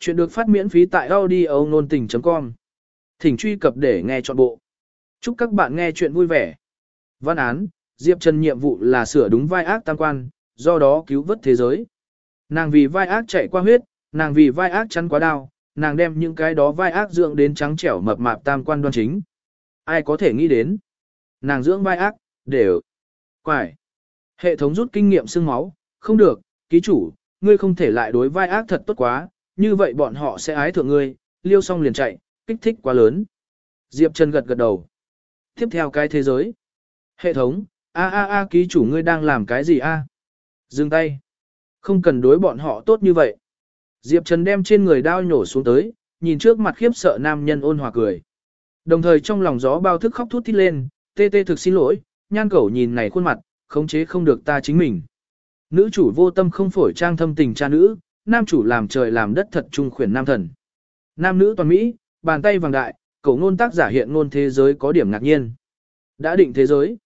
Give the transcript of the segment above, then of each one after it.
Chuyện được phát miễn phí tại audio nôn tình.com. Thỉnh truy cập để nghe trọn bộ. Chúc các bạn nghe chuyện vui vẻ. Văn án, Diệp Trần nhiệm vụ là sửa đúng vai ác tam quan, do đó cứu vớt thế giới. Nàng vì vai ác chạy qua huyết, nàng vì vai ác chắn quá đau, nàng đem những cái đó vai ác dưỡng đến trắng trẻo mập mạp tam quan đoan chính. Ai có thể nghĩ đến? Nàng dưỡng vai ác, đều. Quải. Hệ thống rút kinh nghiệm xương máu, không được, ký chủ, ngươi không thể lại đối vai ác thật tốt quá, như vậy bọn họ sẽ ái thượng ngươi, liêu xong liền chạy, kích thích quá lớn. Diệp Trần gật gật đầu. Tiếp theo cái thế giới. Hệ thống, a a a ký chủ ngươi đang làm cái gì a? Dừng tay. Không cần đối bọn họ tốt như vậy. Diệp Trần đem trên người đao nhổ xuống tới, nhìn trước mặt khiếp sợ nam nhân ôn hòa cười. Đồng thời trong lòng gió bao thức khóc thút thít lên, tê tê thực xin lỗi, nhan cẩu nhìn này khuôn mặt, khống chế không được ta chính mình. Nữ chủ vô tâm không phổi trang thâm tình cha nữ, nam chủ làm trời làm đất thật trung khuyển nam thần. Nam nữ toàn Mỹ, bàn tay vàng đại, cổ ngôn tác giả hiện ngôn thế giới có điểm ngạc nhiên. Đã định thế giới.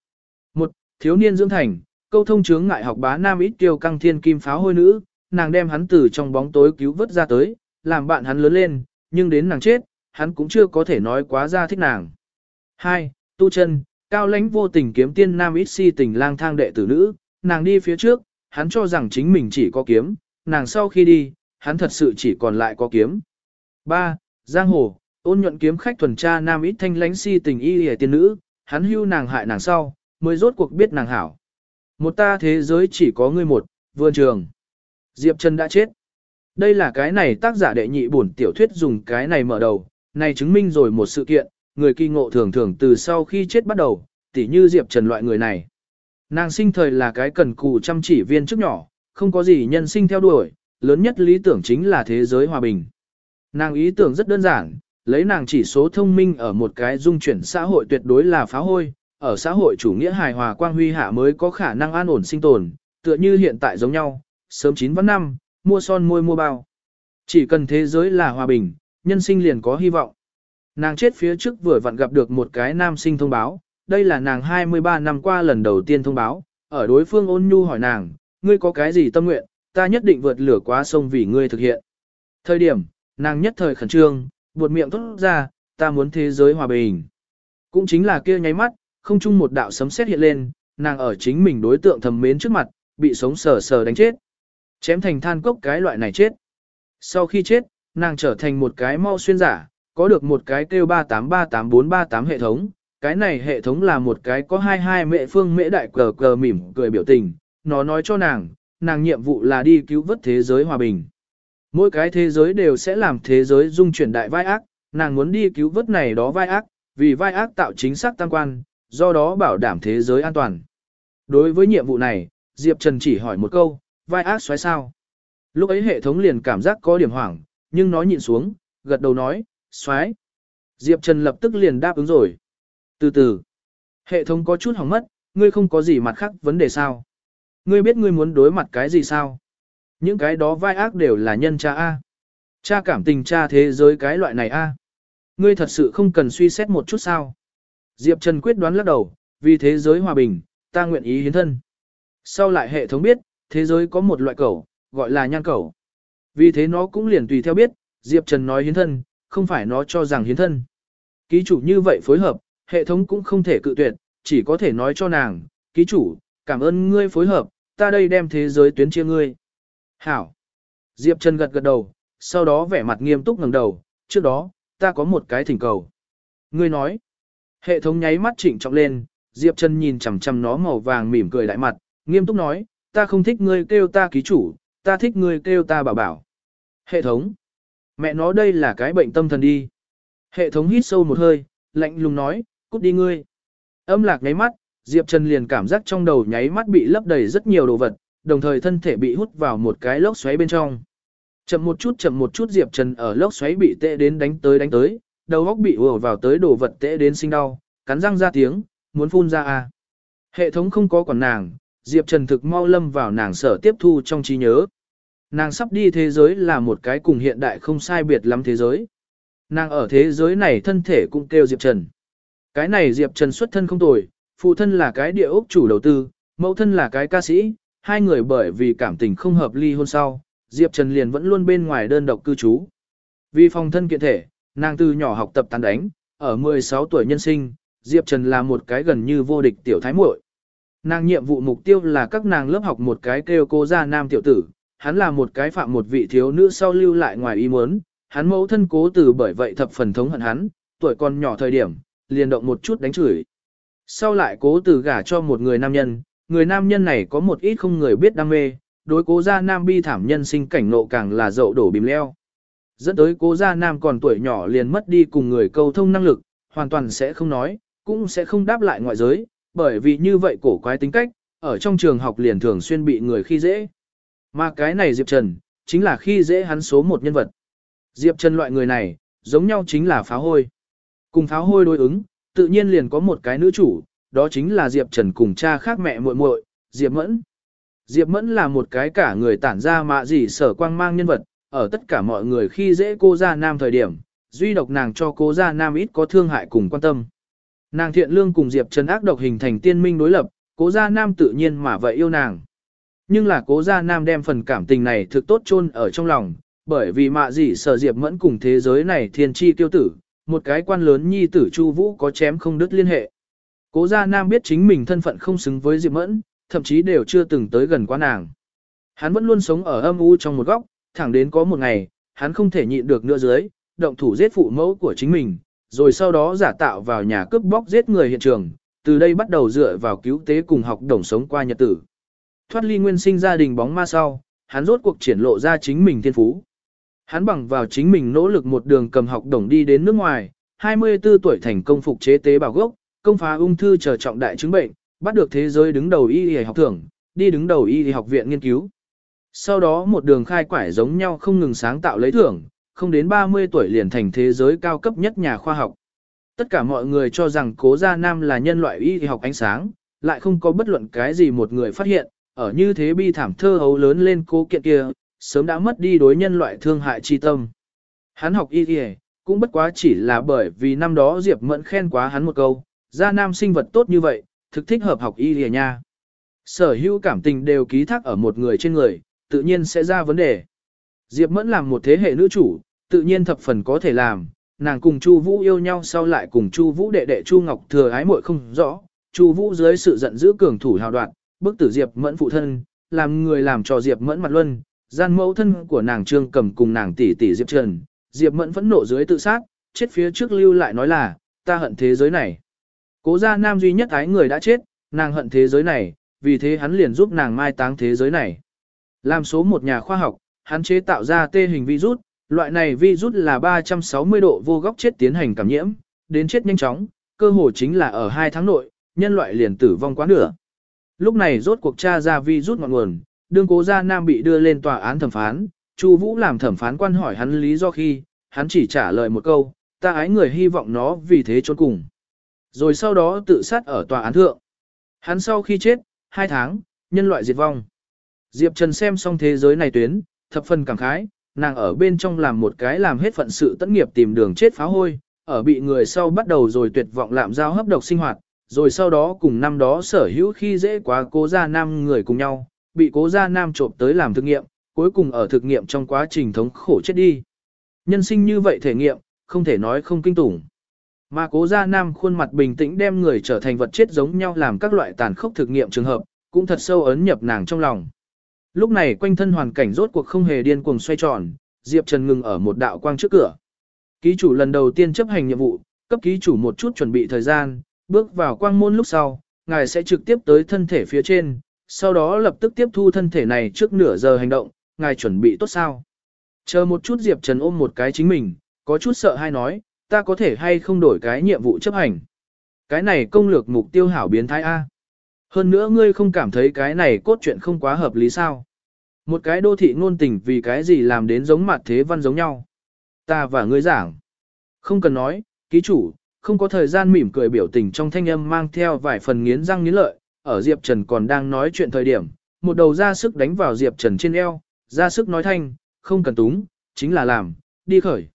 Một, thiếu niên dưỡng thành, câu thông chướng ngại học bá nam ít tiêu căng thiên kim pháo hôi nữ, nàng đem hắn từ trong bóng tối cứu vớt ra tới, làm bạn hắn lớn lên, nhưng đến nàng chết, hắn cũng chưa có thể nói quá ra thích nàng. Hai, Tu chân, cao lãnh vô tình kiếm tiên nam ít si tình lang thang đệ tử nữ, nàng đi phía trước, hắn cho rằng chính mình chỉ có kiếm, nàng sau khi đi, hắn thật sự chỉ còn lại có kiếm. 3. Giang hồ, ôn nhuận kiếm khách thuần tra nam ít thanh lãnh si tình y hề tiên nữ, hắn hưu nàng hại nàng sau, mới rốt cuộc biết nàng hảo. Một ta thế giới chỉ có ngươi một, vườn trường. Diệp Trần đã chết. Đây là cái này tác giả đệ nhị bổn tiểu thuyết dùng cái này mở đầu, này chứng minh rồi một sự kiện, người kỳ ngộ thường thường từ sau khi chết bắt đầu, tỉ như Diệp Trần loại người này. Nàng sinh thời là cái cần cù chăm chỉ viên chức nhỏ, không có gì nhân sinh theo đuổi, lớn nhất lý tưởng chính là thế giới hòa bình. Nàng ý tưởng rất đơn giản, lấy nàng chỉ số thông minh ở một cái dung chuyển xã hội tuyệt đối là phá hôi, ở xã hội chủ nghĩa hài hòa quang huy hạ mới có khả năng an ổn sinh tồn, tựa như hiện tại giống nhau, sớm 9 văn năm, mua son môi mua bao. Chỉ cần thế giới là hòa bình, nhân sinh liền có hy vọng. Nàng chết phía trước vừa vặn gặp được một cái nam sinh thông báo, đây là nàng 23 năm qua lần đầu tiên thông báo, ở đối phương ôn nhu hỏi nàng, ngươi có cái gì tâm nguyện, ta nhất định vượt lửa qua sông vì ngươi thực hiện. Thời điểm, nàng nhất thời khẩn trương, buột miệng thốt ra, ta muốn thế giới hòa bình. Cũng chính là kia nháy mắt, không chung một đạo sấm sét hiện lên, nàng ở chính mình đối tượng thầm mến trước mặt, bị sống sờ sờ đánh chết. Chém thành than cốc cái loại này chết. Sau khi chết, nàng trở thành một cái mau xuyên giả, có được một cái kêu 3838438 hệ thống, cái này hệ thống là một cái có hai hai mẹ phương mễ đại cờ cờ mỉm cười biểu tình, nó nói cho nàng, nàng nhiệm vụ là đi cứu vớt thế giới hòa bình. Mỗi cái thế giới đều sẽ làm thế giới dung chuyển đại vai ác, nàng muốn đi cứu vớt này đó vai ác, vì vai ác tạo chính xác tăng quan, do đó bảo đảm thế giới an toàn. Đối với nhiệm vụ này, Diệp Trần chỉ hỏi một câu, vai ác xoáy sao? Lúc ấy hệ thống liền cảm giác có điểm hoảng, nhưng nó nhịn xuống, gật đầu nói, xoáy. Diệp Trần lập tức liền đáp ứng rồi. Từ từ, hệ thống có chút hỏng mất, ngươi không có gì mặt khác vấn đề sao? Ngươi biết ngươi muốn đối mặt cái gì sao? Những cái đó vai ác đều là nhân cha A. Cha cảm tình cha thế giới cái loại này A. Ngươi thật sự không cần suy xét một chút sao? Diệp Trần quyết đoán lắc đầu, vì thế giới hòa bình, ta nguyện ý hiến thân. Sau lại hệ thống biết, thế giới có một loại cẩu, gọi là nhan cẩu. Vì thế nó cũng liền tùy theo biết, Diệp Trần nói hiến thân, không phải nó cho rằng hiến thân. Ký chủ như vậy phối hợp, hệ thống cũng không thể cự tuyệt, chỉ có thể nói cho nàng, ký chủ, cảm ơn ngươi phối hợp, ta đây đem thế giới tuyến chia ngươi. Hảo. Diệp Trần gật gật đầu, sau đó vẻ mặt nghiêm túc ngẩng đầu, trước đó, ta có một cái thỉnh cầu. Ngươi nói, hệ thống nháy mắt chỉnh trọng lên, Diệp Trần nhìn chằm chằm nó màu vàng mỉm cười đại mặt, nghiêm túc nói, ta không thích ngươi kêu ta ký chủ, ta thích ngươi kêu ta bảo bảo. Hệ thống, mẹ nó đây là cái bệnh tâm thần đi. Hệ thống hít sâu một hơi, lạnh lùng nói, cút đi ngươi. Âm lạc nháy mắt, Diệp Trần liền cảm giác trong đầu nháy mắt bị lấp đầy rất nhiều đồ vật, đồng thời thân thể bị hút vào một cái lốc xoáy bên trong. Chậm một chút chậm một chút Diệp Trần ở lốc xoáy bị tệ đến đánh tới đánh tới, đầu óc bị ùa vào tới đồ vật tệ đến sinh đau, cắn răng ra tiếng, muốn phun ra à. Hệ thống không có quản nàng, Diệp Trần thực mau lâm vào nàng sở tiếp thu trong trí nhớ. Nàng sắp đi thế giới là một cái cùng hiện đại không sai biệt lắm thế giới. Nàng ở thế giới này thân thể cũng kêu Diệp Trần. Cái này Diệp Trần xuất thân không tồi, phụ thân là cái địa ốc chủ đầu tư, mẫu thân là cái ca sĩ, hai người bởi vì cảm tình không hợp ly hôn sau, Diệp Trần liền vẫn luôn bên ngoài đơn độc cư trú, Vì phòng thân kiện thể, nàng từ nhỏ học tập tán đánh, ở 16 tuổi nhân sinh, Diệp Trần là một cái gần như vô địch tiểu thái muội. Nàng nhiệm vụ mục tiêu là các nàng lớp học một cái kêu cô gia nam tiểu tử, hắn là một cái phạm một vị thiếu nữ sau lưu lại ngoài ý muốn, hắn mẫu thân cố từ bởi vậy thập phần thống hận hắn, tuổi còn nhỏ thời điểm, liền động một chút đánh chửi. Sau lại cố từ gả cho một người nam nhân, người nam nhân này có một ít không người biết đam mê, đối cố gia nam bi thảm nhân sinh cảnh nộ càng là dậu đổ bìm leo. Dẫn tới cố gia nam còn tuổi nhỏ liền mất đi cùng người câu thông năng lực, hoàn toàn sẽ không nói, cũng sẽ không đáp lại ngoại giới, bởi vì như vậy cổ quái tính cách, ở trong trường học liền thường xuyên bị người khi dễ. Mà cái này Diệp Trần, chính là khi dễ hắn số một nhân vật. Diệp Trần loại người này, giống nhau chính là pháo hôi. Cùng pháo hôi đối ứng, tự nhiên liền có một cái nữ chủ, đó chính là Diệp Trần cùng cha khác mẹ muội muội, Diệp Mẫn. Diệp Mẫn là một cái cả người tản ra mạ gì sở quang mang nhân vật, ở tất cả mọi người khi dễ cô gia nam thời điểm, duy độc nàng cho cô gia nam ít có thương hại cùng quan tâm. Nàng thiện lương cùng Diệp Trần ác độc hình thành tiên minh đối lập, cố gia nam tự nhiên mà vậy yêu nàng. Nhưng là cố gia nam đem phần cảm tình này thực tốt chôn ở trong lòng, bởi vì mạ gì sở Diệp Mẫn cùng thế giới này thiên chi tiêu tử, một cái quan lớn nhi tử Chu Vũ có chém không đứt liên hệ. Cố gia nam biết chính mình thân phận không xứng với Diệp Mẫn, thậm chí đều chưa từng tới gần quá nàng. Hắn vẫn luôn sống ở âm u trong một góc, thẳng đến có một ngày, hắn không thể nhịn được nữa dưới, động thủ giết phụ mẫu của chính mình, rồi sau đó giả tạo vào nhà cướp bóc giết người hiện trường, từ đây bắt đầu dựa vào cứu tế cùng học đồng sống qua nhật tử. Thoát ly nguyên sinh gia đình bóng ma sau, hắn rốt cuộc triển lộ ra chính mình thiên phú. Hắn bằng vào chính mình nỗ lực một đường cầm học đồng đi đến nước ngoài, 24 tuổi thành công phục chế tế bào gốc, công phá ung thư chờ trọng đại chứng bệnh, bắt được thế giới đứng đầu y y học thưởng, đi đứng đầu y y học viện nghiên cứu. Sau đó một đường khai quải giống nhau không ngừng sáng tạo lấy thưởng, không đến 30 tuổi liền thành thế giới cao cấp nhất nhà khoa học. Tất cả mọi người cho rằng cố gia nam là nhân loại y y học ánh sáng, lại không có bất luận cái gì một người phát hiện, ở như thế bi thảm thơ hấu lớn lên cố kiện kia, sớm đã mất đi đối nhân loại thương hại chi tâm. Hắn học y y, cũng bất quá chỉ là bởi vì năm đó Diệp Mẫn khen quá hắn một câu, gia nam sinh vật tốt như vậy, thực thích hợp học y y nha. Sở hữu cảm tình đều ký thác ở một người trên người, tự nhiên sẽ ra vấn đề. Diệp Mẫn làm một thế hệ nữ chủ, tự nhiên thập phần có thể làm, nàng cùng Chu Vũ yêu nhau sau lại cùng Chu Vũ đệ đệ Chu Ngọc thừa ái muội không rõ, Chu Vũ dưới sự giận dữ cường thủ hào đoạn, bức tử Diệp Mẫn phụ thân, làm người làm cho Diệp Mẫn mặt luân, gian mẫu thân của nàng Trương Cầm cùng nàng tỷ tỷ Diệp Trần, Diệp Mẫn vẫn nộ dưới tự sát, chết phía trước lưu lại nói là, ta hận thế giới này. Cố gia nam duy nhất ái người đã chết, nàng hận thế giới này, vì thế hắn liền giúp nàng mai táng thế giới này. Làm số một nhà khoa học, hắn chế tạo ra tê hình virus, loại này virus là 360 độ vô góc chết tiến hành cảm nhiễm, đến chết nhanh chóng, cơ hồ chính là ở 2 tháng nội, nhân loại liền tử vong quá nửa. Lúc này rốt cuộc tra ra virus ngọn nguồn, đương cố gia nam bị đưa lên tòa án thẩm phán, Chu Vũ làm thẩm phán quan hỏi hắn lý do khi, hắn chỉ trả lời một câu, ta ái người hy vọng nó vì thế trốn cùng. Rồi sau đó tự sát ở tòa án thượng. Hắn sau khi chết, 2 tháng, nhân loại diệt vong. Diệp Trần xem xong thế giới này tuyến, thập phần cảm khái, nàng ở bên trong làm một cái làm hết phận sự tận nghiệp tìm đường chết phá hôi, ở bị người sau bắt đầu rồi tuyệt vọng lạm giao hấp độc sinh hoạt, rồi sau đó cùng năm đó sở hữu khi dễ quá cố gia nam người cùng nhau, bị cố gia nam trộm tới làm thực nghiệm, cuối cùng ở thực nghiệm trong quá trình thống khổ chết đi. Nhân sinh như vậy thể nghiệm, không thể nói không kinh tủng. Mà cố gia nam khuôn mặt bình tĩnh đem người trở thành vật chết giống nhau làm các loại tàn khốc thực nghiệm trường hợp, cũng thật sâu ấn nhập nàng trong lòng. Lúc này quanh thân hoàn cảnh rốt cuộc không hề điên cuồng xoay tròn, Diệp Trần ngừng ở một đạo quang trước cửa. Ký chủ lần đầu tiên chấp hành nhiệm vụ, cấp ký chủ một chút chuẩn bị thời gian, bước vào quang môn lúc sau, ngài sẽ trực tiếp tới thân thể phía trên, sau đó lập tức tiếp thu thân thể này trước nửa giờ hành động, ngài chuẩn bị tốt sao. Chờ một chút Diệp Trần ôm một cái chính mình, có chút sợ hay nói, ta có thể hay không đổi cái nhiệm vụ chấp hành. Cái này công lược mục tiêu hảo biến thái A. Hơn nữa ngươi không cảm thấy cái này cốt truyện không quá hợp lý sao. Một cái đô thị ngôn tình vì cái gì làm đến giống mặt thế văn giống nhau. Ta và ngươi giảng. Không cần nói, ký chủ, không có thời gian mỉm cười biểu tình trong thanh âm mang theo vài phần nghiến răng nghiến lợi, ở Diệp Trần còn đang nói chuyện thời điểm, một đầu ra sức đánh vào Diệp Trần trên eo, ra sức nói thanh, không cần túng, chính là làm, đi khởi.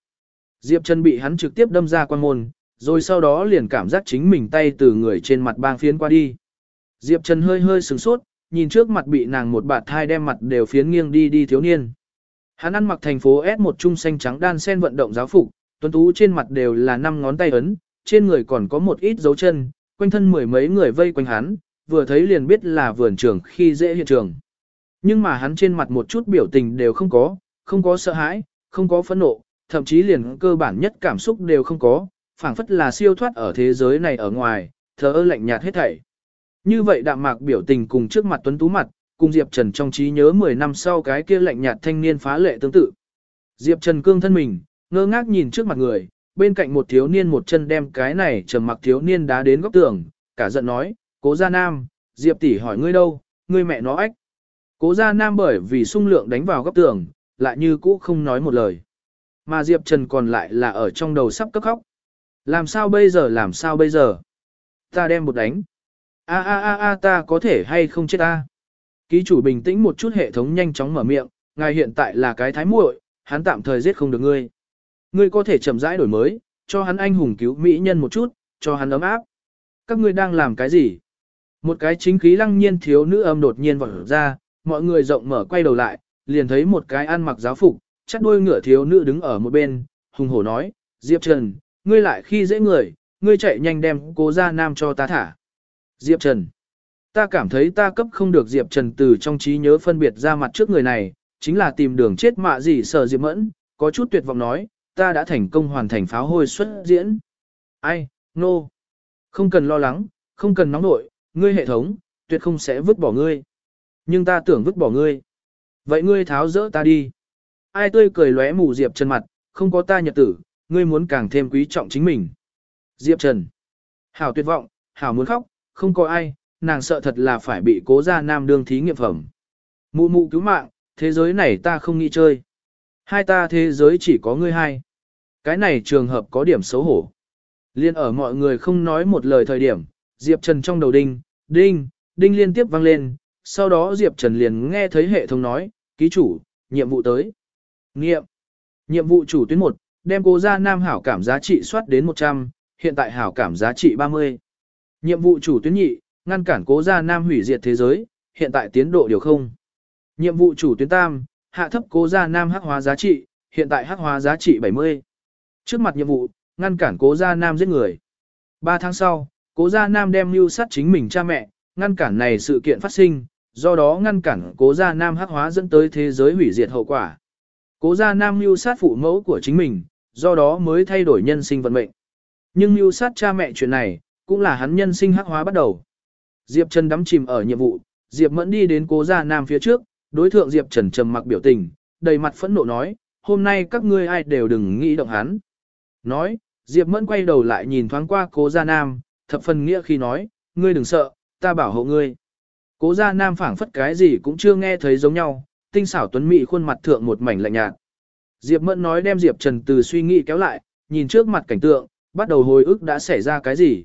Diệp Trần bị hắn trực tiếp đâm ra quan môn, rồi sau đó liền cảm giác chính mình tay từ người trên mặt bang phiến qua đi. Diệp Trần hơi hơi sừng sốt, nhìn trước mặt bị nàng một bạt thai đem mặt đều phiến nghiêng đi đi thiếu niên. Hắn ăn mặc thành phố S một trung xanh trắng đan sen vận động giáo phục, tuấn tú trên mặt đều là năm ngón tay ấn, trên người còn có một ít dấu chân, quanh thân mười mấy người vây quanh hắn, vừa thấy liền biết là vườn trường khi dễ hiện trường. Nhưng mà hắn trên mặt một chút biểu tình đều không có, không có sợ hãi, không có phẫn nộ, thậm chí liền cơ bản nhất cảm xúc đều không có, phảng phất là siêu thoát ở thế giới này ở ngoài, thờ ơ lạnh nhạt hết thảy. Như vậy đạm mạc biểu tình cùng trước mặt tuấn tú mặt, cùng Diệp Trần trong trí nhớ 10 năm sau cái kia lạnh nhạt thanh niên phá lệ tương tự. Diệp Trần cương thân mình, ngơ ngác nhìn trước mặt người, bên cạnh một thiếu niên một chân đem cái này trầm mặc thiếu niên đá đến góc tường, cả giận nói, cố gia nam, Diệp tỷ hỏi ngươi đâu, ngươi mẹ nó ách. Cố gia nam bởi vì sung lượng đánh vào góc tường, lại như cũ không nói một lời. Mà Diệp Trần còn lại là ở trong đầu sắp cấp khóc. Làm sao bây giờ làm sao bây giờ? Ta đem một đánh. A a a a ta có thể hay không chết ta? Ký chủ bình tĩnh một chút hệ thống nhanh chóng mở miệng, ngài hiện tại là cái thái muội, hắn tạm thời giết không được ngươi. Ngươi có thể chậm rãi đổi mới, cho hắn anh hùng cứu mỹ nhân một chút, cho hắn ấm áp. Các ngươi đang làm cái gì? Một cái chính khí lăng nhiên thiếu nữ âm đột nhiên vọt ra, mọi người rộng mở quay đầu lại, liền thấy một cái ăn mặc giáo phục, chắt đuôi ngựa thiếu nữ đứng ở một bên, hùng hổ nói, Diệp Trần, ngươi lại khi dễ người, ngươi chạy nhanh đem cố gia nam cho ta thả. Diệp Trần, ta cảm thấy ta cấp không được Diệp Trần từ trong trí nhớ phân biệt ra mặt trước người này, chính là tìm đường chết mạ gì sợ Diệp Mẫn, có chút tuyệt vọng nói, ta đã thành công hoàn thành pháo hôi xuất diễn. Ai, nô, no. không cần lo lắng, không cần nóng nội, ngươi hệ thống, tuyệt không sẽ vứt bỏ ngươi. Nhưng ta tưởng vứt bỏ ngươi. Vậy ngươi tháo rỡ ta đi. Ai tươi cười lóe mù Diệp Trần mặt, không có ta nhật tử, ngươi muốn càng thêm quý trọng chính mình. Diệp Trần. Hảo tuyệt vọng, Hảo muốn khóc, không có ai, nàng sợ thật là phải bị cố gia nam đương thí nghiệm phẩm. Mụ mụ cứu mạng, thế giới này ta không nghĩ chơi. Hai ta thế giới chỉ có ngươi hai. Cái này trường hợp có điểm xấu hổ. Liên ở mọi người không nói một lời thời điểm, Diệp Trần trong đầu đinh, đinh, đinh liên tiếp vang lên, sau đó Diệp Trần liền nghe thấy hệ thống nói, ký chủ, nhiệm vụ tới. Nghiệm. Nhiệm vụ chủ tuyến 1, đem cố gia nam hảo cảm giá trị soát đến 100, hiện tại hảo cảm giá trị 30. Nhiệm vụ chủ tuyến nhị, ngăn cản cố gia nam hủy diệt thế giới, hiện tại tiến độ điều không. Nhiệm vụ chủ tuyến tam, hạ thấp cố gia nam hắc hóa giá trị, hiện tại hắc hóa giá trị 70. Trước mặt nhiệm vụ, ngăn cản cố gia nam giết người. 3 tháng sau, cố gia nam đem mưu sát chính mình cha mẹ, ngăn cản này sự kiện phát sinh, do đó ngăn cản cố gia nam hắc hóa dẫn tới thế giới hủy diệt hậu quả. Cố gia nam mưu sát phụ mẫu của chính mình, do đó mới thay đổi nhân sinh vận mệnh. Nhưng mưu sát cha mẹ chuyện này, cũng là hắn nhân sinh hắc hóa bắt đầu. Diệp Trần đắm chìm ở nhiệm vụ, Diệp Mẫn đi đến cố gia nam phía trước, đối thượng Diệp Trần trầm mặc biểu tình, đầy mặt phẫn nộ nói, hôm nay các ngươi ai đều đừng nghĩ động hắn. Nói, Diệp Mẫn quay đầu lại nhìn thoáng qua cố gia nam, thập phần nghĩa khi nói, ngươi đừng sợ, ta bảo hộ ngươi. Cố gia nam phảng phất cái gì cũng chưa nghe thấy giống nhau, tinh xảo tuấn mỹ khuôn mặt thượng một mảnh lạnh nhạt. Diệp Mẫn nói đem Diệp Trần từ suy nghĩ kéo lại, nhìn trước mặt cảnh tượng, bắt đầu hồi ức đã xảy ra cái gì.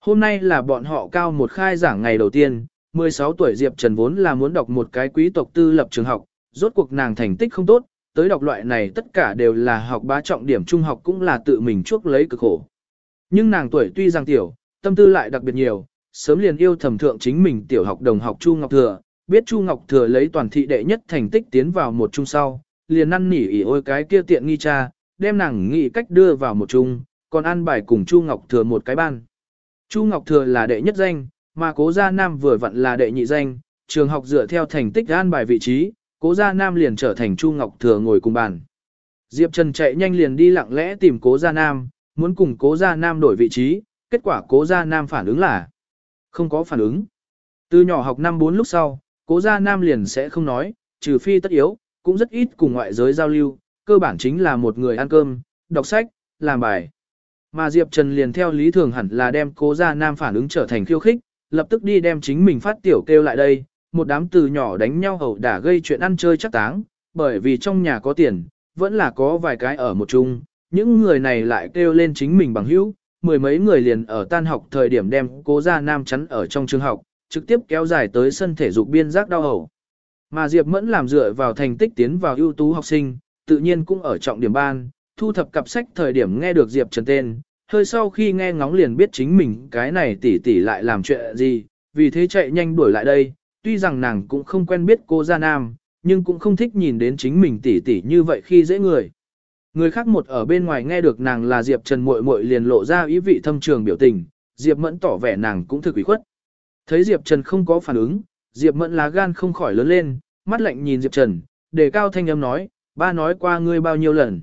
Hôm nay là bọn họ cao một khai giảng ngày đầu tiên, 16 tuổi Diệp Trần vốn là muốn đọc một cái quý tộc tư lập trường học, rốt cuộc nàng thành tích không tốt, tới đọc loại này tất cả đều là học bá trọng điểm trung học cũng là tự mình chuốc lấy cực khổ. Nhưng nàng tuổi tuy rằng tiểu, tâm tư lại đặc biệt nhiều, sớm liền yêu thầm thượng chính mình tiểu học đồng học Chu Ngọc Thừa, biết Chu Ngọc Thừa lấy toàn thị đệ nhất thành tích tiến vào một trung sau, liền năn nỉ ỉ ôi cái kia tiện nghi cha, đem nàng nghĩ cách đưa vào một trung, còn ăn bài cùng Chu Ngọc Thừa một cái ban. Chu Ngọc Thừa là đệ nhất danh, mà Cố Gia Nam vừa vặn là đệ nhị danh, trường học dựa theo thành tích an bài vị trí, Cố Gia Nam liền trở thành Chu Ngọc Thừa ngồi cùng bàn. Diệp Trần chạy nhanh liền đi lặng lẽ tìm Cố Gia Nam, muốn cùng Cố Gia Nam đổi vị trí, kết quả Cố Gia Nam phản ứng là không có phản ứng. Từ nhỏ học năm 4 lúc sau, Cố Gia Nam liền sẽ không nói, trừ phi tất yếu, cũng rất ít cùng ngoại giới giao lưu, cơ bản chính là một người ăn cơm, đọc sách, làm bài. Mà Diệp Trần liền theo lý thường hẳn là đem cố gia nam phản ứng trở thành khiêu khích, lập tức đi đem chính mình phát tiểu kêu lại đây, một đám từ nhỏ đánh nhau hầu đã gây chuyện ăn chơi chắc táng, bởi vì trong nhà có tiền, vẫn là có vài cái ở một chung, những người này lại kêu lên chính mình bằng hữu, mười mấy người liền ở tan học thời điểm đem cố gia nam chắn ở trong trường học, trực tiếp kéo dài tới sân thể dục biên giác đau hầu. Mà Diệp Mẫn làm dựa vào thành tích tiến vào ưu tú học sinh, tự nhiên cũng ở trọng điểm ban, thu thập cặp sách thời điểm nghe được Diệp Trần tên, hơi sau khi nghe ngóng liền biết chính mình cái này tỷ tỷ lại làm chuyện gì, vì thế chạy nhanh đuổi lại đây, tuy rằng nàng cũng không quen biết cô Gia Nam, nhưng cũng không thích nhìn đến chính mình tỉ tỉ như vậy khi dễ người. Người khác một ở bên ngoài nghe được nàng là Diệp Trần muội muội liền lộ ra ý vị thâm trường biểu tình, Diệp Mẫn tỏ vẻ nàng cũng thực ủy khuất. Thấy Diệp Trần không có phản ứng, Diệp Mẫn lá gan không khỏi lớn lên, mắt lạnh nhìn Diệp Trần, đề cao thanh âm nói, ba nói qua ngươi bao nhiêu lần.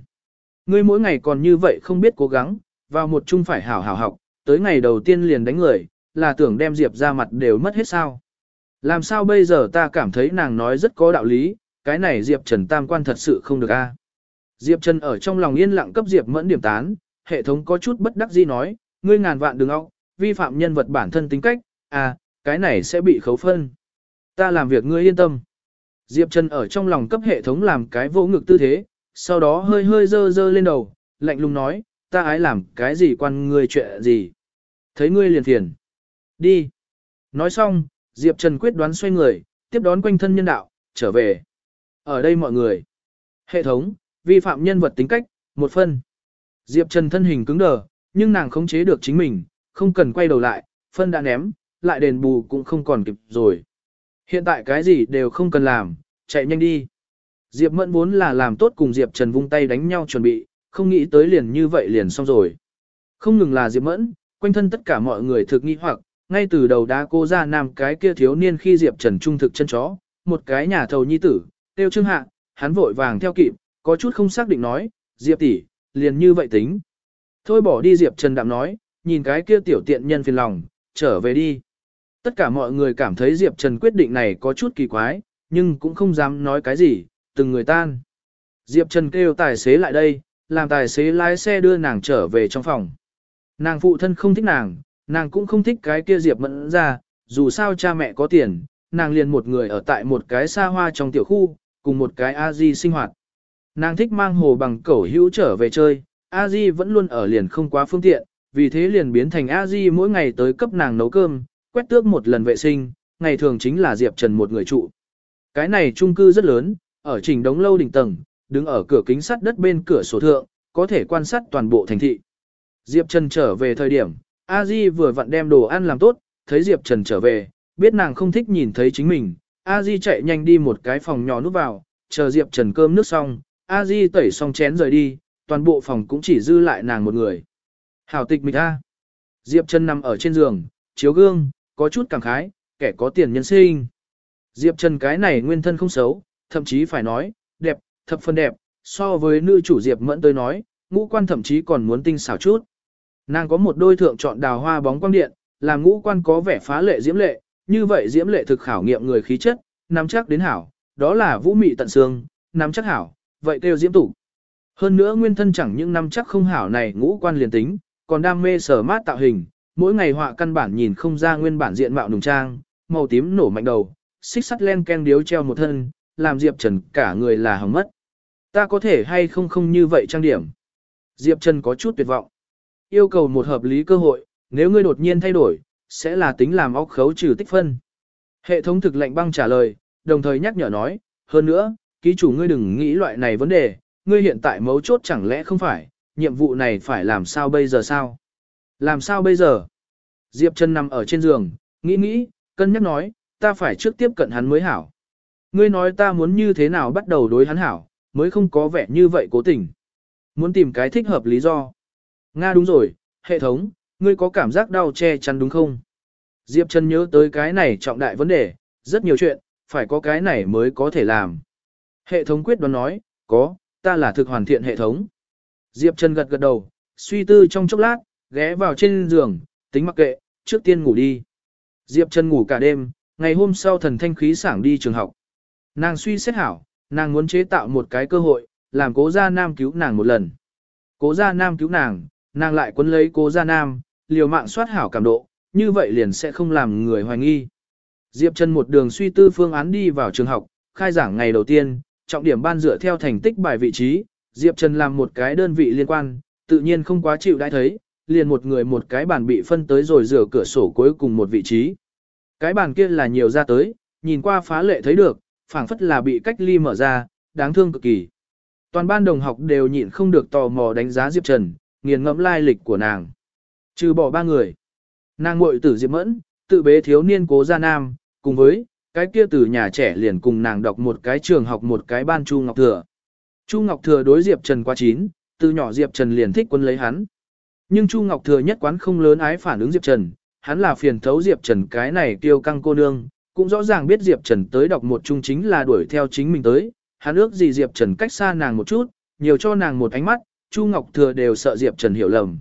Ngươi mỗi ngày còn như vậy không biết cố gắng, vào một chung phải hảo hảo học, tới ngày đầu tiên liền đánh người, là tưởng đem Diệp ra mặt đều mất hết sao. Làm sao bây giờ ta cảm thấy nàng nói rất có đạo lý, cái này Diệp Trần tam quan thật sự không được a. Diệp Trần ở trong lòng yên lặng cấp Diệp Mẫn điểm tán, hệ thống có chút bất đắc dĩ nói, ngươi ngàn vạn đừng óc, vi phạm nhân vật bản thân tính cách, à, cái này sẽ bị khấu phân. Ta làm việc ngươi yên tâm. Diệp Trần ở trong lòng cấp hệ thống làm cái vô ngực tư thế, sau đó hơi hơi dơ dơ lên đầu, lạnh lùng nói, ta ái làm cái gì quan ngươi chuyện gì. Thấy ngươi liền thiền. Đi. Nói xong, Diệp Trần quyết đoán xoay người, tiếp đón quanh thân nhân đạo, trở về. Ở đây mọi người. Hệ thống, vi phạm nhân vật tính cách, một phân. Diệp Trần thân hình cứng đờ, nhưng nàng khống chế được chính mình, không cần quay đầu lại, phân đã ném, lại đền bù cũng không còn kịp rồi. Hiện tại cái gì đều không cần làm, chạy nhanh đi. Diệp Mẫn vốn là làm tốt cùng Diệp Trần vung tay đánh nhau chuẩn bị, không nghĩ tới liền như vậy liền xong rồi. Không ngừng là Diệp Mẫn, quanh thân tất cả mọi người thực nghi hoặc, ngay từ đầu đã cô ra nam cái kia thiếu niên khi Diệp Trần trung thực chân chó, một cái nhà thầu nhi tử, tiêu trương hạ, hắn vội vàng theo kịp, có chút không xác định nói, Diệp tỷ, liền như vậy tính. Thôi bỏ đi Diệp Trần đạm nói, nhìn cái kia tiểu tiện nhân phiền lòng, trở về đi. Tất cả mọi người cảm thấy Diệp Trần quyết định này có chút kỳ quái, nhưng cũng không dám nói cái gì, từng người tan. Diệp Trần kêu tài xế lại đây, làm tài xế lái xe đưa nàng trở về trong phòng. Nàng phụ thân không thích nàng, nàng cũng không thích cái kia Diệp Mẫn ra, dù sao cha mẹ có tiền, nàng liền một người ở tại một cái xa hoa trong tiểu khu, cùng một cái A-di sinh hoạt. Nàng thích mang hồ bằng cẩu hữu trở về chơi, A-di vẫn luôn ở liền không quá phương tiện, vì thế liền biến thành A-di mỗi ngày tới cấp nàng nấu cơm, quét tước một lần vệ sinh, ngày thường chính là Diệp Trần một người trụ. Cái này chung cư rất lớn, ở trình đống lâu đỉnh tầng, đứng ở cửa kính sắt đất bên cửa sổ thượng, có thể quan sát toàn bộ thành thị. Diệp Trần trở về thời điểm, A Di vừa vặn đem đồ ăn làm tốt, thấy Diệp Trần trở về, biết nàng không thích nhìn thấy chính mình, A Di chạy nhanh đi một cái phòng nhỏ núp vào, chờ Diệp Trần cơm nước xong, A Di tẩy xong chén rời đi, toàn bộ phòng cũng chỉ dư lại nàng một người. Hảo tịch mịch A. Diệp Trần nằm ở trên giường, chiếu gương, có chút cảm khái, kẻ có tiền nhân sinh. Diệp Trần cái này nguyên thân không xấu, thậm chí phải nói, đẹp, thập phần đẹp, so với nữ chủ Diệp Mẫn tới nói, ngũ quan thậm chí còn muốn tinh xảo chút. Nàng có một đôi thượng chọn đào hoa bóng quang điện, làm ngũ quan có vẻ phá lệ diễm lệ, như vậy diễm lệ thực khảo nghiệm người khí chất, nắm chắc đến hảo, đó là vũ mị tận xương, nắm chắc hảo, vậy kêu diễm tủ. Hơn nữa nguyên thân chẳng những năm chắc không hảo này ngũ quan liền tính, còn đam mê sở mát tạo hình, mỗi ngày họa căn bản nhìn không ra nguyên bản diện mạo nùng trang, màu tím nổ mạnh đầu, xích sắt len ken điếu treo một thân, làm Diệp Trần cả người là hỏng mất. Ta có thể hay không không như vậy trang điểm. Diệp Trần có chút tuyệt vọng. Yêu cầu một hợp lý cơ hội, nếu ngươi đột nhiên thay đổi, sẽ là tính làm óc khấu trừ tích phân. Hệ thống thực lệnh băng trả lời, đồng thời nhắc nhở nói, hơn nữa, ký chủ ngươi đừng nghĩ loại này vấn đề, ngươi hiện tại mấu chốt chẳng lẽ không phải, nhiệm vụ này phải làm sao bây giờ sao? Làm sao bây giờ? Diệp Trần nằm ở trên giường, nghĩ nghĩ, cân nhắc nói, ta phải trước tiếp cận hắn mới hảo. Ngươi nói ta muốn như thế nào bắt đầu đối hắn hảo, mới không có vẻ như vậy cố tình. Muốn tìm cái thích hợp lý do. Nga đúng rồi, hệ thống, ngươi có cảm giác đau che chắn đúng không? Diệp Trần nhớ tới cái này trọng đại vấn đề, rất nhiều chuyện, phải có cái này mới có thể làm. Hệ thống quyết đoán nói, có, ta là thực hoàn thiện hệ thống. Diệp Trần gật gật đầu, suy tư trong chốc lát, ghé vào trên giường, tính mặc kệ, trước tiên ngủ đi. Diệp Trần ngủ cả đêm, ngày hôm sau thần thanh khí sảng đi trường học. Nàng suy xét hảo, nàng muốn chế tạo một cái cơ hội, làm cố gia nam cứu nàng một lần. Cố gia nam cứu nàng, nàng lại quấn lấy cố gia nam, liều mạng soát hảo cảm độ, như vậy liền sẽ không làm người hoài nghi. Diệp Trần một đường suy tư phương án đi vào trường học, khai giảng ngày đầu tiên, trọng điểm ban dựa theo thành tích bài vị trí, Diệp Trần làm một cái đơn vị liên quan, tự nhiên không quá chịu đãi thấy, liền một người một cái bàn bị phân tới rồi rửa cửa sổ cuối cùng một vị trí. Cái bàn kia là nhiều ra tới, nhìn qua phá lệ thấy được, phảng phất là bị cách ly mở ra, đáng thương cực kỳ. Toàn ban đồng học đều nhịn không được tò mò đánh giá Diệp Trần, nghiền ngẫm lai lịch của nàng. Trừ bỏ ba người. Nàng muội tử Diệp Mẫn, tự bế thiếu niên cố gia nam, cùng với cái kia từ nhà trẻ liền cùng nàng đọc một cái trường học một cái ban Chu Ngọc Thừa. Chu Ngọc Thừa đối Diệp Trần quá chín, từ nhỏ Diệp Trần liền thích quân lấy hắn. Nhưng Chu Ngọc Thừa nhất quán không lớn ái phản ứng Diệp Trần, hắn là phiền thấu Diệp Trần cái này tiêu căng cô nương, cũng rõ ràng biết Diệp Trần tới đọc một chung chính là đuổi theo chính mình tới, hắn ước gì Diệp Trần cách xa nàng một chút, nhiều cho nàng một ánh mắt, Chu Ngọc Thừa đều sợ Diệp Trần hiểu lầm.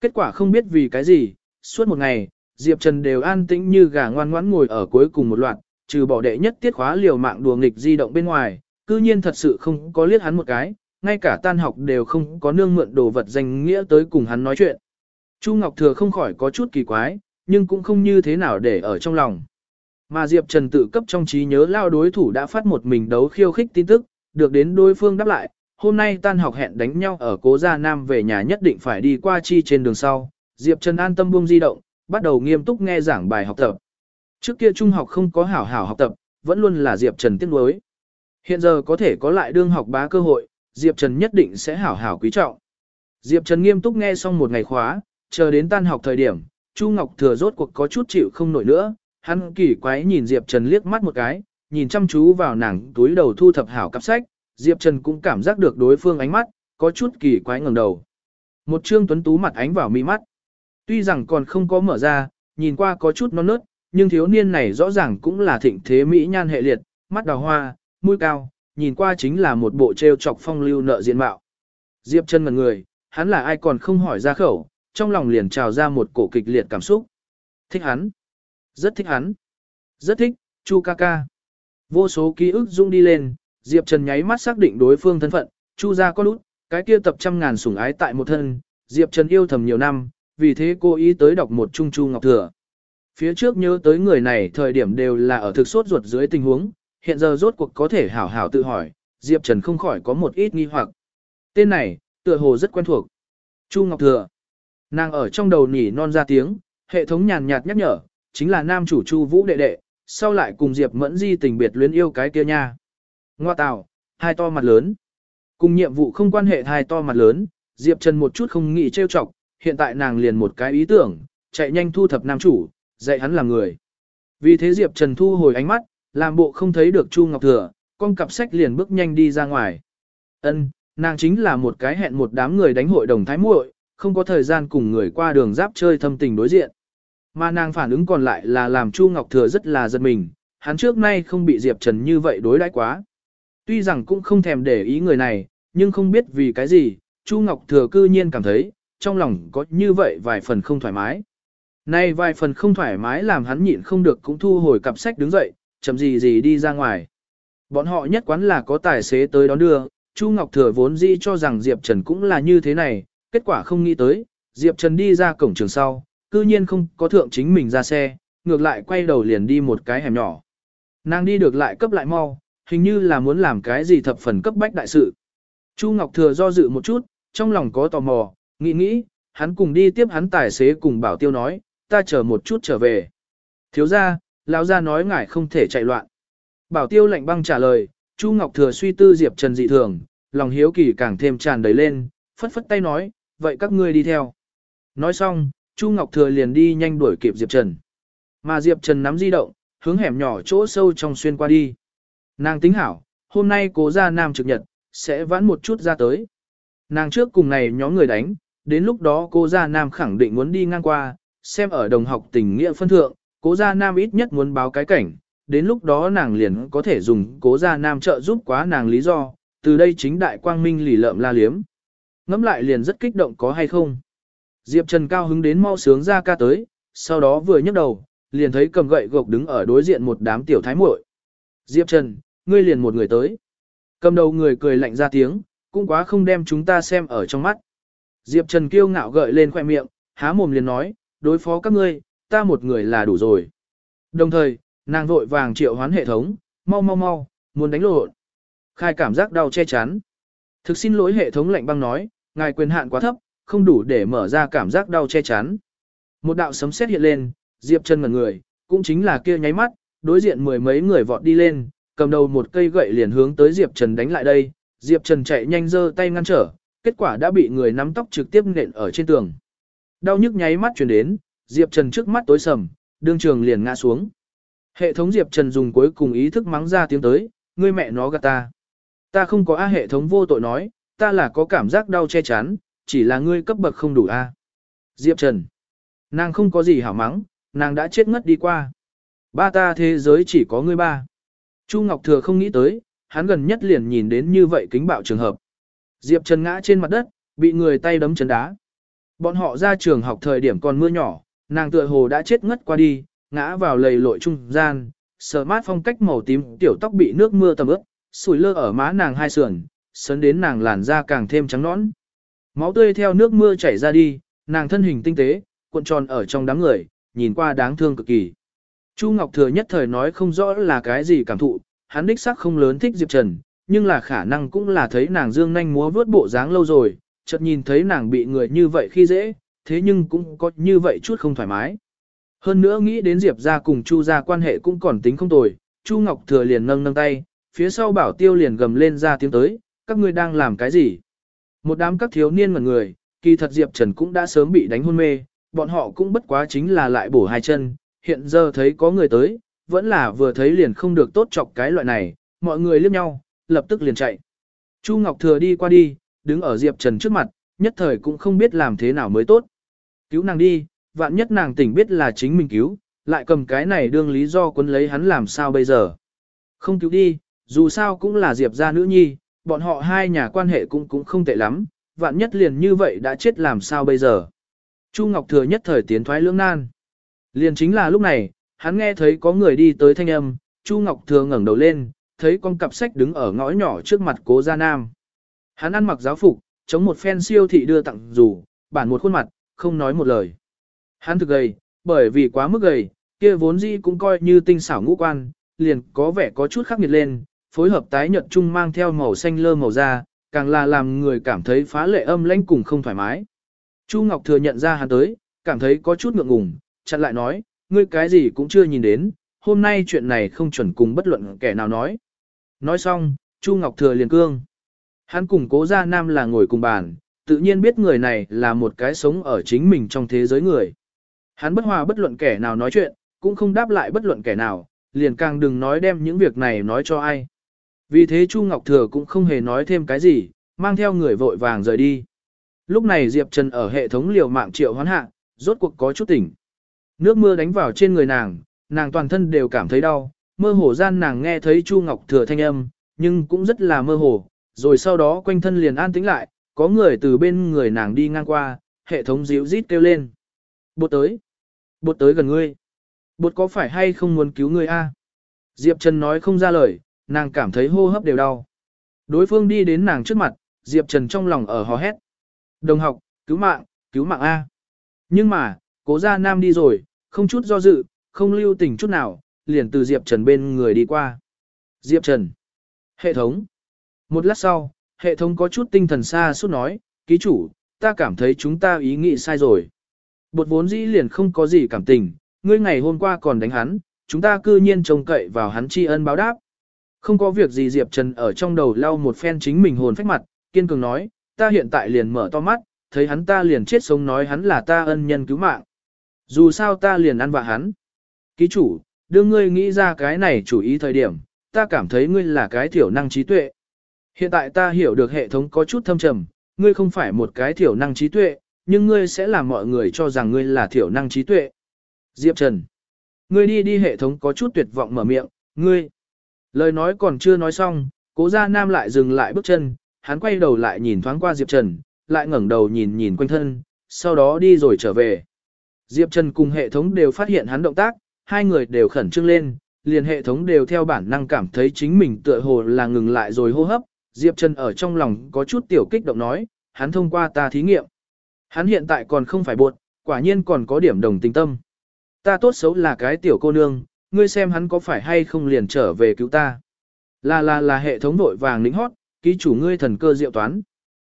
Kết quả không biết vì cái gì, suốt một ngày, Diệp Trần đều an tĩnh như gà ngoan ngoãn ngồi ở cuối cùng một loạt, trừ bỏ đệ nhất tiết khóa liều mạng đùa nghịch di động bên ngoài, cư nhiên thật sự không có liếc hắn một cái, ngay cả tan học đều không có nương mượn đồ vật danh nghĩa tới cùng hắn nói chuyện. Chu Ngọc Thừa không khỏi có chút kỳ quái, nhưng cũng không như thế nào để ở trong lòng. Mà Diệp Trần tự cấp trong trí nhớ lao đối thủ đã phát một mình đấu khiêu khích tin tức, được đến đối phương đáp lại, hôm nay tan học hẹn đánh nhau ở cố gia nam về nhà nhất định phải đi qua chi trên đường sau. Diệp Trần an tâm buông di động, bắt đầu nghiêm túc nghe giảng bài học tập. Trước kia trung học không có hảo hảo học tập, vẫn luôn là Diệp Trần tiếc nuối. Hiện giờ có thể có lại đương học bá cơ hội, Diệp Trần nhất định sẽ hảo hảo quý trọng. Diệp Trần nghiêm túc nghe xong một ngày khóa, chờ đến tan học thời điểm, Chu Ngọc Thừa rốt cuộc có chút chịu không nổi nữa, hắn kỳ quái nhìn Diệp Trần liếc mắt một cái, nhìn chăm chú vào nàng túi đầu thu thập hảo cặp sách, Diệp Trần cũng cảm giác được đối phương ánh mắt, có chút kỳ quái ngẩng đầu. Một trương tuấn tú mặt ánh vào mi mắt. Tuy rằng còn không có mở ra, nhìn qua có chút non nớt, nhưng thiếu niên này rõ ràng cũng là thịnh thế mỹ nhan hệ liệt, mắt đào hoa, mũi cao, nhìn qua chính là một bộ treo chọc phong lưu nợ diện mạo. Diệp chân ngần người, hắn là ai còn không hỏi ra khẩu, trong lòng liền trào ra một cổ kịch liệt cảm xúc. Thích hắn. Rất thích hắn. Rất thích, Chu ca ca. Vô số ký ức rung đi lên, Diệp Trần nháy mắt xác định đối phương thân phận, Chu gia có lút, cái kia tập trăm ngàn sủng ái tại một thân, Diệp Trần yêu thầm nhiều năm, vì thế cô ý tới đọc một trung Chu Ngọc Thừa. Phía trước nhớ tới người này thời điểm đều là ở thực sốt ruột dưới tình huống, hiện giờ rốt cuộc có thể hảo hảo tự hỏi, Diệp Trần không khỏi có một ít nghi hoặc. Tên này, tựa hồ rất quen thuộc. Chu Ngọc Thừa. Nàng ở trong đầu nỉ non ra tiếng, hệ thống nhàn nhạt nhắc nhở, chính là nam chủ Chu Vũ đệ đệ, sau lại cùng Diệp Mẫn Di tình biệt luyến yêu cái kia nha. Ngoa tào, hai to mặt lớn. Cùng nhiệm vụ không quan hệ hai to mặt lớn, Diệp Trần một chút không nghĩ trêu chọc, hiện tại nàng liền một cái ý tưởng, chạy nhanh thu thập nam chủ, dạy hắn làm người. Vì thế Diệp Trần thu hồi ánh mắt, làm bộ không thấy được Chu Ngọc Thừa, con cặp sách liền bước nhanh đi ra ngoài. Ân, nàng chính là một cái hẹn một đám người đánh hội đồng thái muội, không có thời gian cùng người qua đường giáp chơi thâm tình đối diện. Mà nàng phản ứng còn lại là làm Chu Ngọc Thừa rất là giật mình, hắn trước nay không bị Diệp Trần như vậy đối đãi quá. Tuy rằng cũng không thèm để ý người này, nhưng không biết vì cái gì, Chu Ngọc Thừa cư nhiên cảm thấy, trong lòng có như vậy vài phần không thoải mái. Nay vài phần không thoải mái làm hắn nhịn không được cũng thu hồi cặp sách đứng dậy, chậm gì gì đi ra ngoài. Bọn họ nhất quán là có tài xế tới đón đưa, Chu Ngọc Thừa vốn dĩ cho rằng Diệp Trần cũng là như thế này, kết quả không nghĩ tới, Diệp Trần đi ra cổng trường sau, cư nhiên không có thượng chính mình ra xe, ngược lại quay đầu liền đi một cái hẻm nhỏ. Nàng đi được lại cấp lại mau, hình như là muốn làm cái gì thập phần cấp bách đại sự. Chu Ngọc Thừa do dự một chút, trong lòng có tò mò, nghĩ nghĩ, hắn cùng đi tiếp hắn tài xế cùng bảo tiêu nói, ta chờ một chút trở về. Thiếu ra, lão ra nói ngài không thể chạy loạn. Bảo tiêu lạnh băng trả lời, Chu Ngọc Thừa suy tư Diệp Trần dị thường, lòng hiếu kỳ càng thêm tràn đầy lên, phất phất tay nói, vậy các ngươi đi theo. Nói xong, Chu Ngọc Thừa liền đi nhanh đuổi kịp Diệp Trần. Mà Diệp Trần nắm di động, hướng hẻm nhỏ chỗ sâu trong xuyên qua đi. Nàng tính hảo, hôm nay cố ra nam trực nhật, sẽ vãn một chút ra tới. Nàng trước cùng này nhóm người đánh, đến lúc đó cô gia nam khẳng định muốn đi ngang qua, xem ở đồng học tình nghĩa phân thượng, cố gia nam ít nhất muốn báo cái cảnh, đến lúc đó nàng liền có thể dùng cố gia nam trợ giúp quá nàng lý do, từ đây chính đại quang minh lì lợm la liếm. Ngắm lại liền rất kích động có hay không. Diệp Trần cao hứng đến mau sướng ra ca tới, sau đó vừa nhấc đầu, liền thấy cầm gậy gộc đứng ở đối diện một đám tiểu thái muội. Diệp Trần, ngươi liền một người tới. Cầm đầu người cười lạnh ra tiếng, cũng quá không đem chúng ta xem ở trong mắt. Diệp Trần kiêu ngạo gợi lên khoẻ miệng, há mồm liền nói, đối phó các ngươi, ta một người là đủ rồi. Đồng thời, nàng vội vàng triệu hoán hệ thống, mau mau mau, muốn đánh lộn. Khai cảm giác đau che chắn. Thực xin lỗi hệ thống lạnh băng nói, ngài quyền hạn quá thấp, không đủ để mở ra cảm giác đau che chắn. Một đạo sấm sét hiện lên, Diệp Trần ngẩn người, cũng chính là kia nháy mắt, đối diện mười mấy người vọt đi lên, cầm đầu một cây gậy liền hướng tới Diệp Trần đánh lại đây, Diệp Trần chạy nhanh giơ tay ngăn trở, kết quả đã bị người nắm tóc trực tiếp nện ở trên tường. Đau nhức nháy mắt truyền đến, Diệp Trần trước mắt tối sầm, đương trường liền ngã xuống. Hệ thống Diệp Trần dùng cuối cùng ý thức mắng ra tiếng tới, ngươi mẹ nó gạt ta. Ta không có A hệ thống vô tội nói, ta là có cảm giác đau che chắn, chỉ là ngươi cấp bậc không đủ A. Diệp Trần. Nàng không có gì hảo mắng, nàng đã chết ngất đi qua. Ba ta thế giới chỉ có ngươi ba. Chu Ngọc Thừa không nghĩ tới, hắn gần nhất liền nhìn đến như vậy kính bạo trường hợp. Diệp Trần ngã trên mặt đất, bị người tay đấm chân đá. Bọn họ ra trường học thời điểm còn mưa nhỏ, nàng tựa hồ đã chết ngất qua đi, ngã vào lầy lội trung gian, sờ mát phong cách màu tím tiểu tóc bị nước mưa tầm ướt, sủi lơ ở má nàng hai sườn, sấn đến nàng làn da càng thêm trắng nõn. Máu tươi theo nước mưa chảy ra đi, nàng thân hình tinh tế, cuộn tròn ở trong đám người, nhìn qua đáng thương cực kỳ. Chu Ngọc Thừa nhất thời nói không rõ là cái gì cảm thụ, hắn đích xác không lớn thích Diệp Trần, nhưng là khả năng cũng là thấy nàng dương nhanh múa vướt bộ dáng lâu rồi, chợt nhìn thấy nàng bị người như vậy khi dễ, thế nhưng cũng có như vậy chút không thoải mái. Hơn nữa nghĩ đến Diệp ra cùng Chu ra quan hệ cũng còn tính không tồi, Chu Ngọc Thừa liền nâng nâng tay, phía sau bảo tiêu liền gầm lên ra tiếng tới, các ngươi đang làm cái gì? Một đám các thiếu niên ngẩn người, kỳ thật Diệp Trần cũng đã sớm bị đánh hôn mê, bọn họ cũng bất quá chính là lại bổ hai chân, hiện giờ thấy có người tới, vẫn là vừa thấy liền không được tốt chọc cái loại này, mọi người liếc nhau, lập tức liền chạy. Chu Ngọc Thừa đi qua đi, đứng ở Diệp Trần trước mặt, nhất thời cũng không biết làm thế nào mới tốt. Cứu nàng đi, vạn nhất nàng tỉnh biết là chính mình cứu, lại cầm cái này đương lý do quấn lấy hắn làm sao bây giờ. Không cứu đi, dù sao cũng là Diệp gia nữ nhi, bọn họ hai nhà quan hệ cũng cũng không tệ lắm, vạn nhất liền như vậy đã chết làm sao bây giờ. Chu Ngọc Thừa nhất thời tiến thoái lưỡng nan. Liền chính là lúc này, hắn nghe thấy có người đi tới thanh âm, Chu Ngọc Thừa ngẩng đầu lên, thấy con cặp sách đứng ở ngõ nhỏ trước mặt cố gia nam. Hắn ăn mặc giáo phục, chống một phen siêu thị đưa tặng dù, bản một khuôn mặt, không nói một lời. Hắn thực gầy, bởi vì quá mức gầy, kia vốn dĩ cũng coi như tinh xảo ngũ quan, liền có vẻ có chút khắc nghiệt lên, phối hợp tái nhợt chung mang theo màu xanh lơ màu da, càng là làm người cảm thấy phá lệ âm lãnh cùng không thoải mái. Chu Ngọc thừa nhận ra hắn tới, cảm thấy có chút ngượng ngùng, chặn lại nói, ngươi cái gì cũng chưa nhìn đến, hôm nay chuyện này không chuẩn cùng bất luận kẻ nào nói. Nói xong, Chu Ngọc thừa liền cương. Hắn cùng cố gia nam là ngồi cùng bàn, tự nhiên biết người này là một cái sống ở chính mình trong thế giới người. Hắn bất hòa bất luận kẻ nào nói chuyện, cũng không đáp lại bất luận kẻ nào, liền càng đừng nói đem những việc này nói cho ai. Vì thế Chu Ngọc Thừa cũng không hề nói thêm cái gì, mang theo người vội vàng rời đi. Lúc này Diệp Trần ở hệ thống liều mạng triệu hoán hạ, rốt cuộc có chút tỉnh. Nước mưa đánh vào trên người nàng, nàng toàn thân đều cảm thấy đau, mơ hồ gian nàng nghe thấy Chu Ngọc Thừa thanh âm, nhưng cũng rất là mơ hồ, rồi sau đó quanh thân liền an tĩnh lại, có người từ bên người nàng đi ngang qua, hệ thống díu rít kêu lên. Bột tới. Bột tới gần ngươi. Bột có phải hay không muốn cứu ngươi a? Diệp Trần nói không ra lời, nàng cảm thấy hô hấp đều đau. Đối phương đi đến nàng trước mặt, Diệp Trần trong lòng ở hò hét. Đồng học, cứu mạng, cứu mạng A. Nhưng mà, cố gia nam đi rồi, không chút do dự, không lưu tình chút nào, liền từ Diệp Trần bên người đi qua. Diệp Trần. Hệ thống. Một lát sau, hệ thống có chút tinh thần xa suốt nói, ký chủ, ta cảm thấy chúng ta ý nghĩ sai rồi. Bột vốn dĩ liền không có gì cảm tình, ngươi ngày hôm qua còn đánh hắn, chúng ta cư nhiên trông cậy vào hắn tri ân báo đáp. Không có việc gì Diệp Trần ở trong đầu lau một phen chính mình hồn phách mặt, kiên cường nói, ta hiện tại liền mở to mắt, thấy hắn ta liền chết sống nói hắn là ta ân nhân cứu mạng. Dù sao ta liền ăn vạ hắn. Ký chủ, đưa ngươi nghĩ ra cái này chủ ý thời điểm, ta cảm thấy ngươi là cái thiểu năng trí tuệ. Hiện tại ta hiểu được hệ thống có chút thâm trầm, ngươi không phải một cái thiểu năng trí tuệ, nhưng ngươi sẽ làm mọi người cho rằng ngươi là thiểu năng trí tuệ. Diệp Trần. Ngươi đi đi hệ thống có chút tuyệt vọng mở miệng, ngươi. Lời nói còn chưa nói xong, cố gia nam lại dừng lại bước chân, hắn quay đầu lại nhìn thoáng qua Diệp Trần, lại ngẩng đầu nhìn nhìn quanh thân, sau đó đi rồi trở về. Diệp Trần cùng hệ thống đều phát hiện hắn động tác, hai người đều khẩn trương lên, liền hệ thống đều theo bản năng cảm thấy chính mình tựa hồ là ngừng lại rồi hô hấp. Diệp Trần ở trong lòng có chút tiểu kích động nói, hắn thông qua ta thí nghiệm. Hắn hiện tại còn không phải buộc, quả nhiên còn có điểm đồng tình tâm. Ta tốt xấu là cái tiểu cô nương, ngươi xem hắn có phải hay không liền trở về cứu ta. Là là là hệ thống vội vàng lĩnh hót, ký chủ ngươi thần cơ diệu toán.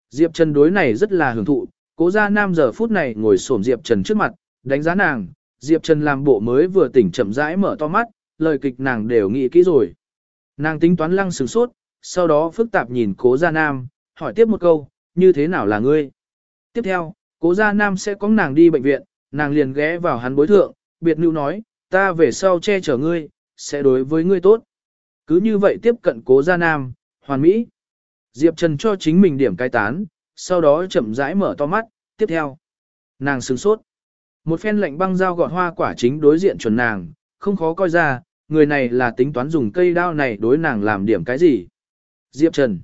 Diệp Trần đối này rất là hưởng thụ, cố ra nam giờ phút này ngồi xổm Diệp Trần trước mặt, đánh giá nàng, Diệp Trần làm bộ mới vừa tỉnh chậm rãi mở to mắt, lời kịch nàng đều nghĩ kỹ rồi. Nàng tính toán lăng sửng sốt, sau đó phức tạp nhìn cố gia nam, hỏi tiếp một câu, như thế nào là ngươi? Tiếp theo, cố gia nam sẽ có nàng đi bệnh viện, nàng liền ghé vào hắn bối thượng, biệt nữ nói, ta về sau che chở ngươi, sẽ đối với ngươi tốt. Cứ như vậy tiếp cận cố gia nam, hoàn mỹ. Diệp Trần cho chính mình điểm cai tán, sau đó chậm rãi mở to mắt, tiếp theo. Nàng sừng sốt. Một phen lạnh băng dao gọt hoa quả chính đối diện chuẩn nàng, không khó coi ra, người này là tính toán dùng cây đao này đối nàng làm điểm cái gì. Diệp Trần.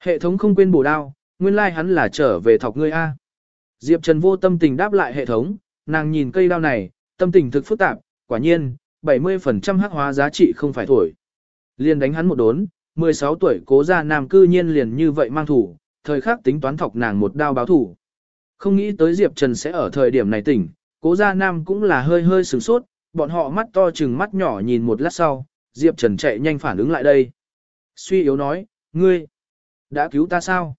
Hệ thống không quên bổ đao, nguyên lai like hắn là trở về thọc ngươi A. Diệp Trần vô tâm tình đáp lại hệ thống, nàng nhìn cây đao này, tâm tình thực phức tạp, quả nhiên, 70% hắc hóa giá trị không phải thổi. Liên đánh hắn một đốn, 16 tuổi cố gia nam cư nhiên liền như vậy mang thủ, thời khắc tính toán thọc nàng một đao báo thủ. Không nghĩ tới Diệp Trần sẽ ở thời điểm này tỉnh, cố gia nam cũng là hơi hơi sửng sốt, bọn họ mắt to chừng mắt nhỏ nhìn một lát sau, Diệp Trần chạy nhanh phản ứng lại đây. Suy yếu nói, ngươi, đã cứu ta sao?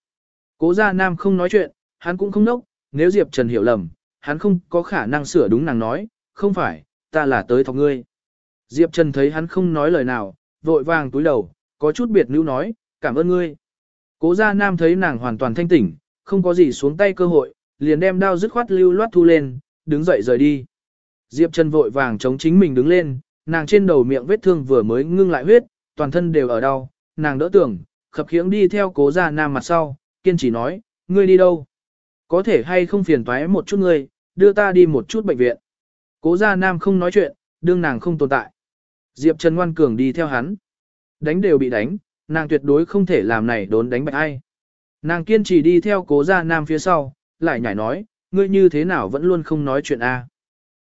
Cố gia nam không nói chuyện, hắn cũng không nốc, nếu Diệp Trần hiểu lầm, hắn không có khả năng sửa đúng nàng nói, không phải, ta là tới thọc ngươi. Diệp Trần thấy hắn không nói lời nào, vội vàng túi đầu, có chút biệt nữ nói, cảm ơn ngươi. Cố gia nam thấy nàng hoàn toàn thanh tỉnh, không có gì xuống tay cơ hội, liền đem đao dứt khoát lưu loát thu lên, đứng dậy rời đi. Diệp Trần vội vàng chống chính mình đứng lên, nàng trên đầu miệng vết thương vừa mới ngưng lại huyết, toàn thân đều ở đau, nàng đỡ tưởng, khập khiễng đi theo cố gia nam mặt sau, kiên trì nói, ngươi đi đâu? Có thể hay không phiền toái một chút ngươi, đưa ta đi một chút bệnh viện. Cố gia nam không nói chuyện, đương nàng không tồn tại. Diệp Trần ngoan cường đi theo hắn. Đánh đều bị đánh, nàng tuyệt đối không thể làm này đốn đánh bạch ai. Nàng kiên trì đi theo cố gia nam phía sau, lại nhảy nói, ngươi như thế nào vẫn luôn không nói chuyện A.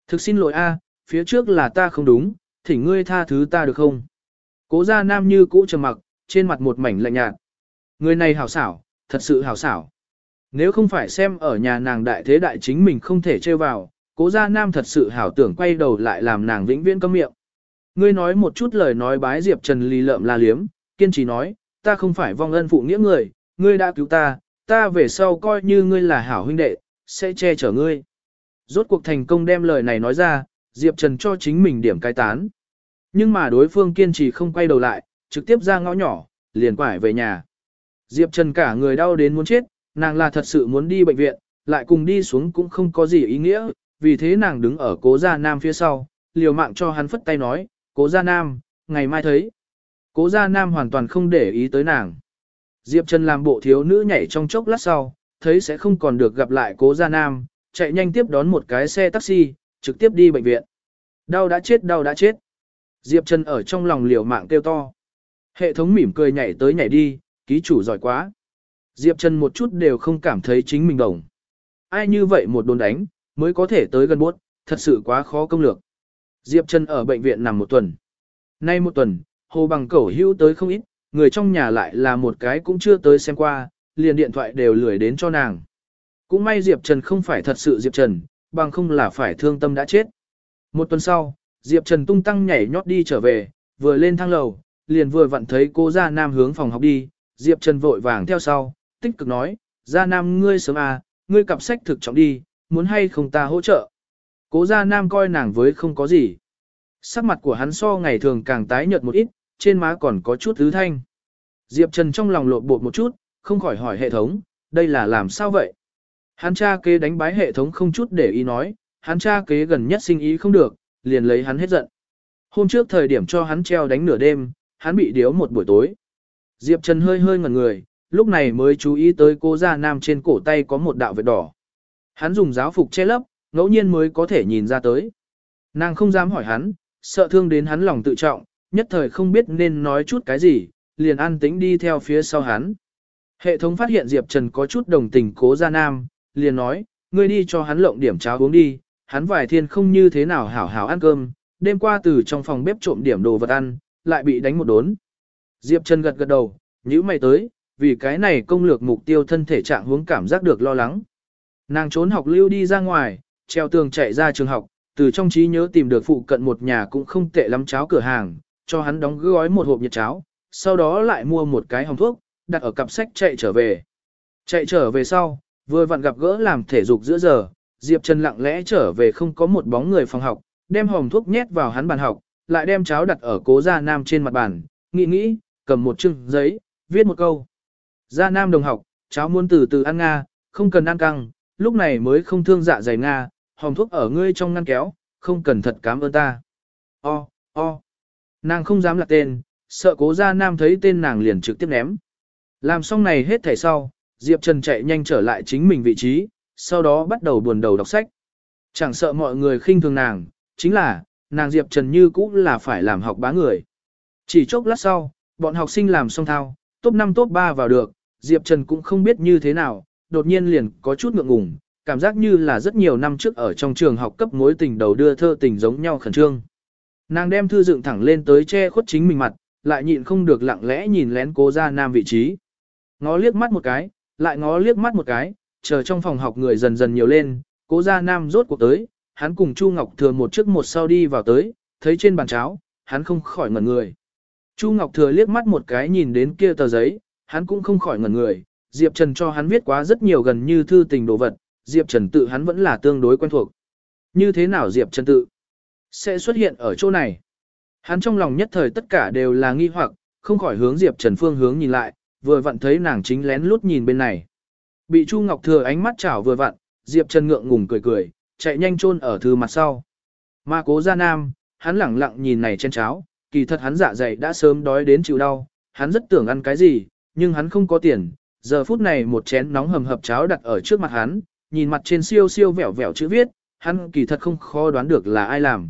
Thực xin lỗi A, phía trước là ta không đúng, thỉnh ngươi tha thứ ta được không? Cố gia nam như cũ trầm mặc, trên mặt một mảnh lạnh nhạt. Người này hảo xảo, thật sự hảo xảo. Nếu không phải xem ở nhà nàng đại thế đại chính mình không thể chơi vào, cố gia nam thật sự hảo tưởng quay đầu lại làm nàng vĩnh viễn câm miệng. Ngươi nói một chút lời nói bái Diệp Trần lì lợm la liếm, kiên trì nói, ta không phải vong ân phụ nghĩa người, ngươi đã cứu ta, ta về sau coi như ngươi là hảo huynh đệ, sẽ che chở ngươi. Rốt cuộc thành công đem lời này nói ra, Diệp Trần cho chính mình điểm cai tán. Nhưng mà đối phương kiên trì không quay đầu lại, trực tiếp ra ngõ nhỏ, liền quải về nhà. Diệp Trần cả người đau đến muốn chết, nàng là thật sự muốn đi bệnh viện, lại cùng đi xuống cũng không có gì ý nghĩa, vì thế nàng đứng ở cố gia nam phía sau, liều mạng cho hắn phất tay nói, cố gia nam, ngày mai thấy. Cố gia nam hoàn toàn không để ý tới nàng. Diệp Trần làm bộ thiếu nữ nhảy trong chốc lát sau, thấy sẽ không còn được gặp lại cố gia nam, chạy nhanh tiếp đón một cái xe taxi, trực tiếp đi bệnh viện. Đau đã chết đau đã chết. Diệp Trần ở trong lòng liều mạng kêu to. Hệ thống mỉm cười nhảy tới nhảy đi, ký chủ giỏi quá. Diệp Trần một chút đều không cảm thấy chính mình đồng. Ai như vậy một đồn đánh, mới có thể tới gần buốt, thật sự quá khó công lược. Diệp Trần ở bệnh viện nằm một tuần. Nay một tuần, hồ bằng cẩu hưu tới không ít, người trong nhà lại là một cái cũng chưa tới xem qua, liền điện thoại đều lười đến cho nàng. Cũng may Diệp Trần không phải thật sự Diệp Trần, bằng không là phải thương tâm đã chết. Một tuần sau, Diệp Trần tung tăng nhảy nhót đi trở về, vừa lên thang lầu, liền vừa vặn thấy cô ra nam hướng phòng học đi, Diệp Trần vội vàng theo sau, tích cực nói, ra nam ngươi sớm à, ngươi cặp sách thực trọng đi, muốn hay không ta hỗ trợ. Cố gia nam coi nàng với không có gì. Sắc mặt của hắn so ngày thường càng tái nhợt một ít, trên má còn có chút thứ thanh. Diệp Trần trong lòng lộn bột một chút, không khỏi hỏi hệ thống, đây là làm sao vậy? Hắn cha kế đánh bái hệ thống không chút để ý nói, hắn cha kế gần nhất sinh ý không được, liền lấy hắn hết giận. Hôm trước thời điểm cho hắn treo đánh nửa đêm, hắn bị điếu một buổi tối. Diệp Trần hơi hơi ngẩn người, lúc này mới chú ý tới cô gia nam trên cổ tay có một đạo vết đỏ. Hắn dùng giáo phục che lấp, ngẫu nhiên mới có thể nhìn ra tới. Nàng không dám hỏi hắn, sợ thương đến hắn lòng tự trọng, nhất thời không biết nên nói chút cái gì, liền an tĩnh đi theo phía sau hắn. Hệ thống phát hiện Diệp Trần có chút đồng tình cố gia nam, liền nói, ngươi đi cho hắn lộng điểm cháo uống đi, hắn vài thiên không như thế nào hảo hảo ăn cơm, đêm qua từ trong phòng bếp trộm điểm đồ vật ăn, lại bị đánh một đốn. Diệp Trần gật gật đầu, nhữ mày tới, vì cái này công lược mục tiêu thân thể trạng hướng cảm giác được lo lắng. Nàng trốn học lưu đi ra ngoài, treo tường chạy ra trường học, từ trong trí nhớ tìm được phụ cận một nhà cũng không tệ lắm cháo cửa hàng, cho hắn đóng gói một hộp nhiệt cháo, sau đó lại mua một cái hồng thuốc, đặt ở cặp sách chạy trở về. Chạy trở về sau, vừa vặn gặp gỡ làm thể dục giữa giờ, Diệp Trần lặng lẽ trở về không có một bóng người phòng học, đem hồng thuốc nhét vào hắn bàn học, lại đem cháo đặt ở cố gia nam trên mặt bàn, nghĩ nghĩ, cầm một chương giấy, viết một câu. Gia nam đồng học, cháo muốn từ từ ăn Nga, không cần ăn căng, lúc này mới không thương dạ dày Nga, hồng thuốc ở ngươi trong ngăn kéo, không cần thật cảm ơn ta. O, o. Nàng không dám lạc tên, sợ cố gia nam thấy tên nàng liền trực tiếp ném. Làm xong này hết thảy sau, Diệp Trần chạy nhanh trở lại chính mình vị trí, sau đó bắt đầu buồn đầu đọc sách. Chẳng sợ mọi người khinh thường nàng, chính là, nàng Diệp Trần như cũ là phải làm học bá người. Chỉ chốc lát sau, bọn học sinh làm xong thao, top 5 top 3 vào được, Diệp Trần cũng không biết như thế nào, đột nhiên liền có chút ngượng ngùng, cảm giác như là rất nhiều năm trước ở trong trường học cấp mối tình đầu đưa thơ tình giống nhau khẩn trương. Nàng đem thư dựng thẳng lên tới che khuất chính mình mặt, lại nhịn không được lặng lẽ nhìn lén cố ra nam vị trí. Ngó liếc mắt một cái, lại ngó liếc mắt một cái, chờ trong phòng học người dần dần nhiều lên, cố ra nam rốt cuộc tới, hắn cùng Chu Ngọc Thừa một trước một sau đi vào tới, thấy trên bàn cháo, hắn không khỏi ngẩn người. Chu Ngọc Thừa liếc mắt một cái nhìn đến kia tờ giấy, hắn cũng không khỏi ngẩn người, Diệp Trần cho hắn viết quá rất nhiều gần như thư tình đồ vật, Diệp Trần tự hắn vẫn là tương đối quen thuộc. Như thế nào Diệp Trần tự sẽ xuất hiện ở chỗ này? Hắn trong lòng nhất thời tất cả đều là nghi hoặc, không khỏi hướng Diệp Trần phương hướng nhìn lại, vừa vặn thấy nàng chính lén lút nhìn bên này. Bị Chu Ngọc Thừa ánh mắt chảo vừa vặn, Diệp Trần ngượng ngùng cười cười, chạy nhanh chôn ở thư mặt sau. Mà cố gia nam, hắn lẳng lặng nhìn này trên cháo, kỳ thật hắn dạ dày đã sớm đói đến chịu đau, hắn rất tưởng ăn cái gì, nhưng hắn không có tiền, giờ phút này một chén nóng hầm hập cháo đặt ở trước mặt hắn, nhìn mặt trên siêu siêu vẻo vẻo chữ viết, hắn kỳ thật không khó đoán được là ai làm.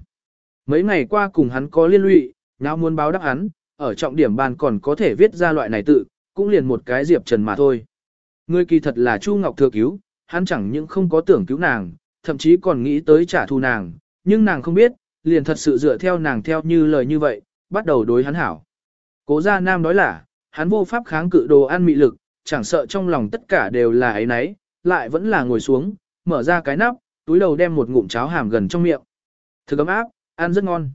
Mấy ngày qua cùng hắn có liên lụy, nào muốn báo đáp hắn, ở trọng điểm bàn còn có thể viết ra loại này tự, cũng liền một cái Diệp Trần mà thôi. Người kỳ thật là Chu Ngọc Thừa cứu, hắn chẳng những không có tưởng cứu nàng, thậm chí còn nghĩ tới trả thù nàng, nhưng nàng không biết, liền thật sự dựa theo nàng theo như lời như vậy, bắt đầu đối hắn hảo. Cố gia nam nói là, hắn vô pháp kháng cự đồ ăn mị lực, chẳng sợ trong lòng tất cả đều là ấy nấy, lại vẫn là ngồi xuống, mở ra cái nắp, túi đầu đem một ngụm cháo hàm gần trong miệng. Thực ấm áp, ăn rất ngon.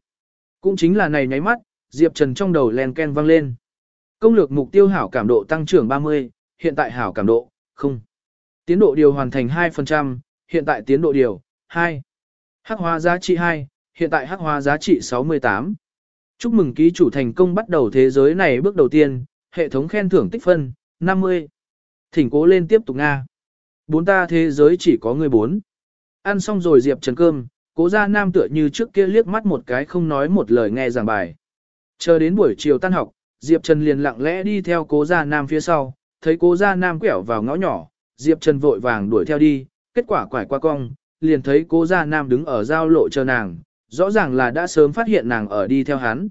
Cũng chính là này nháy mắt, Diệp Trần trong đầu len ken vang lên. Công lược mục tiêu hảo cảm độ tăng trưởng 30, hiện tại hảo cảm độ, không. Tiến độ điều hoàn thành 2%, hiện tại tiến độ điều, 2. Hắc hóa giá trị 2, hiện tại hắc hóa giá trị 68. Chúc mừng ký chủ thành công bắt đầu thế giới này bước đầu tiên, hệ thống khen thưởng tích phân, 50. Thỉnh cố lên tiếp tục Nga. Bốn ta thế giới chỉ có người bốn. Ăn xong rồi Diệp Trần cơm, cố gia nam tựa như trước kia liếc mắt một cái không nói một lời nghe giảng bài. Chờ đến buổi chiều tan học, Diệp Trần liền lặng lẽ đi theo cố gia nam phía sau, thấy cố gia nam quẹo vào ngõ nhỏ, Diệp Trần vội vàng đuổi theo đi, kết quả quải qua cong, liền thấy cố gia nam đứng ở giao lộ chờ nàng, rõ ràng là đã sớm phát hiện nàng ở đi theo hắn.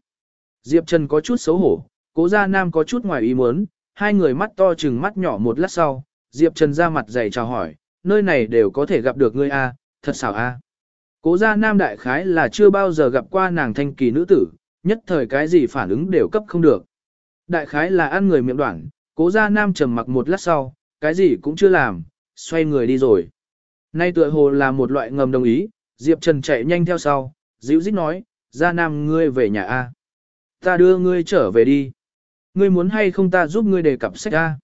Diệp Trần có chút xấu hổ, cố gia nam có chút ngoài ý muốn, hai người mắt to chừng mắt nhỏ một lát sau, Diệp Trần ra mặt dày chào hỏi, nơi này đều có thể gặp được ngươi a, thật xảo a. Cố gia nam đại khái là chưa bao giờ gặp qua nàng thanh kỳ nữ tử, nhất thời cái gì phản ứng đều cấp không được. Đại khái là ăn người miệng đoạn, cố gia nam trầm mặc một lát sau, cái gì cũng chưa làm, xoay người đi rồi. Nay tựa hồ là một loại ngầm đồng ý, Diệp Trần chạy nhanh theo sau, dịu dít nói, gia nam ngươi về nhà A. Ta đưa ngươi trở về đi. Ngươi muốn hay không ta giúp ngươi đề cặp sách A.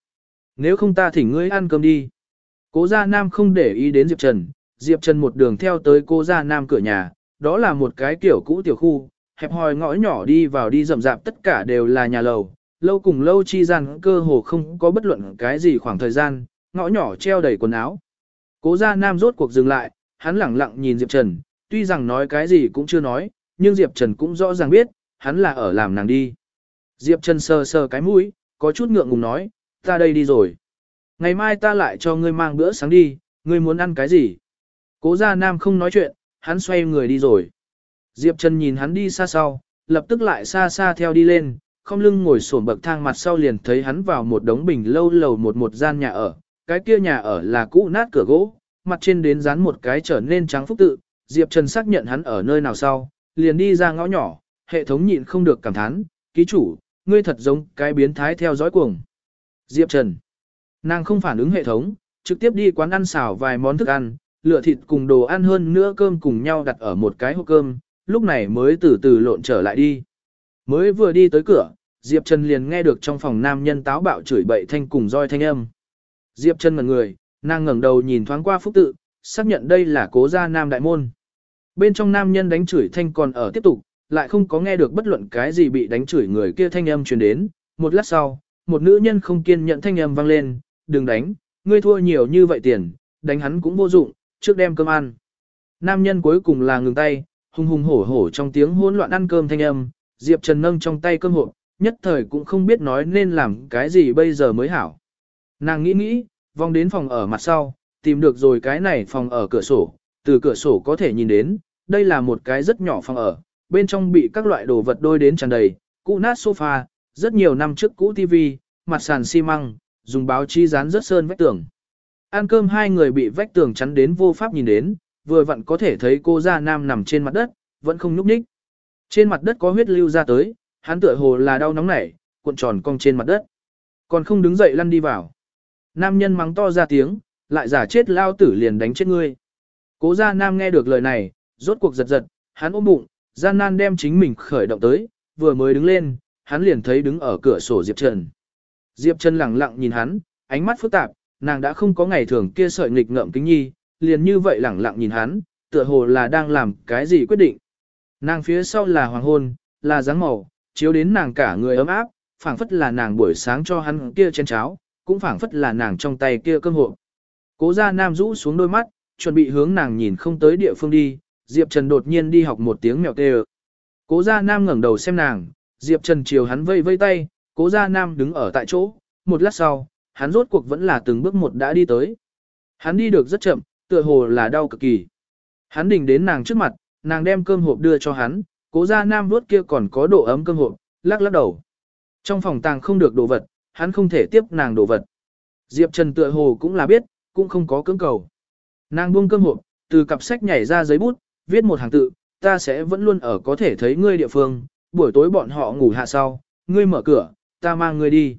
Nếu không ta thỉnh ngươi ăn cơm đi. Cố gia nam không để ý đến Diệp Trần, Diệp Trần một đường theo tới cô gia nam cửa nhà, đó là một cái kiểu cũ tiểu khu, hẹp hòi ngõ nhỏ đi vào đi rậm rạp tất cả đều là nhà lầu, lâu cùng lâu chi gian cơ hồ không có bất luận cái gì khoảng thời gian, ngõ nhỏ treo đầy quần áo. Cố gia nam rốt cuộc dừng lại, hắn lẳng lặng nhìn Diệp Trần, tuy rằng nói cái gì cũng chưa nói, nhưng Diệp Trần cũng rõ ràng biết, hắn là ở làm nàng đi. Diệp Trần sờ sờ cái mũi, có chút ngượng ngùng nói, ta đây đi rồi. Ngày mai ta lại cho ngươi mang bữa sáng đi, ngươi muốn ăn cái gì? Cố gia nam không nói chuyện, hắn xoay người đi rồi. Diệp Trần nhìn hắn đi xa sau, lập tức lại xa xa theo đi lên, không lưng ngồi sổm bậc thang mặt sau liền thấy hắn vào một đống bình lâu lầu một một gian nhà ở. Cái kia nhà ở là cũ nát cửa gỗ, mặt trên đến dán một cái trở nên trắng phúc tự. Diệp Trần xác nhận hắn ở nơi nào sau, liền đi ra ngõ nhỏ, hệ thống nhịn không được cảm thán, ký chủ, ngươi thật giống cái biến thái theo dõi cuồng. Diệp Trần. Nàng không phản ứng hệ thống, trực tiếp đi quán ăn xào vài món thức ăn, lựa thịt cùng đồ ăn hơn nữa cơm cùng nhau đặt ở một cái hộp cơm, lúc này mới từ từ lộn trở lại đi. Mới vừa đi tới cửa, Diệp Trần liền nghe được trong phòng nam nhân táo bạo chửi bậy thanh cùng roi thanh âm. Diệp Trần ngẩn người, nàng ngẩng đầu nhìn thoáng qua phúc tự, xác nhận đây là cố gia nam đại môn. Bên trong nam nhân đánh chửi thanh còn ở tiếp tục, lại không có nghe được bất luận cái gì bị đánh chửi người kia thanh âm truyền đến. Một lát sau, một nữ nhân không kiên nhận thanh âm vang lên, đừng đánh, ngươi thua nhiều như vậy tiền, đánh hắn cũng vô dụng, trước đem cơm ăn. Nam nhân cuối cùng là ngừng tay, hùng hùng hổ hổ trong tiếng hỗn loạn ăn cơm thanh âm, Diệp Trần nâng trong tay cơm hộp, nhất thời cũng không biết nói nên làm cái gì bây giờ mới hảo. Nàng nghĩ nghĩ, vòng đến phòng ở mặt sau, tìm được rồi cái này phòng ở cửa sổ, từ cửa sổ có thể nhìn đến, đây là một cái rất nhỏ phòng ở, bên trong bị các loại đồ vật đôi đến tràn đầy, cũ nát sofa, rất nhiều năm trước cũ tivi, mặt sàn xi măng, dùng báo chí dán rất sơn vách tường. Ăn cơm hai người bị vách tường chắn đến vô pháp nhìn đến, vừa vặn có thể thấy cô gia nam nằm trên mặt đất, vẫn không nhúc nhích. Trên mặt đất có huyết lưu ra tới, hắn tựa hồ là đau nóng nảy, cuộn tròn cong trên mặt đất. Còn không đứng dậy lăn đi vào. Nam nhân mắng to ra tiếng, lại giả chết lao tử liền đánh chết ngươi. Cố gia nam nghe được lời này, rốt cuộc giật giật, hắn ôm bụng, gian nan đem chính mình khởi động tới, vừa mới đứng lên, hắn liền thấy đứng ở cửa sổ Diệp Trần. Diệp Trần lặng lặng nhìn hắn, ánh mắt phức tạp, nàng đã không có ngày thường kia sợi nghịch ngợm kính nhi, liền như vậy lặng lặng nhìn hắn, tựa hồ là đang làm cái gì quyết định. Nàng phía sau là hoàng hôn, là dáng màu, chiếu đến nàng cả người ấm áp, phảng phất là nàng buổi sáng cho hắn kia chén cháo, cũng phảng phất là nàng trong tay kia cơm hộp. Cố gia nam rũ xuống đôi mắt, chuẩn bị hướng nàng nhìn không tới địa phương đi, Diệp Trần đột nhiên đi học một tiếng mèo tê Cố gia nam ngẩng đầu xem nàng, Diệp Trần chiều hắn vây vây tay, cố gia nam đứng ở tại chỗ, một lát sau, hắn rốt cuộc vẫn là từng bước một đã đi tới. Hắn đi được rất chậm, tựa hồ là đau cực kỳ. Hắn đình đến nàng trước mặt, nàng đem cơm hộp đưa cho hắn, cố gia nam vuốt kia còn có độ ấm cơm hộp, lắc lắc đầu. Trong phòng tàng không được đồ vật, hắn không thể tiếp nàng đồ vật. Diệp Trần tựa hồ cũng là biết, cũng không có cưỡng cầu. Nàng buông cơm hộp, từ cặp sách nhảy ra giấy bút, viết một hàng tự, ta sẽ vẫn luôn ở có thể thấy ngươi địa phương, buổi tối bọn họ ngủ hạ sau, ngươi mở cửa, ta mang ngươi đi.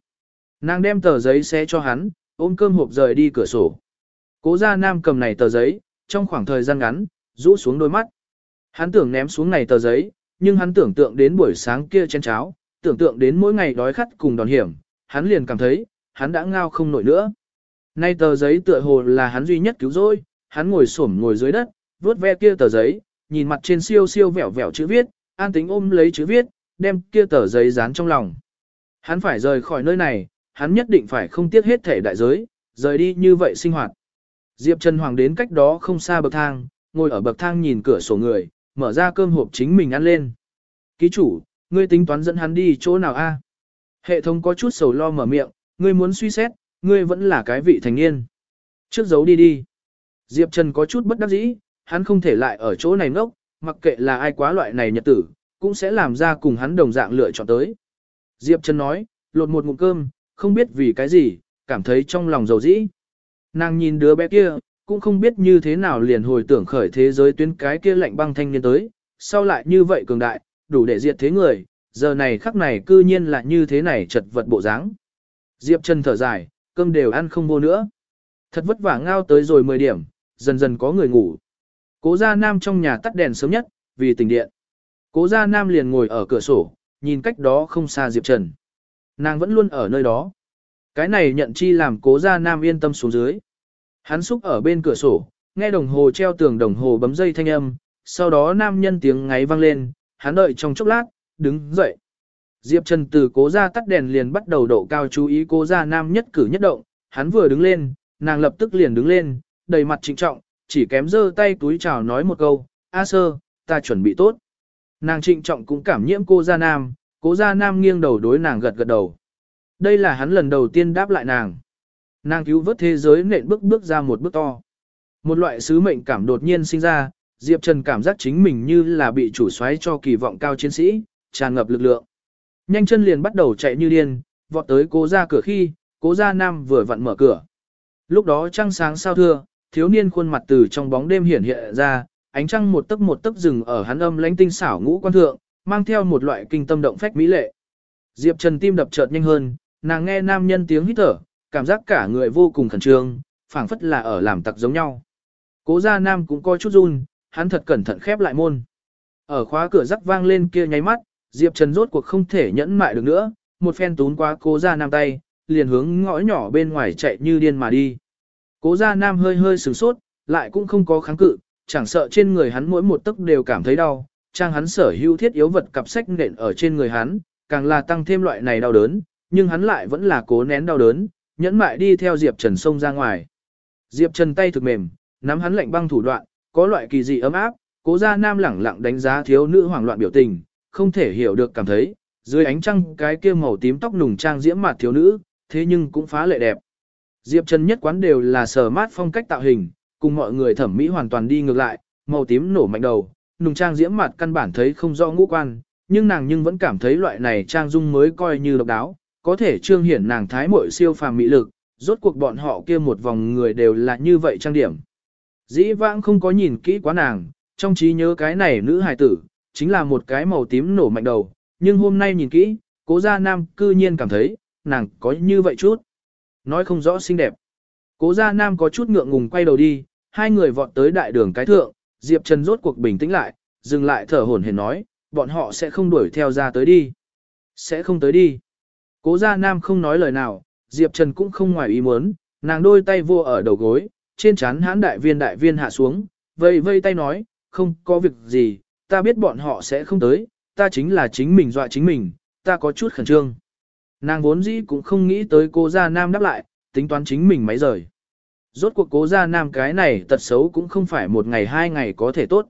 Nàng đem tờ giấy xé cho hắn, ôm cơm hộp rời đi cửa sổ. Cố gia nam cầm này tờ giấy, trong khoảng thời gian ngắn, rũ xuống đôi mắt. Hắn tưởng ném xuống này tờ giấy, nhưng hắn tưởng tượng đến buổi sáng kia chén cháo, tưởng tượng đến mỗi ngày đói khát cùng đòn hiểm, hắn liền cảm thấy, hắn đã ngao không nổi nữa. Nay tờ giấy tựa hồ là hắn duy nhất cứu rỗi, hắn ngồi xổm ngồi dưới đất, vuốt ve kia tờ giấy, nhìn mặt trên siêu siêu vẹo vẹo chữ viết, an tính ôm lấy chữ viết, đem kia tờ giấy dán trong lòng. Hắn phải rời khỏi nơi này, hắn nhất định phải không tiếc hết thể đại giới, rời đi như vậy sinh hoạt. Diệp Trần Hoàng đến cách đó không xa bậc thang, ngồi ở bậc thang nhìn cửa sổ người, mở ra cơm hộp chính mình ăn lên. Ký chủ, ngươi tính toán dẫn hắn đi chỗ nào a? Hệ thống có chút sầu lo mở miệng, ngươi muốn suy xét, ngươi vẫn là cái vị thành niên. Trước giấu đi đi. Diệp Trần có chút bất đắc dĩ, hắn không thể lại ở chỗ này ngốc, mặc kệ là ai quá loại này nhật tử, cũng sẽ làm ra cùng hắn đồng dạng lựa chọn tới. Diệp Trần nói, lột một ngụm cơm, không biết vì cái gì, cảm thấy trong lòng dầu dĩ. Nàng nhìn đứa bé kia, cũng không biết như thế nào liền hồi tưởng khởi thế giới tuyến cái kia lạnh băng thanh niên tới, sau lại như vậy cường đại, đủ để diệt thế người, giờ này khắc này cư nhiên là như thế này chật vật bộ dáng. Diệp Trần thở dài, cơm đều ăn không vô nữa. Thật vất vả ngao tới rồi 10 điểm, dần dần có người ngủ. Cố gia nam trong nhà tắt đèn sớm nhất, vì tình điện. Cố gia nam liền ngồi ở cửa sổ, nhìn cách đó không xa Diệp Trần. Nàng vẫn luôn ở nơi đó. Cái này nhận chi làm cố gia nam yên tâm xuống dưới. Hắn xúc ở bên cửa sổ, nghe đồng hồ treo tường đồng hồ bấm dây thanh âm, sau đó nam nhân tiếng ngáy vang lên, hắn đợi trong chốc lát, đứng dậy. Diệp Trần từ cố gia tắt đèn liền bắt đầu độ cao chú ý cố gia nam nhất cử nhất động, hắn vừa đứng lên, nàng lập tức liền đứng lên, đầy mặt trịnh trọng, chỉ kém giơ tay túi chào nói một câu, A sơ, ta chuẩn bị tốt. Nàng trịnh trọng cũng cảm nhiễm cô gia nam, cố gia nam nghiêng đầu đối nàng gật gật đầu. Đây là hắn lần đầu tiên đáp lại nàng. Nàng cứu vớt thế giới nện bước bước ra một bước to. Một loại sứ mệnh cảm đột nhiên sinh ra, Diệp Trần cảm giác chính mình như là bị chủ soái cho kỳ vọng cao chiến sĩ, tràn ngập lực lượng. Nhanh chân liền bắt đầu chạy như điên, vọt tới cố ra cửa khi, cố gia nam vừa vặn mở cửa. Lúc đó trăng sáng sao thưa, thiếu niên khuôn mặt từ trong bóng đêm hiển hiện ra, ánh trăng một tấc một tấc rừng ở hắn âm lãnh tinh xảo ngũ quan thượng, mang theo một loại kinh tâm động phách mỹ lệ. Diệp Trần tim đập chợt nhanh hơn, nàng nghe nam nhân tiếng hít thở, cảm giác cả người vô cùng khẩn trương, phảng phất là ở làm tặc giống nhau. Cố gia nam cũng coi chút run, hắn thật cẩn thận khép lại môn. Ở khóa cửa rắc vang lên kia nháy mắt, Diệp Trần rốt cuộc không thể nhẫn mại được nữa, một phen tún qua cố gia nam tay, liền hướng ngõ nhỏ bên ngoài chạy như điên mà đi. Cố gia nam hơi hơi sửng sốt, lại cũng không có kháng cự, chẳng sợ trên người hắn mỗi một tấc đều cảm thấy đau, trang hắn sở hữu thiết yếu vật cặp sách nện ở trên người hắn, càng là tăng thêm loại này đau đớn, nhưng hắn lại vẫn là cố nén đau đớn, nhẫn mại đi theo Diệp Trần xông ra ngoài. Diệp Trần tay thực mềm, nắm hắn lạnh băng thủ đoạn, có loại kỳ dị ấm áp, cố gia nam lẳng lặng đánh giá thiếu nữ hoảng loạn biểu tình, không thể hiểu được cảm thấy, dưới ánh trăng cái kia màu tím tóc nùng trang diễm mặt thiếu nữ, thế nhưng cũng phá lệ đẹp. Diệp Trần nhất quán đều là sờ mát phong cách tạo hình, cùng mọi người thẩm mỹ hoàn toàn đi ngược lại, màu tím nổ mạnh đầu, nùng trang diễm mặt căn bản thấy không rõ ngũ quan, nhưng nàng nhưng vẫn cảm thấy loại này trang dung mới coi như độc đáo, có thể trương hiển nàng thái muội siêu phàm mỹ lực, rốt cuộc bọn họ kia một vòng người đều là như vậy trang điểm. Dĩ vãng không có nhìn kỹ quá nàng, trong trí nhớ cái này nữ hài tử, chính là một cái màu tím nổ mạnh đầu, nhưng hôm nay nhìn kỹ, cố gia nam cư nhiên cảm thấy, nàng có như vậy chút. Nói không rõ xinh đẹp. Cố gia nam có chút ngượng ngùng quay đầu đi, hai người vọt tới đại đường cái thượng, Diệp Trần rốt cuộc bình tĩnh lại, dừng lại thở hổn hển nói, bọn họ sẽ không đuổi theo ra tới đi. Sẽ không tới đi. Cố gia nam không nói lời nào, Diệp Trần cũng không ngoài ý muốn, nàng đôi tay vô ở đầu gối, trên chán hãn đại viên đại viên hạ xuống, vây vây tay nói, không có việc gì, ta biết bọn họ sẽ không tới, ta chính là chính mình dọa chính mình, ta có chút khẩn trương. Nàng vốn dĩ cũng không nghĩ tới cô gia nam đáp lại, tính toán chính mình máy rời. Rốt cuộc cố gia nam cái này tật xấu cũng không phải một ngày hai ngày có thể tốt.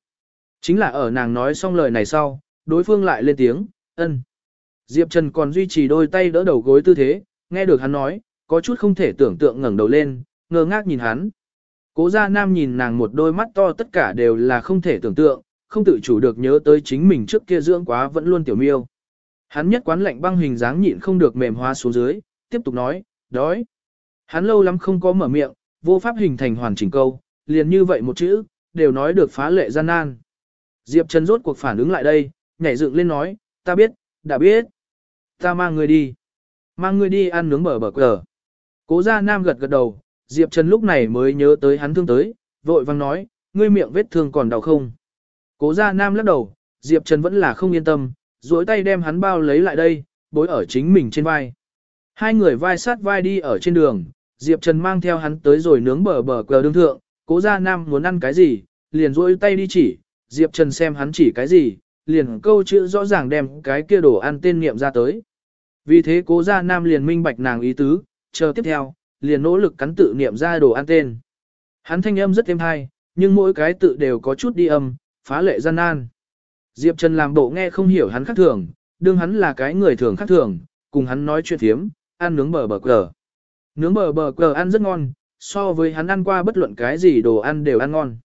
Chính là ở nàng nói xong lời này sau, đối phương lại lên tiếng, ân. Diệp Trần còn duy trì đôi tay đỡ đầu gối tư thế, nghe được hắn nói, có chút không thể tưởng tượng ngẩng đầu lên, ngơ ngác nhìn hắn. Cố gia nam nhìn nàng một đôi mắt to tất cả đều là không thể tưởng tượng, không tự chủ được nhớ tới chính mình trước kia dưỡng quá vẫn luôn tiểu miêu. Hắn nhất quán lạnh băng hình dáng nhịn không được mềm hóa xuống dưới, tiếp tục nói, đói. Hắn lâu lắm không có mở miệng, vô pháp hình thành hoàn chỉnh câu, liền như vậy một chữ, đều nói được phá lệ gian nan. Diệp Trần rốt cuộc phản ứng lại đây, nhảy dựng lên nói, ta biết, đã biết. Ta mang người đi. Mang người đi ăn nướng bờ bờ cờ. Cố gia nam gật gật đầu, Diệp Trần lúc này mới nhớ tới hắn thương tới, vội vang nói, ngươi miệng vết thương còn đau không? Cố gia nam lắc đầu, Diệp Trần vẫn là không yên tâm, duỗi tay đem hắn bao lấy lại đây, bối ở chính mình trên vai. Hai người vai sát vai đi ở trên đường, Diệp Trần mang theo hắn tới rồi nướng bờ bờ cờ đương thượng, cố gia nam muốn ăn cái gì, liền duỗi tay đi chỉ, Diệp Trần xem hắn chỉ cái gì, liền câu chữ rõ ràng đem cái kia đồ ăn tên niệm ra tới. Vì thế cố gia nam liền minh bạch nàng ý tứ, chờ tiếp theo, liền nỗ lực cắn tự niệm ra đồ ăn tên. Hắn thanh âm rất êm hay, nhưng mỗi cái tự đều có chút đi âm, phá lệ gian nan. Diệp Trần làm bộ nghe không hiểu hắn khác thường, đương hắn là cái người thường khác thường, cùng hắn nói chuyện thiếm, ăn nướng bờ bờ cờ. Nướng bờ bờ cờ ăn rất ngon, so với hắn ăn qua bất luận cái gì đồ ăn đều ăn ngon.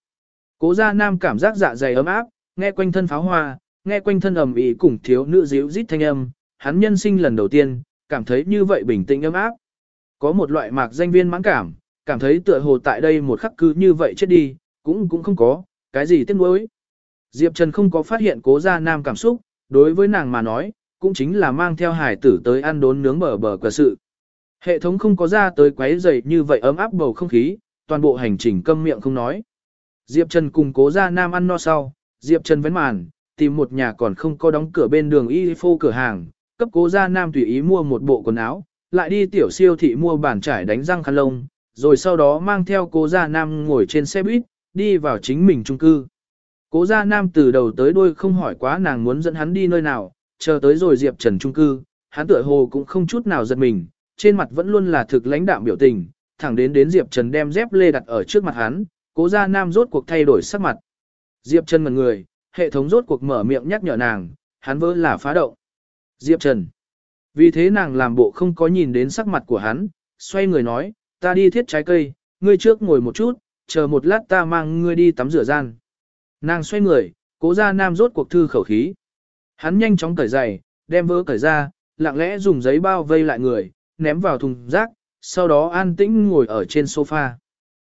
Cố gia nam cảm giác dạ dày ấm áp, nghe quanh thân pháo hoa, nghe quanh thân ẩm ý cùng thiếu nữ díu rít thanh âm, hắn nhân sinh lần đầu tiên, cảm thấy như vậy bình tĩnh ấm áp. Có một loại mạc danh viên mãn cảm, cảm thấy tựa hồ tại đây một khắc cứ như vậy chết đi, cũng cũng không có, cái gì tiếc nuối. Diệp Trần không có phát hiện cố gia nam cảm xúc, đối với nàng mà nói, cũng chính là mang theo hải tử tới ăn đốn nướng bờ bờ quả sự. Hệ thống không có ra tới quấy rầy như vậy ấm áp bầu không khí, toàn bộ hành trình câm miệng không nói. Diệp Trần cùng cố gia nam ăn no sau, Diệp Trần vén màn, tìm một nhà còn không có đóng cửa bên đường y phô cửa hàng, cấp cố gia nam tùy ý mua một bộ quần áo, lại đi tiểu siêu thị mua bản trải đánh răng khăn lông, rồi sau đó mang theo cố gia nam ngồi trên xe buýt, đi vào chính mình trung cư. Cố gia nam từ đầu tới đuôi không hỏi quá nàng muốn dẫn hắn đi nơi nào, chờ tới rồi Diệp Trần trung cư, hắn tựa hồ cũng không chút nào giật mình, trên mặt vẫn luôn là thực lãnh đạm biểu tình, thẳng đến đến Diệp Trần đem dép lê đặt ở trước mặt hắn, cố gia nam rốt cuộc thay đổi sắc mặt. Diệp Trần ngẩn người, hệ thống rốt cuộc mở miệng nhắc nhở nàng, hắn vỡ là phá động. Diệp Trần. Vì thế nàng làm bộ không có nhìn đến sắc mặt của hắn, xoay người nói, ta đi thiết trái cây, ngươi trước ngồi một chút, chờ một lát ta mang ngươi đi tắm rửa gian. Nàng xoay người, cố ra nam rốt cuộc thư khẩu khí. Hắn nhanh chóng cởi giày, đem vỡ cởi ra, lặng lẽ dùng giấy bao vây lại người, ném vào thùng rác, sau đó an tĩnh ngồi ở trên sofa.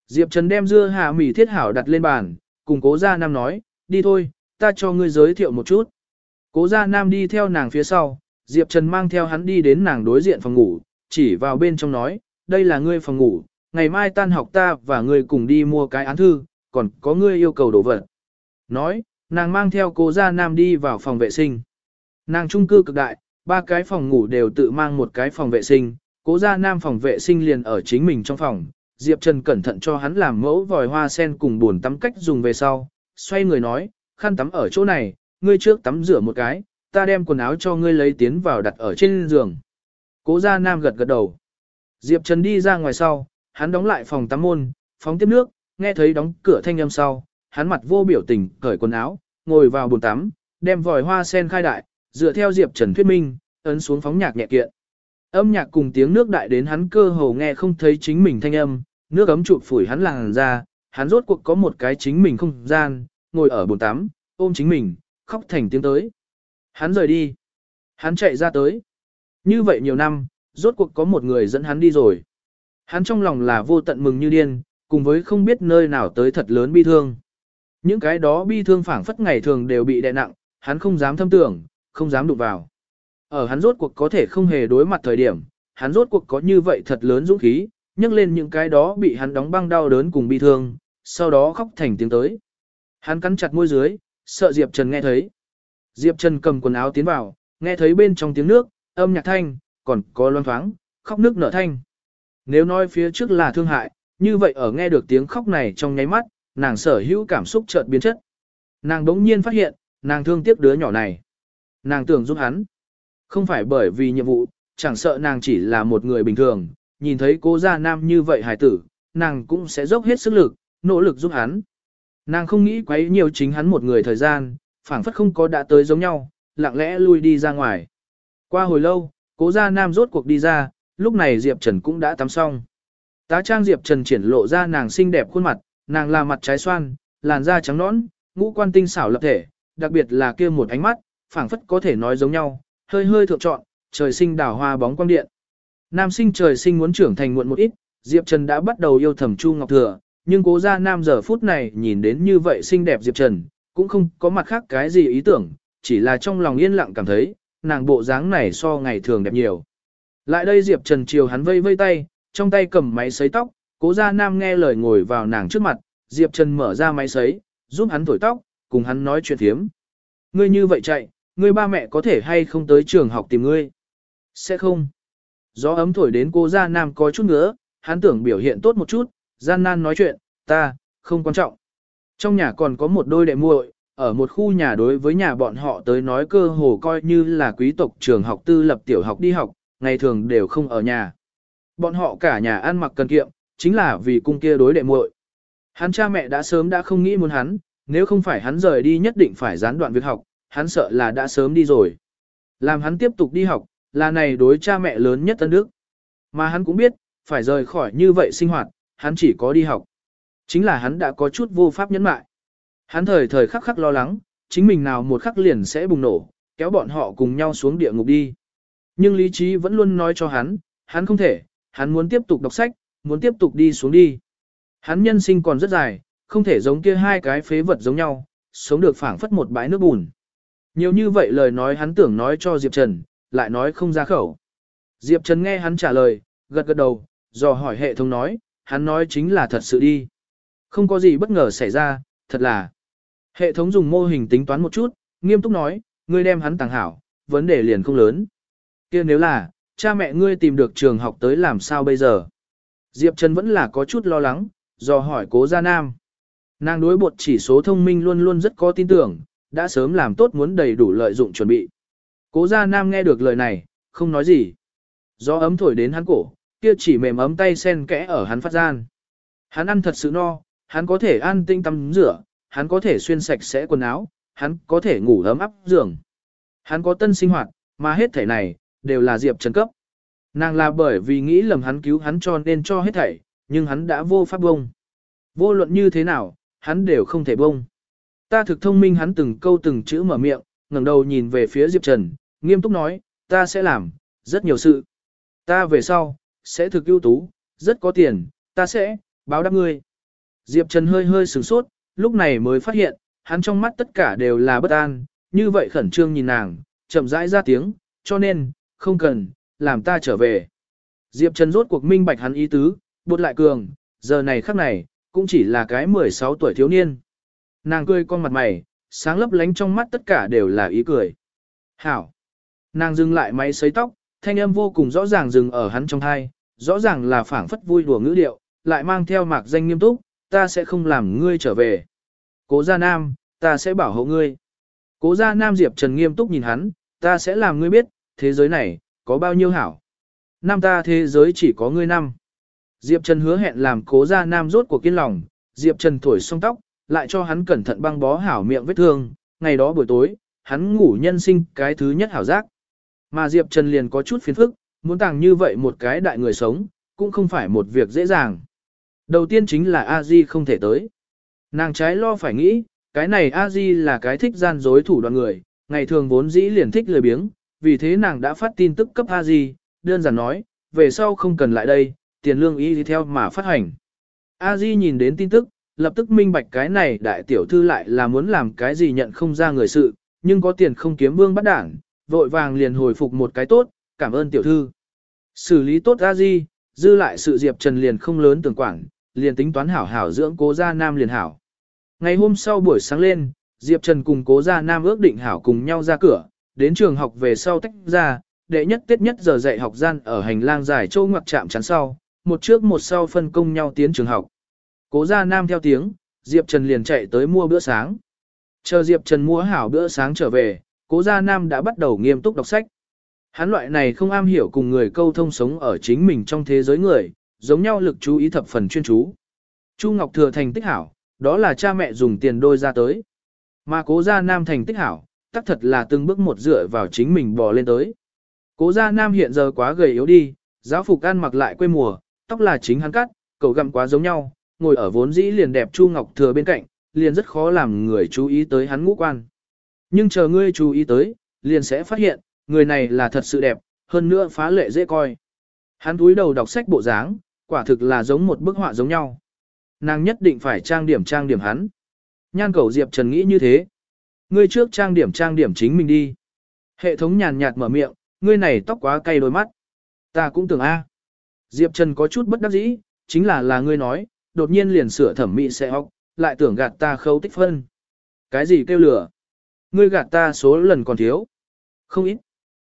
Diệp Trần đem dưa hạ mì thiết hảo đặt lên bàn, cùng cố gia nam nói, đi thôi, ta cho ngươi giới thiệu một chút. Cố gia nam đi theo nàng phía sau, Diệp Trần mang theo hắn đi đến nàng đối diện phòng ngủ, chỉ vào bên trong nói, đây là ngươi phòng ngủ, ngày mai tan học ta và ngươi cùng đi mua cái án thư, còn có ngươi yêu cầu đồ vật. Nói, nàng mang theo cố gia nam đi vào phòng vệ sinh. Nàng trung cư cực đại, ba cái phòng ngủ đều tự mang một cái phòng vệ sinh, cố gia nam phòng vệ sinh liền ở chính mình trong phòng. Diệp Trần cẩn thận cho hắn làm mẫu vòi hoa sen cùng buồn tắm cách dùng về sau, xoay người nói, khăn tắm ở chỗ này, ngươi trước tắm rửa một cái, ta đem quần áo cho ngươi lấy tiến vào đặt ở trên giường. Cố gia nam gật gật đầu. Diệp Trần đi ra ngoài sau, hắn đóng lại phòng tắm môn, phóng tiếp nước, nghe thấy đóng cửa thanh âm sau, hắn mặt vô biểu tình, cởi quần áo, ngồi vào bồn tắm, đem vòi hoa sen khai đại, dựa theo Diệp Trần thuyết minh, ấn xuống phóng nhạc nhẹ kiện. Âm nhạc cùng tiếng nước đại đến hắn cơ hồ nghe không thấy chính mình thanh âm, nước ấm chụp phủi hắn làn ra, hắn rốt cuộc có một cái chính mình không gian, ngồi ở bồn tắm, ôm chính mình, khóc thành tiếng tới. Hắn rời đi. Hắn chạy ra tới. Như vậy nhiều năm, rốt cuộc có một người dẫn hắn đi rồi. Hắn trong lòng là vô tận mừng như điên, cùng với không biết nơi nào tới thật lớn bi thương. Những cái đó bi thương phảng phất ngày thường đều bị đè nặng, hắn không dám thâm tưởng, không dám đụng vào. Ở hắn rốt cuộc có thể không hề đối mặt thời điểm, hắn rốt cuộc có như vậy thật lớn dũng khí, nhấc lên những cái đó bị hắn đóng băng đau đớn cùng bi thương, sau đó khóc thành tiếng tới. Hắn cắn chặt môi dưới, sợ Diệp Trần nghe thấy. Diệp Trần cầm quần áo tiến vào, nghe thấy bên trong tiếng nước, âm nhạc thanh, còn có loan thoáng, khóc nước nở thanh. Nếu nói phía trước là thương hại, như vậy ở nghe được tiếng khóc này trong nháy mắt, nàng sở hữu cảm xúc chợt biến chất. Nàng đống nhiên phát hiện, nàng thương tiếc đứa nhỏ này. Nàng tưởng giúp hắn. Không phải bởi vì nhiệm vụ, chẳng sợ nàng chỉ là một người bình thường, nhìn thấy cố gia nam như vậy hài tử, nàng cũng sẽ dốc hết sức lực, nỗ lực giúp hắn. Nàng không nghĩ quấy nhiều chính hắn một người thời gian, phảng phất không có đã tới giống nhau, lặng lẽ lui đi ra ngoài. Qua hồi lâu, cố gia nam rốt cuộc đi ra, lúc này Diệp Trần cũng đã tắm xong. Tá trang Diệp Trần triển lộ ra nàng xinh đẹp khuôn mặt, nàng là mặt trái xoan, làn da trắng nõn, ngũ quan tinh xảo lập thể, đặc biệt là kia một ánh mắt, phảng phất có thể nói giống nhau, hơi hơi thượng trọn, trời sinh đào hoa bóng quang điện. Nam sinh trời sinh muốn trưởng thành muộn một ít, Diệp Trần đã bắt đầu yêu thầm Chu Ngọc Thừa, nhưng cố gia nam giờ phút này nhìn đến như vậy xinh đẹp Diệp Trần, cũng không có mặt khác cái gì ý tưởng, chỉ là trong lòng yên lặng cảm thấy, nàng bộ dáng này so ngày thường đẹp nhiều. Lại đây Diệp Trần chiều hắn vây vây tay, trong tay cầm máy sấy tóc, cố gia nam nghe lời ngồi vào nàng trước mặt, Diệp Trần mở ra máy sấy, giúp hắn thổi tóc, cùng hắn nói chuyện thiếm. Ngươi như vậy chạy, ngươi ba mẹ có thể hay không tới trường học tìm ngươi? Sẽ không. Gió ấm thổi đến cô gia nam có chút nữa, hắn tưởng biểu hiện tốt một chút, gian nan nói chuyện, ta, không quan trọng. Trong nhà còn có một đôi đệ muội, ở một khu nhà đối với nhà bọn họ tới nói cơ hồ coi như là quý tộc trường học tư lập tiểu học đi học, ngày thường đều không ở nhà. Bọn họ cả nhà ăn mặc cần kiệm, chính là vì cung kia đối đệ muội. Hắn cha mẹ đã sớm đã không nghĩ muốn hắn, nếu không phải hắn rời đi nhất định phải gián đoạn việc học, hắn sợ là đã sớm đi rồi. Làm hắn tiếp tục đi học, là này đối cha mẹ lớn nhất tân đức. Mà hắn cũng biết, phải rời khỏi như vậy sinh hoạt, hắn chỉ có đi học. Chính là hắn đã có chút vô pháp nhẫn mại. Hắn thời thời khắc khắc lo lắng, chính mình nào một khắc liền sẽ bùng nổ, kéo bọn họ cùng nhau xuống địa ngục đi. Nhưng lý trí vẫn luôn nói cho hắn, hắn không thể, hắn muốn tiếp tục đọc sách, muốn tiếp tục đi xuống đi. Hắn nhân sinh còn rất dài, không thể giống kia hai cái phế vật giống nhau, sống được phảng phất một bãi nước bùn. Nhiều như vậy lời nói hắn tưởng nói cho Diệp Trần, lại nói không ra khẩu. Diệp Trần nghe hắn trả lời, gật gật đầu, dò hỏi hệ thống nói, hắn nói chính là thật sự đi. Không có gì bất ngờ xảy ra, thật là. Hệ thống dùng mô hình tính toán một chút, nghiêm túc nói, ngươi đem hắn tàng hảo, vấn đề liền không lớn. kia nếu là, cha mẹ ngươi tìm được trường học tới làm sao bây giờ? Diệp Trần vẫn là có chút lo lắng, do hỏi cố gia nam. Nàng đối bột chỉ số thông minh luôn luôn rất có tin tưởng, đã sớm làm tốt muốn đầy đủ lợi dụng chuẩn bị. Cố gia nam nghe được lời này, không nói gì. Gió ấm thổi đến hắn cổ, kia chỉ mềm ấm tay sen kẽ ở hắn phát gian. Hắn ăn thật sự no, hắn có thể ăn tinh tắm rửa, hắn có thể xuyên sạch sẽ quần áo, hắn có thể ngủ ấm áp giường. Hắn có tân sinh hoạt, mà hết thể này, đều là Diệp Trần cấp. Nàng là bởi vì nghĩ lầm hắn cứu hắn cho nên cho hết thảy, nhưng hắn đã vô pháp bông. Vô luận như thế nào, hắn đều không thể bông. Ta thực thông minh hắn từng câu từng chữ mở miệng, ngẩng đầu nhìn về phía Diệp Trần, nghiêm túc nói, ta sẽ làm, rất nhiều sự. Ta về sau, sẽ thực ưu tú, rất có tiền, ta sẽ, báo đáp ngươi. Diệp Trần hơi hơi sửng sốt, lúc này mới phát hiện, hắn trong mắt tất cả đều là bất an, như vậy khẩn trương nhìn nàng, chậm rãi ra tiếng, cho nên, không cần, làm ta trở về. Diệp Trần rốt cuộc minh bạch hắn ý tứ, buột lại cường, giờ này khắc này, cũng chỉ là cái 16 tuổi thiếu niên. Nàng cười con mặt mày, sáng lấp lánh trong mắt tất cả đều là ý cười. Hảo! Nàng dừng lại máy sấy tóc, thanh âm vô cùng rõ ràng dừng ở hắn trong thai, rõ ràng là phảng phất vui đùa ngữ điệu, lại mang theo mạc danh nghiêm túc, ta sẽ không làm ngươi trở về. Cố gia nam, ta sẽ bảo hộ ngươi. Cố gia nam Diệp Trần nghiêm túc nhìn hắn, ta sẽ làm ngươi biết, thế giới này, có bao nhiêu hảo. Nam ta thế giới chỉ có ngươi năm. Diệp Trần hứa hẹn làm cố gia nam rốt của kiên lòng, Diệp Trần thổi xong tóc, lại cho hắn cẩn thận băng bó hảo miệng vết thương, ngày đó buổi tối, hắn ngủ nhân sinh cái thứ nhất hảo giác. Mà Diệp Trần liền có chút phiền phức, muốn tàng như vậy một cái đại người sống, cũng không phải một việc dễ dàng. Đầu tiên chính là a di không thể tới. Nàng trái lo phải nghĩ, cái này a di là cái thích gian dối thủ đoạn người, ngày thường vốn dĩ liền thích lười biếng, vì thế nàng đã phát tin tức cấp a di, đơn giản nói, về sau không cần lại đây, tiền lương y theo mà phát hành. a di nhìn đến tin tức, lập tức minh bạch cái này đại tiểu thư lại là muốn làm cái gì nhận không ra người sự, nhưng có tiền không kiếm vương bắt đảng, vội vàng liền hồi phục một cái tốt, cảm ơn tiểu thư. Xử lý tốt a di, dư lại sự Diệp Trần liền không lớn tưởng quản, liền tính toán hảo hảo dưỡng cố gia nam liền hảo. Ngày hôm sau buổi sáng lên, Diệp Trần cùng cố gia nam ước định hảo cùng nhau ra cửa, đến trường học về sau tách ra, đệ nhất tiết nhất giờ dạy học gian ở hành lang dài châu ngoặc chạm chắn sau, một trước một sau phân công nhau tiến trường học. Cố gia nam theo tiếng, Diệp Trần liền chạy tới mua bữa sáng. Chờ Diệp Trần mua hảo bữa sáng trở về, cố gia nam đã bắt đầu nghiêm túc đọc sách. Hắn loại này không am hiểu cùng người câu thông sống ở chính mình trong thế giới người, giống nhau lực chú ý thập phần chuyên chú. Chu Ngọc Thừa thành tích hảo, đó là cha mẹ dùng tiền đôi ra tới. Mà cố gia nam thành tích hảo, tắc thật là từng bước một dựa vào chính mình bò lên tới. Cố gia nam hiện giờ quá gầy yếu đi, giáo phục ăn mặc lại quê mùa, tóc là chính hắn cắt, cầu gặm quá giống nhau, ngồi ở vốn dĩ liền đẹp Chu Ngọc Thừa bên cạnh, liền rất khó làm người chú ý tới hắn ngũ quan. Nhưng chờ ngươi chú ý tới, liền sẽ phát hiện, người này là thật sự đẹp, hơn nữa phá lệ dễ coi. Hắn túi đầu đọc sách bộ dáng, quả thực là giống một bức họa giống nhau. Nàng nhất định phải trang điểm trang điểm hắn. Nhan cầu Diệp Trần nghĩ như thế. Ngươi trước trang điểm trang điểm chính mình đi. Hệ thống nhàn nhạt mở miệng, ngươi này tóc quá cay đôi mắt. Ta cũng tưởng A. Diệp Trần có chút bất đắc dĩ, chính là là ngươi nói, đột nhiên liền sửa thẩm mỹ sẽ học, lại tưởng gạt ta khâu tích phân. Cái gì kêu lửa? Ngươi gạt ta số lần còn thiếu. Không ít.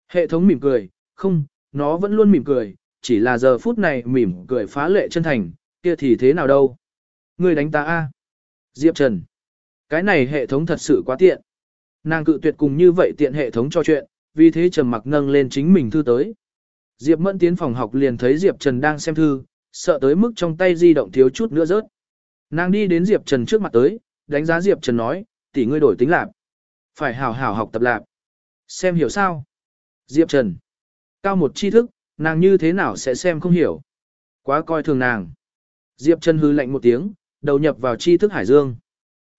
Hệ thống mỉm cười, không, nó vẫn luôn mỉm cười, chỉ là giờ phút này mỉm cười phá lệ chân thành, kia thì thế nào đâu. Ngươi đánh ta a Diệp Trần. Cái này hệ thống thật sự quá tiện. Nàng cự tuyệt cùng như vậy tiện hệ thống cho chuyện, vì thế trầm mặc nâng lên chính mình thư tới. Diệp Mẫn tiến phòng học liền thấy Diệp Trần đang xem thư, sợ tới mức trong tay di động thiếu chút nữa rớt. Nàng đi đến Diệp Trần trước mặt tới, đánh giá Diệp Trần nói, tỷ ngươi đổi tính lạp. Phải hảo hảo học tập lạp. Xem hiểu sao? Diệp Trần. Cao một tri thức, nàng như thế nào sẽ xem không hiểu. Quá coi thường nàng. Diệp Trần hư lạnh một tiếng, đầu nhập vào tri thức hải dương.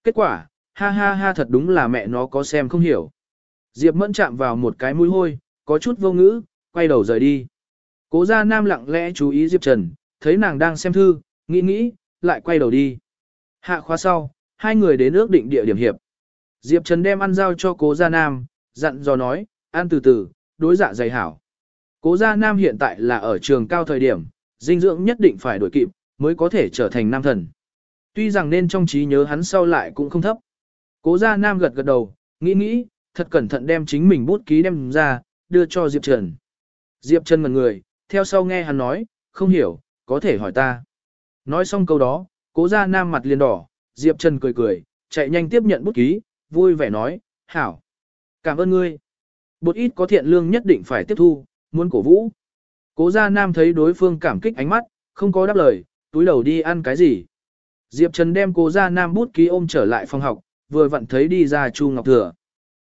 Kết quả, ha ha ha thật đúng là mẹ nó có xem không hiểu. Diệp Mẫn chạm vào một cái mũi hôi, có chút vô ngữ, quay đầu rời đi. Cố gia nam lặng lẽ chú ý Diệp Trần, thấy nàng đang xem thư, nghĩ nghĩ, lại quay đầu đi. Hạ khóa sau, hai người đến ước định địa điểm hiệp. Diệp Trần đem ăn giao cho cố gia nam, dặn dò nói, ăn từ từ, đối dạ dày hảo. Cố gia nam hiện tại là ở trường cao thời điểm, dinh dưỡng nhất định phải đổi kịp, mới có thể trở thành nam thần. Tuy rằng nên trong trí nhớ hắn sau lại cũng không thấp. Cố gia nam gật gật đầu, nghĩ nghĩ, thật cẩn thận đem chính mình bút ký đem ra, đưa cho Diệp Trần. Diệp Trần ngần người, theo sau nghe hắn nói, không hiểu, có thể hỏi ta. Nói xong câu đó, cố gia nam mặt liền đỏ, Diệp Trần cười cười, chạy nhanh tiếp nhận bút ký, vui vẻ nói, hảo. Cảm ơn ngươi. Bột ít có thiện lương nhất định phải tiếp thu, muốn cổ vũ. Cố gia nam thấy đối phương cảm kích ánh mắt, không có đáp lời, túi đầu đi ăn cái gì. Diệp Trần đem cố gia nam bút ký ôm trở lại phòng học, vừa vặn thấy đi ra Chu Ngọc Thừa.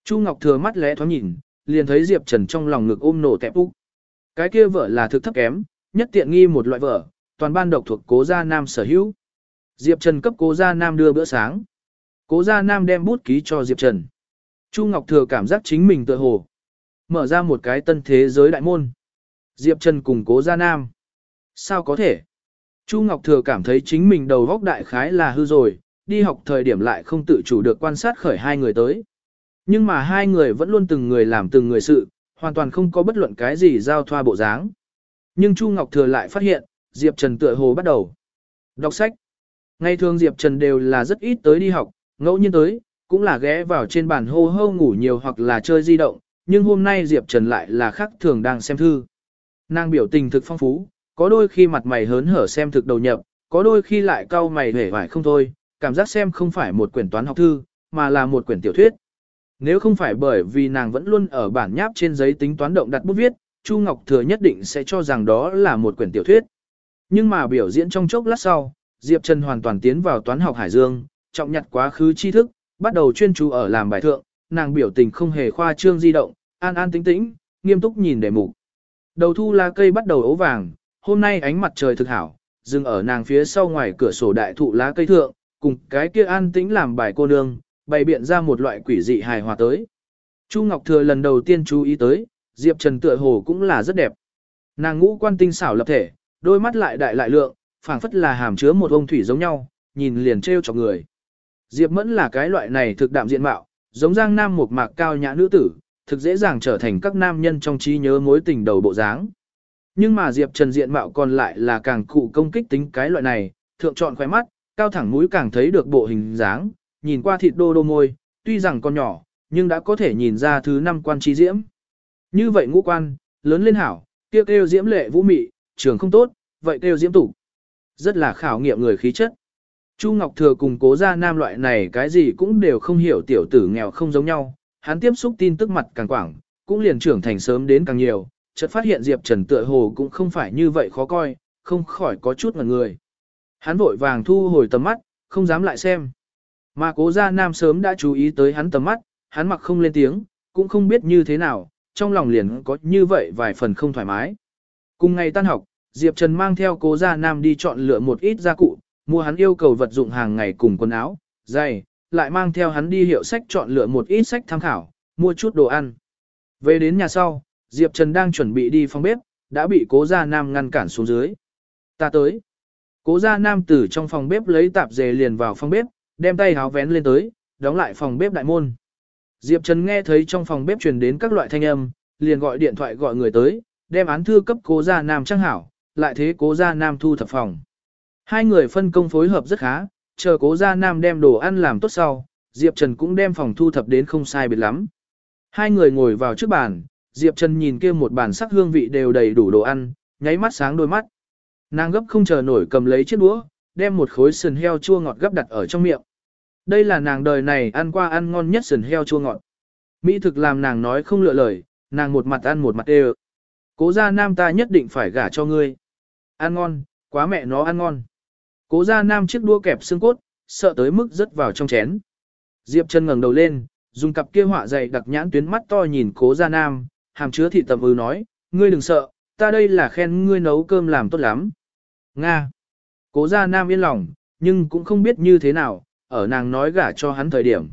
Chu Ngọc Thừa mắt lẽ thoáng nhìn, liền thấy Diệp Trần trong lòng ngực ôm nổ tẹp úc. Cái kia vợ là thực thấp kém, nhất tiện nghi một loại vợ, toàn ban độc thuộc cố gia nam sở hữu. Diệp Trần cấp cố gia nam đưa bữa sáng. Cố gia nam đem bút ký cho Diệp Trần. Chu Ngọc Thừa cảm giác chính mình tựa hồ. Mở ra một cái tân thế giới đại môn. Diệp Trần cùng cố gia nam. Sao có thể? Chu Ngọc Thừa cảm thấy chính mình đầu góc đại khái là hư rồi, đi học thời điểm lại không tự chủ được quan sát khởi hai người tới. Nhưng mà hai người vẫn luôn từng người làm từng người sự, hoàn toàn không có bất luận cái gì giao thoa bộ dáng. Nhưng Chu Ngọc Thừa lại phát hiện, Diệp Trần tựa hồ bắt đầu đọc sách. Ngày thường Diệp Trần đều là rất ít tới đi học, ngẫu nhiên tới, cũng là ghé vào trên bàn hô hô ngủ nhiều hoặc là chơi di động, nhưng hôm nay Diệp Trần lại là khác thường đang xem thư. Nàng biểu tình thực phong phú, có đôi khi mặt mày hớn hở xem thực đầu nhập, có đôi khi lại cau mày hể vải không thôi, cảm giác xem không phải một quyển toán học thư, mà là một quyển tiểu thuyết. Nếu không phải bởi vì nàng vẫn luôn ở bản nháp trên giấy tính toán động đặt bút viết, Chu Ngọc Thừa nhất định sẽ cho rằng đó là một quyển tiểu thuyết. Nhưng mà biểu diễn trong chốc lát sau, Diệp Trần hoàn toàn tiến vào toán học hải dương, trọng nhặt quá khứ tri thức, bắt đầu chuyên chú ở làm bài thượng, nàng biểu tình không hề khoa trương di động, an an tĩnh tĩnh, nghiêm túc nhìn đề mục. Đầu thu lá cây bắt đầu ấu vàng, hôm nay ánh mặt trời thực hảo, dừng ở nàng phía sau ngoài cửa sổ đại thụ lá cây thượng, cùng cái kia an tĩnh làm bài cô nương, bày biện ra một loại quỷ dị hài hòa tới. Chu Ngọc Thừa lần đầu tiên chú ý tới, Diệp Trần tựa hồ cũng là rất đẹp. Nàng ngũ quan tinh xảo lập thể, đôi mắt lại đại lại lượng, phảng phất là hàm chứa một ông thủy giống nhau, nhìn liền trêu chọc người. Diệp Mẫn là cái loại này thực đạm diện mạo, giống Giang Nam một mạc cao nhã nữ tử, thực dễ dàng trở thành các nam nhân trong trí nhớ mối tình đầu bộ dáng. Nhưng mà Diệp Trần diện mạo còn lại là càng cụ công kích tính cái loại này, thượng chọn khóe mắt, cao thẳng mũi càng thấy được bộ hình dáng, nhìn qua thịt đô đô môi, tuy rằng còn nhỏ, nhưng đã có thể nhìn ra thứ năm quan trí diễm. Như vậy ngũ quan, lớn lên hảo, kia kêu, kêu diễm lệ vũ mị, trường không tốt, vậy kêu diễm tủ. Rất là khảo nghiệm người khí chất. Chu Ngọc Thừa cùng cố gia nam loại này cái gì cũng đều không hiểu tiểu tử nghèo không giống nhau, hắn tiếp xúc tin tức mặt càng quảng, cũng liền trưởng thành sớm đến càng nhiều, chợt phát hiện Diệp Trần tựa hồ cũng không phải như vậy khó coi, không khỏi có chút ngẩn người. Hắn vội vàng thu hồi tầm mắt, không dám lại xem. Mà cố gia nam sớm đã chú ý tới hắn tầm mắt, hắn mặc không lên tiếng, cũng không biết như thế nào, trong lòng liền có như vậy vài phần không thoải mái. Cùng ngày tan học, Diệp Trần mang theo cố gia nam đi chọn lựa một ít gia cụ, mua hắn yêu cầu vật dụng hàng ngày cùng quần áo, giày, lại mang theo hắn đi hiệu sách chọn lựa một ít sách tham khảo, mua chút đồ ăn. Về đến nhà sau, Diệp Trần đang chuẩn bị đi phòng bếp, đã bị cố gia nam ngăn cản xuống dưới. Ta tới. Cố gia nam từ trong phòng bếp lấy tạp dề liền vào phòng bếp, đem tay háo vén lên tới, đóng lại phòng bếp đại môn. Diệp Trần nghe thấy trong phòng bếp truyền đến các loại thanh âm, liền gọi điện thoại gọi người tới, đem án thư cấp cố gia nam trang hảo, lại thế cố gia nam thu thập phòng. Hai người phân công phối hợp rất khá, chờ cố gia nam đem đồ ăn làm tốt sau, Diệp Trần cũng đem phòng thu thập đến không sai biệt lắm. Hai người ngồi vào trước bàn, Diệp Trần nhìn kia một bàn sắc hương vị đều đầy đủ đồ ăn, nháy mắt sáng đôi mắt. Nàng gấp không chờ nổi cầm lấy chiếc đũa, đem một khối sườn heo chua ngọt gấp đặt ở trong miệng. Đây là nàng đời này ăn qua ăn ngon nhất sườn heo chua ngọt. Mỹ thực làm nàng nói không lựa lời, nàng một mặt ăn một mặt đều. Cố gia nam ta nhất định phải gả cho ngươi. Ăn ngon, quá mẹ nó ăn ngon. Cố gia nam chiếc đua kẹp xương cốt, sợ tới mức rớt vào trong chén. Diệp chân ngẩng đầu lên, dùng cặp kia họa dày đặc nhãn tuyến mắt to nhìn cố gia nam, hàm chứa thị tầm ư nói, ngươi đừng sợ, ta đây là khen ngươi nấu cơm làm tốt lắm. Nga. Cố gia nam yên lòng, nhưng cũng không biết như thế nào, ở nàng nói gả cho hắn thời điểm.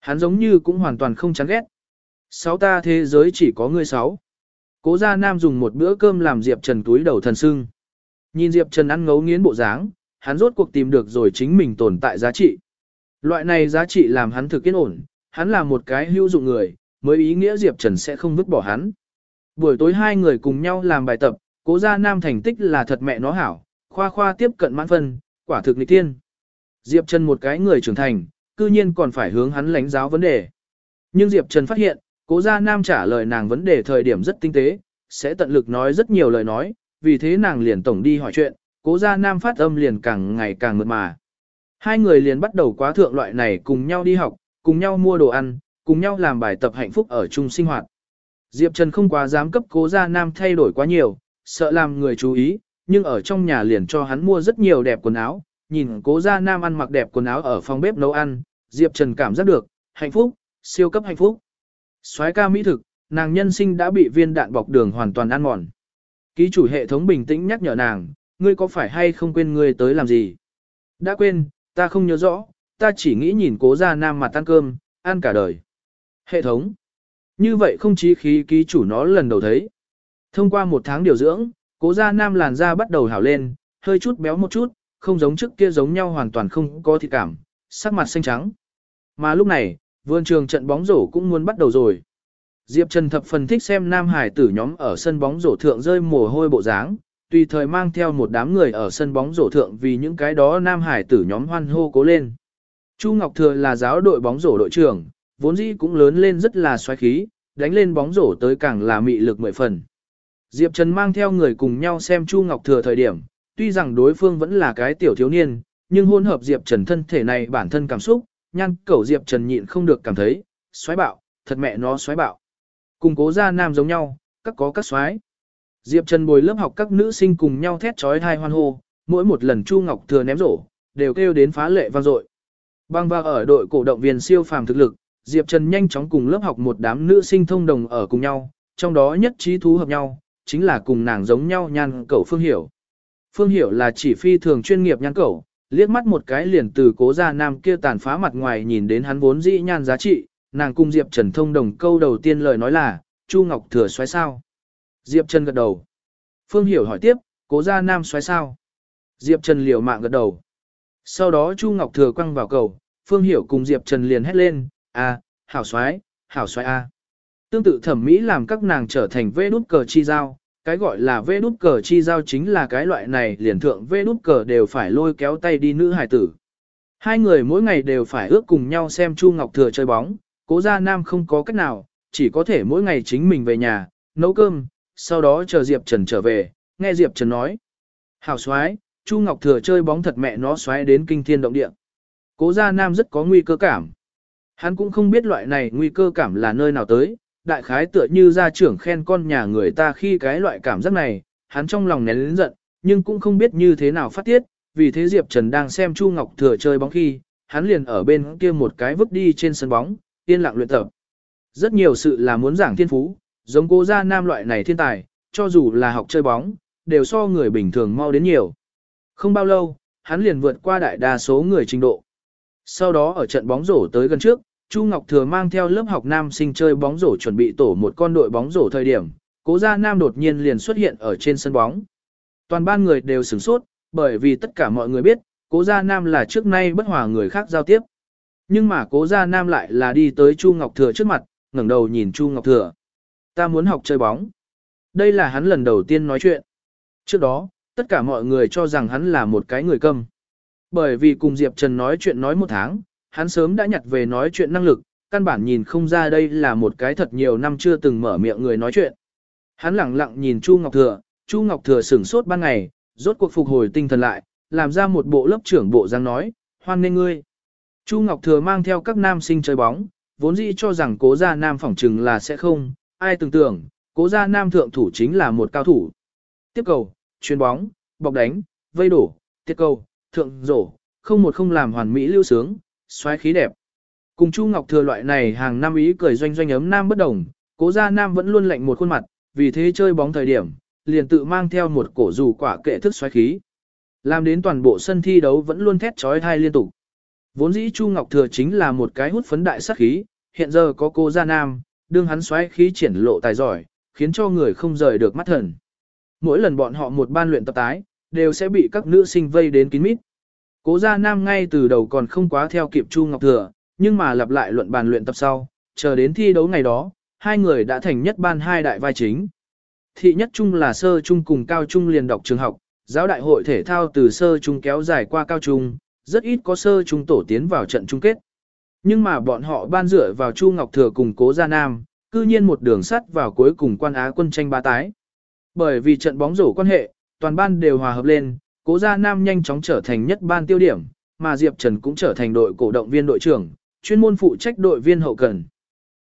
Hắn giống như cũng hoàn toàn không chán ghét. Sáu ta thế giới chỉ có ngươi sáu. Cố gia nam dùng một bữa cơm làm Diệp Trần túi đầu thần sưng. Nhìn Diệp Trần ăn ngấu nghiến bộ dáng, hắn rốt cuộc tìm được rồi chính mình tồn tại giá trị. Loại này giá trị làm hắn thực yên ổn, hắn là một cái hữu dụng người, mới ý nghĩa Diệp Trần sẽ không vứt bỏ hắn. Buổi tối hai người cùng nhau làm bài tập, cố gia nam thành tích là thật mẹ nó hảo, khoa khoa tiếp cận mãn phân, quả thực nghịch tiên. Diệp Trần một cái người trưởng thành, cư nhiên còn phải hướng hắn lãnh giáo vấn đề. Nhưng Diệp Trần phát hiện, cố gia nam trả lời nàng vấn đề thời điểm rất tinh tế, sẽ tận lực nói rất nhiều lời nói, vì thế nàng liền tổng đi hỏi chuyện, cố gia nam phát âm liền càng ngày càng mượt mà. Hai người liền bắt đầu quá thượng loại này cùng nhau đi học, cùng nhau mua đồ ăn, cùng nhau làm bài tập hạnh phúc ở chung sinh hoạt. Diệp Trần không quá dám cấp cố gia nam thay đổi quá nhiều, sợ làm người chú ý, nhưng ở trong nhà liền cho hắn mua rất nhiều đẹp quần áo, nhìn cố gia nam ăn mặc đẹp quần áo ở phòng bếp nấu ăn, Diệp Trần cảm giác được, hạnh phúc, siêu cấp hạnh phúc. soái ca mỹ thực, nàng nhân sinh đã bị viên đạn bọc đường hoàn toàn ăn mòn. Ký chủ hệ thống bình tĩnh nhắc nhở nàng, ngươi có phải hay không quên ngươi tới làm gì? Đã quên, ta không nhớ rõ, ta chỉ nghĩ nhìn cố gia nam mặt ăn cơm, ăn cả đời. Hệ thống. Như vậy không chí khí ký chủ nó lần đầu thấy. Thông qua một tháng điều dưỡng, cố gia nam làn da bắt đầu hảo lên, hơi chút béo một chút, không giống trước kia giống nhau hoàn toàn không có thịt cảm, sắc mặt xanh trắng. Mà lúc này, vườn trường trận bóng rổ cũng muốn bắt đầu rồi. Diệp Trần thập phần thích xem nam hải tử nhóm ở sân bóng rổ thượng rơi mồ hôi bộ dáng, tùy thời mang theo một đám người ở sân bóng rổ thượng vì những cái đó nam hải tử nhóm hoan hô cố lên. Chu Ngọc Thừa là giáo đội bóng rổ đội trưởng, vốn dĩ cũng lớn lên rất là xoáy khí, đánh lên bóng rổ tới càng là mị lực mười phần. Diệp Trần mang theo người cùng nhau xem Chu Ngọc Thừa thời điểm, tuy rằng đối phương vẫn là cái tiểu thiếu niên, nhưng hôn hợp Diệp Trần thân thể này bản thân cảm xúc, nhăn cẩu Diệp Trần nhịn không được cảm thấy, xoáy bạo, thật mẹ nó xoáy bạo. Cùng cố gia nam giống nhau, các có các xoáy. Diệp Trần bồi lớp học các nữ sinh cùng nhau thét trói thai hoan hô, mỗi một lần Chu Ngọc Thừa ném rổ, đều kêu đến phá lệ vang dội. Bang vào ở đội cổ động viên siêu phàm thực lực, Diệp Trần nhanh chóng cùng lớp học một đám nữ sinh thông đồng ở cùng nhau, trong đó nhất trí thú hợp nhau, chính là cùng nàng giống nhau nhan cẩu Phương Hiểu. Phương Hiểu là chỉ phi thường chuyên nghiệp nhan cẩu, liếc mắt một cái liền từ cố gia nam kia tàn phá mặt ngoài nhìn đến hắn vốn dĩ nhan giá trị, nàng cùng Diệp Trần thông đồng câu đầu tiên lời nói là, Chu Ngọc Thừa xoáy sao. Diệp Trần gật đầu. Phương Hiểu hỏi tiếp, cố gia nam xoáy sao. Diệp Trần liều mạng gật đầu. Sau đó Chu Ngọc Thừa quăng vào cầu, Phương Hiểu cùng Diệp Trần liền hét lên, a, hảo xoái, hảo xoái a. Tương tự thẩm mỹ làm các nàng trở thành vê đút cờ chi giao, cái gọi là vê đút cờ chi giao chính là cái loại này liền thượng vê đút cờ đều phải lôi kéo tay đi nữ hài tử. Hai người mỗi ngày đều phải ước cùng nhau xem Chu Ngọc Thừa chơi bóng, cố gia nam không có cách nào, chỉ có thể mỗi ngày chính mình về nhà, nấu cơm, sau đó chờ Diệp Trần trở về, nghe Diệp Trần nói. Hảo xoái, Chu Ngọc Thừa chơi bóng thật mẹ nó xoái đến kinh thiên động địa. Cố gia nam rất có nguy cơ cảm. Hắn cũng không biết loại này nguy cơ cảm là nơi nào tới, đại khái tựa như gia trưởng khen con nhà người ta khi cái loại cảm giác này, hắn trong lòng nén lớn giận, nhưng cũng không biết như thế nào phát tiết, vì thế Diệp Trần đang xem Chu Ngọc Thừa chơi bóng khi, hắn liền ở bên kia một cái vứt đi trên sân bóng, yên lặng luyện tập. Rất nhiều sự là muốn giảng thiên phú, giống cố gia nam loại này thiên tài, cho dù là học chơi bóng, đều so người bình thường mau đến nhiều. Không bao lâu, hắn liền vượt qua đại đa số người trình độ. Sau đó ở trận bóng rổ tới gần trước, Chu Ngọc Thừa mang theo lớp học nam sinh chơi bóng rổ chuẩn bị tổ một con đội bóng rổ thời điểm, cố gia nam đột nhiên liền xuất hiện ở trên sân bóng. Toàn ban người đều sửng sốt, bởi vì tất cả mọi người biết, cố gia nam là trước nay bất hòa người khác giao tiếp. Nhưng mà cố gia nam lại là đi tới Chu Ngọc Thừa trước mặt, ngẩng đầu nhìn Chu Ngọc Thừa. Ta muốn học chơi bóng. Đây là hắn lần đầu tiên nói chuyện. Trước đó, tất cả mọi người cho rằng hắn là một cái người câm. Bởi vì cùng Diệp Trần nói chuyện nói một tháng, hắn sớm đã nhặt về nói chuyện năng lực, căn bản nhìn không ra đây là một cái thật nhiều năm chưa từng mở miệng người nói chuyện. Hắn lặng lặng nhìn Chu Ngọc Thừa, Chu Ngọc Thừa sửng sốt ban ngày, rốt cuộc phục hồi tinh thần lại, làm ra một bộ lớp trưởng bộ dáng nói, hoan nghênh ngươi. Chu Ngọc Thừa mang theo các nam sinh chơi bóng, vốn dĩ cho rằng cố gia nam phỏng trừng là sẽ không, ai tưởng tưởng, cố gia nam thượng thủ chính là một cao thủ. Tiếp cầu, chuyền bóng, bọc đánh, vây đổ, tiết cầu, thượng rổ, không một không làm hoàn mỹ lưu sướng, xoáy khí đẹp. Cùng Chu Ngọc Thừa loại này hàng năm ý cười doanh doanh ấm nam bất đồng, cố gia nam vẫn luôn lạnh một khuôn mặt, vì thế chơi bóng thời điểm, liền tự mang theo một cổ dù quả kệ thức xoáy khí. Làm đến toàn bộ sân thi đấu vẫn luôn thét trói thai liên tục. Vốn dĩ Chu Ngọc Thừa chính là một cái hút phấn đại sát khí, hiện giờ có cô gia nam, đương hắn xoáy khí triển lộ tài giỏi, khiến cho người không rời được mắt thần. Mỗi lần bọn họ một ban luyện tập tái, đều sẽ bị các nữ sinh vây đến kín mít. Cố gia nam ngay từ đầu còn không quá theo kịp Chu Ngọc Thừa, nhưng mà lặp lại luận bàn luyện tập sau, chờ đến thi đấu ngày đó, hai người đã thành nhất ban hai đại vai chính. Thị nhất trung là sơ trung cùng cao trung liền đọc trường học, giáo đại hội thể thao từ sơ trung kéo dài qua cao trung, rất ít có sơ trung tổ tiến vào trận chung kết. Nhưng mà bọn họ ban dựa vào Chu Ngọc Thừa cùng Cố Gia Nam, cư nhiên một đường sắt vào cuối cùng quan á quân tranh ba tái. Bởi vì trận bóng rổ quan hệ, toàn ban đều hòa hợp lên, Cố Gia Nam nhanh chóng trở thành nhất ban tiêu điểm, mà Diệp Trần cũng trở thành đội cổ động viên đội trưởng, chuyên môn phụ trách đội viên hậu cần.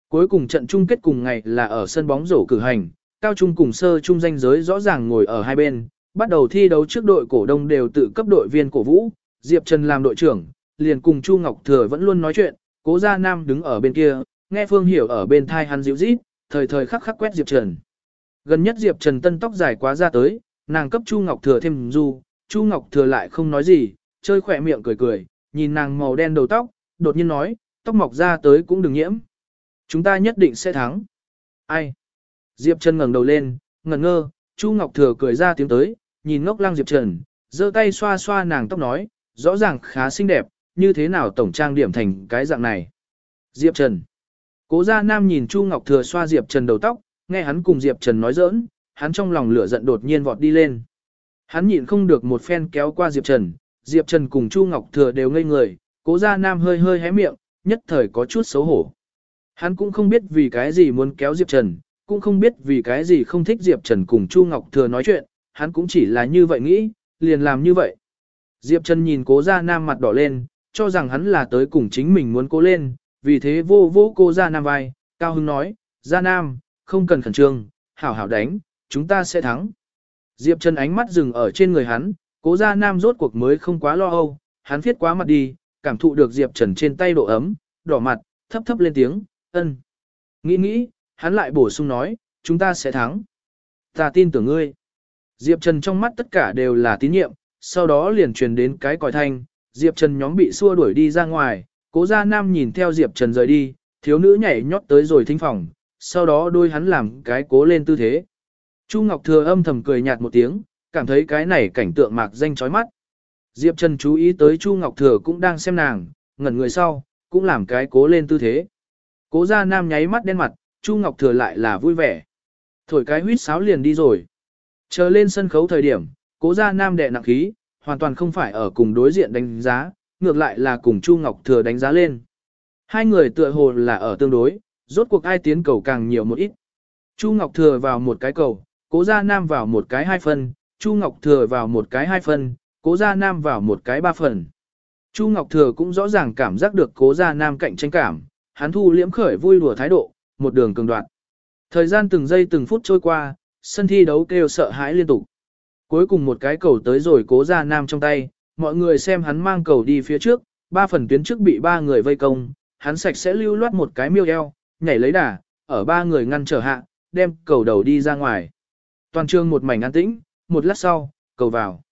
Cuối cùng trận chung kết cùng ngày là ở sân bóng rổ cử hành, cao trung cùng sơ trung danh giới rõ ràng ngồi ở hai bên, bắt đầu thi đấu trước đội cổ đông đều tự cấp đội viên cổ vũ, Diệp Trần làm đội trưởng, liền cùng Chu Ngọc Thừa vẫn luôn nói chuyện, Cố Gia Nam đứng ở bên kia, nghe Phương Hiểu ở bên thai hắn dịu rít, thời thời khắc khắc quét Diệp Trần. Gần nhất Diệp Trần tân tóc dài quá ra tới, nàng cấp Chu Ngọc Thừa thêm du, Chu Ngọc Thừa lại không nói gì, chơi khỏe miệng cười cười, nhìn nàng màu đen đầu tóc, đột nhiên nói, tóc mọc ra tới cũng đừng nhiễm. Chúng ta nhất định sẽ thắng. Ai? Diệp Trần ngẩng đầu lên, ngẩn ngơ, Chu Ngọc Thừa cười ra tiếng tới, nhìn ngốc lăng Diệp Trần, giơ tay xoa xoa nàng tóc nói, rõ ràng khá xinh đẹp, như thế nào tổng trang điểm thành cái dạng này. Diệp Trần. Cố gia nam nhìn Chu Ngọc Thừa xoa Diệp Trần đầu tóc, nghe hắn cùng Diệp Trần nói giỡn, hắn trong lòng lửa giận đột nhiên vọt đi lên. Hắn nhịn không được một phen kéo qua Diệp Trần, Diệp Trần cùng Chu Ngọc Thừa đều ngây người, cố gia nam hơi hơi hé miệng, nhất thời có chút xấu hổ. Hắn cũng không biết vì cái gì muốn kéo Diệp Trần, cũng không biết vì cái gì không thích Diệp Trần cùng Chu Ngọc Thừa nói chuyện, hắn cũng chỉ là như vậy nghĩ, liền làm như vậy. Diệp Trần nhìn cố gia nam mặt đỏ lên, cho rằng hắn là tới cùng chính mình muốn cố lên, vì thế vô vô cô gia nam vai, cao hưng nói, gia nam, không cần khẩn trương, hảo hảo đánh, chúng ta sẽ thắng. Diệp Trần ánh mắt dừng ở trên người hắn, cố gia nam rốt cuộc mới không quá lo âu, hắn viết quá mặt đi, cảm thụ được Diệp Trần trên tay độ ấm, đỏ mặt, thấp thấp lên tiếng, ân. Nghĩ nghĩ, hắn lại bổ sung nói, chúng ta sẽ thắng. Ta tin tưởng ngươi. Diệp Trần trong mắt tất cả đều là tín nhiệm, sau đó liền truyền đến cái còi thanh, Diệp Trần nhóm bị xua đuổi đi ra ngoài, cố gia nam nhìn theo Diệp Trần rời đi, thiếu nữ nhảy nhót tới rồi thính phòng, sau đó đôi hắn làm cái cố lên tư thế. Chu Ngọc Thừa âm thầm cười nhạt một tiếng, cảm thấy cái này cảnh tượng mạc danh chói mắt. Diệp Trần chú ý tới Chu Ngọc Thừa cũng đang xem nàng, ngẩn người sau, cũng làm cái cố lên tư thế. Cố gia nam nháy mắt đen mặt, Chu Ngọc Thừa lại là vui vẻ. Thổi cái huýt sáo liền đi rồi. Chờ lên sân khấu thời điểm, cố gia nam đệ nặng khí, hoàn toàn không phải ở cùng đối diện đánh giá, ngược lại là cùng Chu Ngọc Thừa đánh giá lên. Hai người tựa hồ là ở tương đối, rốt cuộc ai tiến cầu càng nhiều một ít. Chu Ngọc Thừa vào một cái cầu, cố gia nam vào một cái hai phân, Chu Ngọc Thừa vào một cái hai phần, cố gia nam vào một cái ba phần. Chu Ngọc Thừa cũng rõ ràng cảm giác được cố gia nam cạnh tranh cảm, hắn thu liễm khởi vui đùa thái độ, một đường cường đoạn. Thời gian từng giây từng phút trôi qua, sân thi đấu kêu sợ hãi liên tục. Cuối cùng một cái cầu tới rồi cố gia nam trong tay, mọi người xem hắn mang cầu đi phía trước, ba phần tuyến trước bị ba người vây công, hắn sạch sẽ lưu loát một cái miêu eo, nhảy lấy đà, ở ba người ngăn trở hạ, đem cầu đầu đi ra ngoài. Toàn trường một mảnh an tĩnh, một lát sau, cầu vào.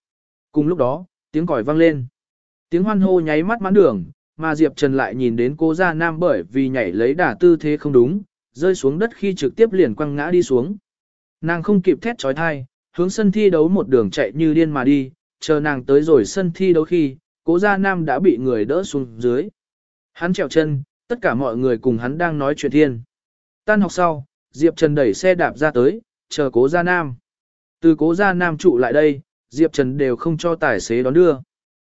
Cùng lúc đó, tiếng còi vang lên. Tiếng hoan hô nháy mắt mãn đường, mà Diệp Trần lại nhìn đến cô gia nam bởi vì nhảy lấy đà tư thế không đúng, rơi xuống đất khi trực tiếp liền quăng ngã đi xuống. Nàng không kịp thét trói thai, hướng sân thi đấu một đường chạy như điên mà đi, chờ nàng tới rồi sân thi đấu khi, cố gia nam đã bị người đỡ xuống dưới. Hắn trèo chân, tất cả mọi người cùng hắn đang nói chuyện thiên. Tan học sau, Diệp Trần đẩy xe đạp ra tới, chờ cố gia nam. Từ cố gia nam trụ lại đây, Diệp Trần đều không cho tài xế đón đưa.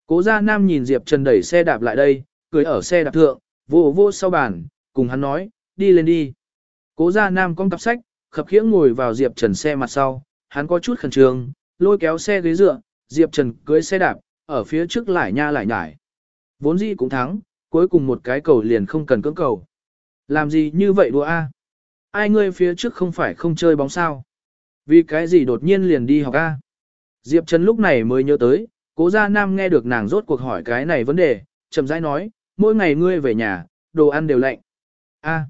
Cố gia nam nhìn Diệp Trần đẩy xe đạp lại đây, cười ở xe đạp thượng, vô vô sau bàn, cùng hắn nói, đi lên đi. Cố gia nam con cặp sách, khập khiễng ngồi vào Diệp Trần xe mặt sau, hắn có chút khẩn trương, lôi kéo xe ghế dựa, Diệp Trần cưới xe đạp, ở phía trước lại nha lại nhải. Vốn dĩ cũng thắng, cuối cùng một cái cầu liền không cần cưỡng cầu. Làm gì như vậy đùa a? Ai ngươi phía trước không phải không chơi bóng sao? Vì cái gì đột nhiên liền đi học a? Diệp Trần lúc này mới nhớ tới, cố gia nam nghe được nàng rốt cuộc hỏi cái này vấn đề, chậm rãi nói, mỗi ngày ngươi về nhà, đồ ăn đều lạnh. A.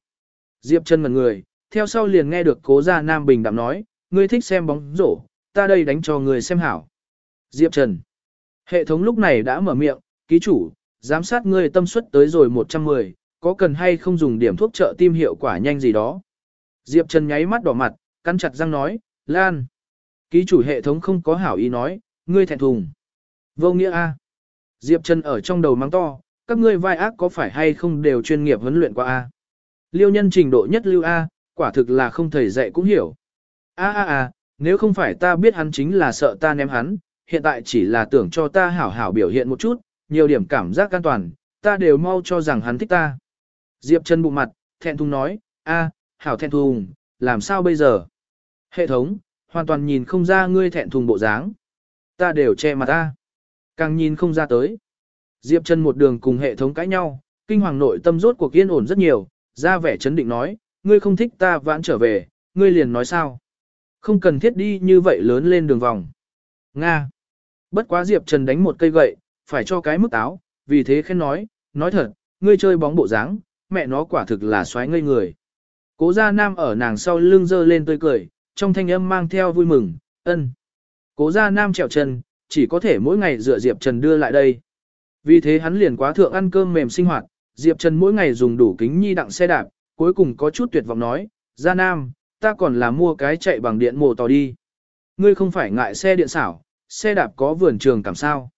Diệp Trần ngẩn người, theo sau liền nghe được cố gia nam bình đạm nói, ngươi thích xem bóng rổ, ta đây đánh cho ngươi xem hảo. Diệp Trần. Hệ thống lúc này đã mở miệng, ký chủ, giám sát ngươi tâm suất tới rồi 110, có cần hay không dùng điểm thuốc trợ tim hiệu quả nhanh gì đó. Diệp Trần nháy mắt đỏ mặt, cắn chặt răng nói, Lan. Ký chủ hệ thống không có hảo ý nói, ngươi thẹn thùng. Vô nghĩa A. Diệp Trần ở trong đầu mắng to, các ngươi vai ác có phải hay không đều chuyên nghiệp huấn luyện qua A. Liêu nhân trình độ nhất lưu A, quả thực là không thầy dạy cũng hiểu. A a a, nếu không phải ta biết hắn chính là sợ ta ném hắn, hiện tại chỉ là tưởng cho ta hảo hảo biểu hiện một chút, nhiều điểm cảm giác an toàn, ta đều mau cho rằng hắn thích ta. Diệp Trần bụng mặt, thẹn thùng nói, a, hảo thẹn thùng, làm sao bây giờ? Hệ thống, hoàn toàn nhìn không ra ngươi thẹn thùng bộ dáng. Ta đều che mặt ta. Càng nhìn không ra tới. Diệp Trần một đường cùng hệ thống cãi nhau, kinh hoàng nội tâm rốt cuộc yên ổn rất nhiều, ra vẻ chấn định nói, ngươi không thích ta vãn trở về, ngươi liền nói sao? Không cần thiết đi như vậy lớn lên đường vòng. Nga. Bất quá Diệp Trần đánh một cây gậy, phải cho cái mức táo, vì thế khen nói, nói thật, ngươi chơi bóng bộ dáng, mẹ nó quả thực là xoáy ngây người. Cố gia nam ở nàng sau lưng dơ lên tươi cười, trong thanh âm mang theo vui mừng, ân. Cố gia nam trèo chân, chỉ có thể mỗi ngày dựa Diệp Trần đưa lại đây. Vì thế hắn liền quá thượng ăn cơm mềm sinh hoạt, Diệp Trần mỗi ngày dùng đủ kính nhi đặng xe đạp, cuối cùng có chút tuyệt vọng nói, gia nam, ta còn là mua cái chạy bằng điện mồ tò đi. Ngươi không phải ngại xe điện xảo, xe đạp có vườn trường cảm sao.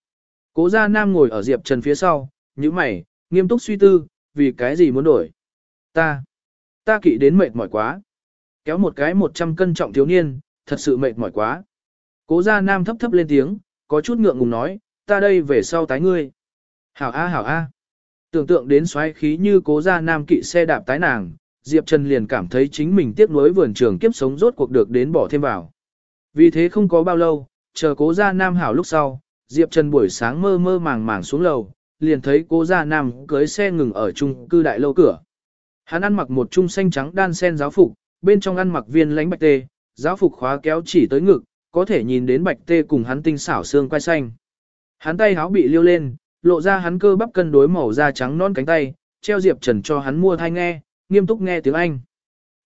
Cố gia nam ngồi ở Diệp Trần phía sau, như mày, nghiêm túc suy tư, vì cái gì muốn đổi. Ta, ta kỵ đến mệt mỏi quá. Kéo một cái 100 cân trọng thiếu niên, thật sự mệt mỏi quá. Cố gia nam thấp thấp lên tiếng, có chút ngượng ngùng nói, ta đây về sau tái ngươi. Hảo a hảo a. Tưởng tượng đến xoáy khí như cố gia nam kỵ xe đạp tái nàng, Diệp Trần liền cảm thấy chính mình tiếp nối vườn trường kiếp sống rốt cuộc được đến bỏ thêm vào. Vì thế không có bao lâu, chờ cố gia nam hảo lúc sau, Diệp Trần buổi sáng mơ mơ màng màng xuống lầu, liền thấy cố gia nam cưới xe ngừng ở trung cư đại lâu cửa. Hắn ăn mặc một trung xanh trắng đan sen giáo phục, bên trong ăn mặc viên lánh bạch tê, giáo phục khóa kéo chỉ tới ngực, có thể nhìn đến bạch tê cùng hắn tinh xảo xương quai xanh. Hắn tay háo bị liêu lên, lộ ra hắn cơ bắp cân đối màu da trắng non cánh tay, treo Diệp Trần cho hắn mua thai nghe, nghiêm túc nghe tiếng Anh.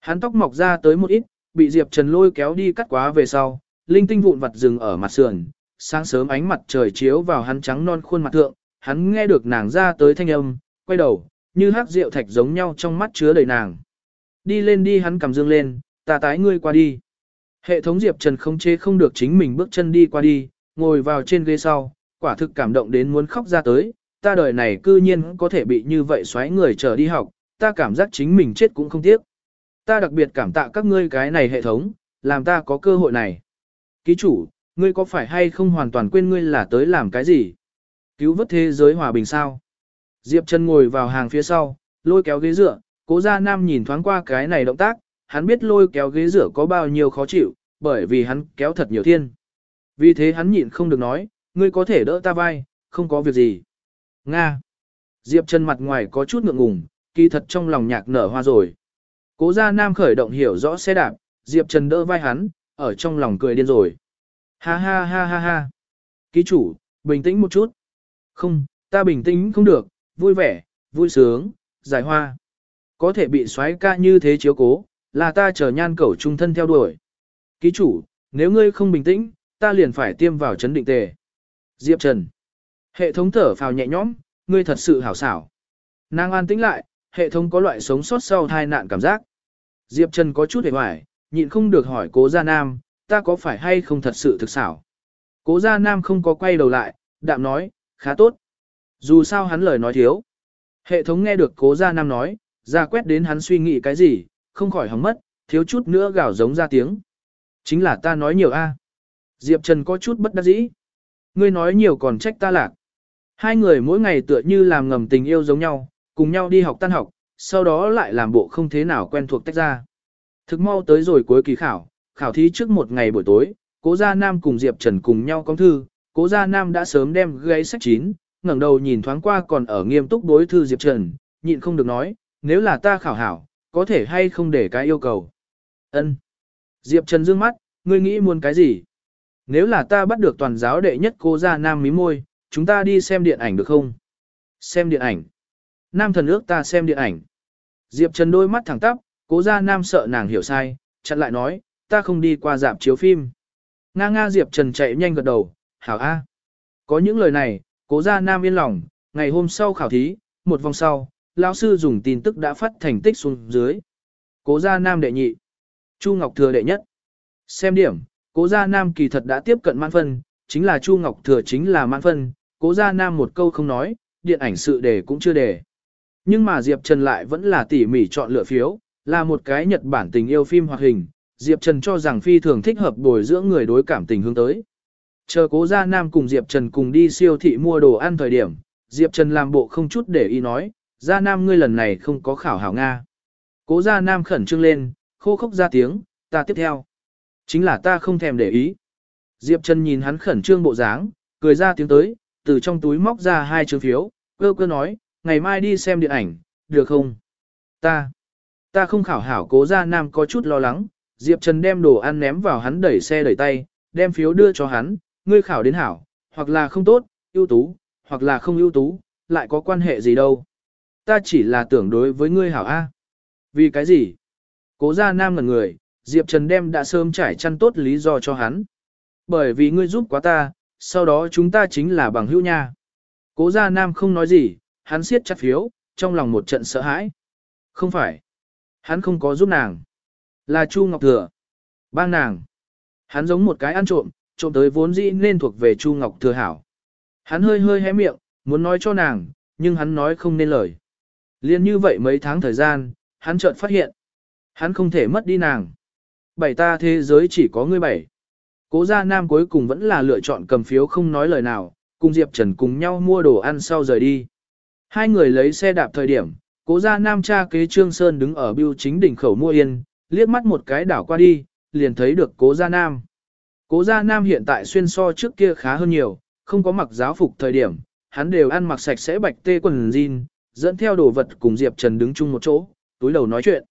Hắn tóc mọc ra tới một ít, bị Diệp Trần lôi kéo đi cắt quá về sau, linh tinh vụn vặt dừng ở mặt sườn, sáng sớm ánh mặt trời chiếu vào hắn trắng non khuôn mặt thượng, hắn nghe được nàng ra tới thanh âm, quay đầu, như hắc rượu thạch giống nhau trong mắt chứa đầy nàng. Đi lên đi hắn cầm dương lên, ta tái ngươi qua đi. Hệ thống Diệp Trần không chế không được chính mình bước chân đi qua đi, ngồi vào trên ghế sau, quả thực cảm động đến muốn khóc ra tới, ta đời này cư nhiên có thể bị như vậy xoáy người trở đi học, ta cảm giác chính mình chết cũng không tiếc. Ta đặc biệt cảm tạ các ngươi cái này hệ thống, làm ta có cơ hội này. Ký chủ, ngươi có phải hay không hoàn toàn quên ngươi là tới làm cái gì? Cứu vớt thế giới hòa bình sao? Diệp Trần ngồi vào hàng phía sau, lôi kéo ghế dựa, cố gia nam nhìn thoáng qua cái này động tác, hắn biết lôi kéo ghế dựa có bao nhiêu khó chịu, bởi vì hắn kéo thật nhiều thiên. Vì thế hắn nhịn không được nói, ngươi có thể đỡ ta vai, không có việc gì. Nga. Diệp Trần mặt ngoài có chút ngượng ngùng, kỳ thật trong lòng nhạc nở hoa rồi. Cố gia nam khởi động hiểu rõ xe đạp, Diệp Trần đỡ vai hắn, ở trong lòng cười điên rồi. Ha ha ha ha ha. Ký chủ, bình tĩnh một chút. Không, ta bình tĩnh không được, vui vẻ, vui sướng, giải hoa. Có thể bị xoáy ca như thế chiếu cố, là ta chờ nhan cẩu trung thân theo đuổi. Ký chủ, nếu ngươi không bình tĩnh, ta liền phải tiêm vào chấn định tề. Diệp Trần. Hệ thống thở phào nhẹ nhõm, ngươi thật sự hảo xảo. Nàng an tĩnh lại, hệ thống có loại sống sót sau tai nạn cảm giác. Diệp Trần có chút hề hoài, nhịn không được hỏi cố gia nam, ta có phải hay không thật sự thực xảo. Cố gia nam không có quay đầu lại, đạm nói, khá tốt. Dù sao hắn lời nói thiếu. Hệ thống nghe được cố gia nam nói, ra quét đến hắn suy nghĩ cái gì, không khỏi hóng mất, thiếu chút nữa gào giống ra tiếng. Chính là ta nói nhiều a. Diệp Trần có chút bất đắc dĩ. Ngươi nói nhiều còn trách ta lạc. Hai người mỗi ngày tựa như làm ngầm tình yêu giống nhau, cùng nhau đi học tan học, sau đó lại làm bộ không thế nào quen thuộc tách ra. Thực mau tới rồi cuối kỳ khảo, khảo thí trước một ngày buổi tối, cố gia nam cùng Diệp Trần cùng nhau công thư, cố gia nam đã sớm đem gáy sách chín, ngẩng đầu nhìn thoáng qua còn ở nghiêm túc đối thư Diệp Trần, nhịn không được nói, nếu là ta khảo hảo, có thể hay không để cái yêu cầu. Ân. Diệp Trần dương mắt, ngươi nghĩ muốn cái gì? Nếu là ta bắt được toàn giáo đệ nhất cô gia nam mí môi, chúng ta đi xem điện ảnh được không? Xem điện ảnh. Nam thần ước ta xem điện ảnh. Diệp Trần đôi mắt thẳng tắp, cố gia nam sợ nàng hiểu sai, chặn lại nói, ta không đi qua dạp chiếu phim. Nga nga Diệp Trần chạy nhanh gật đầu, hảo a. Có những lời này, cố gia nam yên lòng, ngày hôm sau khảo thí, một vòng sau, lão sư dùng tin tức đã phát thành tích xuống dưới. Cố gia nam đệ nhị, Chu Ngọc Thừa đệ nhất. Xem điểm, cố gia nam kỳ thật đã tiếp cận mãn phân, chính là Chu Ngọc Thừa chính là mãn phân, cố gia nam một câu không nói, điện ảnh sự đề cũng chưa đề. Nhưng mà Diệp Trần lại vẫn là tỉ mỉ chọn lựa phiếu, là một cái Nhật Bản tình yêu phim hoạt hình, Diệp Trần cho rằng phi thường thích hợp bồi dưỡng người đối cảm tình hướng tới. Chờ cố gia nam cùng Diệp Trần cùng đi siêu thị mua đồ ăn thời điểm, Diệp Trần làm bộ không chút để ý nói, gia nam ngươi lần này không có khảo hảo Nga. Cố gia nam khẩn trương lên, khô khốc ra tiếng, ta tiếp theo. Chính là ta không thèm để ý. Diệp Trần nhìn hắn khẩn trương bộ dáng, cười ra tiếng tới, từ trong túi móc ra hai chương phiếu, cơ cơ nói, ngày mai đi xem điện ảnh, được không? Ta, ta không khảo hảo cố gia nam có chút lo lắng, Diệp Trần đem đồ ăn ném vào hắn đẩy xe đẩy tay, đem phiếu đưa cho hắn, ngươi khảo đến hảo, hoặc là không tốt, ưu tú, hoặc là không ưu tú, lại có quan hệ gì đâu. Ta chỉ là tưởng đối với ngươi hảo A. Vì cái gì? Cố gia nam là người, Diệp Trần đem đã sớm trải chăn tốt lý do cho hắn. Bởi vì ngươi giúp quá ta, sau đó chúng ta chính là bằng hữu nha. Cố gia nam không nói gì, hắn siết chặt phiếu, trong lòng một trận sợ hãi. Không phải. Hắn không có giúp nàng. Là Chu Ngọc Thừa. Bang nàng. Hắn giống một cái ăn trộm, trộm tới vốn dĩ nên thuộc về Chu Ngọc Thừa hảo. Hắn hơi hơi hé miệng, muốn nói cho nàng, nhưng hắn nói không nên lời. Liên như vậy mấy tháng thời gian, hắn chợt phát hiện. Hắn không thể mất đi nàng. Bảy ta thế giới chỉ có ngươi bảy. Cố gia nam cuối cùng vẫn là lựa chọn cầm phiếu không nói lời nào, cùng Diệp Trần cùng nhau mua đồ ăn sau rời đi. Hai người lấy xe đạp thời điểm, cố gia nam cha kế Trương Sơn đứng ở biêu chính đỉnh khẩu mua yên, liếc mắt một cái đảo qua đi, liền thấy được cố gia nam. Cố gia nam hiện tại xuyên so trước kia khá hơn nhiều, không có mặc giáo phục thời điểm, hắn đều ăn mặc sạch sẽ bạch tê quần jean, dẫn theo đồ vật cùng Diệp Trần đứng chung một chỗ, túi đầu nói chuyện.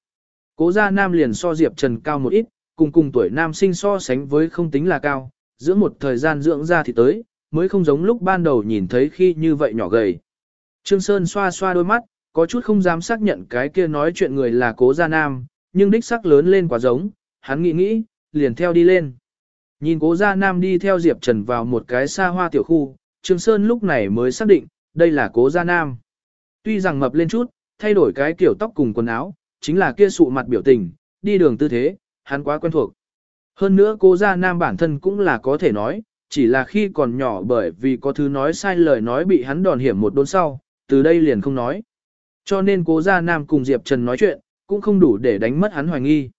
Cố gia nam liền so Diệp Trần cao một ít, cùng cùng tuổi nam sinh so sánh với không tính là cao, giữa một thời gian dưỡng ra thì tới, mới không giống lúc ban đầu nhìn thấy khi như vậy nhỏ gầy. Trương Sơn xoa xoa đôi mắt, có chút không dám xác nhận cái kia nói chuyện người là cố gia nam, nhưng đích sắc lớn lên quá giống, hắn nghĩ nghĩ, liền theo đi lên. Nhìn cố gia nam đi theo Diệp Trần vào một cái xa hoa tiểu khu, Trương Sơn lúc này mới xác định, đây là cố gia nam. Tuy rằng mập lên chút, thay đổi cái kiểu tóc cùng quần áo, chính là kia sụ mặt biểu tình, đi đường tư thế, hắn quá quen thuộc. Hơn nữa cố gia nam bản thân cũng là có thể nói, chỉ là khi còn nhỏ bởi vì có thứ nói sai lời nói bị hắn đòn hiểm một đốn sau, từ đây liền không nói. Cho nên cố gia nam cùng Diệp Trần nói chuyện, cũng không đủ để đánh mất hắn hoài nghi.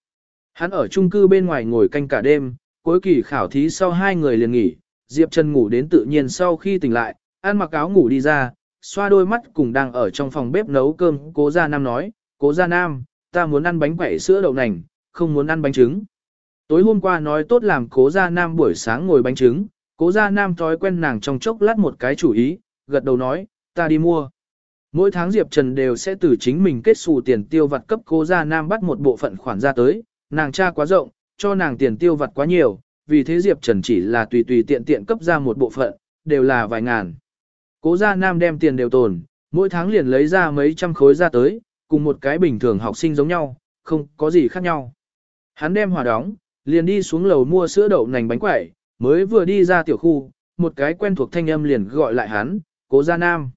Hắn ở chung cư bên ngoài ngồi canh cả đêm, cuối kỳ khảo thí sau hai người liền nghỉ, Diệp Trần ngủ đến tự nhiên sau khi tỉnh lại, ăn mặc áo ngủ đi ra, xoa đôi mắt cùng đang ở trong phòng bếp nấu cơm, cố gia nam nói, cố gia nam, ta muốn ăn bánh quẩy sữa đậu nành, không muốn ăn bánh trứng. Tối hôm qua nói tốt làm cố gia nam buổi sáng ngồi bánh trứng, cố gia nam thói quen nàng trong chốc lát một cái chủ ý, gật đầu nói, ta đi mua. Mỗi tháng Diệp Trần đều sẽ từ chính mình kết xù tiền tiêu vặt cấp cố gia nam bắt một bộ phận khoản ra tới, nàng cha quá rộng, cho nàng tiền tiêu vặt quá nhiều, vì thế Diệp Trần chỉ là tùy tùy tiện tiện cấp ra một bộ phận, đều là vài ngàn. Cố gia nam đem tiền đều tồn, mỗi tháng liền lấy ra mấy trăm khối ra tới, cùng một cái bình thường học sinh giống nhau, không có gì khác nhau. Hắn đem hòa đóng, liền đi xuống lầu mua sữa đậu nành bánh quẩy, mới vừa đi ra tiểu khu, một cái quen thuộc thanh âm liền gọi lại hắn, cố gia nam.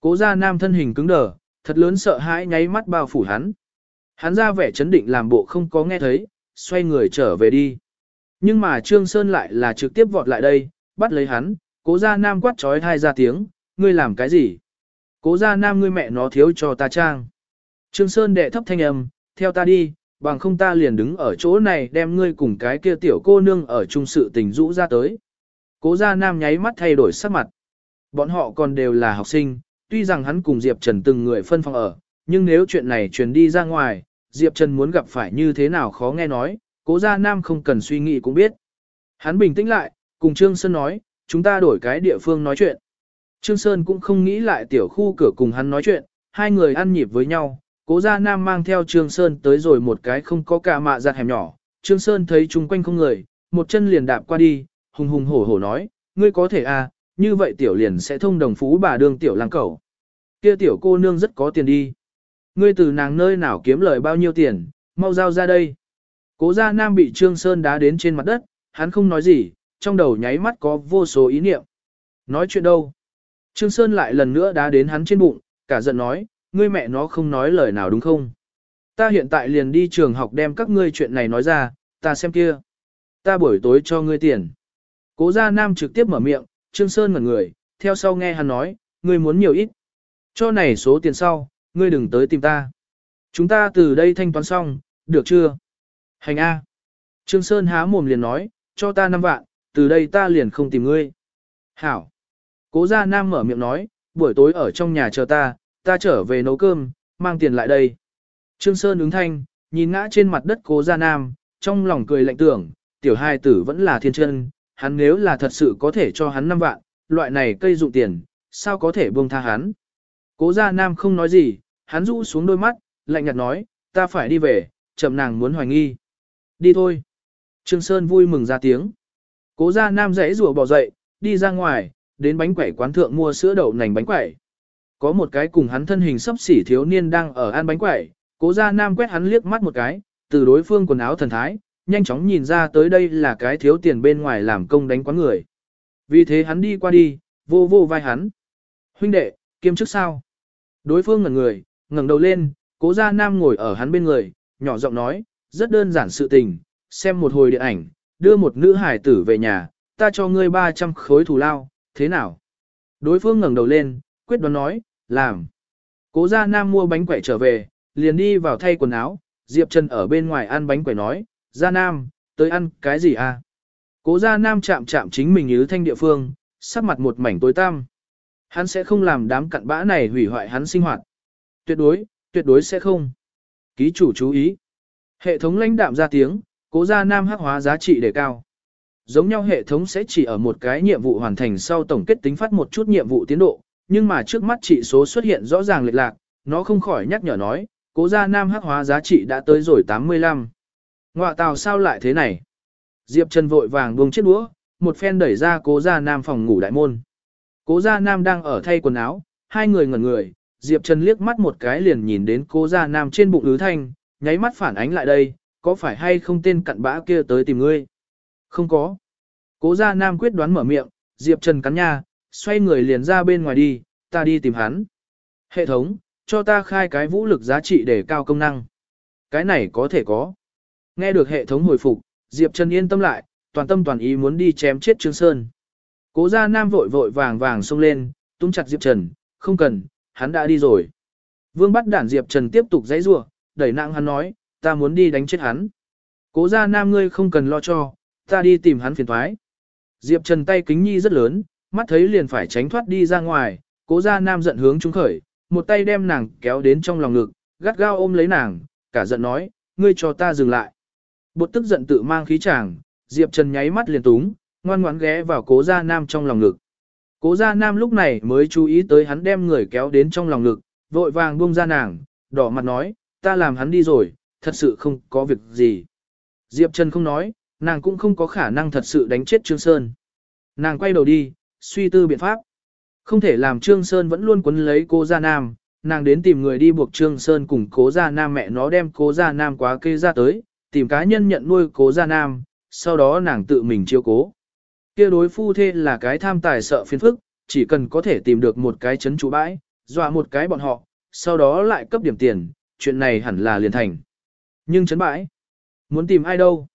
Cố gia nam thân hình cứng đờ, thật lớn sợ hãi nháy mắt bao phủ hắn. Hắn ra vẻ chấn định làm bộ không có nghe thấy, xoay người trở về đi. Nhưng mà Trương Sơn lại là trực tiếp vọt lại đây, bắt lấy hắn, cố gia nam quát trói hai ra tiếng, ngươi làm cái gì? Cố gia nam ngươi mẹ nó thiếu cho ta trang. Trương Sơn đệ thấp thanh âm, theo ta đi, bằng không ta liền đứng ở chỗ này đem ngươi cùng cái kia tiểu cô nương ở chung sự tình rũ ra tới. Cố gia nam nháy mắt thay đổi sắc mặt. Bọn họ còn đều là học sinh, tuy rằng hắn cùng Diệp Trần từng người phân phòng ở, nhưng nếu chuyện này truyền đi ra ngoài, Diệp Trần muốn gặp phải như thế nào khó nghe nói, cố gia nam không cần suy nghĩ cũng biết. Hắn bình tĩnh lại, cùng Trương Sơn nói, chúng ta đổi cái địa phương nói chuyện. Trương Sơn cũng không nghĩ lại tiểu khu cửa cùng hắn nói chuyện, hai người ăn nhịp với nhau, cố gia nam mang theo Trương Sơn tới rồi một cái không có cả mạ giặt hẻm nhỏ, Trương Sơn thấy chung quanh không người, một chân liền đạp qua đi, hùng hùng hổ hổ nói, ngươi có thể à, như vậy tiểu liền sẽ thông đồng phú bà đương tiểu lang cẩu. Kia tiểu cô nương rất có tiền đi. Ngươi từ nàng nơi nào kiếm lời bao nhiêu tiền, mau giao ra đây. Cố gia nam bị Trương Sơn đá đến trên mặt đất, hắn không nói gì, trong đầu nháy mắt có vô số ý niệm. Nói chuyện đâu? Trương Sơn lại lần nữa đá đến hắn trên bụng, cả giận nói, ngươi mẹ nó không nói lời nào đúng không? Ta hiện tại liền đi trường học đem các ngươi chuyện này nói ra, ta xem kia. Ta buổi tối cho ngươi tiền. Cố gia nam trực tiếp mở miệng, Trương Sơn ngẩn người, theo sau nghe hắn nói, ngươi muốn nhiều ít. Cho này số tiền sau, ngươi đừng tới tìm ta. Chúng ta từ đây thanh toán xong, được chưa? Hành A. Trương Sơn há mồm liền nói, cho ta 5 vạn, từ đây ta liền không tìm ngươi. Hảo. Cố gia nam mở miệng nói, buổi tối ở trong nhà chờ ta, ta trở về nấu cơm, mang tiền lại đây. Trương Sơn ứng thanh, nhìn ngã trên mặt đất cố gia nam, trong lòng cười lạnh tưởng, tiểu hai tử vẫn là thiên chân, hắn nếu là thật sự có thể cho hắn 5 vạn, loại này cây dụng tiền, sao có thể buông tha hắn. Cố gia nam không nói gì, hắn rũ xuống đôi mắt, lạnh nhạt nói, ta phải đi về, chậm nàng muốn hoài nghi. Đi thôi. Trương Sơn vui mừng ra tiếng. Cố gia nam rẽ rùa bỏ dậy, đi ra ngoài, đến bánh quẩy quán thượng mua sữa đậu nành bánh quẩy. Có một cái cùng hắn thân hình sấp xỉ thiếu niên đang ở ăn bánh quẩy, cố gia nam quét hắn liếc mắt một cái, từ đối phương quần áo thần thái, nhanh chóng nhìn ra tới đây là cái thiếu tiền bên ngoài làm công đánh quán người. Vì thế hắn đi qua đi, vô vô vai hắn. Huynh đệ, kiêm chức sao? Đối phương ngẩn người, ngẩng đầu lên, cố gia nam ngồi ở hắn bên người, nhỏ giọng nói, rất đơn giản sự tình, xem một hồi điện ảnh, đưa một nữ hải tử về nhà, ta cho ngươi 300 khối thù lao, thế nào? Đối phương ngẩng đầu lên, quyết đoán nói, làm. Cố gia nam mua bánh quẩy trở về, liền đi vào thay quần áo, Diệp Trần ở bên ngoài ăn bánh quẩy nói, gia nam, tới ăn cái gì à? Cố gia nam chạm chạm chính mình như thanh địa phương, sắc mặt một mảnh tối tăm. Hắn sẽ không làm đám cặn bã này hủy hoại hắn sinh hoạt. Tuyệt đối, tuyệt đối sẽ không. Ký chủ chú ý. Hệ thống lãnh đạm ra tiếng, cố gia nam hắc hóa giá trị đề cao. Giống nhau hệ thống sẽ chỉ ở một cái nhiệm vụ hoàn thành sau tổng kết tính phát một chút nhiệm vụ tiến độ, nhưng mà trước mắt chỉ số xuất hiện rõ ràng lệch lạc, nó không khỏi nhắc nhở nói, cố gia nam hắc hóa giá trị đã tới rồi 85. Ngoạ tào sao lại thế này? Diệp Trần vội vàng buông chiếc đũa, một phen đẩy ra cố gia nam phòng ngủ đại môn. Cố gia nam đang ở thay quần áo, hai người ngẩn người, Diệp Trần liếc mắt một cái liền nhìn đến cố gia nam trên bụng ứ thanh, nháy mắt phản ánh lại đây, có phải hay không tên cặn bã kia tới tìm ngươi? Không có. Cố gia nam quyết đoán mở miệng, Diệp Trần cắn nha, xoay người liền ra bên ngoài đi, ta đi tìm hắn. Hệ thống, cho ta khai cái vũ lực giá trị để cao công năng. Cái này có thể có. Nghe được hệ thống hồi phục, Diệp Trần yên tâm lại, toàn tâm toàn ý muốn đi chém chết Trương Sơn. Cố gia nam vội vội vàng vàng xông lên, túm chặt Diệp Trần, không cần, hắn đã đi rồi. Vương bắt đản Diệp Trần tiếp tục dãy giụa, đẩy nặng hắn nói, ta muốn đi đánh chết hắn. Cố gia nam ngươi không cần lo cho, ta đi tìm hắn phiền thoái. Diệp Trần tay kính nhi rất lớn, mắt thấy liền phải tránh thoát đi ra ngoài, cố gia nam giận hướng trung khởi, một tay đem nàng kéo đến trong lòng ngực, gắt gao ôm lấy nàng, cả giận nói, ngươi cho ta dừng lại. Bột tức giận tự mang khí chàng, Diệp Trần nháy mắt liền túng, ngoan ngoãn ghé vào cố gia nam trong lòng ngực. Cố gia nam lúc này mới chú ý tới hắn đem người kéo đến trong lòng ngực, vội vàng buông ra nàng, đỏ mặt nói, ta làm hắn đi rồi, thật sự không có việc gì. Diệp Trần không nói, nàng cũng không có khả năng thật sự đánh chết Trương Sơn. Nàng quay đầu đi, suy tư biện pháp. Không thể làm Trương Sơn vẫn luôn quấn lấy cố gia nam, nàng đến tìm người đi buộc Trương Sơn cùng cố gia nam mẹ nó đem cố gia nam quá kê ra tới, tìm cá nhân nhận nuôi cố gia nam, sau đó nàng tự mình chiêu cố. Kia đối phu thê là cái tham tài sợ phiền phức, chỉ cần có thể tìm được một cái chấn trụ bãi, dọa một cái bọn họ, sau đó lại cấp điểm tiền, chuyện này hẳn là liền thành. Nhưng chấn bãi, muốn tìm ai đâu?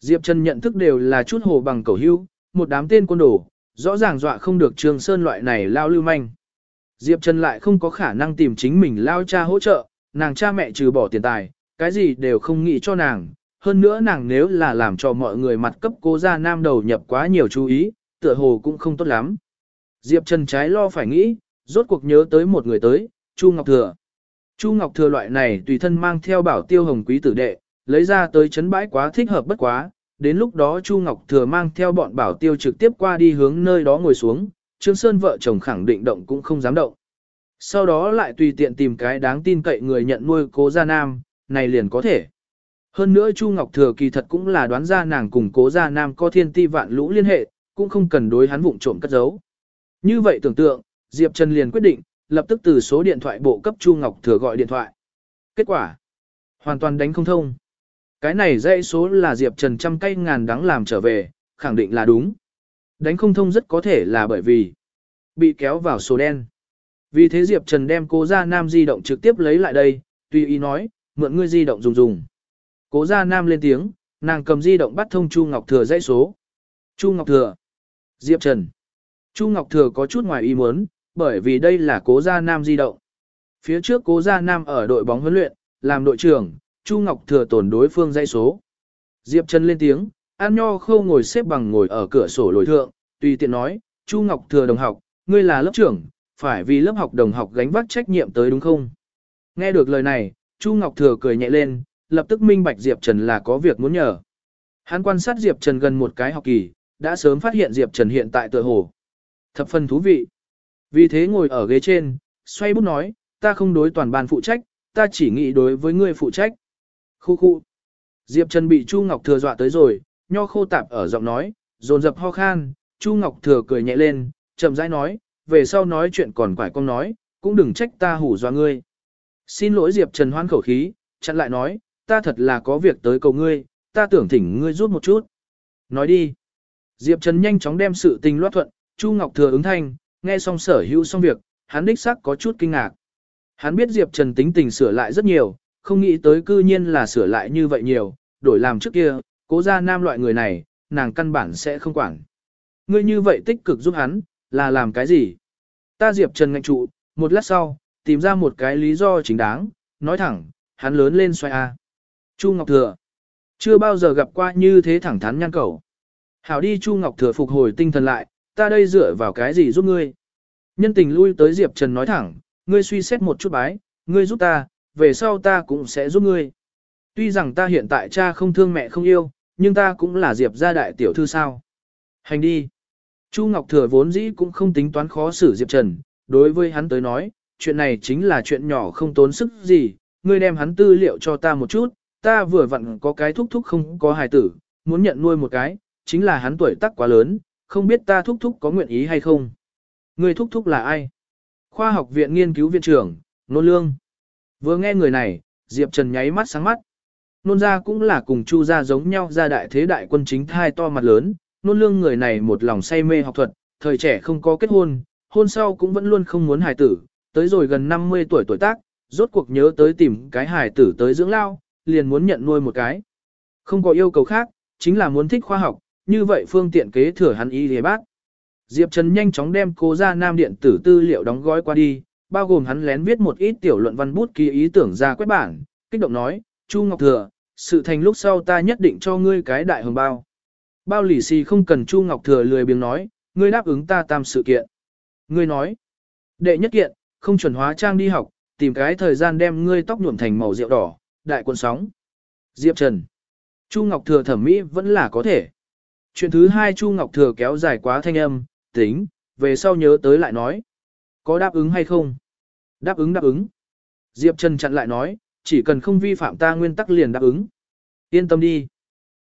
Diệp Trần nhận thức đều là chút hồ bằng cầu hưu, một đám tên côn đồ, rõ ràng dọa không được Trường Sơn loại này lao lưu manh. Diệp Trần lại không có khả năng tìm chính mình lao cha hỗ trợ, nàng cha mẹ trừ bỏ tiền tài, cái gì đều không nghĩ cho nàng. Hơn nữa nàng nếu là làm cho mọi người mặt cấp cố gia nam đầu nhập quá nhiều chú ý, tựa hồ cũng không tốt lắm. Diệp Trần trái lo phải nghĩ, rốt cuộc nhớ tới một người tới, Chu Ngọc Thừa. Chu Ngọc Thừa loại này tùy thân mang theo bảo tiêu hồng quý tử đệ, lấy ra tới chấn bãi quá thích hợp bất quá, đến lúc đó Chu Ngọc Thừa mang theo bọn bảo tiêu trực tiếp qua đi hướng nơi đó ngồi xuống, Trương Sơn vợ chồng khẳng định động cũng không dám động. Sau đó lại tùy tiện tìm cái đáng tin cậy người nhận nuôi cố gia nam, này liền có thể. Hơn nữa Chu Ngọc Thừa kỳ thật cũng là đoán ra nàng cùng cố gia nam có thiên ti vạn lũ liên hệ, cũng không cần đối hắn vụng trộm cất giấu. Như vậy tưởng tượng, Diệp Trần liền quyết định, lập tức từ số điện thoại bộ cấp Chu Ngọc Thừa gọi điện thoại. Kết quả, hoàn toàn đánh không thông. Cái này dãy số là Diệp Trần trăm cây ngàn đắng làm trở về, khẳng định là đúng. Đánh không thông rất có thể là bởi vì bị kéo vào số đen. Vì thế Diệp Trần đem cố gia nam di động trực tiếp lấy lại đây, tùy ý nói, mượn ngươi di động dùng dùng. Cố gia nam lên tiếng, nàng cầm di động bắt thông Chu Ngọc Thừa dãy số. Chu Ngọc Thừa. Diệp Trần. Chu Ngọc Thừa có chút ngoài ý muốn, bởi vì đây là cố gia nam di động. Phía trước cố gia nam ở đội bóng huấn luyện, làm đội trưởng, Chu Ngọc Thừa tổn đối phương dãy số. Diệp Trần lên tiếng, An Nho khâu ngồi xếp bằng ngồi ở cửa sổ lồi thượng, tùy tiện nói, Chu Ngọc Thừa đồng học, ngươi là lớp trưởng, phải vì lớp học đồng học gánh vác trách nhiệm tới đúng không? Nghe được lời này, Chu Ngọc Thừa cười nhẹ lên, lập tức minh bạch Diệp Trần là có việc muốn nhờ. Hắn quan sát Diệp Trần gần một cái học kỳ, đã sớm phát hiện Diệp Trần hiện tại tựa hồ. Thập phần thú vị. Vì thế ngồi ở ghế trên, xoay bút nói, ta không đối toàn ban phụ trách, ta chỉ nghĩ đối với ngươi phụ trách. Khu khu. Diệp Trần bị Chu Ngọc Thừa dọa tới rồi, nho khô tạp ở giọng nói, dồn dập ho khan, Chu Ngọc Thừa cười nhẹ lên, chậm rãi nói, về sau nói chuyện còn quải con nói, cũng đừng trách ta hủ dọa ngươi. Xin lỗi Diệp Trần hoan khẩu khí, chặn lại nói, ta thật là có việc tới cầu ngươi, ta tưởng thỉnh ngươi rút một chút. Nói đi. Diệp Trần nhanh chóng đem sự tình loát thuận, Chu Ngọc Thừa ứng thanh, nghe xong sở hữu xong việc, hắn đích xác có chút kinh ngạc. Hắn biết Diệp Trần tính tình sửa lại rất nhiều, không nghĩ tới cư nhiên là sửa lại như vậy nhiều, đổi làm trước kia, cố ra nam loại người này, nàng căn bản sẽ không quản. Ngươi như vậy tích cực giúp hắn, là làm cái gì? Ta Diệp Trần ngạnh trụ, một lát sau, tìm ra một cái lý do chính đáng, nói thẳng, hắn lớn lên xoay A. Chu Ngọc Thừa. Chưa bao giờ gặp qua như thế thẳng thắn nhăn cầu. Hảo đi Chu Ngọc Thừa phục hồi tinh thần lại, ta đây dựa vào cái gì giúp ngươi? Nhân tình lui tới Diệp Trần nói thẳng, ngươi suy xét một chút bái, ngươi giúp ta, về sau ta cũng sẽ giúp ngươi. Tuy rằng ta hiện tại cha không thương mẹ không yêu, nhưng ta cũng là Diệp gia đại tiểu thư sao. Hành đi. Chu Ngọc Thừa vốn dĩ cũng không tính toán khó xử Diệp Trần, đối với hắn tới nói, chuyện này chính là chuyện nhỏ không tốn sức gì, ngươi đem hắn tư liệu cho ta một chút, ta vừa vặn có cái thúc thúc không có hài tử, muốn nhận nuôi một cái, chính là hắn tuổi tác quá lớn, không biết ta thúc thúc có nguyện ý hay không. Ngươi thúc thúc là ai? Khoa học viện nghiên cứu viện trưởng, nôn lương. Vừa nghe người này, Diệp Trần nháy mắt sáng mắt. Nôn ra cũng là cùng Chu ra giống nhau ra đại thế đại quân chính thai to mặt lớn, nôn lương người này một lòng say mê học thuật, thời trẻ không có kết hôn, hôn sau cũng vẫn luôn không muốn hài tử, tới rồi gần 50 tuổi tuổi tác, rốt cuộc nhớ tới tìm cái hài tử tới dưỡng lao, liền muốn nhận nuôi một cái. Không có yêu cầu khác, chính là muốn thích khoa học, như vậy phương tiện kế thừa hắn y hề bác. Diệp Trần nhanh chóng đem cố ra nam điện tử tư liệu đóng gói qua đi, bao gồm hắn lén viết một ít tiểu luận văn bút ký ý tưởng ra quét bản, kích động nói, Chu Ngọc Thừa, sự thành lúc sau ta nhất định cho ngươi cái đại hồng bao. Bao lì xì không cần Chu Ngọc Thừa lười biếng nói, ngươi đáp ứng ta tam sự kiện. Ngươi nói, đệ nhất kiện, không chuẩn hóa trang đi học, tìm cái thời gian đem ngươi tóc nhuộm thành màu rượu đỏ, đại quân sóng. Diệp Trần, Chu Ngọc Thừa thẩm mỹ vẫn là có thể. Chuyện thứ hai Chu Ngọc Thừa kéo dài quá thanh âm, tính, về sau nhớ tới lại nói. Có đáp ứng hay không? Đáp ứng đáp ứng. Diệp Trần chặn lại nói, chỉ cần không vi phạm ta nguyên tắc liền đáp ứng. Yên tâm đi.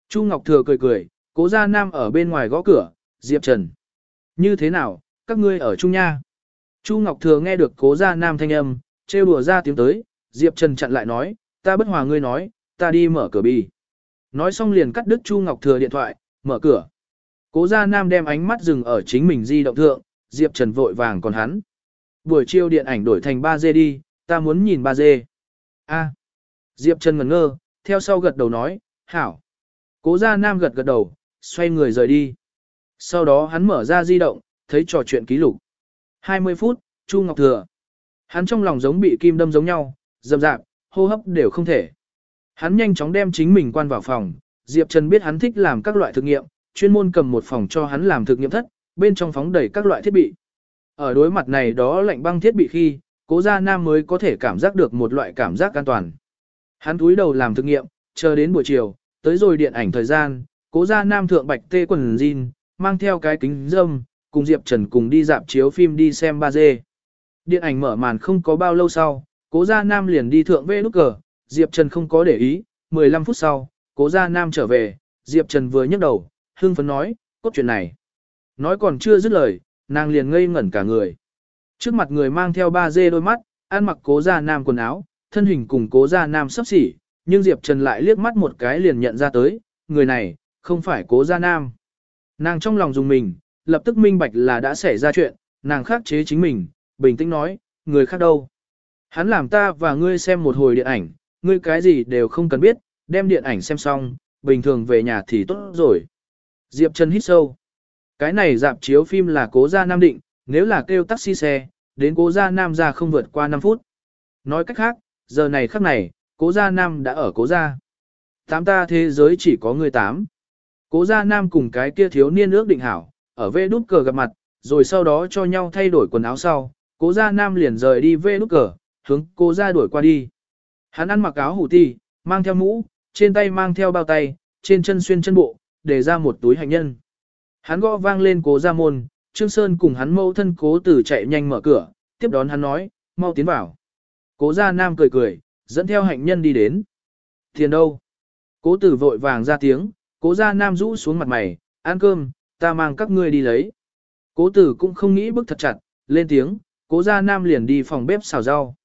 Chu Ngọc Thừa cười cười, cố gia nam ở bên ngoài gõ cửa, Diệp Trần. Như thế nào, các ngươi ở chung nha. Chu Ngọc Thừa nghe được cố gia nam thanh âm, trêu đùa ra tiếng tới, Diệp Trần chặn lại nói, ta bất hòa ngươi nói, ta đi mở cửa bì. Nói xong liền cắt đứt Chu Ngọc Thừa điện thoại, mở cửa. Cố gia nam đem ánh mắt dừng ở chính mình di động thượng, Diệp Trần vội vàng còn hắn. Buổi chiều điện ảnh đổi thành 3D đi, ta muốn nhìn 3D. A. Diệp Trần ngẩn ngơ, theo sau gật đầu nói, hảo. Cố gia nam gật gật đầu, xoay người rời đi. Sau đó hắn mở ra di động, thấy trò chuyện ký lục. 20 phút, Chu Ngọc Thừa. Hắn trong lòng giống bị kim đâm giống nhau, dầm dạp, hô hấp đều không thể. Hắn nhanh chóng đem chính mình quan vào phòng, Diệp Trần biết hắn thích làm các loại thực nghiệm, chuyên môn cầm một phòng cho hắn làm thực nghiệm thất, bên trong phóng đầy các loại thiết bị. Ở đối mặt này đó lạnh băng thiết bị khi, cố gia nam mới có thể cảm giác được một loại cảm giác an toàn. Hắn túi đầu làm thực nghiệm, chờ đến buổi chiều, tới rồi điện ảnh thời gian, cố gia nam thượng bạch tê quần jean, mang theo cái kính dâm, cùng Diệp Trần cùng đi dạp chiếu phim đi xem 3D. Điện ảnh mở màn không có bao lâu sau, cố gia nam liền đi thượng vê nút cờ, Diệp Trần không có để ý, 15 phút sau, cố gia nam trở về, Diệp Trần vừa nhấc đầu, Hưng phấn nói, cốt chuyện này. Nói còn chưa dứt lời, nàng liền ngây ngẩn cả người. Trước mặt người mang theo ba dê đôi mắt, ăn mặc cố gia nam quần áo, thân hình cùng cố gia nam sắp xỉ, nhưng Diệp Trần lại liếc mắt một cái liền nhận ra tới, người này, không phải cố gia nam. Nàng trong lòng dùng mình, lập tức minh bạch là đã xảy ra chuyện, nàng khắc chế chính mình, bình tĩnh nói, người khác đâu. Hắn làm ta và ngươi xem một hồi điện ảnh, ngươi cái gì đều không cần biết, đem điện ảnh xem xong, bình thường về nhà thì tốt rồi. Diệp Trần hít sâu. Cái này dạp chiếu phim là cố gia nam định, nếu là kêu taxi xe, đến cố gia nam ra không vượt qua 5 phút. Nói cách khác, giờ này khắc này, cố gia nam đã ở cố gia. Tám ta thế giới chỉ có người tám. Cố gia nam cùng cái kia thiếu niên ước định hảo, ở vê đút cờ gặp mặt, rồi sau đó cho nhau thay đổi quần áo sau, cố gia nam liền rời đi vê đút cờ, hướng cô ra đuổi qua đi. Hắn ăn mặc áo hủ ti, mang theo mũ, trên tay mang theo bao tay, trên chân xuyên chân bộ, để ra một túi hành nhân. Hắn gõ vang lên cố ra môn, Trương Sơn cùng hắn mâu thân cố tử chạy nhanh mở cửa, tiếp đón hắn nói, mau tiến vào. Cố gia nam cười cười, dẫn theo hạnh nhân đi đến. Tiền đâu? Cố tử vội vàng ra tiếng, cố gia nam rũ xuống mặt mày, ăn cơm, ta mang các ngươi đi lấy. Cố tử cũng không nghĩ bức thật chặt, lên tiếng, cố gia nam liền đi phòng bếp xào rau.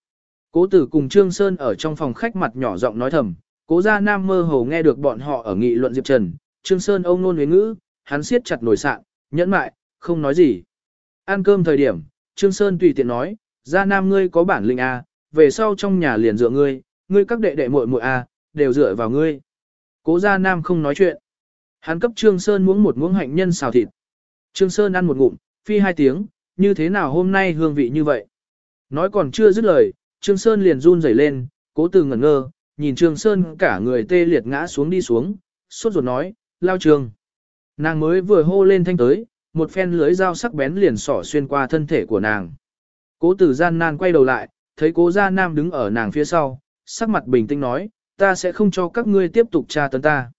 Cố tử cùng Trương Sơn ở trong phòng khách mặt nhỏ giọng nói thầm, cố gia nam mơ hồ nghe được bọn họ ở nghị luận Diệp Trần, Trương Sơn ông nôn huyến ngữ, hắn siết chặt nồi sạn, nhẫn mại, không nói gì. Ăn cơm thời điểm, Trương Sơn tùy tiện nói, gia nam ngươi có bản lĩnh à, về sau trong nhà liền dựa ngươi, ngươi các đệ đệ muội muội à, đều dựa vào ngươi. Cố gia nam không nói chuyện. Hắn cấp Trương Sơn muỗng một muỗng hạnh nhân xào thịt. Trương Sơn ăn một ngụm, phi hai tiếng, như thế nào hôm nay hương vị như vậy. Nói còn chưa dứt lời, Trương Sơn liền run rẩy lên, cố từ ngẩn ngơ, nhìn Trương Sơn cả người tê liệt ngã xuống đi xuống, sốt ruột nói, lao trường. Nàng mới vừa hô lên thanh tới, một phen lưới dao sắc bén liền sỏ xuyên qua thân thể của nàng. Cố tử gian nan quay đầu lại, thấy cố gia nam đứng ở nàng phía sau, sắc mặt bình tĩnh nói, ta sẽ không cho các ngươi tiếp tục tra tấn ta.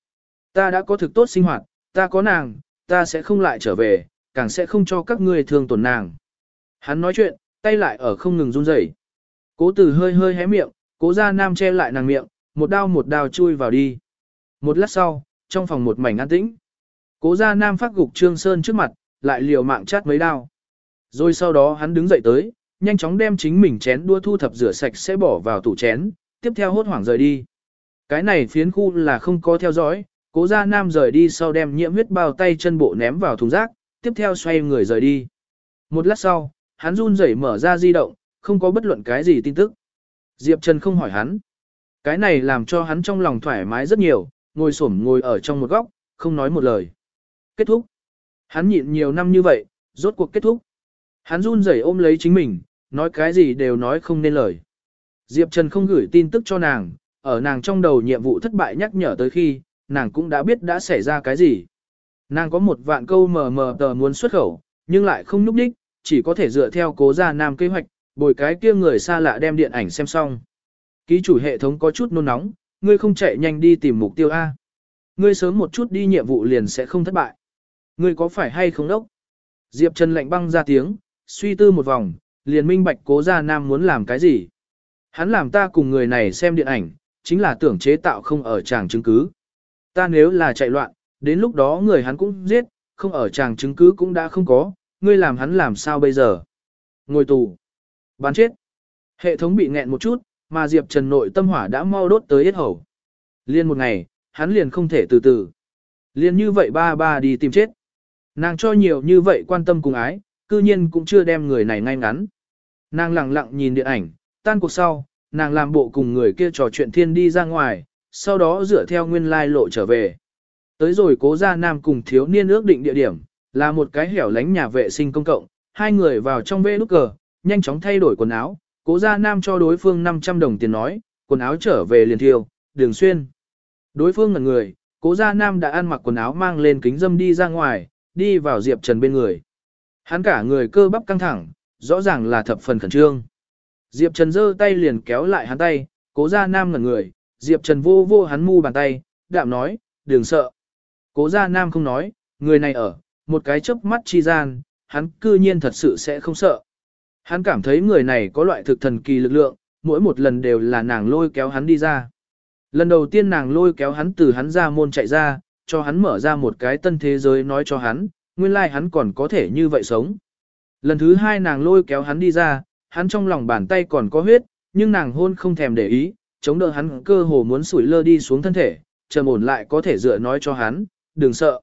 Ta đã có thực tốt sinh hoạt, ta có nàng, ta sẽ không lại trở về, càng sẽ không cho các ngươi thương tổn nàng. Hắn nói chuyện, tay lại ở không ngừng run rẩy. Cố tử hơi hơi hé miệng, cố gia nam che lại nàng miệng, một đao một đao chui vào đi. Một lát sau, trong phòng một mảnh an tĩnh. Cố gia nam phát gục Trương Sơn trước mặt, lại liều mạng chát mấy đao. Rồi sau đó hắn đứng dậy tới, nhanh chóng đem chính mình chén đua thu thập rửa sạch sẽ bỏ vào tủ chén, tiếp theo hốt hoảng rời đi. Cái này phiến khu là không có theo dõi, cố gia nam rời đi sau đem nhiễm huyết bao tay chân bộ ném vào thùng rác, tiếp theo xoay người rời đi. Một lát sau, hắn run rẩy mở ra di động, không có bất luận cái gì tin tức. Diệp Trần không hỏi hắn. Cái này làm cho hắn trong lòng thoải mái rất nhiều, ngồi xổm ngồi ở trong một góc, không nói một lời. Kết thúc. Hắn nhịn nhiều năm như vậy, rốt cuộc kết thúc. Hắn run rẩy ôm lấy chính mình, nói cái gì đều nói không nên lời. Diệp Trần không gửi tin tức cho nàng, ở nàng trong đầu nhiệm vụ thất bại nhắc nhở tới khi, nàng cũng đã biết đã xảy ra cái gì. Nàng có một vạn câu mờ mờ tờ muốn xuất khẩu, nhưng lại không núp đích, chỉ có thể dựa theo cố gia nam kế hoạch, bồi cái kia người xa lạ đem điện ảnh xem xong. Ký chủ hệ thống có chút nôn nóng, ngươi không chạy nhanh đi tìm mục tiêu A. Ngươi sớm một chút đi nhiệm vụ liền sẽ không thất bại. Ngươi có phải hay không đốc? Diệp Trần lạnh băng ra tiếng, suy tư một vòng, liền minh bạch cố gia nam muốn làm cái gì. Hắn làm ta cùng người này xem điện ảnh, chính là tưởng chế tạo không ở tràng chứng cứ. Ta nếu là chạy loạn, đến lúc đó người hắn cũng giết, không ở tràng chứng cứ cũng đã không có, ngươi làm hắn làm sao bây giờ? Ngồi tù. Bán chết. Hệ thống bị nghẹn một chút, mà Diệp Trần nội tâm hỏa đã mau đốt tới hết hầu. Liên một ngày, hắn liền không thể từ từ. Liên như vậy ba ba đi tìm chết. Nàng cho nhiều như vậy quan tâm cùng ái, cư nhiên cũng chưa đem người này ngay ngắn. Nàng lặng lặng nhìn điện ảnh, tan cuộc sau, nàng làm bộ cùng người kia trò chuyện thiên đi ra ngoài, sau đó dựa theo nguyên lai lộ trở về. Tới rồi cố gia nam cùng thiếu niên ước định địa điểm, là một cái hẻo lánh nhà vệ sinh công cộng, hai người vào trong bê nút cờ, nhanh chóng thay đổi quần áo, cố gia nam cho đối phương 500 đồng tiền nói, quần áo trở về liền thiêu, đường xuyên. Đối phương ngẩn người, cố gia nam đã ăn mặc quần áo mang lên kính dâm đi ra ngoài, đi vào Diệp Trần bên người. Hắn cả người cơ bắp căng thẳng, rõ ràng là thập phần khẩn trương. Diệp Trần giơ tay liền kéo lại hắn tay, cố gia nam ngẩn người, Diệp Trần vô vô hắn mu bàn tay, đạm nói, đừng sợ. Cố gia nam không nói, người này ở, một cái chớp mắt chi gian, hắn cư nhiên thật sự sẽ không sợ. Hắn cảm thấy người này có loại thực thần kỳ lực lượng, mỗi một lần đều là nàng lôi kéo hắn đi ra. Lần đầu tiên nàng lôi kéo hắn từ hắn ra môn chạy ra, cho hắn mở ra một cái tân thế giới nói cho hắn, nguyên lai like hắn còn có thể như vậy sống. Lần thứ hai nàng lôi kéo hắn đi ra, hắn trong lòng bàn tay còn có huyết, nhưng nàng hôn không thèm để ý, chống đỡ hắn cơ hồ muốn sủi lơ đi xuống thân thể, trầm ổn lại có thể dựa nói cho hắn, đừng sợ.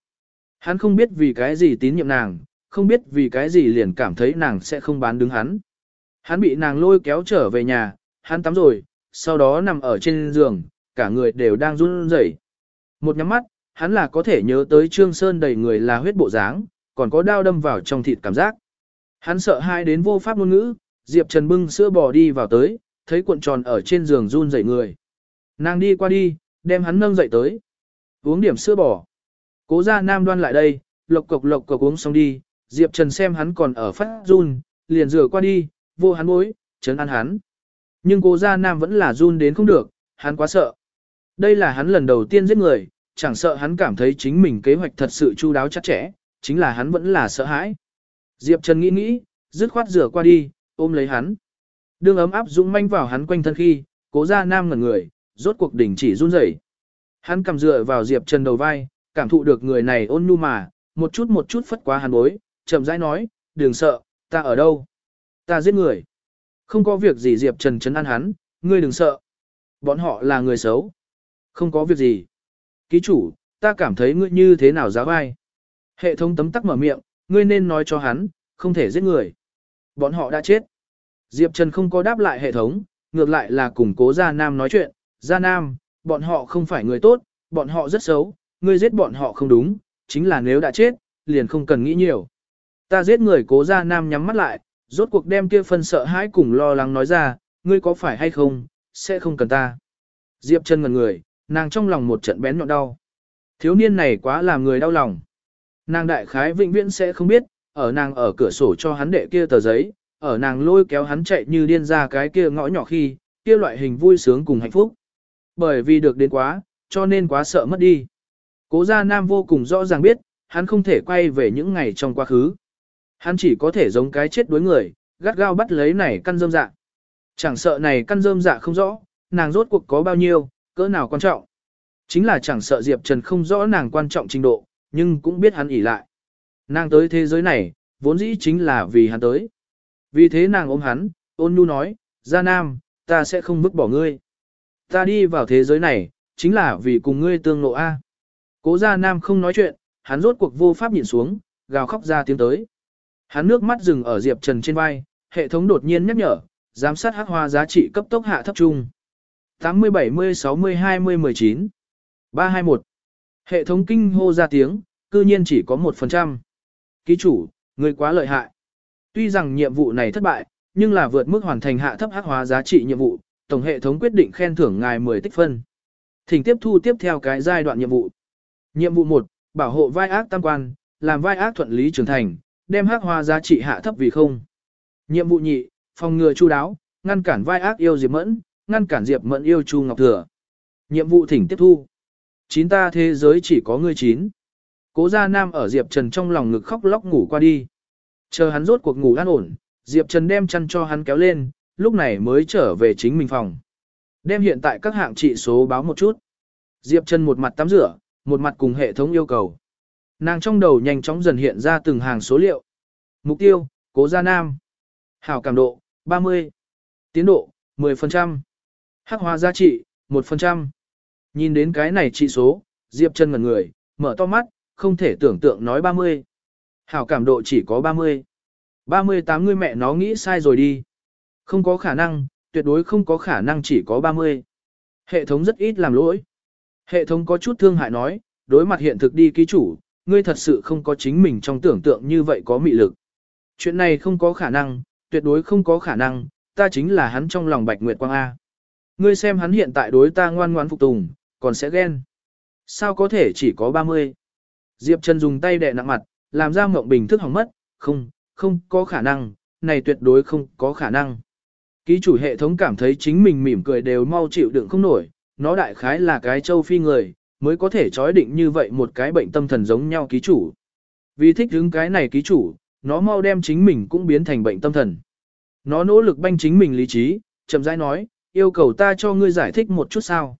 Hắn không biết vì cái gì tín nhiệm nàng, không biết vì cái gì liền cảm thấy nàng sẽ không bán đứng hắn. Hắn bị nàng lôi kéo trở về nhà, hắn tắm rồi, sau đó nằm ở trên giường, cả người đều đang run rẩy. Một nhắm mắt, hắn là có thể nhớ tới Trương Sơn đầy người là huyết bộ dáng, còn có đao đâm vào trong thịt cảm giác. Hắn sợ hai đến vô pháp ngôn ngữ, Diệp Trần bưng sữa bò đi vào tới, thấy cuộn tròn ở trên giường run rẩy người. Nàng đi qua đi, đem hắn nâng dậy tới. Uống điểm sữa bò. Cố gia nam đoan lại đây, lộc cộc lộc cộc uống xong đi, Diệp Trần xem hắn còn ở phát run, liền rửa qua đi, vô hắn bối, chấn an hắn. Nhưng cố gia nam vẫn là run đến không được, hắn quá sợ. Đây là hắn lần đầu tiên giết người, chẳng sợ hắn cảm thấy chính mình kế hoạch thật sự chu đáo chắc chẽ, chính là hắn vẫn là sợ hãi. Diệp Trần nghĩ nghĩ, dứt khoát rửa qua đi, ôm lấy hắn. Đương ấm áp dũng manh vào hắn quanh thân khi, cố gia nam ngẩn người, rốt cuộc đỉnh chỉ run rẩy. Hắn cầm dựa vào Diệp Trần đầu vai, cảm thụ được người này ôn nhu mà, một chút một chút phất qua hắn bối, chậm rãi nói, đừng sợ, ta ở đâu? Ta giết người. Không có việc gì Diệp Trần chấn an hắn, ngươi đừng sợ. Bọn họ là người xấu. Không có việc gì. Ký chủ, ta cảm thấy ngươi như thế nào giáo ai? Hệ thống tấm tắc mở miệng, ngươi nên nói cho hắn, không thể giết người. Bọn họ đã chết. Diệp Trần không có đáp lại hệ thống, ngược lại là cùng cố Gia Nam nói chuyện. Gia Nam, bọn họ không phải người tốt, bọn họ rất xấu, ngươi giết bọn họ không đúng, chính là nếu đã chết, liền không cần nghĩ nhiều. Ta giết người cố Gia Nam nhắm mắt lại, rốt cuộc đem kia phân sợ hãi cùng lo lắng nói ra, ngươi có phải hay không, sẽ không cần ta. Diệp chân ngần người, nàng trong lòng một trận bén nhọn đau. Thiếu niên này quá làm người đau lòng. Nàng đại khái vĩnh viễn sẽ không biết, ở nàng ở cửa sổ cho hắn đệ kia tờ giấy, ở nàng lôi kéo hắn chạy như điên ra cái kia ngõ nhỏ khi, kia loại hình vui sướng cùng hạnh phúc. Bởi vì được đến quá, cho nên quá sợ mất đi. Cố gia nam vô cùng rõ ràng biết, hắn không thể quay về những ngày trong quá khứ. Hắn chỉ có thể giống cái chết đối người, gắt gao bắt lấy này căn dơm dạ. Chẳng sợ này căn dơm dạ không rõ, nàng rốt cuộc có bao nhiêu, cỡ nào quan trọng. Chính là chẳng sợ Diệp Trần không rõ nàng quan trọng trình độ, nhưng cũng biết hắn ỉ lại. Nàng tới thế giới này, vốn dĩ chính là vì hắn tới. Vì thế nàng ôm hắn, ôn nhu nói, Gia Nam, ta sẽ không vứt bỏ ngươi. Ta đi vào thế giới này, chính là vì cùng ngươi tương lộ A. Cố Gia Nam không nói chuyện, hắn rốt cuộc vô pháp nhìn xuống, gào khóc ra tiếng tới. Hắn nước mắt dừng ở Diệp Trần trên vai, hệ thống đột nhiên nhắc nhở, giám sát hắc hoa giá trị cấp tốc hạ thấp trung. 80 70 60 20 19 321 Hệ thống kinh hô ra tiếng, cư nhiên chỉ có 1%. Ký chủ, người quá lợi hại. Tuy rằng nhiệm vụ này thất bại, nhưng là vượt mức hoàn thành hạ thấp hắc hóa giá trị nhiệm vụ, tổng hệ thống quyết định khen thưởng ngài 10 tích phân. Thỉnh tiếp thu tiếp theo cái giai đoạn nhiệm vụ. Nhiệm vụ 1, bảo hộ vai ác tam quan, làm vai ác thuận lý trưởng thành, đem hắc hoa giá trị hạ thấp vì không. Nhiệm vụ nhị, phòng ngừa chu đáo, ngăn cản vai ác yêu Diệp Mẫn, ngăn cản Diệp Mẫn yêu Chu Ngọc Thừa. Nhiệm vụ thỉnh tiếp thu. Chín ta thế giới chỉ có ngươi chín. Cố gia nam ở Diệp Trần trong lòng ngực khóc lóc ngủ qua đi. Chờ hắn rốt cuộc ngủ an ổn, Diệp Trần đem chăn cho hắn kéo lên, lúc này mới trở về chính mình phòng. Đem hiện tại các hạng trị số báo một chút. Diệp Trần một mặt tắm rửa, một mặt cùng hệ thống yêu cầu. Nàng trong đầu nhanh chóng dần hiện ra từng hàng số liệu. Mục tiêu, cố gia nam. Hảo cảm độ, 30. Tiến độ, 10%. Hắc hóa giá trị, 1%. Nhìn đến cái này trị số, Diệp Trần ngẩn người, mở to mắt, không thể tưởng tượng nói 30. Hảo cảm độ chỉ có 30. 38 người mẹ nó nghĩ sai rồi đi. Không có khả năng, tuyệt đối không có khả năng chỉ có 30. Hệ thống rất ít làm lỗi. Hệ thống có chút thương hại nói, đối mặt hiện thực đi ký chủ, ngươi thật sự không có chính mình trong tưởng tượng như vậy có mị lực. Chuyện này không có khả năng, tuyệt đối không có khả năng, ta chính là hắn trong lòng Bạch Nguyệt Quang A. Ngươi xem hắn hiện tại đối ta ngoan ngoãn phục tùng, còn sẽ ghen. Sao có thể chỉ có 30? Diệp Trần dùng tay đè nặng mặt, làm ra mộng bình thức hỏng mất, không, không có khả năng, này tuyệt đối không có khả năng. Ký chủ hệ thống cảm thấy chính mình mỉm cười đều mau chịu đựng không nổi, nó đại khái là cái châu phi người, mới có thể chói định như vậy một cái bệnh tâm thần giống nhau ký chủ. Vì thích hứng cái này ký chủ, nó mau đem chính mình cũng biến thành bệnh tâm thần. Nó nỗ lực banh chính mình lý trí, chậm rãi nói, yêu cầu ta cho ngươi giải thích một chút sao.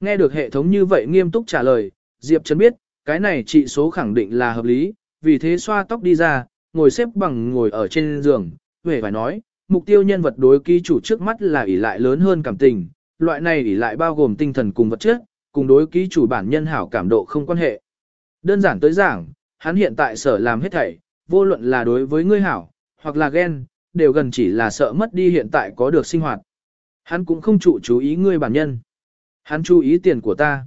Nghe được hệ thống như vậy nghiêm túc trả lời, Diệp Trần biết, cái này trị số khẳng định là hợp lý, vì thế xoa tóc đi ra, ngồi xếp bằng ngồi ở trên giường, về phải nói, mục tiêu nhân vật đối ký chủ trước mắt là ỷ lại lớn hơn cảm tình, loại này ỷ lại bao gồm tinh thần cùng vật chất, cùng đối ký chủ bản nhân hảo cảm độ không quan hệ. Đơn giản tới giảng, hắn hiện tại sở làm hết thảy, vô luận là đối với ngươi hảo, hoặc là ghen, đều gần chỉ là sợ mất đi hiện tại có được sinh hoạt. Hắn cũng không trụ chú ý ngươi bản nhân. Hắn chú ý tiền của ta.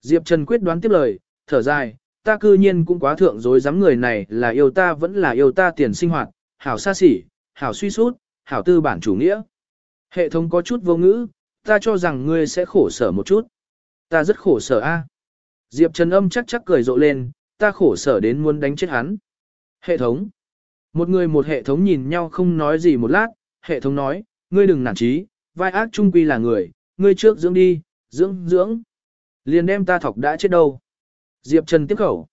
Diệp Trần quyết đoán tiếp lời, thở dài, ta cư nhiên cũng quá thượng dối dám người này là yêu ta vẫn là yêu ta tiền sinh hoạt, hảo xa xỉ, hảo suy sút, hảo tư bản chủ nghĩa. Hệ thống có chút vô ngữ, ta cho rằng ngươi sẽ khổ sở một chút. Ta rất khổ sở a. Diệp Trần âm chắc chắc cười rộ lên, ta khổ sở đến muốn đánh chết hắn. Hệ thống. Một người một hệ thống nhìn nhau không nói gì một lát, hệ thống nói, ngươi đừng nản trí, vai ác trung quy là người, ngươi trước dưỡng đi, dưỡng, dưỡng. Liền đem ta thọc đã chết đâu. Diệp Trần tiếp khẩu.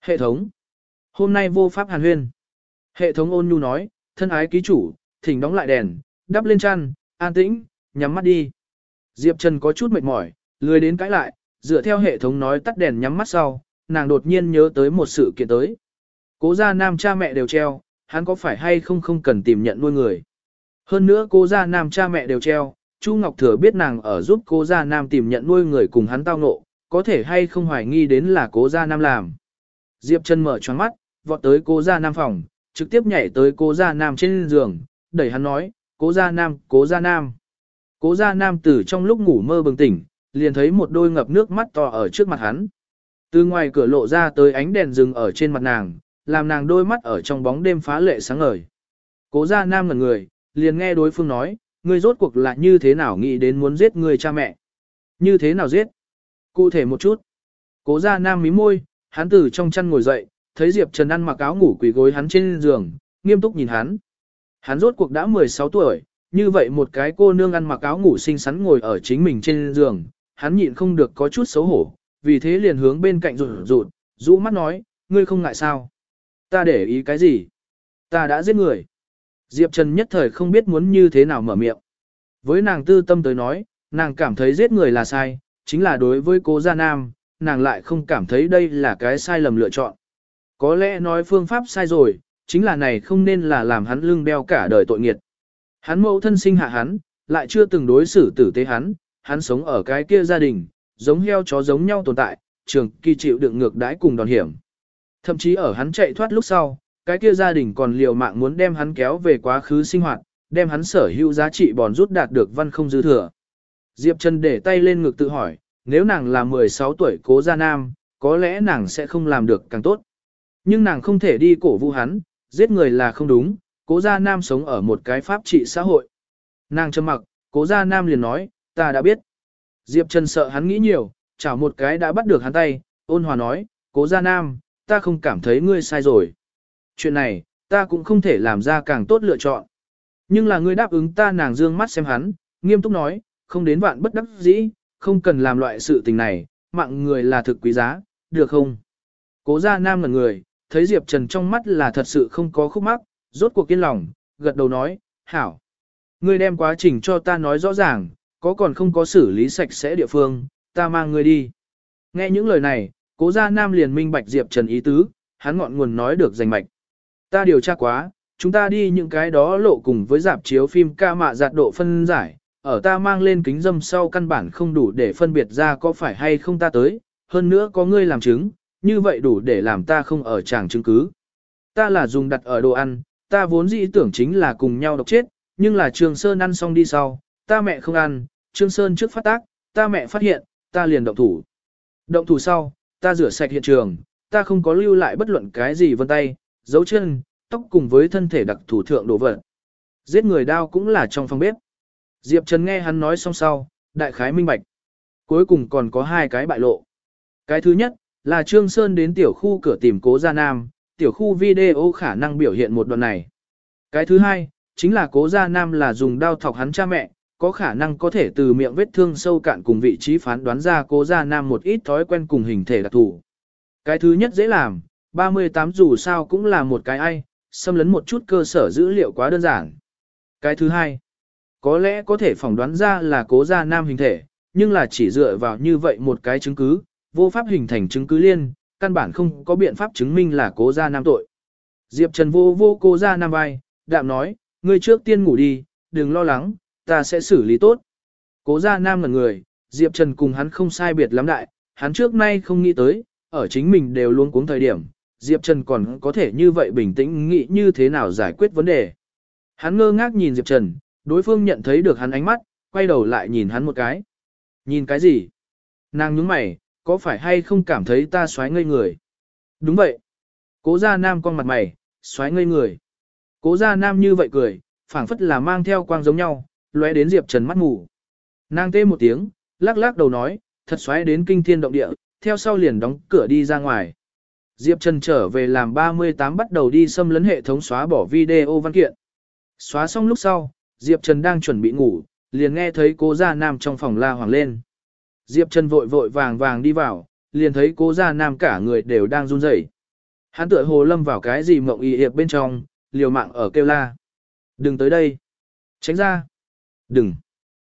Hệ thống. Hôm nay vô pháp hàn huyên. Hệ thống ôn nhu nói, thân ái ký chủ, thỉnh đóng lại đèn, đắp lên chăn, an tĩnh, nhắm mắt đi. Diệp Trần có chút mệt mỏi, lười đến cãi lại, dựa theo hệ thống nói tắt đèn nhắm mắt sau, nàng đột nhiên nhớ tới một sự kiện tới. Cố gia nam cha mẹ đều treo, hắn có phải hay không không cần tìm nhận nuôi người. Hơn nữa cố gia nam cha mẹ đều treo, Chu Ngọc Thừa biết nàng ở giúp cố gia nam tìm nhận nuôi người cùng hắn tao ngộ, có thể hay không hoài nghi đến là cố gia nam làm. Diệp chân mở choáng mắt, vọt tới cố gia nam phòng, trực tiếp nhảy tới cố gia nam trên giường, đẩy hắn nói, cố gia nam, cố gia nam. Cố gia nam từ trong lúc ngủ mơ bừng tỉnh, liền thấy một đôi ngập nước mắt to ở trước mặt hắn. Từ ngoài cửa lộ ra tới ánh đèn rừng ở trên mặt nàng, làm nàng đôi mắt ở trong bóng đêm phá lệ sáng ngời. Cố gia nam ngẩn người, liền nghe đối phương nói, ngươi rốt cuộc là như thế nào nghĩ đến muốn giết người cha mẹ. Như thế nào giết? Cụ thể một chút. Cố gia nam mí môi, hắn từ trong chăn ngồi dậy, thấy Diệp Trần ăn mặc áo ngủ quỳ gối hắn trên giường, nghiêm túc nhìn hắn. Hắn rốt cuộc đã 16 tuổi, như vậy một cái cô nương ăn mặc áo ngủ xinh xắn ngồi ở chính mình trên giường, hắn nhịn không được có chút xấu hổ, vì thế liền hướng bên cạnh rụt rụt, rũ mắt nói, ngươi không ngại sao? Ta để ý cái gì? Ta đã giết người. Diệp Trần nhất thời không biết muốn như thế nào mở miệng. Với nàng tư tâm tới nói, nàng cảm thấy giết người là sai, chính là đối với cố gia nam, nàng lại không cảm thấy đây là cái sai lầm lựa chọn. Có lẽ nói phương pháp sai rồi, chính là này không nên là làm hắn lưng đeo cả đời tội nghiệt. Hắn mẫu thân sinh hạ hắn, lại chưa từng đối xử tử tế hắn, hắn sống ở cái kia gia đình, giống heo chó giống nhau tồn tại, trường kỳ chịu đựng ngược đãi cùng đòn hiểm. Thậm chí ở hắn chạy thoát lúc sau, cái kia gia đình còn liều mạng muốn đem hắn kéo về quá khứ sinh hoạt, đem hắn sở hữu giá trị bòn rút đạt được văn không dư thừa. Diệp Trần để tay lên ngực tự hỏi, nếu nàng là 16 tuổi cố gia nam, có lẽ nàng sẽ không làm được càng tốt. Nhưng nàng không thể đi cổ vũ hắn, giết người là không đúng, cố gia nam sống ở một cái pháp trị xã hội. Nàng trầm mặc, cố gia nam liền nói, ta đã biết. Diệp Trần sợ hắn nghĩ nhiều, chảo một cái đã bắt được hắn tay, ôn hòa nói, cố gia nam, ta không cảm thấy ngươi sai rồi. Chuyện này, ta cũng không thể làm ra càng tốt lựa chọn. Nhưng là ngươi đáp ứng ta nàng dương mắt xem hắn, nghiêm túc nói, không đến vạn bất đắc dĩ, không cần làm loại sự tình này, mạng người là thực quý giá, được không? Cố gia nam là người, thấy Diệp Trần trong mắt là thật sự không có khúc mắc, rốt cuộc kiên lòng, gật đầu nói, hảo. Ngươi đem quá trình cho ta nói rõ ràng, có còn không có xử lý sạch sẽ địa phương, ta mang ngươi đi. Nghe những lời này, cố gia nam liền minh bạch Diệp Trần ý tứ, hắn ngọn nguồn nói được rành mạch. Ta điều tra quá, chúng ta đi những cái đó lộ cùng với dạp chiếu phim ca mạ giạt độ phân giải, ở ta mang lên kính dâm sau căn bản không đủ để phân biệt ra có phải hay không ta tới, hơn nữa có ngươi làm chứng, như vậy đủ để làm ta không ở tràng chứng cứ. Ta là dùng đặt ở đồ ăn, ta vốn dĩ tưởng chính là cùng nhau độc chết, nhưng là trường Sơn ăn xong đi sau, ta mẹ không ăn, Trương Sơn trước phát tác, ta mẹ phát hiện, ta liền động thủ. Động thủ sau, ta rửa sạch hiện trường, ta không có lưu lại bất luận cái gì vân tay, dấu chân, tóc cùng với thân thể đặc thủ thượng đồ vật. Giết người đao cũng là trong phòng bếp. Diệp Trần nghe hắn nói xong sau, đại khái minh bạch. Cuối cùng còn có hai cái bại lộ. Cái thứ nhất, là Trương Sơn đến tiểu khu cửa tìm cố gia nam, tiểu khu video khả năng biểu hiện một đoạn này. Cái thứ hai, chính là cố gia nam là dùng đao thọc hắn cha mẹ, có khả năng có thể từ miệng vết thương sâu cạn cùng vị trí phán đoán ra cố gia nam một ít thói quen cùng hình thể đặc thù. Cái thứ nhất dễ làm, 38 dù sao cũng là một cái ai, xâm lấn một chút cơ sở dữ liệu quá đơn giản. Cái thứ hai, có lẽ có thể phỏng đoán ra là cố gia nam hình thể, nhưng là chỉ dựa vào như vậy một cái chứng cứ, vô pháp hình thành chứng cứ liên, căn bản không có biện pháp chứng minh là cố gia nam tội. Diệp Trần vô vô cố gia nam vai, đạm nói, ngươi trước tiên ngủ đi, đừng lo lắng, ta sẽ xử lý tốt. Cố gia nam là người, Diệp Trần cùng hắn không sai biệt lắm đại, hắn trước nay không nghĩ tới, ở chính mình đều luôn cuống thời điểm, Diệp Trần còn có thể như vậy bình tĩnh nghĩ như thế nào giải quyết vấn đề. Hắn ngơ ngác nhìn Diệp Trần, đối phương nhận thấy được hắn ánh mắt, quay đầu lại nhìn hắn một cái. Nhìn cái gì? Nàng nhướng mày, có phải hay không cảm thấy ta xoáy ngây người? Đúng vậy. Cố gia nam con mặt mày, xoáy ngây người. Cố gia nam như vậy cười, phảng phất là mang theo quang giống nhau, lóe đến Diệp Trần mắt ngủ. Nàng tê một tiếng, lắc lắc đầu nói, thật xoáy đến kinh thiên động địa, theo sau liền đóng cửa đi ra ngoài. Diệp Trần trở về làm 38 bắt đầu đi xâm lấn hệ thống xóa bỏ video văn kiện. Xóa xong lúc sau, Diệp Trần đang chuẩn bị ngủ, liền nghe thấy cố gia nam trong phòng la hoàng lên. Diệp Trần vội vội vàng vàng đi vào, liền thấy cố gia nam cả người đều đang run rẩy. Hắn tựa hồ lâm vào cái gì mộng y hiệp bên trong, liều mạng ở kêu la. Đừng tới đây. Tránh ra. Đừng.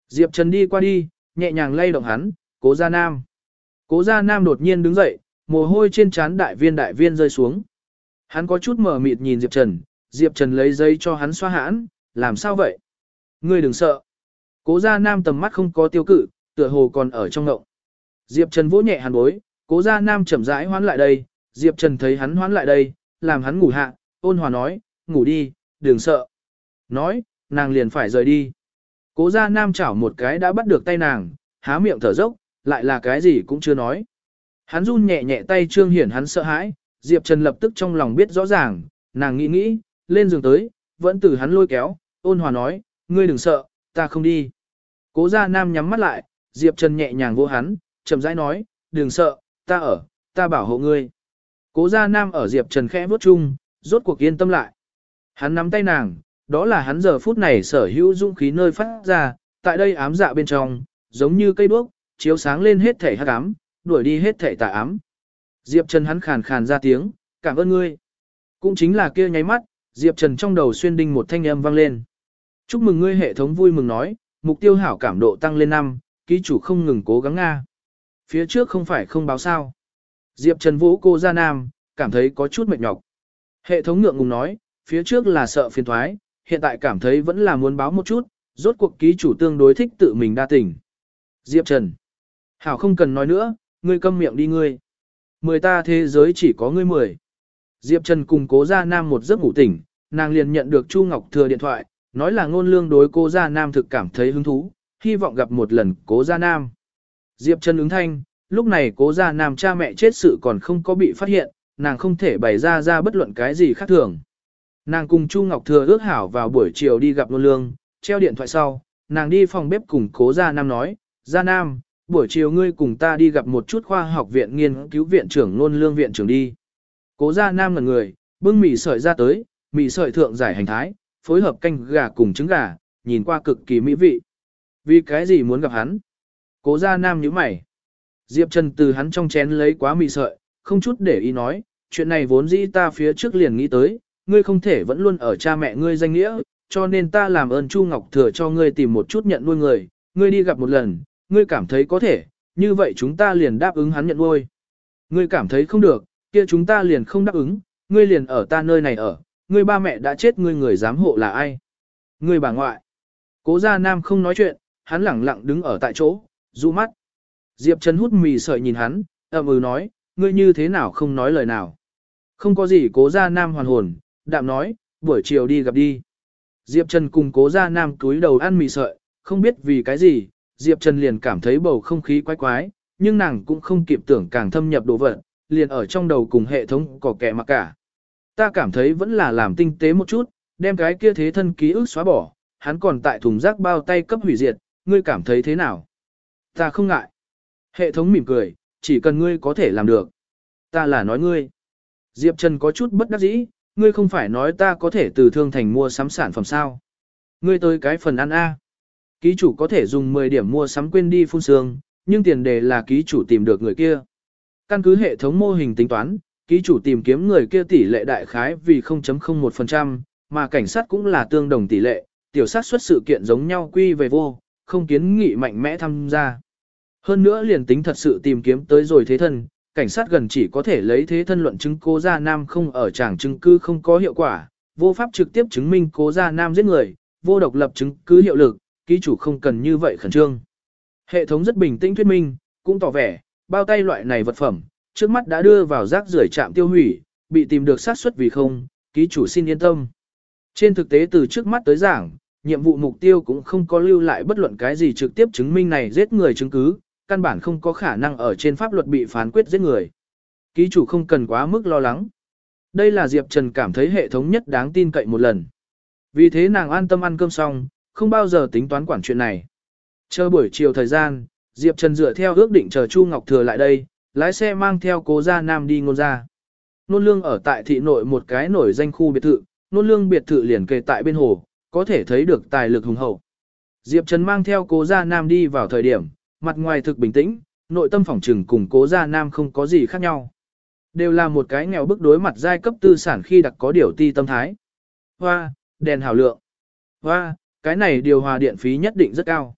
Diệp Trần đi qua đi, nhẹ nhàng lay động hắn, cố gia nam. Cố gia nam đột nhiên đứng dậy, mồ hôi trên trán đại viên đại viên rơi xuống. Hắn có chút mở mịt nhìn Diệp Trần, Diệp Trần lấy giấy cho hắn xoa hãn, làm sao vậy? Ngươi đừng sợ. Cố gia nam tầm mắt không có tiêu cự, tựa hồ còn ở trong ngộng. Diệp Trần vỗ nhẹ hàn bối, cố gia nam chậm rãi hoán lại đây, Diệp Trần thấy hắn hoán lại đây, làm hắn ngủ hạ, ôn hòa nói, ngủ đi, đừng sợ. Nói, nàng liền phải rời đi. Cố gia nam chảo một cái đã bắt được tay nàng, há miệng thở dốc, lại là cái gì cũng chưa nói. Hắn run nhẹ nhẹ tay trương hiển hắn sợ hãi, Diệp Trần lập tức trong lòng biết rõ ràng, nàng nghĩ nghĩ, lên giường tới, vẫn từ hắn lôi kéo, ôn hòa nói, ngươi đừng sợ, ta không đi. Cố gia nam nhắm mắt lại, Diệp Trần nhẹ nhàng vô hắn, chậm rãi nói, đừng sợ, ta ở, ta bảo hộ ngươi. Cố gia nam ở Diệp Trần khẽ vuốt chung, rốt cuộc yên tâm lại. Hắn nắm tay nàng, đó là hắn giờ phút này sở hữu dũng khí nơi phát ra, tại đây ám dạ bên trong, giống như cây đuốc, chiếu sáng lên hết thể hắc ám, đuổi đi hết thể tà ám. Diệp Trần hắn khàn khàn ra tiếng, cảm ơn ngươi. Cũng chính là kia nháy mắt, Diệp Trần trong đầu xuyên đinh một thanh âm vang lên. Chúc mừng ngươi hệ thống vui mừng nói, mục tiêu hảo cảm độ tăng lên năm, ký chủ không ngừng cố gắng Nga. Phía trước không phải không báo sao. Diệp Trần vũ cô ra nam, cảm thấy có chút mệt nhọc. Hệ thống ngượng ngùng nói, phía trước là sợ phiền thoái, hiện tại cảm thấy vẫn là muốn báo một chút, rốt cuộc ký chủ tương đối thích tự mình đa tình. Diệp Trần. Hảo không cần nói nữa, ngươi câm miệng đi ngươi. Mười ta thế giới chỉ có ngươi mười. Diệp Trần cùng cố gia nam một giấc ngủ tỉnh, nàng liền nhận được Chu Ngọc Thừa điện thoại, nói là ngôn lương đối cố gia nam thực cảm thấy hứng thú, hy vọng gặp một lần cố gia nam. Diệp Trần ứng thanh, lúc này cố gia nam cha mẹ chết sự còn không có bị phát hiện, nàng không thể bày ra ra bất luận cái gì khác thường. Nàng cùng Chu Ngọc Thừa ước hảo vào buổi chiều đi gặp Nôn lương, treo điện thoại sau, nàng đi phòng bếp cùng cố gia nam nói, gia nam, buổi chiều ngươi cùng ta đi gặp một chút khoa học viện nghiên cứu viện trưởng Nôn lương viện trưởng đi. Cố gia nam là người, bưng mì sợi ra tới, mì sợi thượng giải hành thái, phối hợp canh gà cùng trứng gà, nhìn qua cực kỳ mỹ vị. Vì cái gì muốn gặp hắn? Cố gia nam nhíu mày. Diệp Trần từ hắn trong chén lấy quá mì sợi, không chút để ý nói, chuyện này vốn dĩ ta phía trước liền nghĩ tới, ngươi không thể vẫn luôn ở cha mẹ ngươi danh nghĩa, cho nên ta làm ơn Chu Ngọc Thừa cho ngươi tìm một chút nhận nuôi người, ngươi đi gặp một lần, ngươi cảm thấy có thể, như vậy chúng ta liền đáp ứng hắn nhận nuôi. Ngươi cảm thấy không được, kia chúng ta liền không đáp ứng, ngươi liền ở ta nơi này ở, ngươi ba mẹ đã chết ngươi người giám hộ là ai? Ngươi bà ngoại. Cố gia nam không nói chuyện, hắn lẳng lặng đứng ở tại chỗ, du mắt. Diệp Trần hút mì sợi nhìn hắn, ậm ừ nói, ngươi như thế nào không nói lời nào. Không có gì cố gia nam hoàn hồn, đạm nói, buổi chiều đi gặp đi. Diệp Trần cùng cố ra nam túi đầu ăn mì sợi, không biết vì cái gì, Diệp Trần liền cảm thấy bầu không khí quái quái, nhưng nàng cũng không kịp tưởng càng thâm nhập đồ vật, liền ở trong đầu cùng hệ thống có kẻ mặc cả. Ta cảm thấy vẫn là làm tinh tế một chút, đem cái kia thế thân ký ức xóa bỏ, hắn còn tại thùng rác bao tay cấp hủy diệt, ngươi cảm thấy thế nào? Ta không ngại. Hệ thống mỉm cười, chỉ cần ngươi có thể làm được. Ta là nói ngươi. Diệp Trần có chút bất đắc dĩ, ngươi không phải nói ta có thể từ thương thành mua sắm sản phẩm sao. Ngươi tới cái phần ăn A. Ký chủ có thể dùng 10 điểm mua sắm quên đi phun sương, nhưng tiền đề là ký chủ tìm được người kia. Căn cứ hệ thống mô hình tính toán, ký chủ tìm kiếm người kia tỷ lệ đại khái vì 0.01%, mà cảnh sát cũng là tương đồng tỷ lệ, tiểu sát xuất sự kiện giống nhau quy về vô, không kiến nghị mạnh mẽ tham gia. Hơn nữa liền tính thật sự tìm kiếm tới rồi thế thân, cảnh sát gần chỉ có thể lấy thế thân luận chứng cố gia nam không ở tràng chứng cứ không có hiệu quả, vô pháp trực tiếp chứng minh cố gia nam giết người, vô độc lập chứng cứ hiệu lực, ký chủ không cần như vậy khẩn trương. Hệ thống rất bình tĩnh thuyết minh, cũng tỏ vẻ, bao tay loại này vật phẩm, trước mắt đã đưa vào rác rưởi trạm tiêu hủy, bị tìm được sát suất vì không, ký chủ xin yên tâm. Trên thực tế từ trước mắt tới giảng, nhiệm vụ mục tiêu cũng không có lưu lại bất luận cái gì trực tiếp chứng minh này giết người chứng cứ, căn bản không có khả năng ở trên pháp luật bị phán quyết giết người. Ký chủ không cần quá mức lo lắng. Đây là Diệp Trần cảm thấy hệ thống nhất đáng tin cậy một lần. Vì thế nàng an tâm ăn cơm xong, không bao giờ tính toán quản chuyện này. Chờ buổi chiều thời gian, Diệp Trần dựa theo ước định chờ Chu Ngọc Thừa lại đây, lái xe mang theo cố gia nam đi ngôn ra. Nôn lương ở tại thị nội một cái nổi danh khu biệt thự, nôn lương biệt thự liền kề tại bên hồ, có thể thấy được tài lực hùng hậu. Diệp Trần mang theo cố gia nam đi vào thời điểm, mặt ngoài thực bình tĩnh, nội tâm phỏng trừng cùng cố gia nam không có gì khác nhau. Đều là một cái nghèo bức đối mặt giai cấp tư sản khi đặc có điều ti tâm thái. Hoa, đèn hào lượng. Hoa, cái này điều hòa điện phí nhất định rất cao.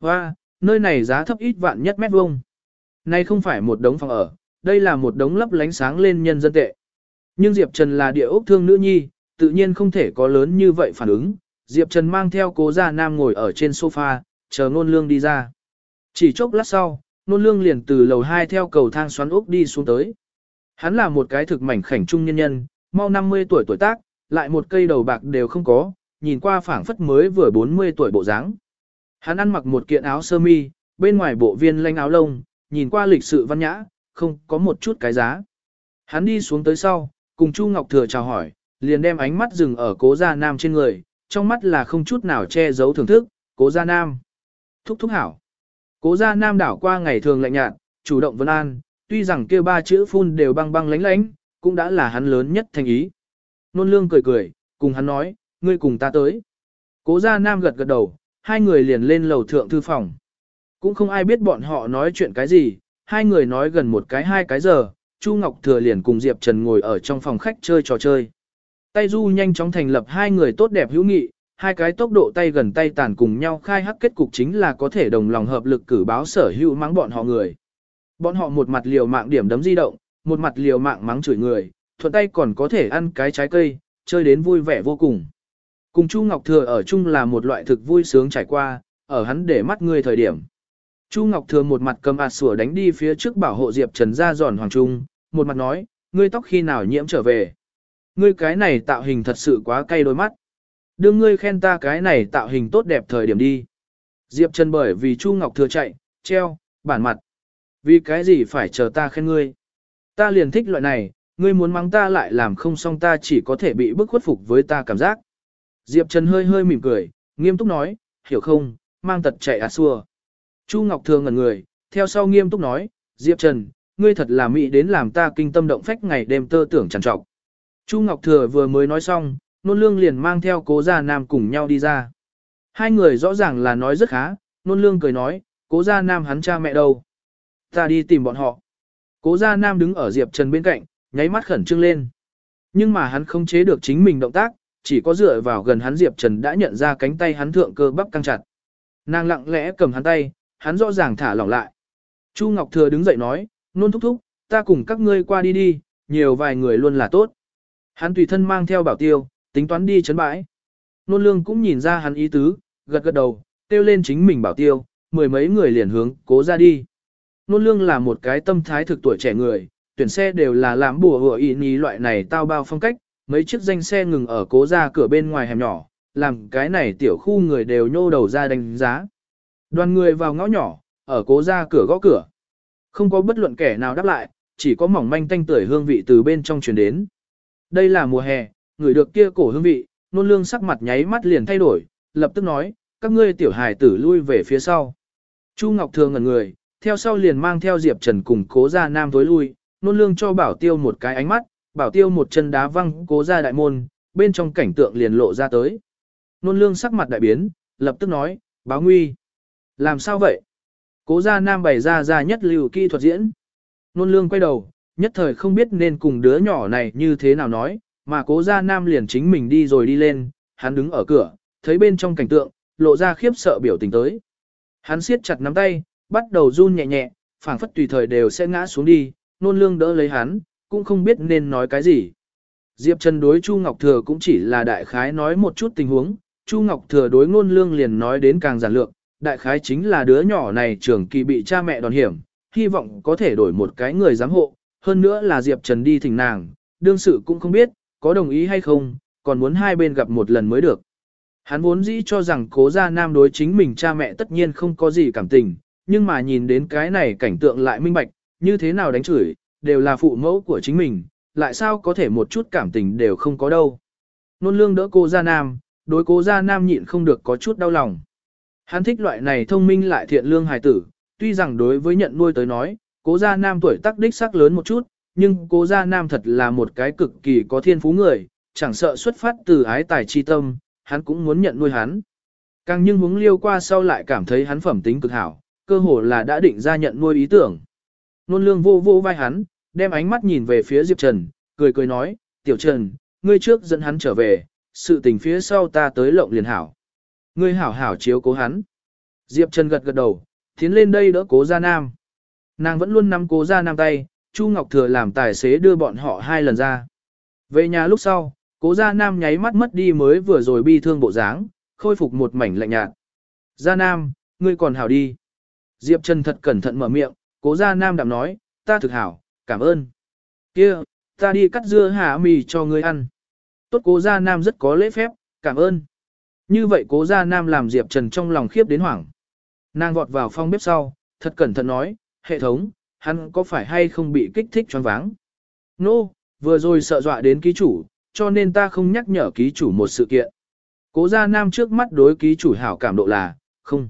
Hoa, nơi này giá thấp ít vạn nhất mét vuông. Này không phải một đống phòng ở, đây là một đống lấp lánh sáng lên nhân dân tệ. Nhưng Diệp Trần là địa ốc thương nữ nhi, tự nhiên không thể có lớn như vậy phản ứng. Diệp Trần mang theo cố gia nam ngồi ở trên sofa, chờ ngôn lương đi ra. Chỉ chốc lát sau, nôn lương liền từ lầu 2 theo cầu thang xoắn ốc đi xuống tới. Hắn là một cái thực mảnh khảnh trung nhân nhân, mau 50 tuổi tuổi tác, lại một cây đầu bạc đều không có, nhìn qua phảng phất mới vừa 40 tuổi bộ dáng. Hắn ăn mặc một kiện áo sơ mi, bên ngoài bộ viên lanh áo lông, nhìn qua lịch sự văn nhã, không có một chút cái giá. Hắn đi xuống tới sau, cùng Chu Ngọc Thừa chào hỏi, liền đem ánh mắt dừng ở cố gia nam trên người, trong mắt là không chút nào che giấu thưởng thức, cố gia nam. Thúc thúc hảo. Cố gia nam đảo qua ngày thường lạnh nhạt, chủ động vấn an, tuy rằng kia ba chữ phun đều băng băng lánh lánh, cũng đã là hắn lớn nhất thành ý. Nôn lương cười cười, cùng hắn nói, ngươi cùng ta tới. Cố gia nam gật gật đầu, hai người liền lên lầu thượng thư phòng. Cũng không ai biết bọn họ nói chuyện cái gì, hai người nói gần một cái hai cái giờ, Chu Ngọc Thừa liền cùng Diệp Trần ngồi ở trong phòng khách chơi trò chơi. Tay Du nhanh chóng thành lập hai người tốt đẹp hữu nghị, hai cái tốc độ tay gần tay tàn cùng nhau khai hắc kết cục chính là có thể đồng lòng hợp lực cử báo sở hữu mắng bọn họ người. Bọn họ một mặt liều mạng điểm đấm di động, một mặt liều mạng mắng chửi người, thuận tay còn có thể ăn cái trái cây, chơi đến vui vẻ vô cùng. Cùng Chu Ngọc Thừa ở chung là một loại thực vui sướng trải qua, ở hắn để mắt người thời điểm. Chu Ngọc Thừa một mặt cầm ạt sủa đánh đi phía trước bảo hộ Diệp Trần ra giòn hoàng trung, một mặt nói, ngươi tóc khi nào nhiễm trở về. Ngươi cái này tạo hình thật sự quá cay đôi mắt. Đương ngươi khen ta cái này tạo hình tốt đẹp thời điểm đi. Diệp Trần bởi vì Chu Ngọc Thừa chạy, treo, bản mặt. Vì cái gì phải chờ ta khen ngươi. Ta liền thích loại này, ngươi muốn mắng ta lại làm không xong ta chỉ có thể bị bức khuất phục với ta cảm giác. Diệp Trần hơi hơi mỉm cười, nghiêm túc nói, hiểu không, mang tật chạy à xua. Chu Ngọc Thừa ngẩn người, theo sau nghiêm túc nói, Diệp Trần, ngươi thật là mỹ đến làm ta kinh tâm động phách ngày đêm tơ tưởng trằn trọc. Chu Ngọc Thừa vừa mới nói xong, nôn lương liền mang theo cố gia nam cùng nhau đi ra. Hai người rõ ràng là nói rất khá, nôn lương cười nói, cố gia nam hắn cha mẹ đâu. Ta đi tìm bọn họ. Cố gia nam đứng ở Diệp Trần bên cạnh, nháy mắt khẩn trương lên. Nhưng mà hắn không chế được chính mình động tác, chỉ có dựa vào gần hắn Diệp Trần đã nhận ra cánh tay hắn thượng cơ bắp căng chặt. Nàng lặng lẽ cầm hắn tay, hắn rõ ràng thả lỏng lại. Chu Ngọc Thừa đứng dậy nói, nôn thúc thúc, ta cùng các ngươi qua đi đi, nhiều vài người luôn là tốt. Hắn tùy thân mang theo bảo tiêu, tính toán đi chấn bãi. Nôn lương cũng nhìn ra hắn ý tứ, gật gật đầu, tiêu lên chính mình bảo tiêu, mười mấy người liền hướng, cố ra đi. Nôn lương là một cái tâm thái thực tuổi trẻ người, tuyển xe đều là làm bùa hựa ý ní loại này tao bao phong cách, mấy chiếc danh xe ngừng ở cố ra cửa bên ngoài hẻm nhỏ, làm cái này tiểu khu người đều nhô đầu ra đánh giá. Đoàn người vào ngõ nhỏ, ở cố ra cửa gõ cửa. Không có bất luận kẻ nào đáp lại, chỉ có mỏng manh tanh tưởi hương vị từ bên trong truyền đến. Đây là mùa hè, người được kia cổ hương vị, nôn lương sắc mặt nháy mắt liền thay đổi, lập tức nói, các ngươi tiểu hài tử lui về phía sau. Chu Ngọc Thường ngẩn người, theo sau liền mang theo Diệp Trần cùng cố ra nam tối lui, nôn lương cho bảo tiêu một cái ánh mắt, bảo tiêu một chân đá văng cố ra đại môn, bên trong cảnh tượng liền lộ ra tới. Nôn lương sắc mặt đại biến, lập tức nói, báo nguy. Làm sao vậy? Cố gia nam bày ra ra nhất lưu kỹ thuật diễn. Nôn lương quay đầu, nhất thời không biết nên cùng đứa nhỏ này như thế nào nói, mà cố gia nam liền chính mình đi rồi đi lên, hắn đứng ở cửa, thấy bên trong cảnh tượng, lộ ra khiếp sợ biểu tình tới. Hắn siết chặt nắm tay, bắt đầu run nhẹ nhẹ, phảng phất tùy thời đều sẽ ngã xuống đi, nôn lương đỡ lấy hắn, cũng không biết nên nói cái gì. Diệp Trần đối Chu Ngọc Thừa cũng chỉ là đại khái nói một chút tình huống, Chu Ngọc Thừa đối ngôn lương liền nói đến càng giản lược, đại khái chính là đứa nhỏ này trưởng kỳ bị cha mẹ đòn hiểm, hy vọng có thể đổi một cái người giám hộ, hơn nữa là Diệp Trần đi thỉnh nàng, đương sự cũng không biết, có đồng ý hay không, còn muốn hai bên gặp một lần mới được. Hắn vốn dĩ cho rằng cố gia nam đối chính mình cha mẹ tất nhiên không có gì cảm tình, nhưng mà nhìn đến cái này cảnh tượng lại minh bạch, như thế nào đánh chửi, đều là phụ mẫu của chính mình, lại sao có thể một chút cảm tình đều không có đâu. Nôn lương đỡ cô gia nam, đối cố gia nam nhịn không được có chút đau lòng. Hắn thích loại này thông minh lại thiện lương hài tử, tuy rằng đối với nhận nuôi tới nói, cố gia nam tuổi tác đích sắc lớn một chút, nhưng cố gia nam thật là một cái cực kỳ có thiên phú người, chẳng sợ xuất phát từ ái tài chi tâm, hắn cũng muốn nhận nuôi hắn. Càng nhưng hướng liêu qua sau lại cảm thấy hắn phẩm tính cực hảo, cơ hồ là đã định ra nhận nuôi ý tưởng. Nôn lương vô vô vai hắn, đem ánh mắt nhìn về phía Diệp Trần, cười cười nói, tiểu Trần, ngươi trước dẫn hắn trở về, sự tình phía sau ta tới lộng liền hảo. Ngươi hảo hảo chiếu cố hắn. Diệp Trần gật gật đầu, tiến lên đây đỡ cố gia nam. Nàng vẫn luôn nắm cố gia nam tay, Chu Ngọc Thừa làm tài xế đưa bọn họ hai lần ra. Về nhà lúc sau, cố gia nam nháy mắt mất đi mới vừa rồi bi thương bộ dáng, khôi phục một mảnh lạnh nhạt. Gia nam, ngươi còn hảo đi. Diệp Trần thật cẩn thận mở miệng, cố gia nam đạm nói, ta thực hảo, cảm ơn. Kia, ta đi cắt dưa hạ mì cho ngươi ăn. Tốt cố gia nam rất có lễ phép, cảm ơn. Như vậy cố gia nam làm Diệp Trần trong lòng khiếp đến hoảng. Nàng vọt vào phòng bếp sau, thật cẩn thận nói, hệ thống, hắn có phải hay không bị kích thích choáng váng? Nô, no, vừa rồi sợ dọa đến ký chủ, cho nên ta không nhắc nhở ký chủ một sự kiện. Cố gia nam trước mắt đối ký chủ hảo cảm độ là, không.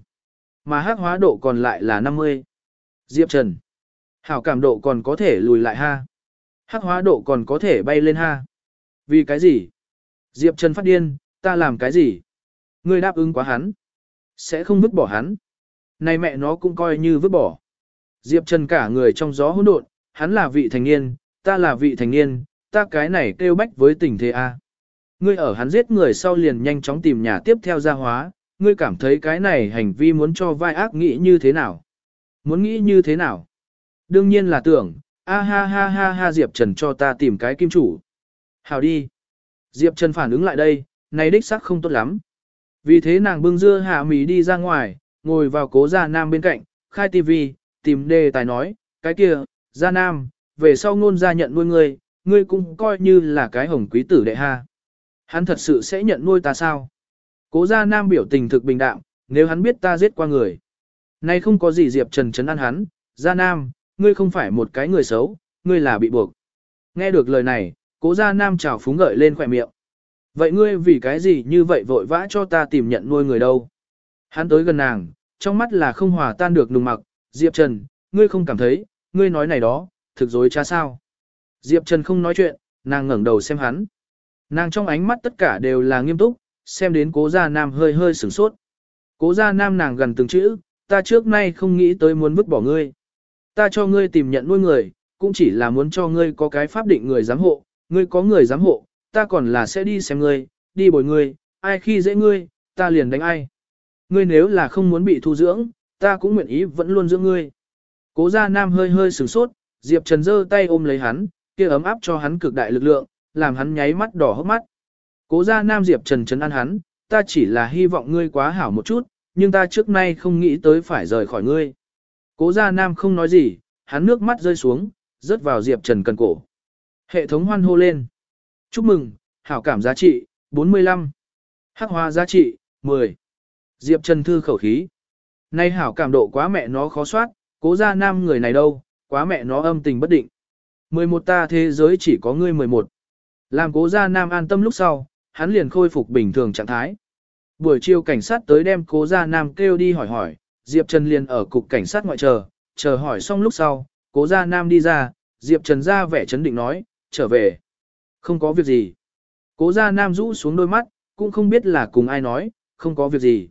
Mà hắc hóa độ còn lại là 50. Diệp Trần. Hảo cảm độ còn có thể lùi lại ha. Hắc hóa độ còn có thể bay lên ha. Vì cái gì? Diệp Trần phát điên, ta làm cái gì? Ngươi đáp ứng quá hắn. Sẽ không vứt bỏ hắn. Này mẹ nó cũng coi như vứt bỏ. Diệp Trần cả người trong gió hỗn độn, hắn là vị thành niên, ta là vị thành niên, ta cái này kêu bách với tình thế A. Ngươi ở hắn giết người sau liền nhanh chóng tìm nhà tiếp theo ra hóa, ngươi cảm thấy cái này hành vi muốn cho vai ác nghĩ như thế nào? Muốn nghĩ như thế nào? Đương nhiên là tưởng, A ha ha ha ha Diệp Trần cho ta tìm cái kim chủ. Hào đi. Diệp Trần phản ứng lại đây, này đích xác không tốt lắm. Vì thế nàng bưng dưa hạ mì đi ra ngoài, ngồi vào cố gia nam bên cạnh, khai tivi, tìm đề tài nói, cái kia, gia nam, về sau ngôn gia nhận nuôi ngươi, ngươi cũng coi như là cái hồng quý tử đệ ha. Hắn thật sự sẽ nhận nuôi ta sao? Cố gia nam biểu tình thực bình đạm, nếu hắn biết ta giết qua người. Nay không có gì Diệp Trần chấn an hắn, gia nam, ngươi không phải một cái người xấu, ngươi là bị buộc. Nghe được lời này, cố gia nam trào phúng gợi lên khỏe miệng. Vậy ngươi vì cái gì như vậy vội vã cho ta tìm nhận nuôi người đâu? Hắn tới gần nàng, trong mắt là không hòa tan được nùng mặc, Diệp Trần, ngươi không cảm thấy, ngươi nói này đó, thực dối cha sao? Diệp Trần không nói chuyện, nàng ngẩng đầu xem hắn. Nàng trong ánh mắt tất cả đều là nghiêm túc, xem đến cố gia nam hơi hơi sửng sốt. Cố gia nam nàng gần từng chữ, ta trước nay không nghĩ tới muốn vứt bỏ ngươi. Ta cho ngươi tìm nhận nuôi người, cũng chỉ là muốn cho ngươi có cái pháp định người giám hộ, ngươi có người giám hộ, ta còn là sẽ đi xem ngươi, đi bồi ngươi, ai khi dễ ngươi, ta liền đánh ai. Ngươi nếu là không muốn bị thu dưỡng, ta cũng nguyện ý vẫn luôn dưỡng ngươi. Cố gia nam hơi hơi sửng sốt, Diệp Trần giơ tay ôm lấy hắn, kia ấm áp cho hắn cực đại lực lượng, làm hắn nháy mắt đỏ hốc mắt. Cố gia nam Diệp Trần trấn an hắn, ta chỉ là hy vọng ngươi quá hảo một chút, nhưng ta trước nay không nghĩ tới phải rời khỏi ngươi. Cố gia nam không nói gì, hắn nước mắt rơi xuống, rớt vào Diệp Trần cần cổ. Hệ thống hoan hô lên. Chúc mừng, hảo cảm giá trị, 45. Hắc hoa giá trị, 10. Diệp Trần thư khẩu khí. Nay hảo cảm độ quá mẹ nó khó soát, cố gia nam người này đâu, quá mẹ nó âm tình bất định. 11 ta thế giới chỉ có ngươi 11. Làm cố gia nam an tâm lúc sau, hắn liền khôi phục bình thường trạng thái. Buổi chiều cảnh sát tới đem cố gia nam kêu đi hỏi hỏi, Diệp Trần liền ở cục cảnh sát ngoại chờ, chờ hỏi xong lúc sau, cố gia nam đi ra, Diệp Trần ra vẻ chấn định nói, trở về. Không có việc gì. Cố gia nam rũ xuống đôi mắt, cũng không biết là cùng ai nói, không có việc gì.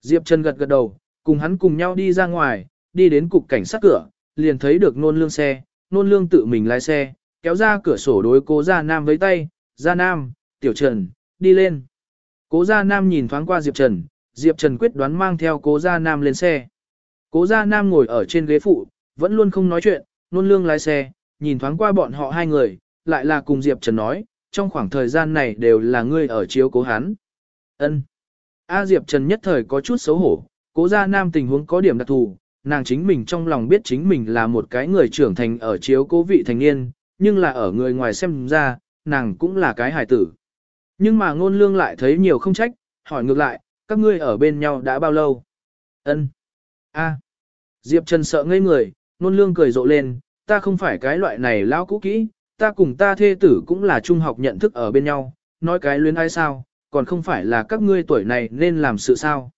Diệp Trần gật gật đầu, cùng hắn cùng nhau đi ra ngoài, đi đến cục cảnh sát cửa, liền thấy được nôn lương xe, nôn lương tự mình lái xe, kéo ra cửa sổ đối cố gia nam với tay, gia nam, tiểu trần, đi lên. Cố gia nam nhìn thoáng qua Diệp Trần, Diệp Trần quyết đoán mang theo cố gia nam lên xe. Cố gia nam ngồi ở trên ghế phụ, vẫn luôn không nói chuyện, nôn lương lái xe, nhìn thoáng qua bọn họ hai người, lại là cùng Diệp Trần nói, trong khoảng thời gian này đều là ngươi ở chiếu cố hắn. Ân. A Diệp Trần nhất thời có chút xấu hổ, cố gia nam tình huống có điểm đặc thù, nàng chính mình trong lòng biết chính mình là một cái người trưởng thành ở chiếu cố vị thành niên, nhưng là ở người ngoài xem ra, nàng cũng là cái hài tử. Nhưng mà ngôn lương lại thấy nhiều không trách, hỏi ngược lại, các ngươi ở bên nhau đã bao lâu? Ân. A. Diệp Trần sợ ngây người, ngôn lương cười rộ lên, ta không phải cái loại này lão cũ kỹ, ta cùng ta thê tử cũng là trung học nhận thức ở bên nhau, nói cái luyến ai sao, còn không phải là các ngươi tuổi này nên làm sự sao.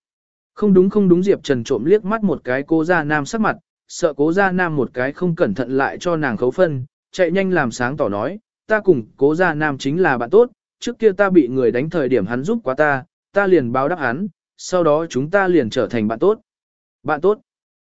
Không đúng không đúng Diệp Trần trộm liếc mắt một cái cố gia nam sắc mặt, sợ cố gia nam một cái không cẩn thận lại cho nàng khấu phân, chạy nhanh làm sáng tỏ nói, ta cùng cố gia nam chính là bạn tốt, trước kia ta bị người đánh thời điểm hắn giúp quá ta, ta liền báo đáp hắn, sau đó chúng ta liền trở thành bạn tốt. Bạn tốt.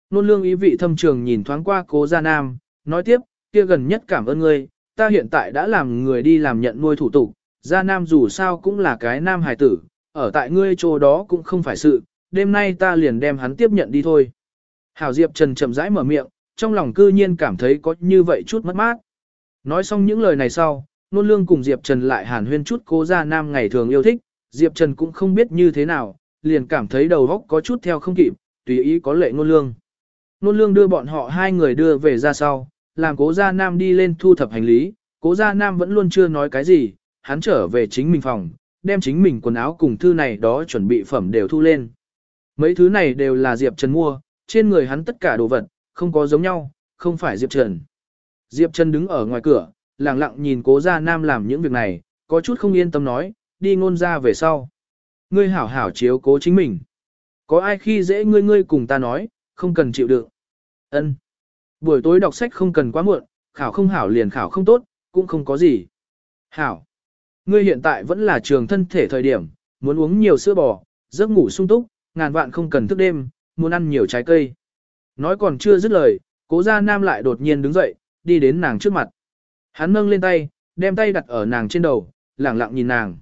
Nôn lương ý vị thâm trường nhìn thoáng qua cố gia nam, nói tiếp, kia gần nhất cảm ơn ngươi, ta hiện tại đã làm người đi làm nhận nuôi thủ tục, gia nam dù sao cũng là cái nam hài tử, ở tại ngươi chỗ đó cũng không phải sự, đêm nay ta liền đem hắn tiếp nhận đi thôi. Hảo Diệp Trần chậm rãi mở miệng, trong lòng cư nhiên cảm thấy có như vậy chút mất mát. Nói xong những lời này sau, Nôn Lương cùng Diệp Trần lại hàn huyên chút cố gia nam ngày thường yêu thích, Diệp Trần cũng không biết như thế nào, liền cảm thấy đầu óc có chút theo không kịp, tùy ý có lệ Nôn Lương. Nôn Lương đưa bọn họ hai người đưa về ra sau, làm cố gia nam đi lên thu thập hành lý, cố gia nam vẫn luôn chưa nói cái gì, hắn trở về chính mình phòng, đem chính mình quần áo cùng thư này đó chuẩn bị phẩm đều thu lên. Mấy thứ này đều là Diệp Trần mua, trên người hắn tất cả đồ vật, không có giống nhau, không phải Diệp Trần. Diệp Trần đứng ở ngoài cửa, lặng lặng nhìn cố gia nam làm những việc này, có chút không yên tâm nói, đi ngôn ra về sau. Ngươi hảo hảo chiếu cố chính mình. Có ai khi dễ ngươi ngươi cùng ta nói, không cần chịu đựng. Ân. Buổi tối đọc sách không cần quá muộn, khảo không hảo liền khảo không tốt, cũng không có gì. Hảo. Ngươi hiện tại vẫn là trường thân thể thời điểm, muốn uống nhiều sữa bò, giấc ngủ sung túc, ngàn vạn không cần thức đêm, muốn ăn nhiều trái cây. Nói còn chưa dứt lời, cố gia nam lại đột nhiên đứng dậy, đi đến nàng trước mặt. Hắn nâng lên tay, đem tay đặt ở nàng trên đầu, lẳng lặng nhìn nàng.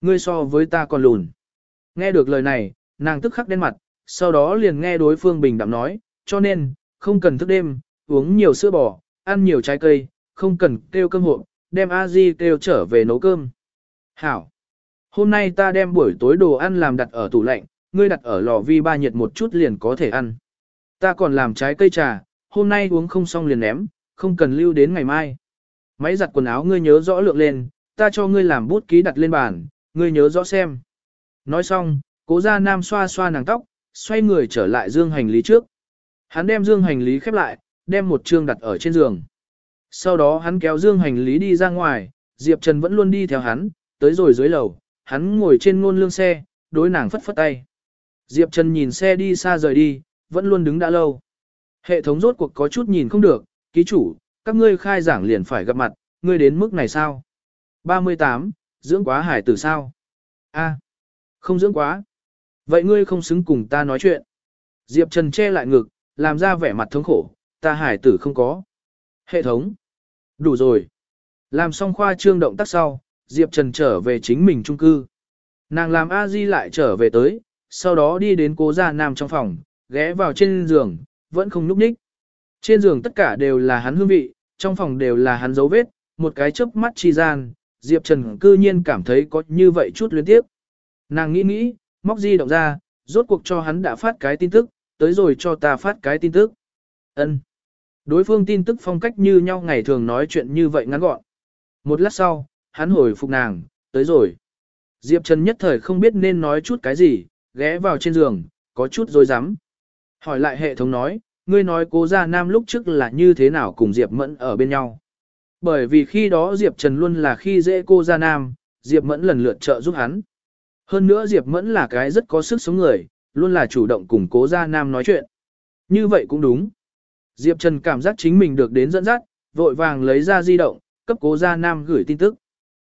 Ngươi so với ta còn lùn. Nghe được lời này, nàng tức khắc đen mặt, sau đó liền nghe đối phương bình đạm nói, cho nên, không cần thức đêm, uống nhiều sữa bò, ăn nhiều trái cây, không cần kêu cơm hộ, đem a di kêu trở về nấu cơm. Hảo. Hôm nay ta đem buổi tối đồ ăn làm đặt ở tủ lạnh, ngươi đặt ở lò vi ba nhiệt một chút liền có thể ăn. Ta còn làm trái cây trà, hôm nay uống không xong liền ném, không cần lưu đến ngày mai. Máy giặt quần áo ngươi nhớ rõ lượng lên, ta cho ngươi làm bút ký đặt lên bàn, ngươi nhớ rõ xem. Nói xong, cố gia nam xoa xoa nàng tóc, xoay người trở lại dương hành lý trước. Hắn đem dương hành lý khép lại, đem một chương đặt ở trên giường. Sau đó hắn kéo dương hành lý đi ra ngoài, Diệp Trần vẫn luôn đi theo hắn, tới rồi dưới lầu, hắn ngồi trên ngôn lương xe, đối nàng phất phất tay. Diệp Trần nhìn xe đi xa rời đi, vẫn luôn đứng đã lâu. Hệ thống rốt cuộc có chút nhìn không được, ký chủ, các ngươi khai giảng liền phải gặp mặt, ngươi đến mức này sao? 38, dưỡng quá hải tử sao? A, không dưỡng quá. Vậy ngươi không xứng cùng ta nói chuyện. Diệp Trần che lại ngực, làm ra vẻ mặt thống khổ, ta hải tử không có. Hệ thống. Đủ rồi. Làm xong khoa trương động tác sau, Diệp Trần trở về chính mình trung cư. Nàng làm a di lại trở về tới, sau đó đi đến cố gia nam trong phòng, ghé vào trên giường, vẫn không núp ních. Trên giường tất cả đều là hắn hương vị, trong phòng đều là hắn dấu vết, một cái chớp mắt chi gian, Diệp Trần cư nhiên cảm thấy có như vậy chút luyến tiếp. Nàng nghĩ nghĩ, móc di động ra, rốt cuộc cho hắn đã phát cái tin tức, tới rồi cho ta phát cái tin tức. Ân. Đối phương tin tức phong cách như nhau ngày thường nói chuyện như vậy ngắn gọn. Một lát sau, hắn hồi phục nàng, tới rồi. Diệp Trần nhất thời không biết nên nói chút cái gì, ghé vào trên giường, có chút dối rắm Hỏi lại hệ thống nói, ngươi nói cố gia nam lúc trước là như thế nào cùng Diệp Mẫn ở bên nhau. Bởi vì khi đó Diệp Trần luôn là khi dễ cô gia nam, Diệp Mẫn lần lượt trợ giúp hắn. Hơn nữa Diệp Mẫn là cái rất có sức sống người, luôn là chủ động cùng cố gia nam nói chuyện. Như vậy cũng đúng. Diệp Trần cảm giác chính mình được đến dẫn dắt, vội vàng lấy ra di động, cấp cố gia nam gửi tin tức.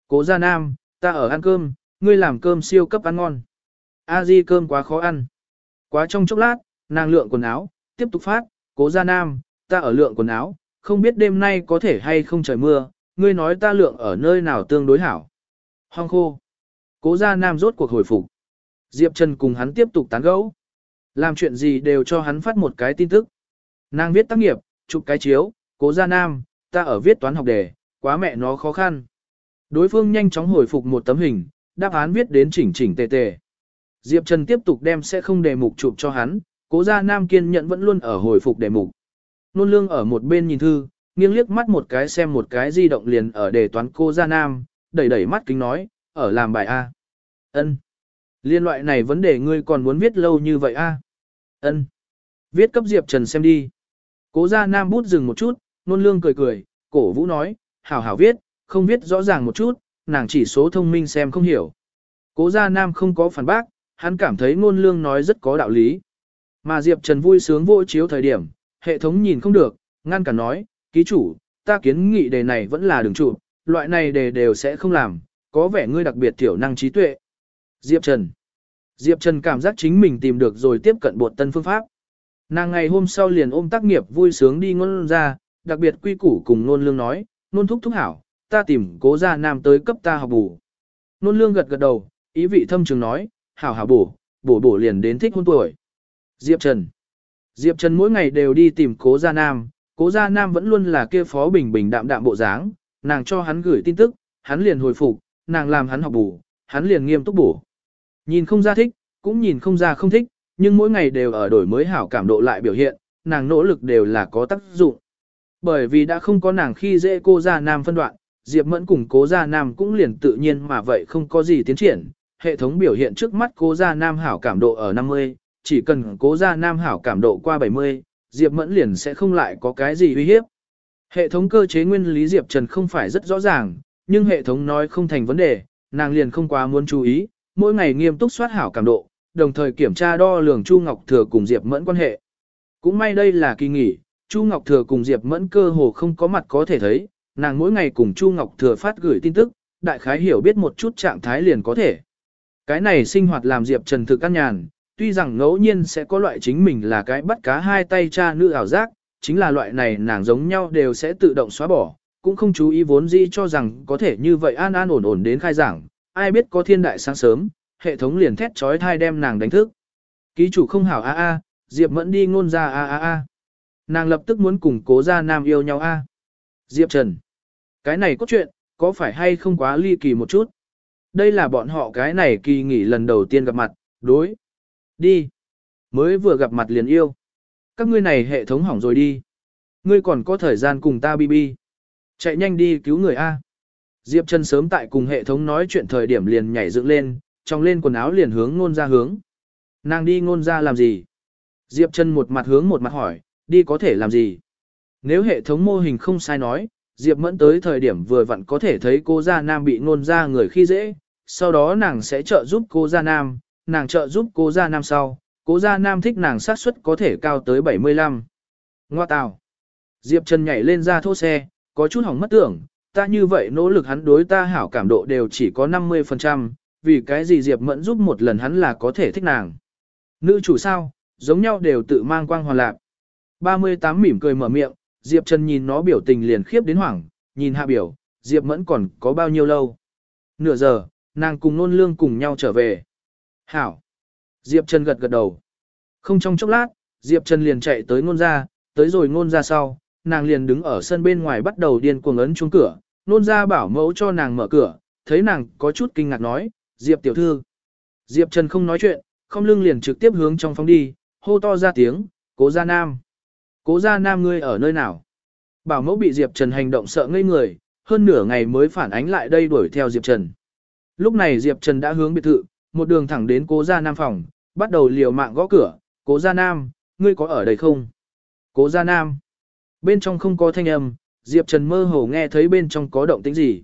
Cố gia nam, ta ở ăn cơm, ngươi làm cơm siêu cấp ăn ngon. A di cơm quá khó ăn. Quá trong chốc lát, nàng lượng quần áo, tiếp tục phát, cố gia nam, ta ở lượng quần áo, không biết đêm nay có thể hay không trời mưa, ngươi nói ta lượng ở nơi nào tương đối hảo. Hong khô. Cố gia nam rốt cuộc hồi phục. Diệp Trần cùng hắn tiếp tục tán gẫu. Làm chuyện gì đều cho hắn phát một cái tin tức. Nàng viết tác nghiệp, chụp cái chiếu, cố gia nam, ta ở viết toán học đề, quá mẹ nó khó khăn. Đối phương nhanh chóng hồi phục một tấm hình, đáp án viết đến chỉnh chỉnh tề tề. Diệp Trần tiếp tục đem sẽ không đề mục chụp cho hắn, cố gia nam kiên nhận vẫn luôn ở hồi phục đề mục. Nôn lương ở một bên nhìn thư, nghiêng liếc mắt một cái xem một cái di động liền ở đề toán cô gia nam, đẩy đẩy mắt kính nói, ở làm bài A. ân Liên loại này vấn đề ngươi còn muốn viết lâu như vậy A. ân Viết cấp Diệp Trần xem đi. Cố gia nam bút dừng một chút, nôn lương cười cười, cổ vũ nói, hảo hảo viết, không viết rõ ràng một chút, nàng chỉ số thông minh xem không hiểu. Cố gia nam không có phản bác, hắn cảm thấy ngôn lương nói rất có đạo lý. Mà Diệp Trần vui sướng vô chiếu thời điểm, hệ thống nhìn không được, ngăn cả nói, ký chủ, ta kiến nghị đề này vẫn là đường trụ, loại này đề đều sẽ không làm, có vẻ ngươi đặc biệt tiểu năng trí tuệ. Diệp Trần Diệp Trần cảm giác chính mình tìm được rồi tiếp cận bột tân phương pháp. Nàng ngày hôm sau liền ôm tác nghiệp vui sướng đi ngôn ra, đặc biệt quy củ cùng ngôn lương nói, ngôn thúc thúc hảo, ta tìm cố gia nam tới cấp ta học bù. Ngôn lương gật gật đầu, ý vị thâm trường nói, hảo hảo bổ, bổ bổ liền đến thích hôn tuổi. Diệp Trần Diệp Trần mỗi ngày đều đi tìm cố gia nam, cố gia nam vẫn luôn là kia phó bình bình đạm đạm bộ dáng, nàng cho hắn gửi tin tức, hắn liền hồi phục, nàng làm hắn học bổ, hắn liền nghiêm túc bổ. Nhìn không ra thích, cũng nhìn không ra không thích, nhưng mỗi ngày đều ở đổi mới hảo cảm độ lại biểu hiện, nàng nỗ lực đều là có tác dụng. Bởi vì đã không có nàng khi dễ cô gia nam phân đoạn, Diệp Mẫn cùng cố gia nam cũng liền tự nhiên mà vậy không có gì tiến triển, hệ thống biểu hiện trước mắt cố gia nam hảo cảm độ ở 50, chỉ cần cố gia nam hảo cảm độ qua 70, Diệp Mẫn liền sẽ không lại có cái gì uy hiếp. Hệ thống cơ chế nguyên lý Diệp Trần không phải rất rõ ràng, nhưng hệ thống nói không thành vấn đề, nàng liền không quá muốn chú ý, mỗi ngày nghiêm túc soát hảo cảm độ, đồng thời kiểm tra đo lường Chu Ngọc Thừa cùng Diệp Mẫn quan hệ. Cũng may đây là kỳ nghỉ, Chu Ngọc Thừa cùng Diệp Mẫn cơ hồ không có mặt có thể thấy, nàng mỗi ngày cùng Chu Ngọc Thừa phát gửi tin tức, đại khái hiểu biết một chút trạng thái liền có thể. Cái này sinh hoạt làm Diệp Trần thực căn nhàn, tuy rằng ngẫu nhiên sẽ có loại chính mình là cái bắt cá hai tay cha nữ ảo giác, chính là loại này nàng giống nhau đều sẽ tự động xóa bỏ, cũng không chú ý vốn dĩ cho rằng có thể như vậy an an ổn ổn đến khai giảng, ai biết có thiên đại sáng sớm, hệ thống liền thét trói thai đem nàng đánh thức. Ký chủ không hảo a a, Diệp Mẫn đi ngôn ra a a a. Nàng lập tức muốn cùng cố ra nam yêu nhau a. Diệp Trần. Cái này có chuyện, có phải hay không quá ly kỳ một chút? Đây là bọn họ cái này kỳ nghỉ lần đầu tiên gặp mặt, đối. Đi. Mới vừa gặp mặt liền yêu. Các ngươi này hệ thống hỏng rồi đi. Ngươi còn có thời gian cùng ta bi bi. Chạy nhanh đi cứu người A. Diệp Trần sớm tại cùng hệ thống nói chuyện thời điểm liền nhảy dựng lên, trong lên quần áo liền hướng ngôn ra hướng. Nàng đi ngôn ra làm gì? Diệp Trần một mặt hướng một mặt hỏi, đi có thể làm gì? Nếu hệ thống mô hình không sai nói, Diệp Mẫn tới thời điểm vừa vặn có thể thấy cô Gia Nam bị ngôn ra người khi dễ, sau đó nàng sẽ trợ giúp cô Gia Nam, nàng trợ giúp cô Gia Nam sau, cô Gia Nam thích nàng xác suất có thể cao tới 75. Ngoa tào. Diệp Trần nhảy lên ra thô xe, có chút hỏng mất tưởng, ta như vậy nỗ lực hắn đối ta hảo cảm độ đều chỉ có 50%, vì cái gì Diệp Mẫn giúp một lần hắn là có thể thích nàng. Nữ chủ sao, giống nhau đều tự mang quang hoàn lạc. 38 mỉm cười mở miệng, Diệp Trần nhìn nó biểu tình liền khiếp đến hoảng, nhìn hạ biểu, Diệp Mẫn còn có bao nhiêu lâu. Nửa giờ, nàng cùng nôn lương cùng nhau trở về. Hảo. Diệp Trần gật gật đầu. Không trong chốc lát, Diệp Trần liền chạy tới ngôn ra, tới rồi ngôn ra sau, nàng liền đứng ở sân bên ngoài bắt đầu điên cuồng ấn chuông cửa, nôn ra bảo mẫu cho nàng mở cửa, thấy nàng có chút kinh ngạc nói, Diệp tiểu thư. Diệp Trần không nói chuyện, không lưng liền trực tiếp hướng trong phòng đi, hô to ra tiếng, cố gia nam. Cố gia nam ngươi ở nơi nào? Bảo mẫu bị Diệp Trần hành động sợ ngây người, hơn nửa ngày mới phản ánh lại đây đuổi theo Diệp Trần. Lúc này Diệp Trần đã hướng biệt thự, một đường thẳng đến cố gia nam phòng, bắt đầu liều mạng gõ cửa, cố gia nam, ngươi có ở đây không? Cố gia nam. Bên trong không có thanh âm, Diệp Trần mơ hồ nghe thấy bên trong có động tĩnh gì.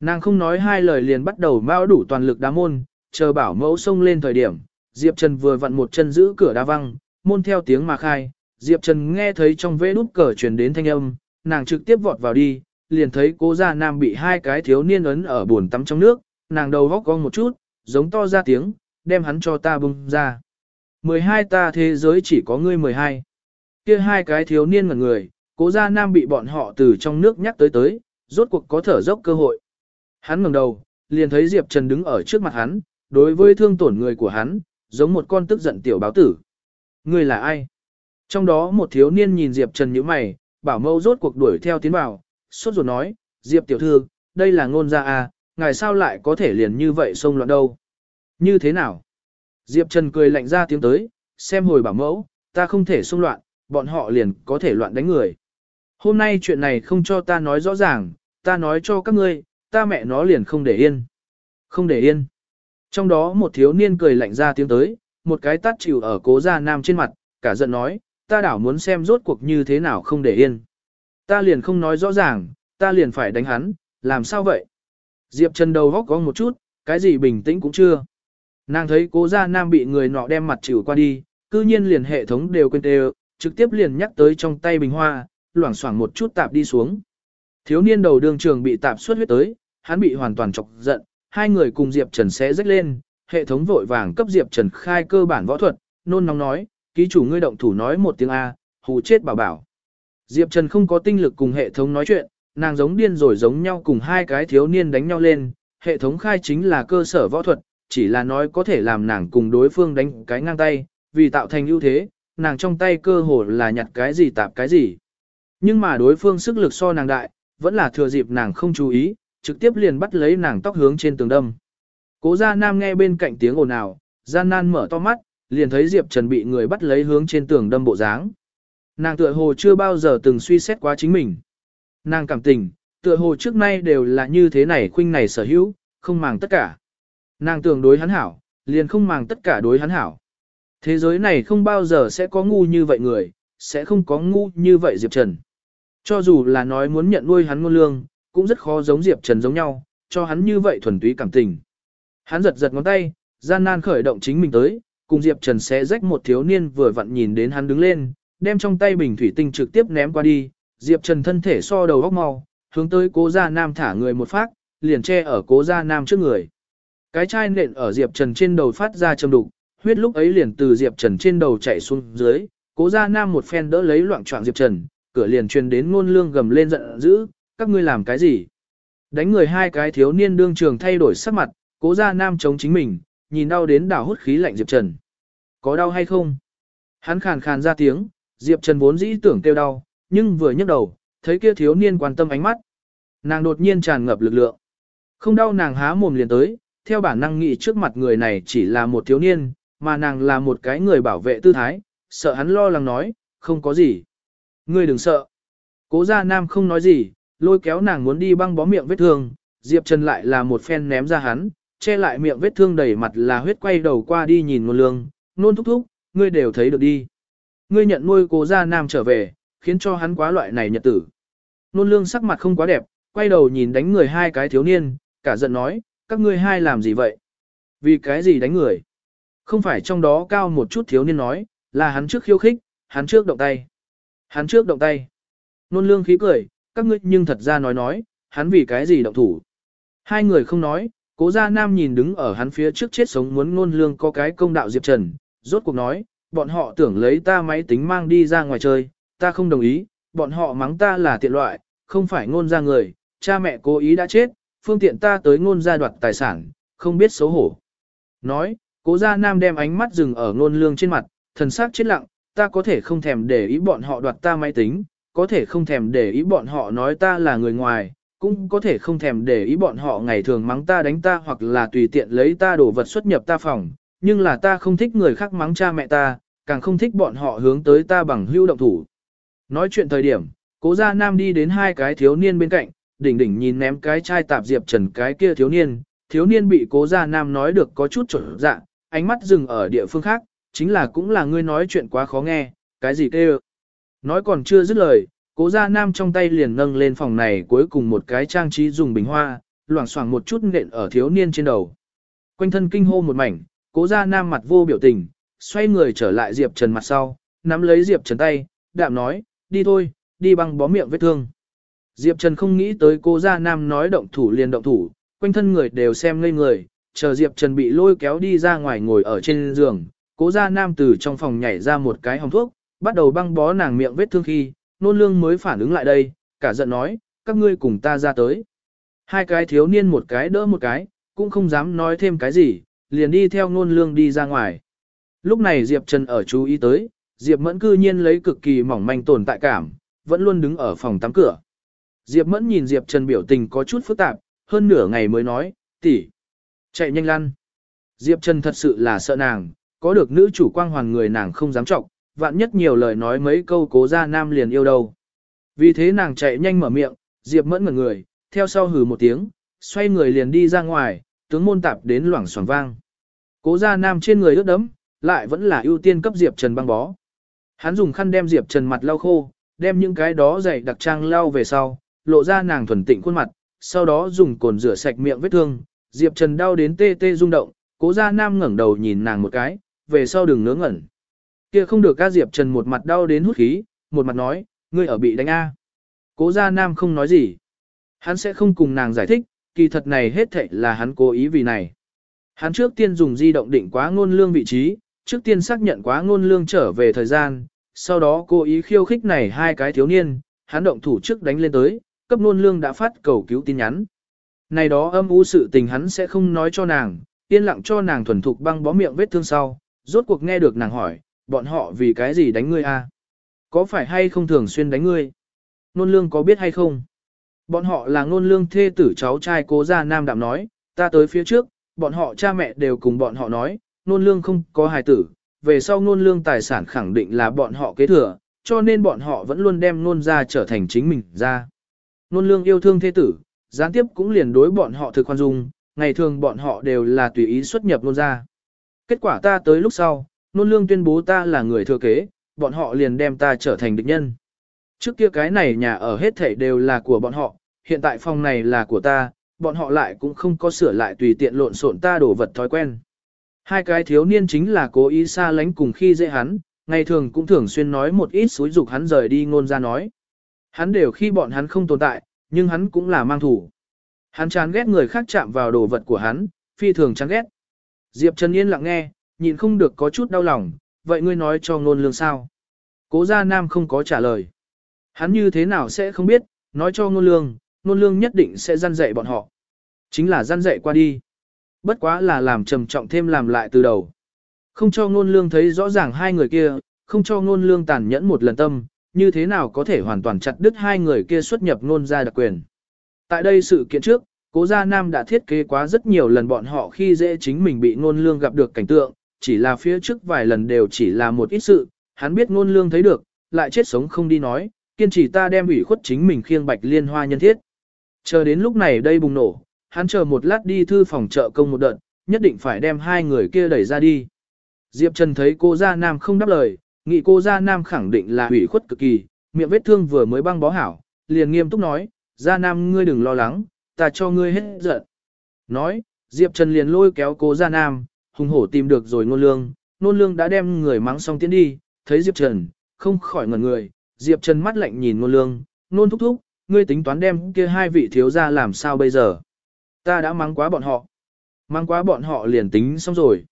Nàng không nói hai lời liền bắt đầu mao đủ toàn lực đá môn, chờ bảo mẫu xông lên thời điểm, Diệp Trần vừa vặn một chân giữ cửa đá văng, môn theo tiếng mà khai, Diệp Trần nghe thấy trong vế nút cờ truyền đến thanh âm, nàng trực tiếp vọt vào đi, liền thấy cố gia nam bị hai cái thiếu niên ấn ở buồn tắm trong nước, nàng đầu góc cong một chút, giống to ra tiếng, đem hắn cho ta bung ra. 12 ta thế giới chỉ có ngươi 12. Kia hai cái thiếu niên ngẩn người, cố gia nam bị bọn họ từ trong nước nhắc tới tới, rốt cuộc có thở dốc cơ hội. Hắn ngẩng đầu, liền thấy Diệp Trần đứng ở trước mặt hắn, đối với thương tổn người của hắn, giống một con tức giận tiểu báo tử. Ngươi là ai? Trong đó một thiếu niên nhìn Diệp Trần như mày, bảo mâu rốt cuộc đuổi theo tiến vào, sốt ruột nói, Diệp tiểu thư, đây là ngôn gia à, ngài sao lại có thể liền như vậy xông loạn đâu? Như thế nào? Diệp Trần cười lạnh ra tiếng tới, xem hồi bảo mẫu, ta không thể xông loạn, bọn họ liền có thể loạn đánh người. Hôm nay chuyện này không cho ta nói rõ ràng, ta nói cho các ngươi, ta mẹ nó liền không để yên. Không để yên. Trong đó một thiếu niên cười lạnh ra tiếng tới, một cái tát chịu ở cố gia nam trên mặt, cả giận nói, ta đảo muốn xem rốt cuộc như thế nào không để yên. Ta liền không nói rõ ràng, ta liền phải đánh hắn, làm sao vậy? Diệp Trần đầu góc có một chút, cái gì bình tĩnh cũng chưa. Nàng thấy cố gia nam bị người nọ đem mặt chịu qua đi, cư nhiên liền hệ thống đều quên tê trực tiếp liền nhắc tới trong tay bình hoa, loảng xoảng một chút tạp đi xuống. Thiếu niên đầu đường trường bị tạp suốt huyết tới, hắn bị hoàn toàn chọc giận, hai người cùng Diệp Trần sẽ rách lên, hệ thống vội vàng cấp Diệp Trần khai cơ bản võ thuật, nôn nóng nói, ký chủ ngươi động thủ nói một tiếng A, hù chết bảo bảo. Diệp Trần không có tinh lực cùng hệ thống nói chuyện, nàng giống điên rồi giống nhau cùng hai cái thiếu niên đánh nhau lên, hệ thống khai chính là cơ sở võ thuật, chỉ là nói có thể làm nàng cùng đối phương đánh cái ngang tay, vì tạo thành ưu thế, nàng trong tay cơ hồ là nhặt cái gì tạp cái gì. Nhưng mà đối phương sức lực so nàng đại, vẫn là thừa dịp nàng không chú ý, trực tiếp liền bắt lấy nàng tóc hướng trên tường đâm. Cố gia nam nghe bên cạnh tiếng ồn ào, gian nan mở to mắt, liền thấy Diệp Trần bị người bắt lấy hướng trên tường đâm bộ dáng. Nàng tựa hồ chưa bao giờ từng suy xét quá chính mình. Nàng cảm tình, tựa hồ trước nay đều là như thế này khuynh này sở hữu, không màng tất cả. Nàng tưởng đối hắn hảo, liền không màng tất cả đối hắn hảo. Thế giới này không bao giờ sẽ có ngu như vậy người, sẽ không có ngu như vậy Diệp Trần. Cho dù là nói muốn nhận nuôi hắn ngôn lương, cũng rất khó giống Diệp Trần giống nhau, cho hắn như vậy thuần túy cảm tình. Hắn giật giật ngón tay, gian nan khởi động chính mình tới, cùng Diệp Trần sẽ rách một thiếu niên vừa vặn nhìn đến hắn đứng lên, đem trong tay bình thủy tinh trực tiếp ném qua đi, Diệp Trần thân thể so đầu góc mau, hướng tới cố gia nam thả người một phát, liền che ở cố gia nam trước người. Cái chai nện ở Diệp Trần trên đầu phát ra châm đục, huyết lúc ấy liền từ Diệp Trần trên đầu chạy xuống dưới, cố gia nam một phen đỡ lấy loạn trọng Diệp Trần, cửa liền truyền đến ngôn lương gầm lên giận dữ, các ngươi làm cái gì? Đánh người hai cái thiếu niên đương trường thay đổi sắc mặt, cố gia nam chống chính mình, nhìn đau đến đảo hút khí lạnh Diệp Trần. Có đau hay không? Hắn khàn khàn ra tiếng, Diệp Trần vốn dĩ tưởng kêu đau, nhưng vừa nhấc đầu, thấy kia thiếu niên quan tâm ánh mắt. Nàng đột nhiên tràn ngập lực lượng. Không đau nàng há mồm liền tới, theo bản năng nghĩ trước mặt người này chỉ là một thiếu niên, mà nàng là một cái người bảo vệ tư thái, sợ hắn lo lắng nói, không có gì. Ngươi đừng sợ. Cố gia nam không nói gì, lôi kéo nàng muốn đi băng bó miệng vết thương, Diệp Trần lại là một phen ném ra hắn, che lại miệng vết thương đầy mặt là huyết quay đầu qua đi nhìn ngôn lương, nôn thúc thúc, ngươi đều thấy được đi. Ngươi nhận nuôi cố gia nam trở về, khiến cho hắn quá loại này nhật tử. Nôn lương sắc mặt không quá đẹp, quay đầu nhìn đánh người hai cái thiếu niên, cả giận nói, các ngươi hai làm gì vậy? Vì cái gì đánh người? Không phải trong đó cao một chút thiếu niên nói, là hắn trước khiêu khích, hắn trước động tay. Hắn trước động tay. Nôn lương khí cười, các ngươi nhưng thật ra nói nói, hắn vì cái gì động thủ. Hai người không nói, cố gia nam nhìn đứng ở hắn phía trước chết sống muốn nôn lương có cái công đạo Diệp Trần, rốt cuộc nói, bọn họ tưởng lấy ta máy tính mang đi ra ngoài chơi, ta không đồng ý, bọn họ mắng ta là tiện loại, không phải ngôn ra người, cha mẹ cố ý đã chết, phương tiện ta tới ngôn gia đoạt tài sản, không biết xấu hổ. Nói, cố gia nam đem ánh mắt dừng ở ngôn lương trên mặt, thần sắc chết lặng, ta có thể không thèm để ý bọn họ đoạt ta máy tính, có thể không thèm để ý bọn họ nói ta là người ngoài, cũng có thể không thèm để ý bọn họ ngày thường mắng ta đánh ta hoặc là tùy tiện lấy ta đổ vật xuất nhập ta phòng, nhưng là ta không thích người khác mắng cha mẹ ta, càng không thích bọn họ hướng tới ta bằng hưu động thủ. Nói chuyện thời điểm, cố gia nam đi đến hai cái thiếu niên bên cạnh, đỉnh đỉnh nhìn ném cái chai tạp diệp trần cái kia thiếu niên, thiếu niên bị cố gia nam nói được có chút trở dạ, ánh mắt dừng ở địa phương khác, chính là cũng là ngươi nói chuyện quá khó nghe, cái gì kêu. Nói còn chưa dứt lời, cố gia nam trong tay liền nâng lên phòng này cuối cùng một cái trang trí dùng bình hoa, loảng xoảng một chút nện ở thiếu niên trên đầu. Quanh thân kinh hô một mảnh, cố gia nam mặt vô biểu tình, xoay người trở lại Diệp Trần mặt sau, nắm lấy Diệp Trần tay, đạm nói, đi thôi, đi băng bó miệng vết thương. Diệp Trần không nghĩ tới cô gia nam nói động thủ liền động thủ, quanh thân người đều xem ngây người, chờ Diệp Trần bị lôi kéo đi ra ngoài ngồi ở trên giường, cố gia nam từ trong phòng nhảy ra một cái hồng thuốc, bắt đầu băng bó nàng miệng vết thương khi, nôn lương mới phản ứng lại đây, cả giận nói, các ngươi cùng ta ra tới. Hai cái thiếu niên một cái đỡ một cái, cũng không dám nói thêm cái gì, liền đi theo nôn lương đi ra ngoài. Lúc này Diệp Trần ở chú ý tới, Diệp Mẫn cư nhiên lấy cực kỳ mỏng manh tồn tại cảm, vẫn luôn đứng ở phòng tắm cửa. Diệp Mẫn nhìn Diệp Trần biểu tình có chút phức tạp, hơn nửa ngày mới nói, tỷ, chạy nhanh lăn. Diệp Trần thật sự là sợ nàng, có được nữ chủ quang hoàn người nàng không dám trọng, vạn nhất nhiều lời nói mấy câu cố ra nam liền yêu đâu. Vì thế nàng chạy nhanh mở miệng, Diệp Mẫn ngẩn người, theo sau hừ một tiếng, xoay người liền đi ra ngoài, tướng môn tạp đến loảng xoảng vang. Cố ra nam trên người ướt đấm, lại vẫn là ưu tiên cấp Diệp Trần băng bó. Hắn dùng khăn đem Diệp Trần mặt lau khô, đem những cái đó dày đặc trang lau về sau, lộ ra nàng thuần tịnh khuôn mặt, sau đó dùng cồn rửa sạch miệng vết thương, Diệp Trần đau đến tê tê rung động, cố gia nam ngẩng đầu nhìn nàng một cái, về sau đừng ngớ ngẩn. Kia không được ca Diệp Trần một mặt đau đến hút khí, một mặt nói, ngươi ở bị đánh A. Cố gia nam không nói gì. Hắn sẽ không cùng nàng giải thích, kỳ thật này hết thảy là hắn cố ý vì này. Hắn trước tiên dùng di động định quá ngôn lương vị trí, trước tiên xác nhận quá ngôn lương trở về thời gian, sau đó cố ý khiêu khích này hai cái thiếu niên, hắn động thủ trước đánh lên tới, cấp ngôn lương đã phát cầu cứu tin nhắn. Này đó âm u sự tình hắn sẽ không nói cho nàng, yên lặng cho nàng thuần thục băng bó miệng vết thương sau, rốt cuộc nghe được nàng hỏi, bọn họ vì cái gì đánh ngươi a? Có phải hay không thường xuyên đánh ngươi? Nôn lương có biết hay không? Bọn họ là nôn lương thê tử cháu trai cố gia nam đạm nói, ta tới phía trước, bọn họ cha mẹ đều cùng bọn họ nói, nôn lương không có hài tử, về sau nôn lương tài sản khẳng định là bọn họ kế thừa, cho nên bọn họ vẫn luôn đem nôn ra trở thành chính mình ra. Nôn lương yêu thương thế tử, gián tiếp cũng liền đối bọn họ thực khoan dung, ngày thường bọn họ đều là tùy ý xuất nhập nôn ra. Kết quả ta tới lúc sau, nôn lương tuyên bố ta là người thừa kế, bọn họ liền đem ta trở thành địch nhân. Trước kia cái này nhà ở hết thảy đều là của bọn họ, hiện tại phòng này là của ta, bọn họ lại cũng không có sửa lại tùy tiện lộn xộn ta đổ vật thói quen. Hai cái thiếu niên chính là cố ý xa lánh cùng khi dễ hắn, ngày thường cũng thường xuyên nói một ít xúi dục hắn rời đi ngôn ra nói. Hắn đều khi bọn hắn không tồn tại, nhưng hắn cũng là mang thủ. Hắn chán ghét người khác chạm vào đồ vật của hắn, phi thường chán ghét. Diệp Trần Yên lặng nghe, nhịn không được có chút đau lòng, vậy ngươi nói cho ngôn lương sao? Cố gia nam không có trả lời. Hắn như thế nào sẽ không biết, nói cho ngôn lương, ngôn lương nhất định sẽ gian dạy bọn họ. Chính là gian dạy qua đi. Bất quá là làm trầm trọng thêm làm lại từ đầu. Không cho ngôn lương thấy rõ ràng hai người kia, không cho ngôn lương tàn nhẫn một lần tâm, như thế nào có thể hoàn toàn chặt đứt hai người kia xuất nhập ngôn ra đặc quyền. Tại đây sự kiện trước, Cố Gia Nam đã thiết kế quá rất nhiều lần bọn họ khi dễ chính mình bị ngôn lương gặp được cảnh tượng, chỉ là phía trước vài lần đều chỉ là một ít sự, hắn biết ngôn lương thấy được, lại chết sống không đi nói, kiên trì ta đem ủy khuất chính mình khiêng bạch liên hoa nhân thiết. Chờ đến lúc này đây bùng nổ, hắn chờ một lát đi thư phòng chợ công một đợt, nhất định phải đem hai người kia đẩy ra đi. Diệp Trần thấy cô Gia Nam không đáp lời, nghĩ cô Gia Nam khẳng định là hủy khuất cực kỳ, miệng vết thương vừa mới băng bó hảo, liền nghiêm túc nói, Gia Nam ngươi đừng lo lắng, ta cho ngươi hết giận. Nói, Diệp Trần liền lôi kéo cô Gia Nam, hùng hổ tìm được rồi ngôn lương, ngôn lương đã đem người mắng xong tiến đi, thấy Diệp Trần, không khỏi ngẩn người, Diệp Trần mắt lạnh nhìn ngôn lương, ngôn thúc thúc, ngươi tính toán đem kia hai vị thiếu ra làm sao bây giờ. Ta đã mắng quá bọn họ. Mắng quá bọn họ liền tính xong rồi.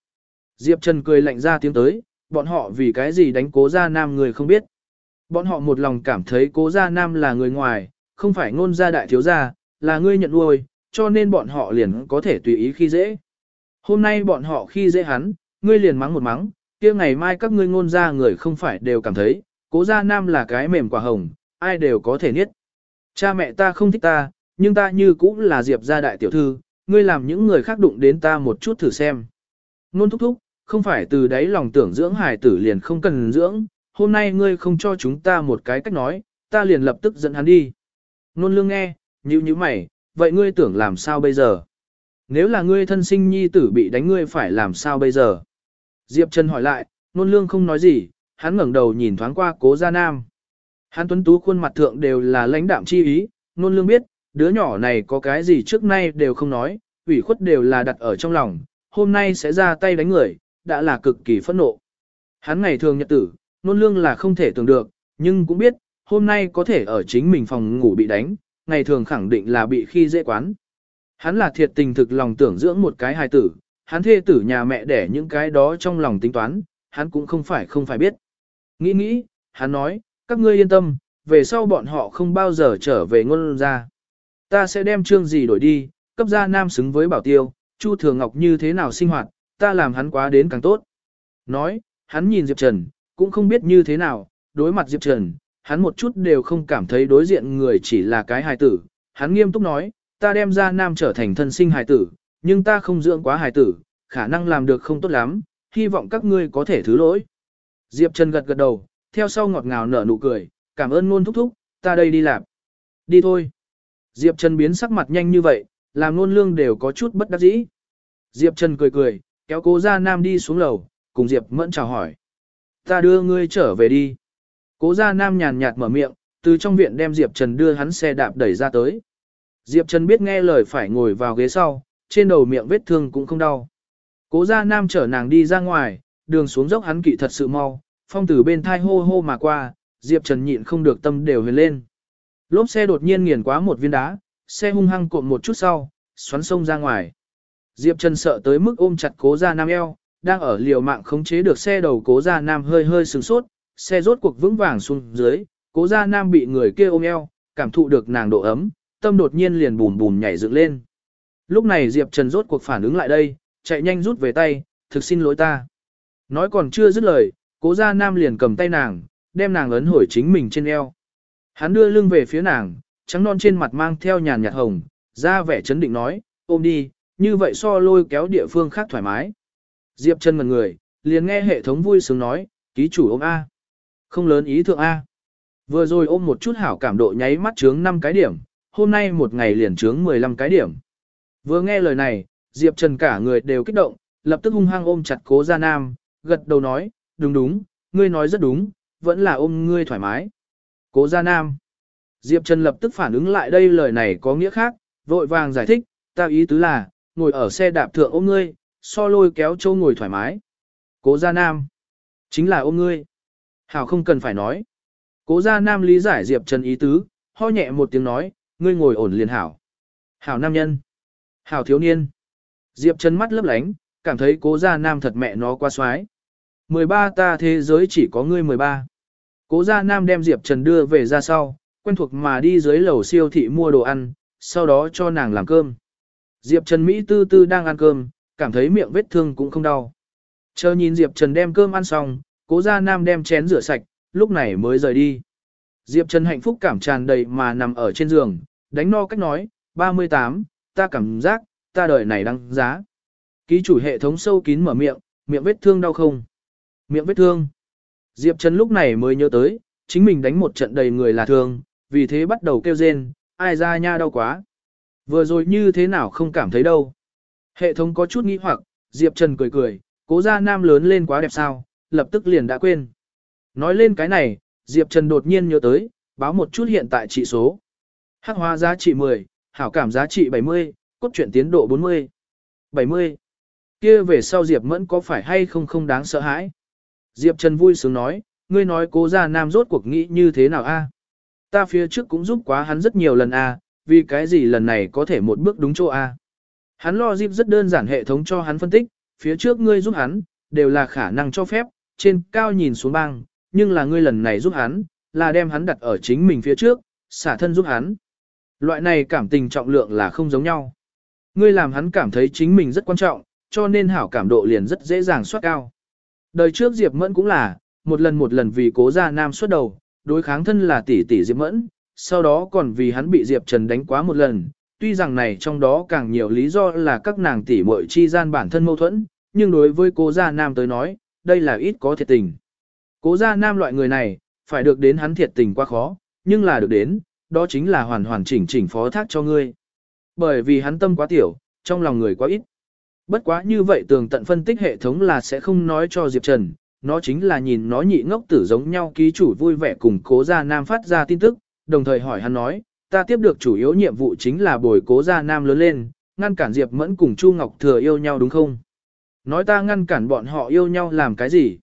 Diệp Trần cười lạnh ra tiếng tới, bọn họ vì cái gì đánh cố gia nam người không biết. Bọn họ một lòng cảm thấy cố gia nam là người ngoài, không phải ngôn gia đại thiếu gia, là ngươi nhận nuôi, cho nên bọn họ liền có thể tùy ý khi dễ. Hôm nay bọn họ khi dễ hắn, ngươi liền mắng một mắng, kia ngày mai các ngươi ngôn gia người không phải đều cảm thấy, cố gia nam là cái mềm quả hồng, ai đều có thể niết. Cha mẹ ta không thích ta, nhưng ta như cũng là Diệp gia đại tiểu thư, ngươi làm những người khác đụng đến ta một chút thử xem. Nôn thúc thúc, không phải từ đấy lòng tưởng dưỡng hài tử liền không cần dưỡng, hôm nay ngươi không cho chúng ta một cái cách nói, ta liền lập tức dẫn hắn đi. Nôn lương nghe, như như mày, vậy ngươi tưởng làm sao bây giờ? Nếu là ngươi thân sinh nhi tử bị đánh ngươi phải làm sao bây giờ? Diệp Trần hỏi lại, nôn lương không nói gì, hắn ngẩng đầu nhìn thoáng qua cố gia nam. Hắn tuấn tú khuôn mặt thượng đều là lãnh đạm chi ý, nôn lương biết, đứa nhỏ này có cái gì trước nay đều không nói, ủy khuất đều là đặt ở trong lòng, hôm nay sẽ ra tay đánh người, đã là cực kỳ phẫn nộ. Hắn ngày thường nhật tử, nôn lương là không thể tưởng được, nhưng cũng biết, hôm nay có thể ở chính mình phòng ngủ bị đánh, ngày thường khẳng định là bị khi dễ quán. Hắn là thiệt tình thực lòng tưởng dưỡng một cái hài tử, hắn thê tử nhà mẹ để những cái đó trong lòng tính toán, hắn cũng không phải không phải biết. Nghĩ nghĩ, hắn nói, các ngươi yên tâm, về sau bọn họ không bao giờ trở về ngôn ra. Ta sẽ đem trương gì đổi đi, cấp gia nam xứng với bảo tiêu, Chu Thường Ngọc như thế nào sinh hoạt, ta làm hắn quá đến càng tốt. Nói, hắn nhìn Diệp Trần, cũng không biết như thế nào, đối mặt Diệp Trần, hắn một chút đều không cảm thấy đối diện người chỉ là cái hài tử. Hắn nghiêm túc nói, ta đem ra nam trở thành thân sinh hài tử, nhưng ta không dưỡng quá hài tử, khả năng làm được không tốt lắm, hy vọng các ngươi có thể thứ lỗi. Diệp Trần gật gật đầu, theo sau ngọt ngào nở nụ cười, cảm ơn ngôn thúc thúc, ta đây đi làm. Đi thôi. Diệp Trần biến sắc mặt nhanh như vậy, làm luôn lương đều có chút bất đắc dĩ. Diệp Trần cười cười, kéo cố gia nam đi xuống lầu, cùng Diệp Mẫn chào hỏi. Ta đưa ngươi trở về đi. Cố gia nam nhàn nhạt mở miệng, từ trong viện đem Diệp Trần đưa hắn xe đạp đẩy ra tới. Diệp Trần biết nghe lời phải ngồi vào ghế sau, trên đầu miệng vết thương cũng không đau. Cố gia nam chở nàng đi ra ngoài, đường xuống dốc hắn kỵ thật sự mau, phong tử bên thai hô hô mà qua, Diệp Trần nhịn không được tâm đều huyền lên. Lốp xe đột nhiên nghiền quá một viên đá, xe hung hăng cộm một chút sau, xoắn sông ra ngoài. Diệp Trần sợ tới mức ôm chặt cố gia nam eo, đang ở liều mạng khống chế được xe đầu cố gia nam hơi hơi sừng sốt, xe rốt cuộc vững vàng xuống dưới, cố gia nam bị người kia ôm eo, cảm thụ được nàng độ ấm, tâm đột nhiên liền bùn bùn nhảy dựng lên. Lúc này Diệp Trần rốt cuộc phản ứng lại đây, chạy nhanh rút về tay, thực xin lỗi ta. Nói còn chưa dứt lời, cố gia nam liền cầm tay nàng, đem nàng ấn hồi chính mình trên eo. Hắn đưa lưng về phía nàng, trắng non trên mặt mang theo nhàn nhạt hồng, ra vẻ chấn định nói, ôm đi, như vậy so lôi kéo địa phương khác thoải mái. Diệp chân mật người, liền nghe hệ thống vui sướng nói, ký chủ ôm A. Không lớn ý thượng A. Vừa rồi ôm một chút hảo cảm độ nháy mắt trướng 5 cái điểm, hôm nay một ngày liền trướng 15 cái điểm. Vừa nghe lời này, Diệp Trần cả người đều kích động, lập tức hung hăng ôm chặt cố gia nam, gật đầu nói, đúng đúng, ngươi nói rất đúng, vẫn là ôm ngươi thoải mái. Cố gia nam. Diệp Trần lập tức phản ứng lại đây lời này có nghĩa khác, vội vàng giải thích, ta ý tứ là, ngồi ở xe đạp thượng ôm ngươi, so lôi kéo châu ngồi thoải mái. Cố gia nam. Chính là ôm ngươi. Hảo không cần phải nói. Cố gia nam lý giải Diệp Trần ý tứ, ho nhẹ một tiếng nói, ngươi ngồi ổn liền hảo. Hảo nam nhân. Hảo thiếu niên. Diệp Trần mắt lấp lánh, cảm thấy cố gia nam thật mẹ nó quá xoái. 13 ta thế giới chỉ có ngươi 13. Cố gia nam đem Diệp Trần đưa về ra sau, quen thuộc mà đi dưới lầu siêu thị mua đồ ăn, sau đó cho nàng làm cơm. Diệp Trần Mỹ tư tư đang ăn cơm, cảm thấy miệng vết thương cũng không đau. Chờ nhìn Diệp Trần đem cơm ăn xong, cố gia nam đem chén rửa sạch, lúc này mới rời đi. Diệp Trần hạnh phúc cảm tràn đầy mà nằm ở trên giường, đánh no cách nói, 38, ta cảm giác, ta đời này đăng giá. Ký chủ hệ thống sâu kín mở miệng, miệng vết thương đau không? Miệng vết thương. Diệp Trần lúc này mới nhớ tới, chính mình đánh một trận đầy người là thương, vì thế bắt đầu kêu rên, ai ra nha đau quá. Vừa rồi như thế nào không cảm thấy đâu. Hệ thống có chút nghi hoặc, Diệp Trần cười cười, cố ra nam lớn lên quá đẹp sao, lập tức liền đã quên. Nói lên cái này, Diệp Trần đột nhiên nhớ tới, báo một chút hiện tại trị số. Hắc hóa giá trị 10, hảo cảm giá trị 70, cốt truyện tiến độ 40. 70. Kia về sau Diệp Mẫn có phải hay không không đáng sợ hãi? Diệp Trần vui sướng nói, ngươi nói cố gia nam rốt cuộc nghĩ như thế nào a? Ta phía trước cũng giúp quá hắn rất nhiều lần a, vì cái gì lần này có thể một bước đúng chỗ a? Hắn lo dịp rất đơn giản hệ thống cho hắn phân tích, phía trước ngươi giúp hắn, đều là khả năng cho phép, trên cao nhìn xuống băng, nhưng là ngươi lần này giúp hắn, là đem hắn đặt ở chính mình phía trước, xả thân giúp hắn. Loại này cảm tình trọng lượng là không giống nhau. Ngươi làm hắn cảm thấy chính mình rất quan trọng, cho nên hảo cảm độ liền rất dễ dàng soát cao. Đời trước Diệp Mẫn cũng là, một lần một lần vì cố gia nam xuất đầu, đối kháng thân là tỷ tỷ Diệp Mẫn, sau đó còn vì hắn bị Diệp Trần đánh quá một lần, tuy rằng này trong đó càng nhiều lý do là các nàng tỷ muội chi gian bản thân mâu thuẫn, nhưng đối với cố gia nam tới nói, đây là ít có thiệt tình. Cố gia nam loại người này, phải được đến hắn thiệt tình quá khó, nhưng là được đến, đó chính là hoàn hoàn chỉnh chỉnh phó thác cho ngươi. Bởi vì hắn tâm quá tiểu, trong lòng người quá ít. Bất quá như vậy tường tận phân tích hệ thống là sẽ không nói cho Diệp Trần, nó chính là nhìn nó nhị ngốc tử giống nhau ký chủ vui vẻ cùng cố gia nam phát ra tin tức, đồng thời hỏi hắn nói, ta tiếp được chủ yếu nhiệm vụ chính là bồi cố gia nam lớn lên, ngăn cản Diệp Mẫn cùng Chu Ngọc Thừa yêu nhau đúng không? Nói ta ngăn cản bọn họ yêu nhau làm cái gì?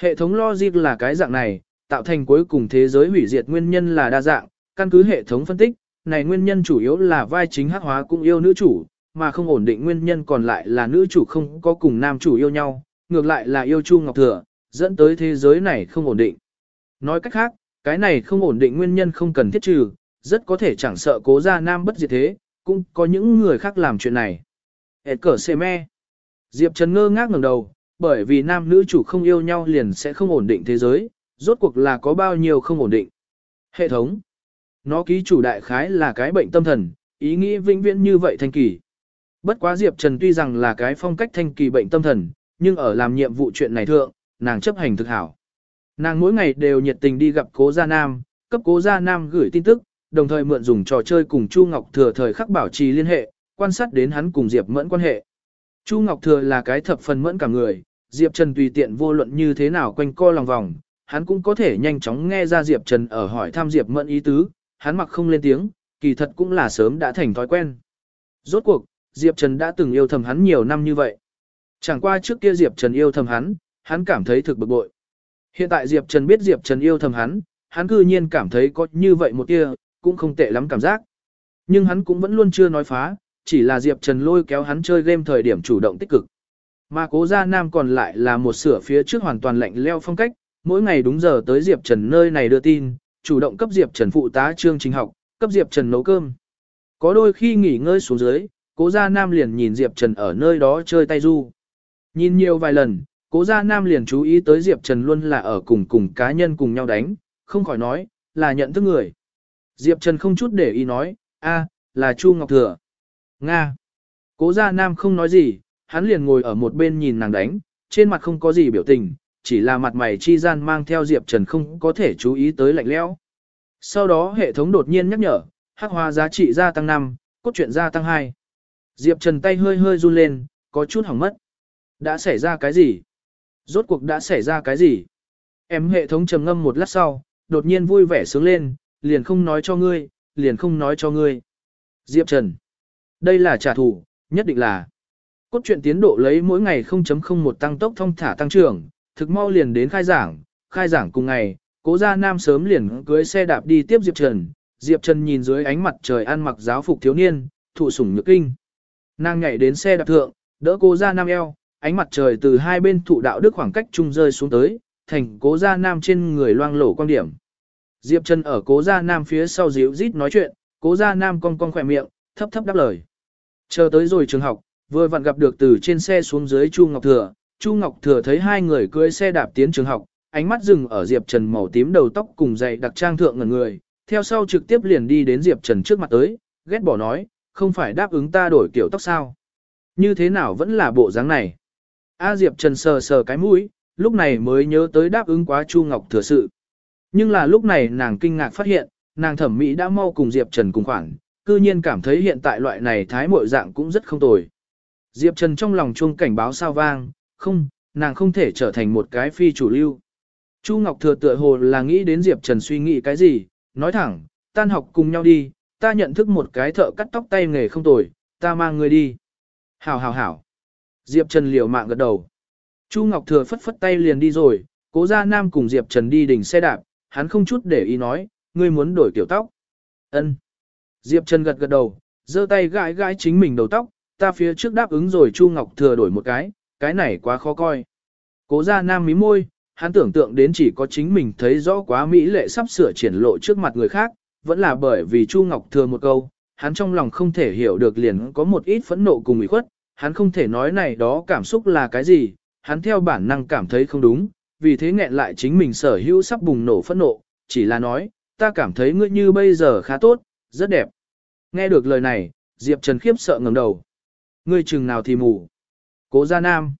Hệ thống logic là cái dạng này, tạo thành cuối cùng thế giới hủy diệt nguyên nhân là đa dạng, căn cứ hệ thống phân tích, này nguyên nhân chủ yếu là vai chính hắc hóa cũng yêu nữ chủ, mà không ổn định nguyên nhân còn lại là nữ chủ không có cùng nam chủ yêu nhau, ngược lại là yêu Chu Ngọc Thừa, dẫn tới thế giới này không ổn định. Nói cách khác, cái này không ổn định nguyên nhân không cần thiết trừ, rất có thể chẳng sợ cố gia nam bất diệt thế, cũng có những người khác làm chuyện này. Hệt cờ xe me. Diệp Trần ngơ ngác ngẩng đầu, bởi vì nam nữ chủ không yêu nhau liền sẽ không ổn định thế giới, rốt cuộc là có bao nhiêu không ổn định. Hệ thống. Nó ký chủ đại khái là cái bệnh tâm thần, ý nghĩ vĩnh viễn như vậy thanh kỳ. Bất quá Diệp Trần tuy rằng là cái phong cách thanh kỳ bệnh tâm thần, nhưng ở làm nhiệm vụ chuyện này thượng, nàng chấp hành thực hảo. Nàng mỗi ngày đều nhiệt tình đi gặp cố gia nam, cấp cố gia nam gửi tin tức, đồng thời mượn dùng trò chơi cùng Chu Ngọc Thừa thời khắc bảo trì liên hệ, quan sát đến hắn cùng Diệp Mẫn quan hệ. Chu Ngọc Thừa là cái thập phần mẫn cả người, Diệp Trần tùy tiện vô luận như thế nào quanh co lòng vòng, hắn cũng có thể nhanh chóng nghe ra Diệp Trần ở hỏi thăm Diệp Mẫn ý tứ, hắn mặc không lên tiếng, kỳ thật cũng là sớm đã thành thói quen. Rốt cuộc, Diệp Trần đã từng yêu thầm hắn nhiều năm như vậy. Chẳng qua trước kia Diệp Trần yêu thầm hắn, hắn cảm thấy thực bực bội. Hiện tại Diệp Trần biết Diệp Trần yêu thầm hắn, hắn cư nhiên cảm thấy có như vậy một tia, cũng không tệ lắm cảm giác. Nhưng hắn cũng vẫn luôn chưa nói phá, chỉ là Diệp Trần lôi kéo hắn chơi game thời điểm chủ động tích cực. Mà cố gia nam còn lại là một sửa phía trước hoàn toàn lạnh leo phong cách, mỗi ngày đúng giờ tới Diệp Trần nơi này đưa tin, chủ động cấp Diệp Trần phụ tá chương trình học, cấp Diệp Trần nấu cơm. Có đôi khi nghỉ ngơi xuống dưới, cố gia nam liền nhìn Diệp Trần ở nơi đó chơi tay du. Nhìn nhiều vài lần, cố gia nam liền chú ý tới Diệp Trần luôn là ở cùng cùng cá nhân cùng nhau đánh, không khỏi nói, là nhận thức người. Diệp Trần không chút để ý nói, a, là Chu Ngọc Thừa. Nga. Cố gia nam không nói gì, hắn liền ngồi ở một bên nhìn nàng đánh, trên mặt không có gì biểu tình, chỉ là mặt mày chi gian mang theo Diệp Trần không có thể chú ý tới lạnh lẽo. Sau đó hệ thống đột nhiên nhắc nhở, hắc hoa giá trị gia tăng 5, cốt truyện gia tăng 2. Diệp Trần tay hơi hơi run lên, có chút hỏng mất. Đã xảy ra cái gì? Rốt cuộc đã xảy ra cái gì? Em hệ thống trầm ngâm một lát sau, đột nhiên vui vẻ sướng lên, liền không nói cho ngươi, liền không nói cho ngươi. Diệp Trần. Đây là trả thù, nhất định là. Cốt truyện tiến độ lấy mỗi ngày 0.01 tăng tốc thông thả tăng trưởng, thực mau liền đến khai giảng, khai giảng cùng ngày, cố gia nam sớm liền cưới xe đạp đi tiếp Diệp Trần. Diệp Trần nhìn dưới ánh mặt trời ăn mặc giáo phục thiếu niên, thụ sủng nhược kinh. Nàng nhảy đến xe đạp thượng, đỡ cố gia nam eo, ánh mặt trời từ hai bên thụ đạo đức khoảng cách trung rơi xuống tới, thành cố gia nam trên người loang lổ quan điểm. Diệp Trần ở cố gia nam phía sau díu rít nói chuyện, cố gia nam cong cong khỏe miệng, thấp thấp đáp lời. Chờ tới rồi trường học, vừa vặn gặp được từ trên xe xuống dưới Chu Ngọc Thừa, Chu Ngọc Thừa thấy hai người cưỡi xe đạp tiến trường học, ánh mắt dừng ở Diệp Trần màu tím đầu tóc cùng dày đặc trang thượng ngần người, theo sau trực tiếp liền đi đến Diệp Trần trước mặt tới, ghét bỏ nói, không phải đáp ứng ta đổi kiểu tóc sao. Như thế nào vẫn là bộ dáng này. A Diệp Trần sờ sờ cái mũi, lúc này mới nhớ tới đáp ứng quá Chu Ngọc thừa sự. Nhưng là lúc này nàng kinh ngạc phát hiện, nàng thẩm mỹ đã mau cùng Diệp Trần cùng khoảng, cư nhiên cảm thấy hiện tại loại này thái mội dạng cũng rất không tồi. Diệp Trần trong lòng chuông cảnh báo sao vang, không, nàng không thể trở thành một cái phi chủ lưu. Chu Ngọc Thừa tựa hồ là nghĩ đến Diệp Trần suy nghĩ cái gì, nói thẳng, tan học cùng nhau đi, ta nhận thức một cái thợ cắt tóc tay nghề không tồi, ta mang ngươi đi. Hảo hảo hảo. Diệp Trần liều mạng gật đầu. Chu Ngọc Thừa phất phất tay liền đi rồi, cố ra nam cùng Diệp Trần đi đỉnh xe đạp, hắn không chút để ý nói, ngươi muốn đổi kiểu tóc. Ân. Diệp Trần gật gật đầu, giơ tay gãi gãi chính mình đầu tóc, ta phía trước đáp ứng rồi Chu Ngọc Thừa đổi một cái, cái này quá khó coi. Cố ra nam mí môi, hắn tưởng tượng đến chỉ có chính mình thấy rõ quá Mỹ lệ sắp sửa triển lộ trước mặt người khác, vẫn là bởi vì Chu Ngọc Thừa một câu, hắn trong lòng không thể hiểu được liền có một ít phẫn nộ cùng ủy khuất, hắn không thể nói này đó cảm xúc là cái gì, hắn theo bản năng cảm thấy không đúng, vì thế nghẹn lại chính mình sở hữu sắp bùng nổ phẫn nộ, chỉ là nói, ta cảm thấy ngươi như bây giờ khá tốt, rất đẹp. Nghe được lời này, Diệp Trần khiếp sợ ngẩng đầu. Ngươi chừng nào thì mù. Cố gia nam.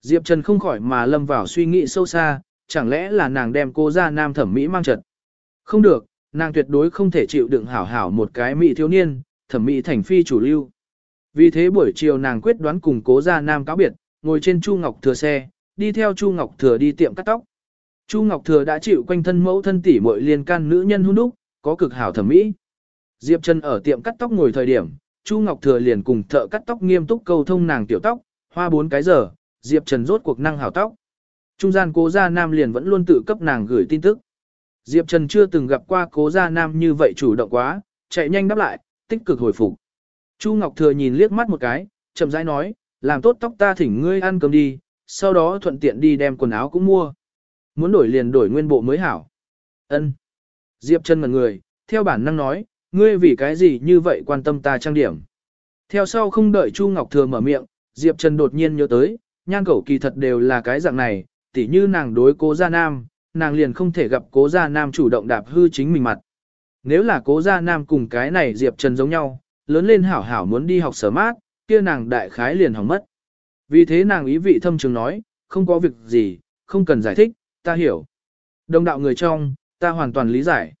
Diệp Trần không khỏi mà lâm vào suy nghĩ sâu xa, chẳng lẽ là nàng đem cố gia nam thẩm mỹ mang trật. Không được, nàng tuyệt đối không thể chịu đựng hảo hảo một cái mỹ thiếu niên, thẩm mỹ thành phi chủ lưu. Vì thế buổi chiều nàng quyết đoán cùng cố gia nam cáo biệt, ngồi trên Chu Ngọc Thừa xe, đi theo Chu Ngọc Thừa đi tiệm cắt tóc. Chu Ngọc Thừa đã chịu quanh thân mẫu thân tỷ muội liên can nữ nhân hôn đúc, có cực hảo thẩm mỹ. Diệp Trần ở tiệm cắt tóc ngồi thời điểm, Chu Ngọc Thừa liền cùng thợ cắt tóc nghiêm túc câu thông nàng tiểu tóc, hoa bốn cái giờ, Diệp Trần rốt cuộc năng hảo tóc. Trung gian cố gia nam liền vẫn luôn tự cấp nàng gửi tin tức. Diệp Trần chưa từng gặp qua cố gia nam như vậy chủ động quá, chạy nhanh đáp lại, tích cực hồi phục. Chu Ngọc Thừa nhìn liếc mắt một cái, chậm rãi nói, làm tốt tóc ta thỉnh ngươi ăn cơm đi, sau đó thuận tiện đi đem quần áo cũng mua. Muốn đổi liền đổi nguyên bộ mới hảo. Ân. Diệp Trần ngẩn người, theo bản năng nói, ngươi vì cái gì như vậy quan tâm ta trang điểm. Theo sau không đợi Chu Ngọc Thừa mở miệng, Diệp Trần đột nhiên nhớ tới, nhan cẩu kỳ thật đều là cái dạng này, tỉ như nàng đối cố gia nam, nàng liền không thể gặp cố gia nam chủ động đạp hư chính mình mặt. Nếu là cố gia nam cùng cái này Diệp Trần giống nhau, lớn lên hảo hảo muốn đi học sở mát, kia nàng đại khái liền hỏng mất. Vì thế nàng ý vị thâm trường nói, không có việc gì, không cần giải thích, ta hiểu. Đồng đạo người trong, ta hoàn toàn lý giải.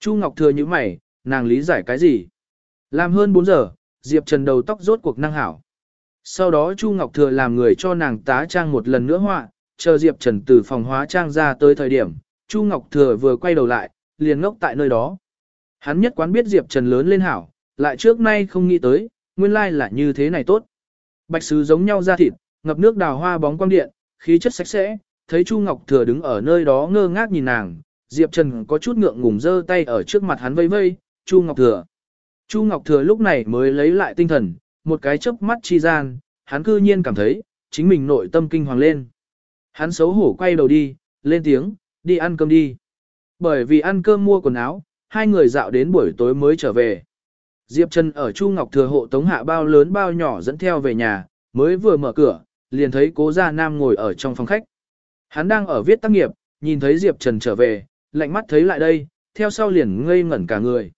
Chu Ngọc thừa như mày, nàng lý giải cái gì? Làm hơn 4 giờ, Diệp Trần đầu tóc rốt cuộc năng hảo. Sau đó Chu Ngọc Thừa làm người cho nàng tá trang một lần nữa họa, chờ Diệp Trần từ phòng hóa trang ra tới thời điểm, Chu Ngọc Thừa vừa quay đầu lại, liền ngốc tại nơi đó. Hắn nhất quán biết Diệp Trần lớn lên hảo, lại trước nay không nghĩ tới, nguyên lai là như thế này tốt. Bạch sứ giống nhau ra thịt, ngập nước đào hoa bóng quang điện, khí chất sạch sẽ, thấy Chu Ngọc Thừa đứng ở nơi đó ngơ ngác nhìn nàng, Diệp Trần có chút ngượng ngùng giơ tay ở trước mặt hắn vây vây, Chu Ngọc Thừa. Chu Ngọc Thừa lúc này mới lấy lại tinh thần, một cái chớp mắt chi gian, hắn cư nhiên cảm thấy, chính mình nội tâm kinh hoàng lên. Hắn xấu hổ quay đầu đi, lên tiếng, đi ăn cơm đi. Bởi vì ăn cơm mua quần áo, hai người dạo đến buổi tối mới trở về. Diệp Trần ở Chu Ngọc Thừa hộ tống hạ bao lớn bao nhỏ dẫn theo về nhà, mới vừa mở cửa, liền thấy cố gia nam ngồi ở trong phòng khách. Hắn đang ở viết tác nghiệp, nhìn thấy Diệp Trần trở về, lạnh mắt thấy lại đây, theo sau liền ngây ngẩn cả người.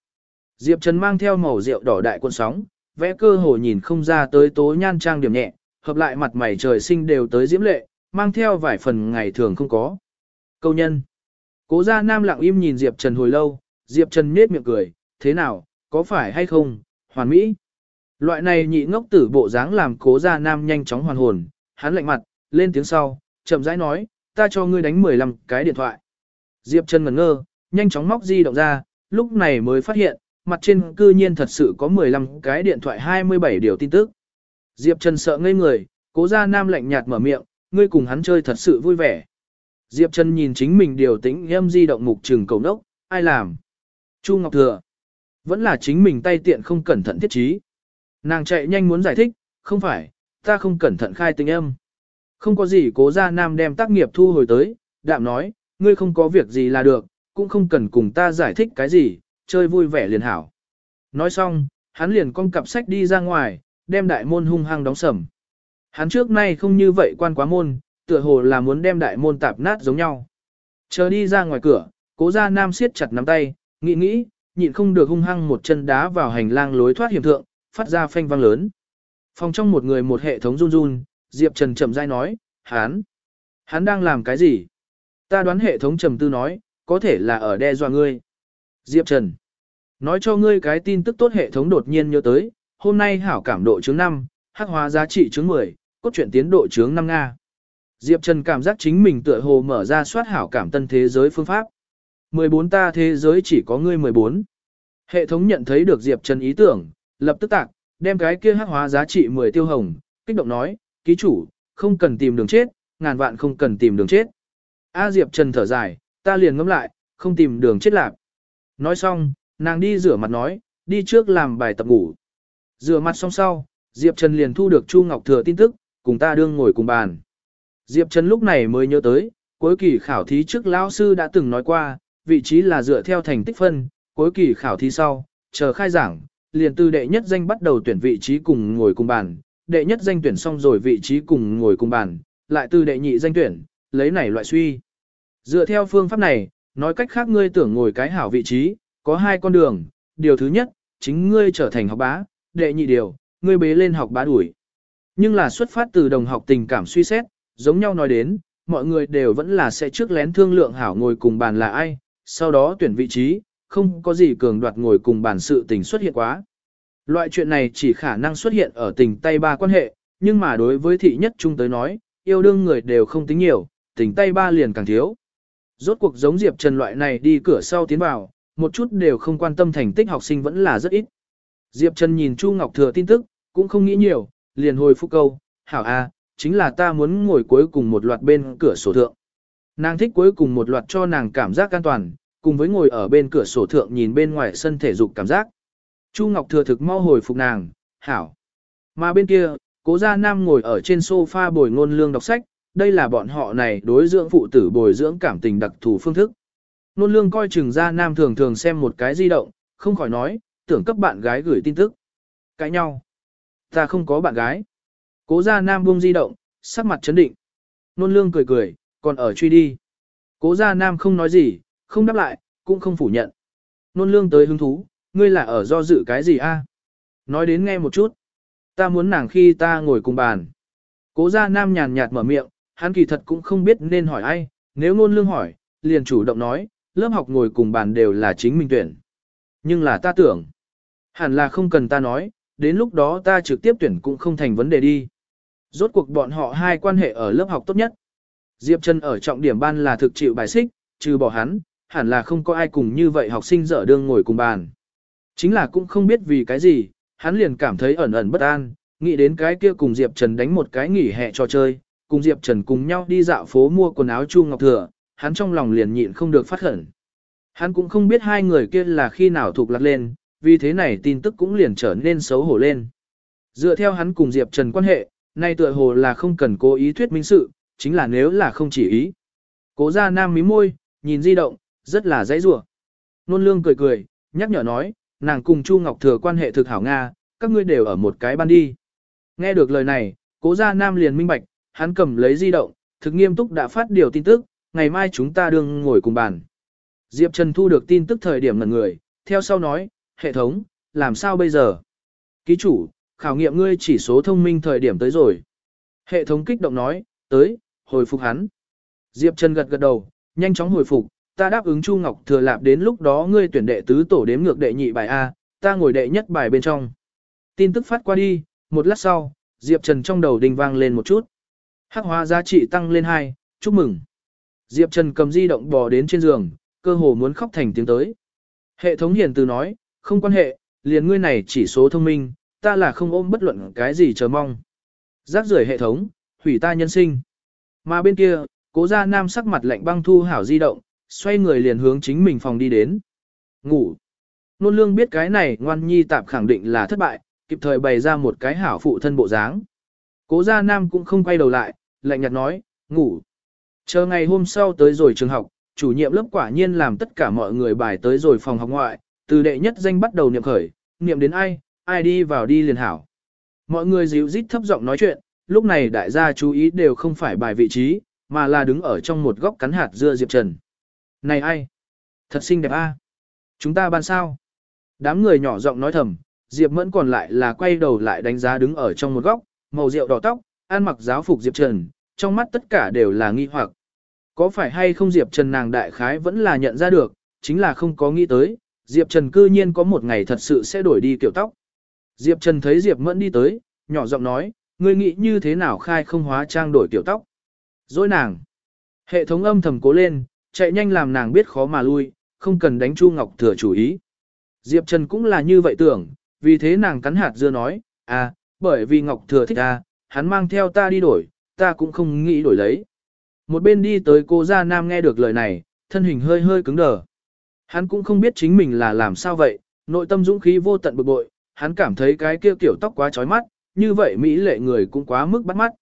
Diệp Trần mang theo màu rượu đỏ đại cuộn sóng, vẽ cơ hồ nhìn không ra tới tố nhan trang điểm nhẹ, hợp lại mặt mày trời sinh đều tới diễm lệ, mang theo vài phần ngày thường không có. Câu nhân. Cố gia nam lặng im nhìn Diệp Trần hồi lâu, Diệp Trần nết miệng cười, thế nào, có phải hay không, hoàn mỹ. Loại này nhị ngốc tử bộ dáng làm cố gia nam nhanh chóng hoàn hồn, hắn lạnh mặt, lên tiếng sau, chậm rãi nói, ta cho ngươi đánh 15 cái điện thoại. Diệp Trần ngẩn ngơ, nhanh chóng móc di động ra, lúc này mới phát hiện, mặt trên cư nhiên thật sự có 15 cái điện thoại 27 điều tin tức. Diệp Trần sợ ngây người, cố gia nam lạnh nhạt mở miệng, ngươi cùng hắn chơi thật sự vui vẻ. Diệp Trần nhìn chính mình điều tĩnh em di động mục trừng cầu đốc, ai làm? Chu Ngọc Thừa. Vẫn là chính mình tay tiện không cẩn thận thiết trí. Nàng chạy nhanh muốn giải thích, không phải, ta không cẩn thận khai tình âm. Không có gì cố ra nam đem tác nghiệp thu hồi tới, đạm nói, ngươi không có việc gì là được, cũng không cần cùng ta giải thích cái gì, chơi vui vẻ liền hảo. Nói xong, hắn liền con cặp sách đi ra ngoài, đem đại môn hung hăng đóng sầm. Hắn trước nay không như vậy quan quá môn, tựa hồ là muốn đem đại môn tạp nát giống nhau. Chờ đi ra ngoài cửa, cố gia nam siết chặt nắm tay, nghĩ nghĩ, nhịn không được hung hăng một chân đá vào hành lang lối thoát hiểm thượng, phát ra phanh vang lớn. Phòng trong một người một hệ thống run run, Diệp Trần chậm rãi nói, hắn, hắn đang làm cái gì? Ta đoán hệ thống trầm tư nói, có thể là ở đe dọa ngươi. Diệp Trần, nói cho ngươi cái tin tức tốt hệ thống đột nhiên nhớ tới, hôm nay hảo cảm độ chứng 5, hắc hóa giá trị chứng 10, cốt truyện tiến độ chướng năm Nga. Diệp Trần cảm giác chính mình tựa hồ mở ra soát hảo cảm tân thế giới phương pháp. 14 ta thế giới chỉ có ngươi 14. Hệ thống nhận thấy được Diệp Trần ý tưởng, lập tức tạc, đem cái kia hắc hóa giá trị 10 tiêu hồng, kích động nói, ký chủ, không cần tìm đường chết, ngàn vạn không cần tìm đường chết. A Diệp Trần thở dài, ta liền ngẫm lại, không tìm đường chết lạc. Nói xong, nàng đi rửa mặt nói, đi trước làm bài tập ngủ. Rửa mặt xong sau, Diệp Trần liền thu được Chu Ngọc Thừa tin tức, cùng ta đương ngồi cùng bàn. Diệp Trần lúc này mới nhớ tới, cuối kỳ khảo thí trước lão sư đã từng nói qua, vị trí là dựa theo thành tích phân, cuối kỳ khảo thí sau, chờ khai giảng, liền từ đệ nhất danh bắt đầu tuyển vị trí cùng ngồi cùng bàn, đệ nhất danh tuyển xong rồi vị trí cùng ngồi cùng bàn, lại từ đệ nhị danh tuyển, lấy này loại suy. Dựa theo phương pháp này, nói cách khác ngươi tưởng ngồi cái hảo vị trí, có hai con đường, điều thứ nhất, chính ngươi trở thành học bá, đệ nhị điều, ngươi bế lên học bá đuổi. Nhưng là xuất phát từ đồng học tình cảm suy xét, giống nhau nói đến, mọi người đều vẫn là sẽ trước lén thương lượng hảo ngồi cùng bàn là ai, sau đó tuyển vị trí, không có gì cường đoạt ngồi cùng bàn sự tình xuất hiện quá. Loại chuyện này chỉ khả năng xuất hiện ở tình tay ba quan hệ, nhưng mà đối với thị nhất trung tới nói, yêu đương người đều không tính nhiều, tình tay ba liền càng thiếu. Rốt cuộc giống Diệp Trần loại này đi cửa sau tiến vào, một chút đều không quan tâm thành tích học sinh vẫn là rất ít. Diệp Trần nhìn Chu Ngọc Thừa tin tức, cũng không nghĩ nhiều, liền hồi phục câu, hảo a, chính là ta muốn ngồi cuối cùng một loạt bên cửa sổ thượng. Nàng thích cuối cùng một loạt cho nàng cảm giác an toàn, cùng với ngồi ở bên cửa sổ thượng nhìn bên ngoài sân thể dục cảm giác. Chu Ngọc thừa thực mau hồi phục nàng, hảo. Mà bên kia, cố gia nam ngồi ở trên sofa bồi ngôn lương đọc sách, đây là bọn họ này đối dưỡng phụ tử bồi dưỡng cảm tình đặc thù phương thức. Ngôn lương coi chừng gia nam thường thường xem một cái di động, không khỏi nói, tưởng cấp bạn gái gửi tin tức. Cãi nhau. Ta không có bạn gái. Cố gia nam buông di động, sắc mặt chấn định. Nôn lương cười cười, còn ở truy đi. Cố gia nam không nói gì, không đáp lại, cũng không phủ nhận. Nôn lương tới hứng thú, ngươi là ở do dự cái gì a? Nói đến nghe một chút. Ta muốn nàng khi ta ngồi cùng bàn. Cố gia nam nhàn nhạt mở miệng, hắn kỳ thật cũng không biết nên hỏi ai, nếu nôn lương hỏi, liền chủ động nói, lớp học ngồi cùng bàn đều là chính mình tuyển. Nhưng là ta tưởng, hẳn là không cần ta nói, đến lúc đó ta trực tiếp tuyển cũng không thành vấn đề đi. Rốt cuộc bọn họ hai quan hệ ở lớp học tốt nhất. Diệp Trần ở trọng điểm ban là thực chịu bài xích, trừ bỏ hắn, hẳn là không có ai cùng như vậy học sinh dở đương ngồi cùng bàn. Chính là cũng không biết vì cái gì, hắn liền cảm thấy ẩn ẩn bất an, nghĩ đến cái kia cùng Diệp Trần đánh một cái nghỉ hè trò chơi, cùng Diệp Trần cùng nhau đi dạo phố mua quần áo Chu Ngọc Thừa, hắn trong lòng liền nhịn không được phát khẩn. Hắn cũng không biết hai người kia là khi nào thuộc lạc lên, vì thế này tin tức cũng liền trở nên xấu hổ lên. Dựa theo hắn cùng Diệp Trần quan hệ, nay tựa hồ là không cần cố ý thuyết minh sự, chính là nếu là không chỉ ý. Cố ra nam mí môi, nhìn di động, rất là dãy rủa. Nôn lương cười cười, nhắc nhở nói, nàng cùng Chu Ngọc Thừa quan hệ thực hảo Nga, các ngươi đều ở một cái ban đi. Nghe được lời này, cố gia nam liền minh bạch, hắn cầm lấy di động, thực nghiêm túc đã phát điều tin tức, ngày mai chúng ta đương ngồi cùng bàn. Diệp Trần thu được tin tức thời điểm ngần người, theo sau nói, hệ thống, làm sao bây giờ? Ký chủ, khảo nghiệm ngươi chỉ số thông minh thời điểm tới rồi. Hệ thống kích động nói, tới, hồi phục hắn. Diệp Trần gật gật đầu, nhanh chóng hồi phục, ta đáp ứng Chu Ngọc Thừa Lạp đến lúc đó ngươi tuyển đệ tứ tổ đếm ngược đệ nhị bài A, ta ngồi đệ nhất bài bên trong. Tin tức phát qua đi, một lát sau, Diệp Trần trong đầu đình vang lên một chút. Hắc hóa giá trị tăng lên 2, chúc mừng. Diệp Trần cầm di động bò đến trên giường, cơ hồ muốn khóc thành tiếng tới. Hệ thống hiền từ nói, không quan hệ, liền ngươi này chỉ số thông minh, ta là không ôm bất luận cái gì chờ mong. Rác rưởi hệ thống, hủy ta nhân sinh. Mà bên kia, cố gia nam sắc mặt lạnh băng thu hảo di động, xoay người liền hướng chính mình phòng đi đến. Ngủ. Nôn lương biết cái này ngoan nhi tạp khẳng định là thất bại, kịp thời bày ra một cái hảo phụ thân bộ dáng. Cố gia nam cũng không quay đầu lại, lạnh nhạt nói, ngủ. Chờ ngày hôm sau tới rồi trường học, chủ nhiệm lớp quả nhiên làm tất cả mọi người bài tới rồi phòng học ngoại, từ đệ nhất danh bắt đầu niệm khởi, niệm đến ai, ai đi vào đi liền hảo. Mọi người dịu rít thấp giọng nói chuyện, lúc này đại gia chú ý đều không phải bài vị trí, mà là đứng ở trong một góc cắn hạt dưa Diệp Trần. Này ai? Thật xinh đẹp a. Chúng ta ban sao? Đám người nhỏ giọng nói thầm, Diệp Mẫn còn lại là quay đầu lại đánh giá đứng ở trong một góc, màu rượu đỏ tóc, ăn mặc giáo phục Diệp Trần, trong mắt tất cả đều là nghi hoặc. Có phải hay không Diệp Trần nàng đại khái vẫn là nhận ra được, chính là không có nghĩ tới, Diệp Trần cư nhiên có một ngày thật sự sẽ đổi đi kiểu tóc. Diệp Trần thấy Diệp Mẫn đi tới, nhỏ giọng nói, ngươi nghĩ như thế nào khai không hóa trang đổi kiểu tóc. Dối nàng. Hệ thống âm thầm cố lên, chạy nhanh làm nàng biết khó mà lui, không cần đánh Chu Ngọc Thừa chủ ý. Diệp Trần cũng là như vậy tưởng, vì thế nàng cắn hạt dưa nói, à, bởi vì Ngọc Thừa thích ta, hắn mang theo ta đi đổi, ta cũng không nghĩ đổi lấy. Một bên đi tới cô Gia Nam nghe được lời này, thân hình hơi hơi cứng đờ. Hắn cũng không biết chính mình là làm sao vậy, nội tâm dũng khí vô tận bực bội, hắn cảm thấy cái kia kiểu tóc quá chói mắt, như vậy Mỹ lệ người cũng quá mức bắt mắt.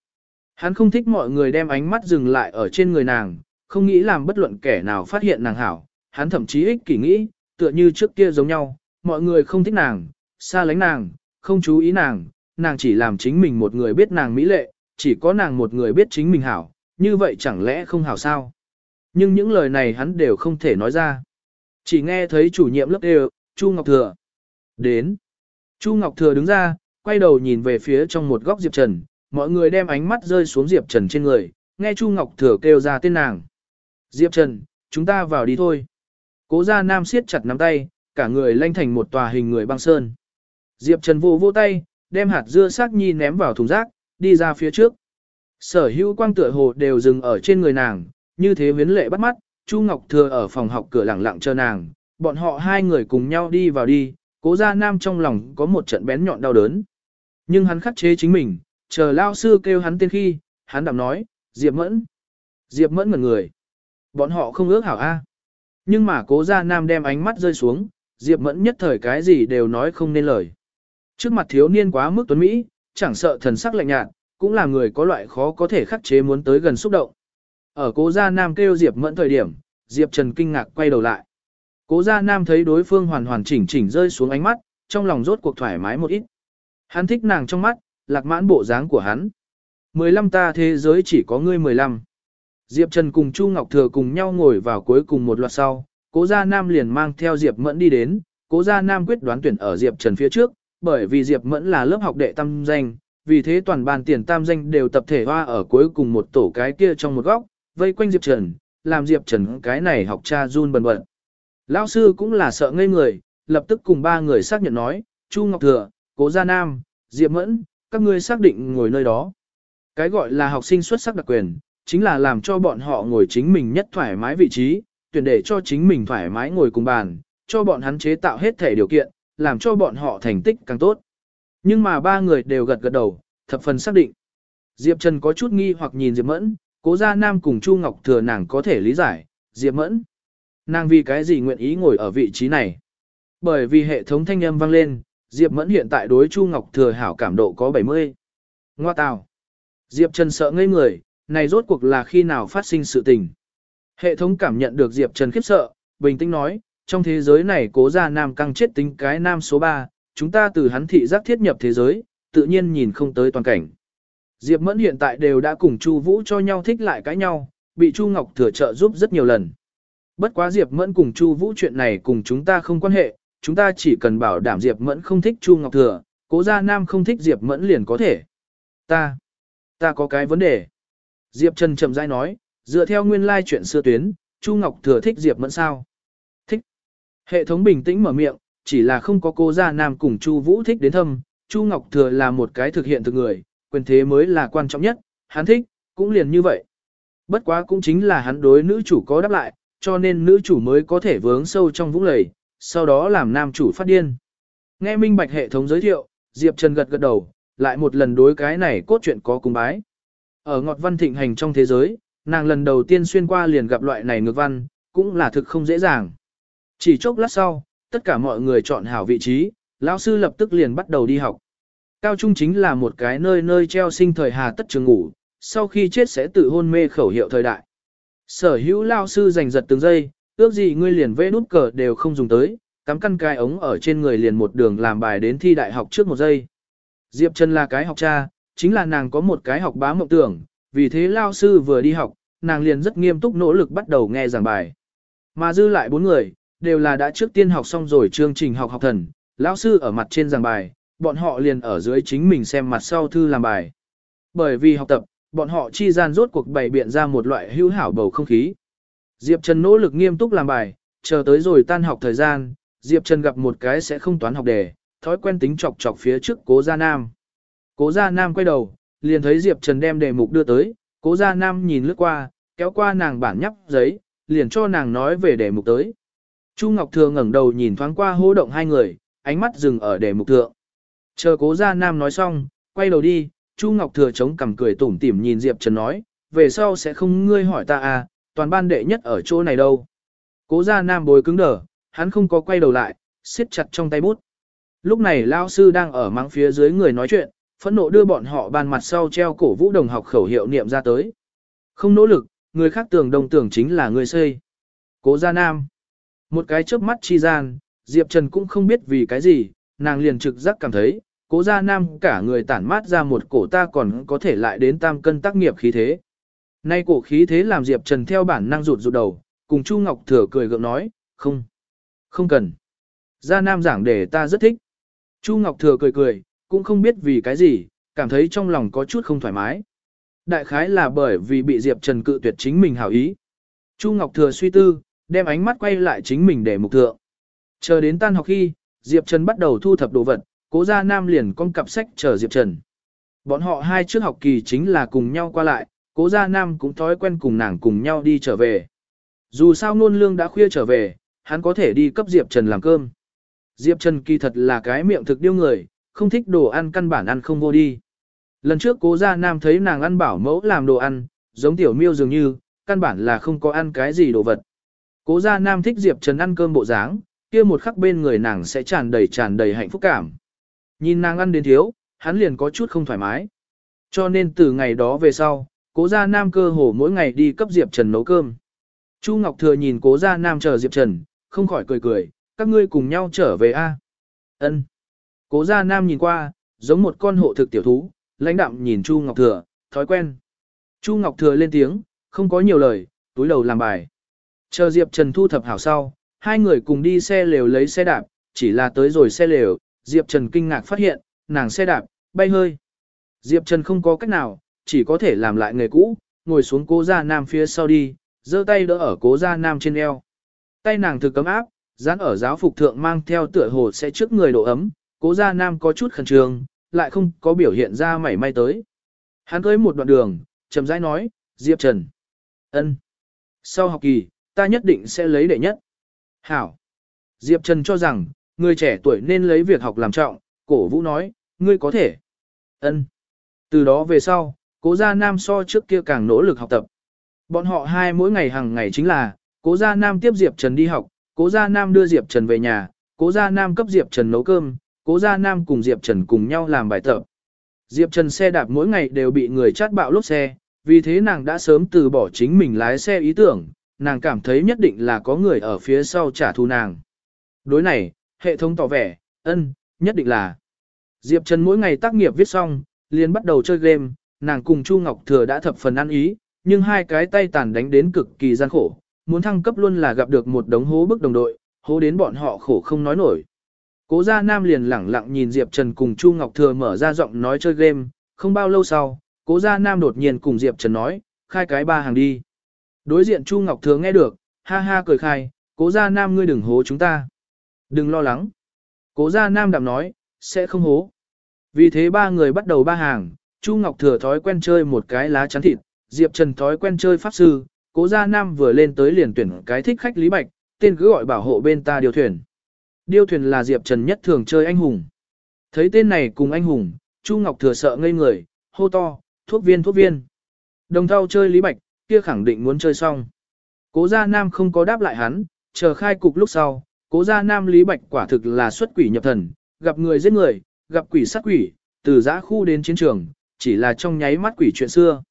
Hắn không thích mọi người đem ánh mắt dừng lại ở trên người nàng, không nghĩ làm bất luận kẻ nào phát hiện nàng hảo, hắn thậm chí ích kỷ nghĩ, tựa như trước kia giống nhau, mọi người không thích nàng, xa lánh nàng, không chú ý nàng, nàng chỉ làm chính mình một người biết nàng mỹ lệ, chỉ có nàng một người biết chính mình hảo, như vậy chẳng lẽ không hảo sao? Nhưng những lời này hắn đều không thể nói ra. Chỉ nghe thấy chủ nhiệm lớp đều, Chu Ngọc Thừa. Đến. Chu Ngọc Thừa đứng ra, quay đầu nhìn về phía trong một góc Diệp Trần, mọi người đem ánh mắt rơi xuống Diệp Trần trên người, nghe Chu Ngọc Thừa kêu ra tên nàng. Diệp Trần, chúng ta vào đi thôi. Cố gia nam siết chặt nắm tay, cả người lanh thành một tòa hình người băng sơn. Diệp Trần vô vô tay, đem hạt dưa sắc nhi ném vào thùng rác, đi ra phía trước. Sở hữu quang tựa hồ đều dừng ở trên người nàng, như thế viến lệ bắt mắt, Chu Ngọc Thừa ở phòng học cửa lặng lặng chờ nàng, bọn họ hai người cùng nhau đi vào đi, cố gia nam trong lòng có một trận bén nhọn đau đớn. Nhưng hắn khắc chế chính mình, chờ lao sư kêu hắn tên khi, hắn đạm nói, Diệp Mẫn. Diệp Mẫn ngẩn người. Bọn họ không ước hảo A. Nhưng mà cố gia nam đem ánh mắt rơi xuống, Diệp Mẫn nhất thời cái gì đều nói không nên lời. Trước mặt thiếu niên quá mức tuấn Mỹ, chẳng sợ thần sắc lạnh nhạt, cũng là người có loại khó có thể khắc chế muốn tới gần xúc động. Ở cố gia nam kêu Diệp Mẫn thời điểm, Diệp Trần kinh ngạc quay đầu lại. Cố gia nam thấy đối phương hoàn hoàn chỉnh chỉnh rơi xuống ánh mắt, trong lòng rốt cuộc thoải mái một ít. Hắn thích nàng trong mắt, lạc mãn bộ dáng của hắn. 15 ta thế giới chỉ có ngươi 15. Diệp Trần cùng Chu Ngọc Thừa cùng nhau ngồi vào cuối cùng một loạt sau, Cố Gia Nam liền mang theo Diệp Mẫn đi đến, Cố Gia Nam quyết đoán tuyển ở Diệp Trần phía trước, bởi vì Diệp Mẫn là lớp học đệ tam danh, vì thế toàn bàn tiền tam danh đều tập thể hoa ở cuối cùng một tổ cái kia trong một góc, vây quanh Diệp Trần, làm Diệp Trần cái này học cha run bần bật. Lão sư cũng là sợ ngây người, lập tức cùng ba người xác nhận nói, Chu Ngọc Thừa, Cố Gia Nam, Diệp Mẫn, các ngươi xác định ngồi nơi đó. Cái gọi là học sinh xuất sắc đặc quyền, chính là làm cho bọn họ ngồi chính mình nhất thoải mái vị trí, tuyển để cho chính mình thoải mái ngồi cùng bàn, cho bọn hắn chế tạo hết thể điều kiện, làm cho bọn họ thành tích càng tốt. Nhưng mà ba người đều gật gật đầu, thập phần xác định. Diệp Trần có chút nghi hoặc nhìn Diệp Mẫn, cố gia nam cùng Chu Ngọc Thừa nàng có thể lý giải, Diệp Mẫn. Nàng vì cái gì nguyện ý ngồi ở vị trí này? Bởi vì hệ thống thanh âm vang lên, Diệp Mẫn hiện tại đối Chu Ngọc Thừa hảo cảm độ có 70. Ngoa tào. Diệp Trần sợ ngây người, này rốt cuộc là khi nào phát sinh sự tình. Hệ thống cảm nhận được Diệp Trần khiếp sợ, bình tĩnh nói, trong thế giới này cố gia nam căng chết tính cái nam số 3, chúng ta từ hắn thị giác thiết nhập thế giới, tự nhiên nhìn không tới toàn cảnh. Diệp Mẫn hiện tại đều đã cùng Chu Vũ cho nhau thích lại cãi nhau, bị Chu Ngọc thừa trợ giúp rất nhiều lần. Bất quá Diệp Mẫn cùng Chu Vũ chuyện này cùng chúng ta không quan hệ, chúng ta chỉ cần bảo đảm Diệp Mẫn không thích Chu Ngọc thừa, Cố Gia Nam không thích Diệp Mẫn liền có thể. Ta, ta có cái vấn đề. Diệp Trần chậm rãi nói, dựa theo nguyên lai chuyện xưa tuyến, Chu Ngọc thừa thích Diệp Mẫn sao? Thích. Hệ thống bình tĩnh mở miệng, chỉ là không có Cố Gia Nam cùng Chu Vũ thích đến thâm, Chu Ngọc thừa là một cái thực hiện thực người, quyền thế mới là quan trọng nhất, hắn thích, cũng liền như vậy. Bất quá cũng chính là hắn đối nữ chủ có đáp lại, cho nên nữ chủ mới có thể vướng sâu trong vũng lầy, sau đó làm nam chủ phát điên. Nghe minh bạch hệ thống giới thiệu, Diệp Trần gật gật đầu, lại một lần đối cái này cốt truyện có cung bái. Ở ngọt văn thịnh hành trong thế giới, nàng lần đầu tiên xuyên qua liền gặp loại này ngược văn, cũng là thực không dễ dàng. Chỉ chốc lát sau, tất cả mọi người chọn hảo vị trí, lão sư lập tức liền bắt đầu đi học. Cao trung chính là một cái nơi nơi treo sinh thời hà tất trường ngủ, sau khi chết sẽ tự hôn mê khẩu hiệu thời đại. Sở hữu lao sư giành giật từng giây, ước gì ngươi liền vẽ nút cờ đều không dùng tới, cắm căn cai ống ở trên người liền một đường làm bài đến thi đại học trước một giây. Diệp Trần là cái học cha, chính là nàng có một cái học bá mộng tưởng, vì thế lao sư vừa đi học, nàng liền rất nghiêm túc nỗ lực bắt đầu nghe giảng bài. Mà dư lại bốn người, đều là đã trước tiên học xong rồi chương trình học học thần, lão sư ở mặt trên giảng bài, bọn họ liền ở dưới chính mình xem mặt sau thư làm bài. Bởi vì học tập, bọn họ chi gian rốt cuộc bày biện ra một loại hữu hảo bầu không khí. Diệp Trần nỗ lực nghiêm túc làm bài, chờ tới rồi tan học thời gian, Diệp Trần gặp một cái sẽ không toán học đề, thói quen tính chọc chọc phía trước Cố Gia Nam. Cố Gia Nam quay đầu, liền thấy Diệp Trần đem đề mục đưa tới, Cố Gia Nam nhìn lướt qua, kéo qua nàng bản nhắp giấy, liền cho nàng nói về đề mục tới. Chu Ngọc Thừa ngẩng đầu nhìn thoáng qua hô động hai người, ánh mắt dừng ở đề mục thượng. Chờ Cố Gia Nam nói xong, quay đầu đi, Chu Ngọc Thừa chống cằm cười tủm tỉm nhìn Diệp Trần nói, về sau sẽ không ngươi hỏi ta à, toàn ban đệ nhất ở chỗ này đâu. Cố Gia Nam bối cứng đờ, hắn không có quay đầu lại, siết chặt trong tay bút. Lúc này lao sư đang ở mắng phía dưới người nói chuyện, phẫn nộ đưa bọn họ bàn mặt sau treo cổ vũ đồng học khẩu hiệu niệm ra tới. Không nỗ lực, người khác tưởng đồng tưởng chính là người xây. Cố gia nam. Một cái chớp mắt chi gian, Diệp Trần cũng không biết vì cái gì, nàng liền trực giác cảm thấy, cố gia nam cả người tản mát ra một cổ ta còn có thể lại đến tam cân tác nghiệp khí thế. Nay cổ khí thế làm Diệp Trần theo bản năng rụt rụt đầu, cùng Chu Ngọc Thừa cười gượng nói, không, không cần. Gia Nam giảng để ta rất thích. Chu Ngọc Thừa cười cười, cũng không biết vì cái gì, cảm thấy trong lòng có chút không thoải mái. Đại khái là bởi vì bị Diệp Trần cự tuyệt chính mình hảo ý. Chu Ngọc Thừa suy tư, đem ánh mắt quay lại chính mình để mục thượng. Chờ đến tan học khi, Diệp Trần bắt đầu thu thập đồ vật, cố gia Nam liền con cặp sách chờ Diệp Trần. Bọn họ hai trước học kỳ chính là cùng nhau qua lại, cố gia Nam cũng thói quen cùng nàng cùng nhau đi trở về. Dù sao nôn lương đã khuya trở về, hắn có thể đi cấp Diệp Trần làm cơm. Diệp Trần kỳ thật là cái miệng thực điêu người, không thích đồ ăn căn bản ăn không vô đi. Lần trước cố gia nam thấy nàng ăn bảo mẫu làm đồ ăn, giống tiểu miêu dường như, căn bản là không có ăn cái gì đồ vật. Cố gia nam thích Diệp Trần ăn cơm bộ dáng, kia một khắc bên người nàng sẽ tràn đầy tràn đầy hạnh phúc cảm. Nhìn nàng ăn đến thiếu, hắn liền có chút không thoải mái. Cho nên từ ngày đó về sau, cố gia nam cơ hồ mỗi ngày đi cấp Diệp Trần nấu cơm. Chu Ngọc Thừa nhìn cố gia nam chờ Diệp Trần, không khỏi cười cười, các ngươi cùng nhau trở về a. Ân. Cố gia nam nhìn qua, giống một con hộ thực tiểu thú, lãnh đạm nhìn Chu Ngọc Thừa, thói quen. Chu Ngọc Thừa lên tiếng, không có nhiều lời, túi đầu làm bài. Chờ Diệp Trần thu thập hảo sau, hai người cùng đi xe lều lấy xe đạp, chỉ là tới rồi xe lều, Diệp Trần kinh ngạc phát hiện, nàng xe đạp, bay hơi. Diệp Trần không có cách nào, chỉ có thể làm lại nghề cũ, ngồi xuống cố gia nam phía sau đi, giơ tay đỡ ở cố gia nam trên eo. Tay nàng thực cấm áp, dán ở giáo phục thượng mang theo tựa hồ sẽ trước người độ ấm, cố gia nam có chút khẩn trương, lại không có biểu hiện ra mảy may tới. Hắn cưới một đoạn đường, chậm rãi nói, Diệp Trần. ân, Sau học kỳ, ta nhất định sẽ lấy đệ nhất. Hảo. Diệp Trần cho rằng, người trẻ tuổi nên lấy việc học làm trọng, cổ vũ nói, ngươi có thể. ân. Từ đó về sau, cố gia nam so trước kia càng nỗ lực học tập. Bọn họ hai mỗi ngày hàng ngày chính là, cố gia nam tiếp Diệp Trần đi học, cố gia nam đưa Diệp Trần về nhà, cố gia nam cấp Diệp Trần nấu cơm, cố gia nam cùng Diệp Trần cùng nhau làm bài tập. Diệp Trần xe đạp mỗi ngày đều bị người chát bạo lốp xe, vì thế nàng đã sớm từ bỏ chính mình lái xe ý tưởng, nàng cảm thấy nhất định là có người ở phía sau trả thù nàng. Đối này, hệ thống tỏ vẻ, ân, nhất định là. Diệp Trần mỗi ngày tác nghiệp viết xong, liền bắt đầu chơi game, nàng cùng Chu Ngọc Thừa đã thập phần ăn ý, nhưng hai cái tay tàn đánh đến cực kỳ gian khổ, muốn thăng cấp luôn là gặp được một đống hố bức đồng đội, hố đến bọn họ khổ không nói nổi. Cố gia Nam liền lẳng lặng nhìn Diệp Trần cùng Chu Ngọc Thừa mở ra giọng nói chơi game, không bao lâu sau, cố gia Nam đột nhiên cùng Diệp Trần nói, khai cái ba hàng đi. Đối diện Chu Ngọc Thừa nghe được, ha ha cười khai, cố gia Nam ngươi đừng hố chúng ta. Đừng lo lắng. Cố gia Nam đạm nói, sẽ không hố. Vì thế ba người bắt đầu ba hàng, Chu Ngọc Thừa thói quen chơi một cái lá chắn thịt, Diệp Trần thói quen chơi pháp sư, cố gia Nam vừa lên tới liền tuyển cái thích khách Lý Bạch, tên cứ gọi bảo hộ bên ta điều thuyền. Điêu thuyền là Diệp Trần nhất thường chơi anh hùng. Thấy tên này cùng anh hùng, Chu Ngọc thừa sợ ngây người, hô to, thuốc viên thuốc viên. Đồng thao chơi Lý Bạch, kia khẳng định muốn chơi xong. Cố gia Nam không có đáp lại hắn, chờ khai cục lúc sau, cố gia Nam Lý Bạch quả thực là xuất quỷ nhập thần, gặp người giết người, gặp quỷ sát quỷ, từ giã khu đến chiến trường, chỉ là trong nháy mắt quỷ chuyện xưa.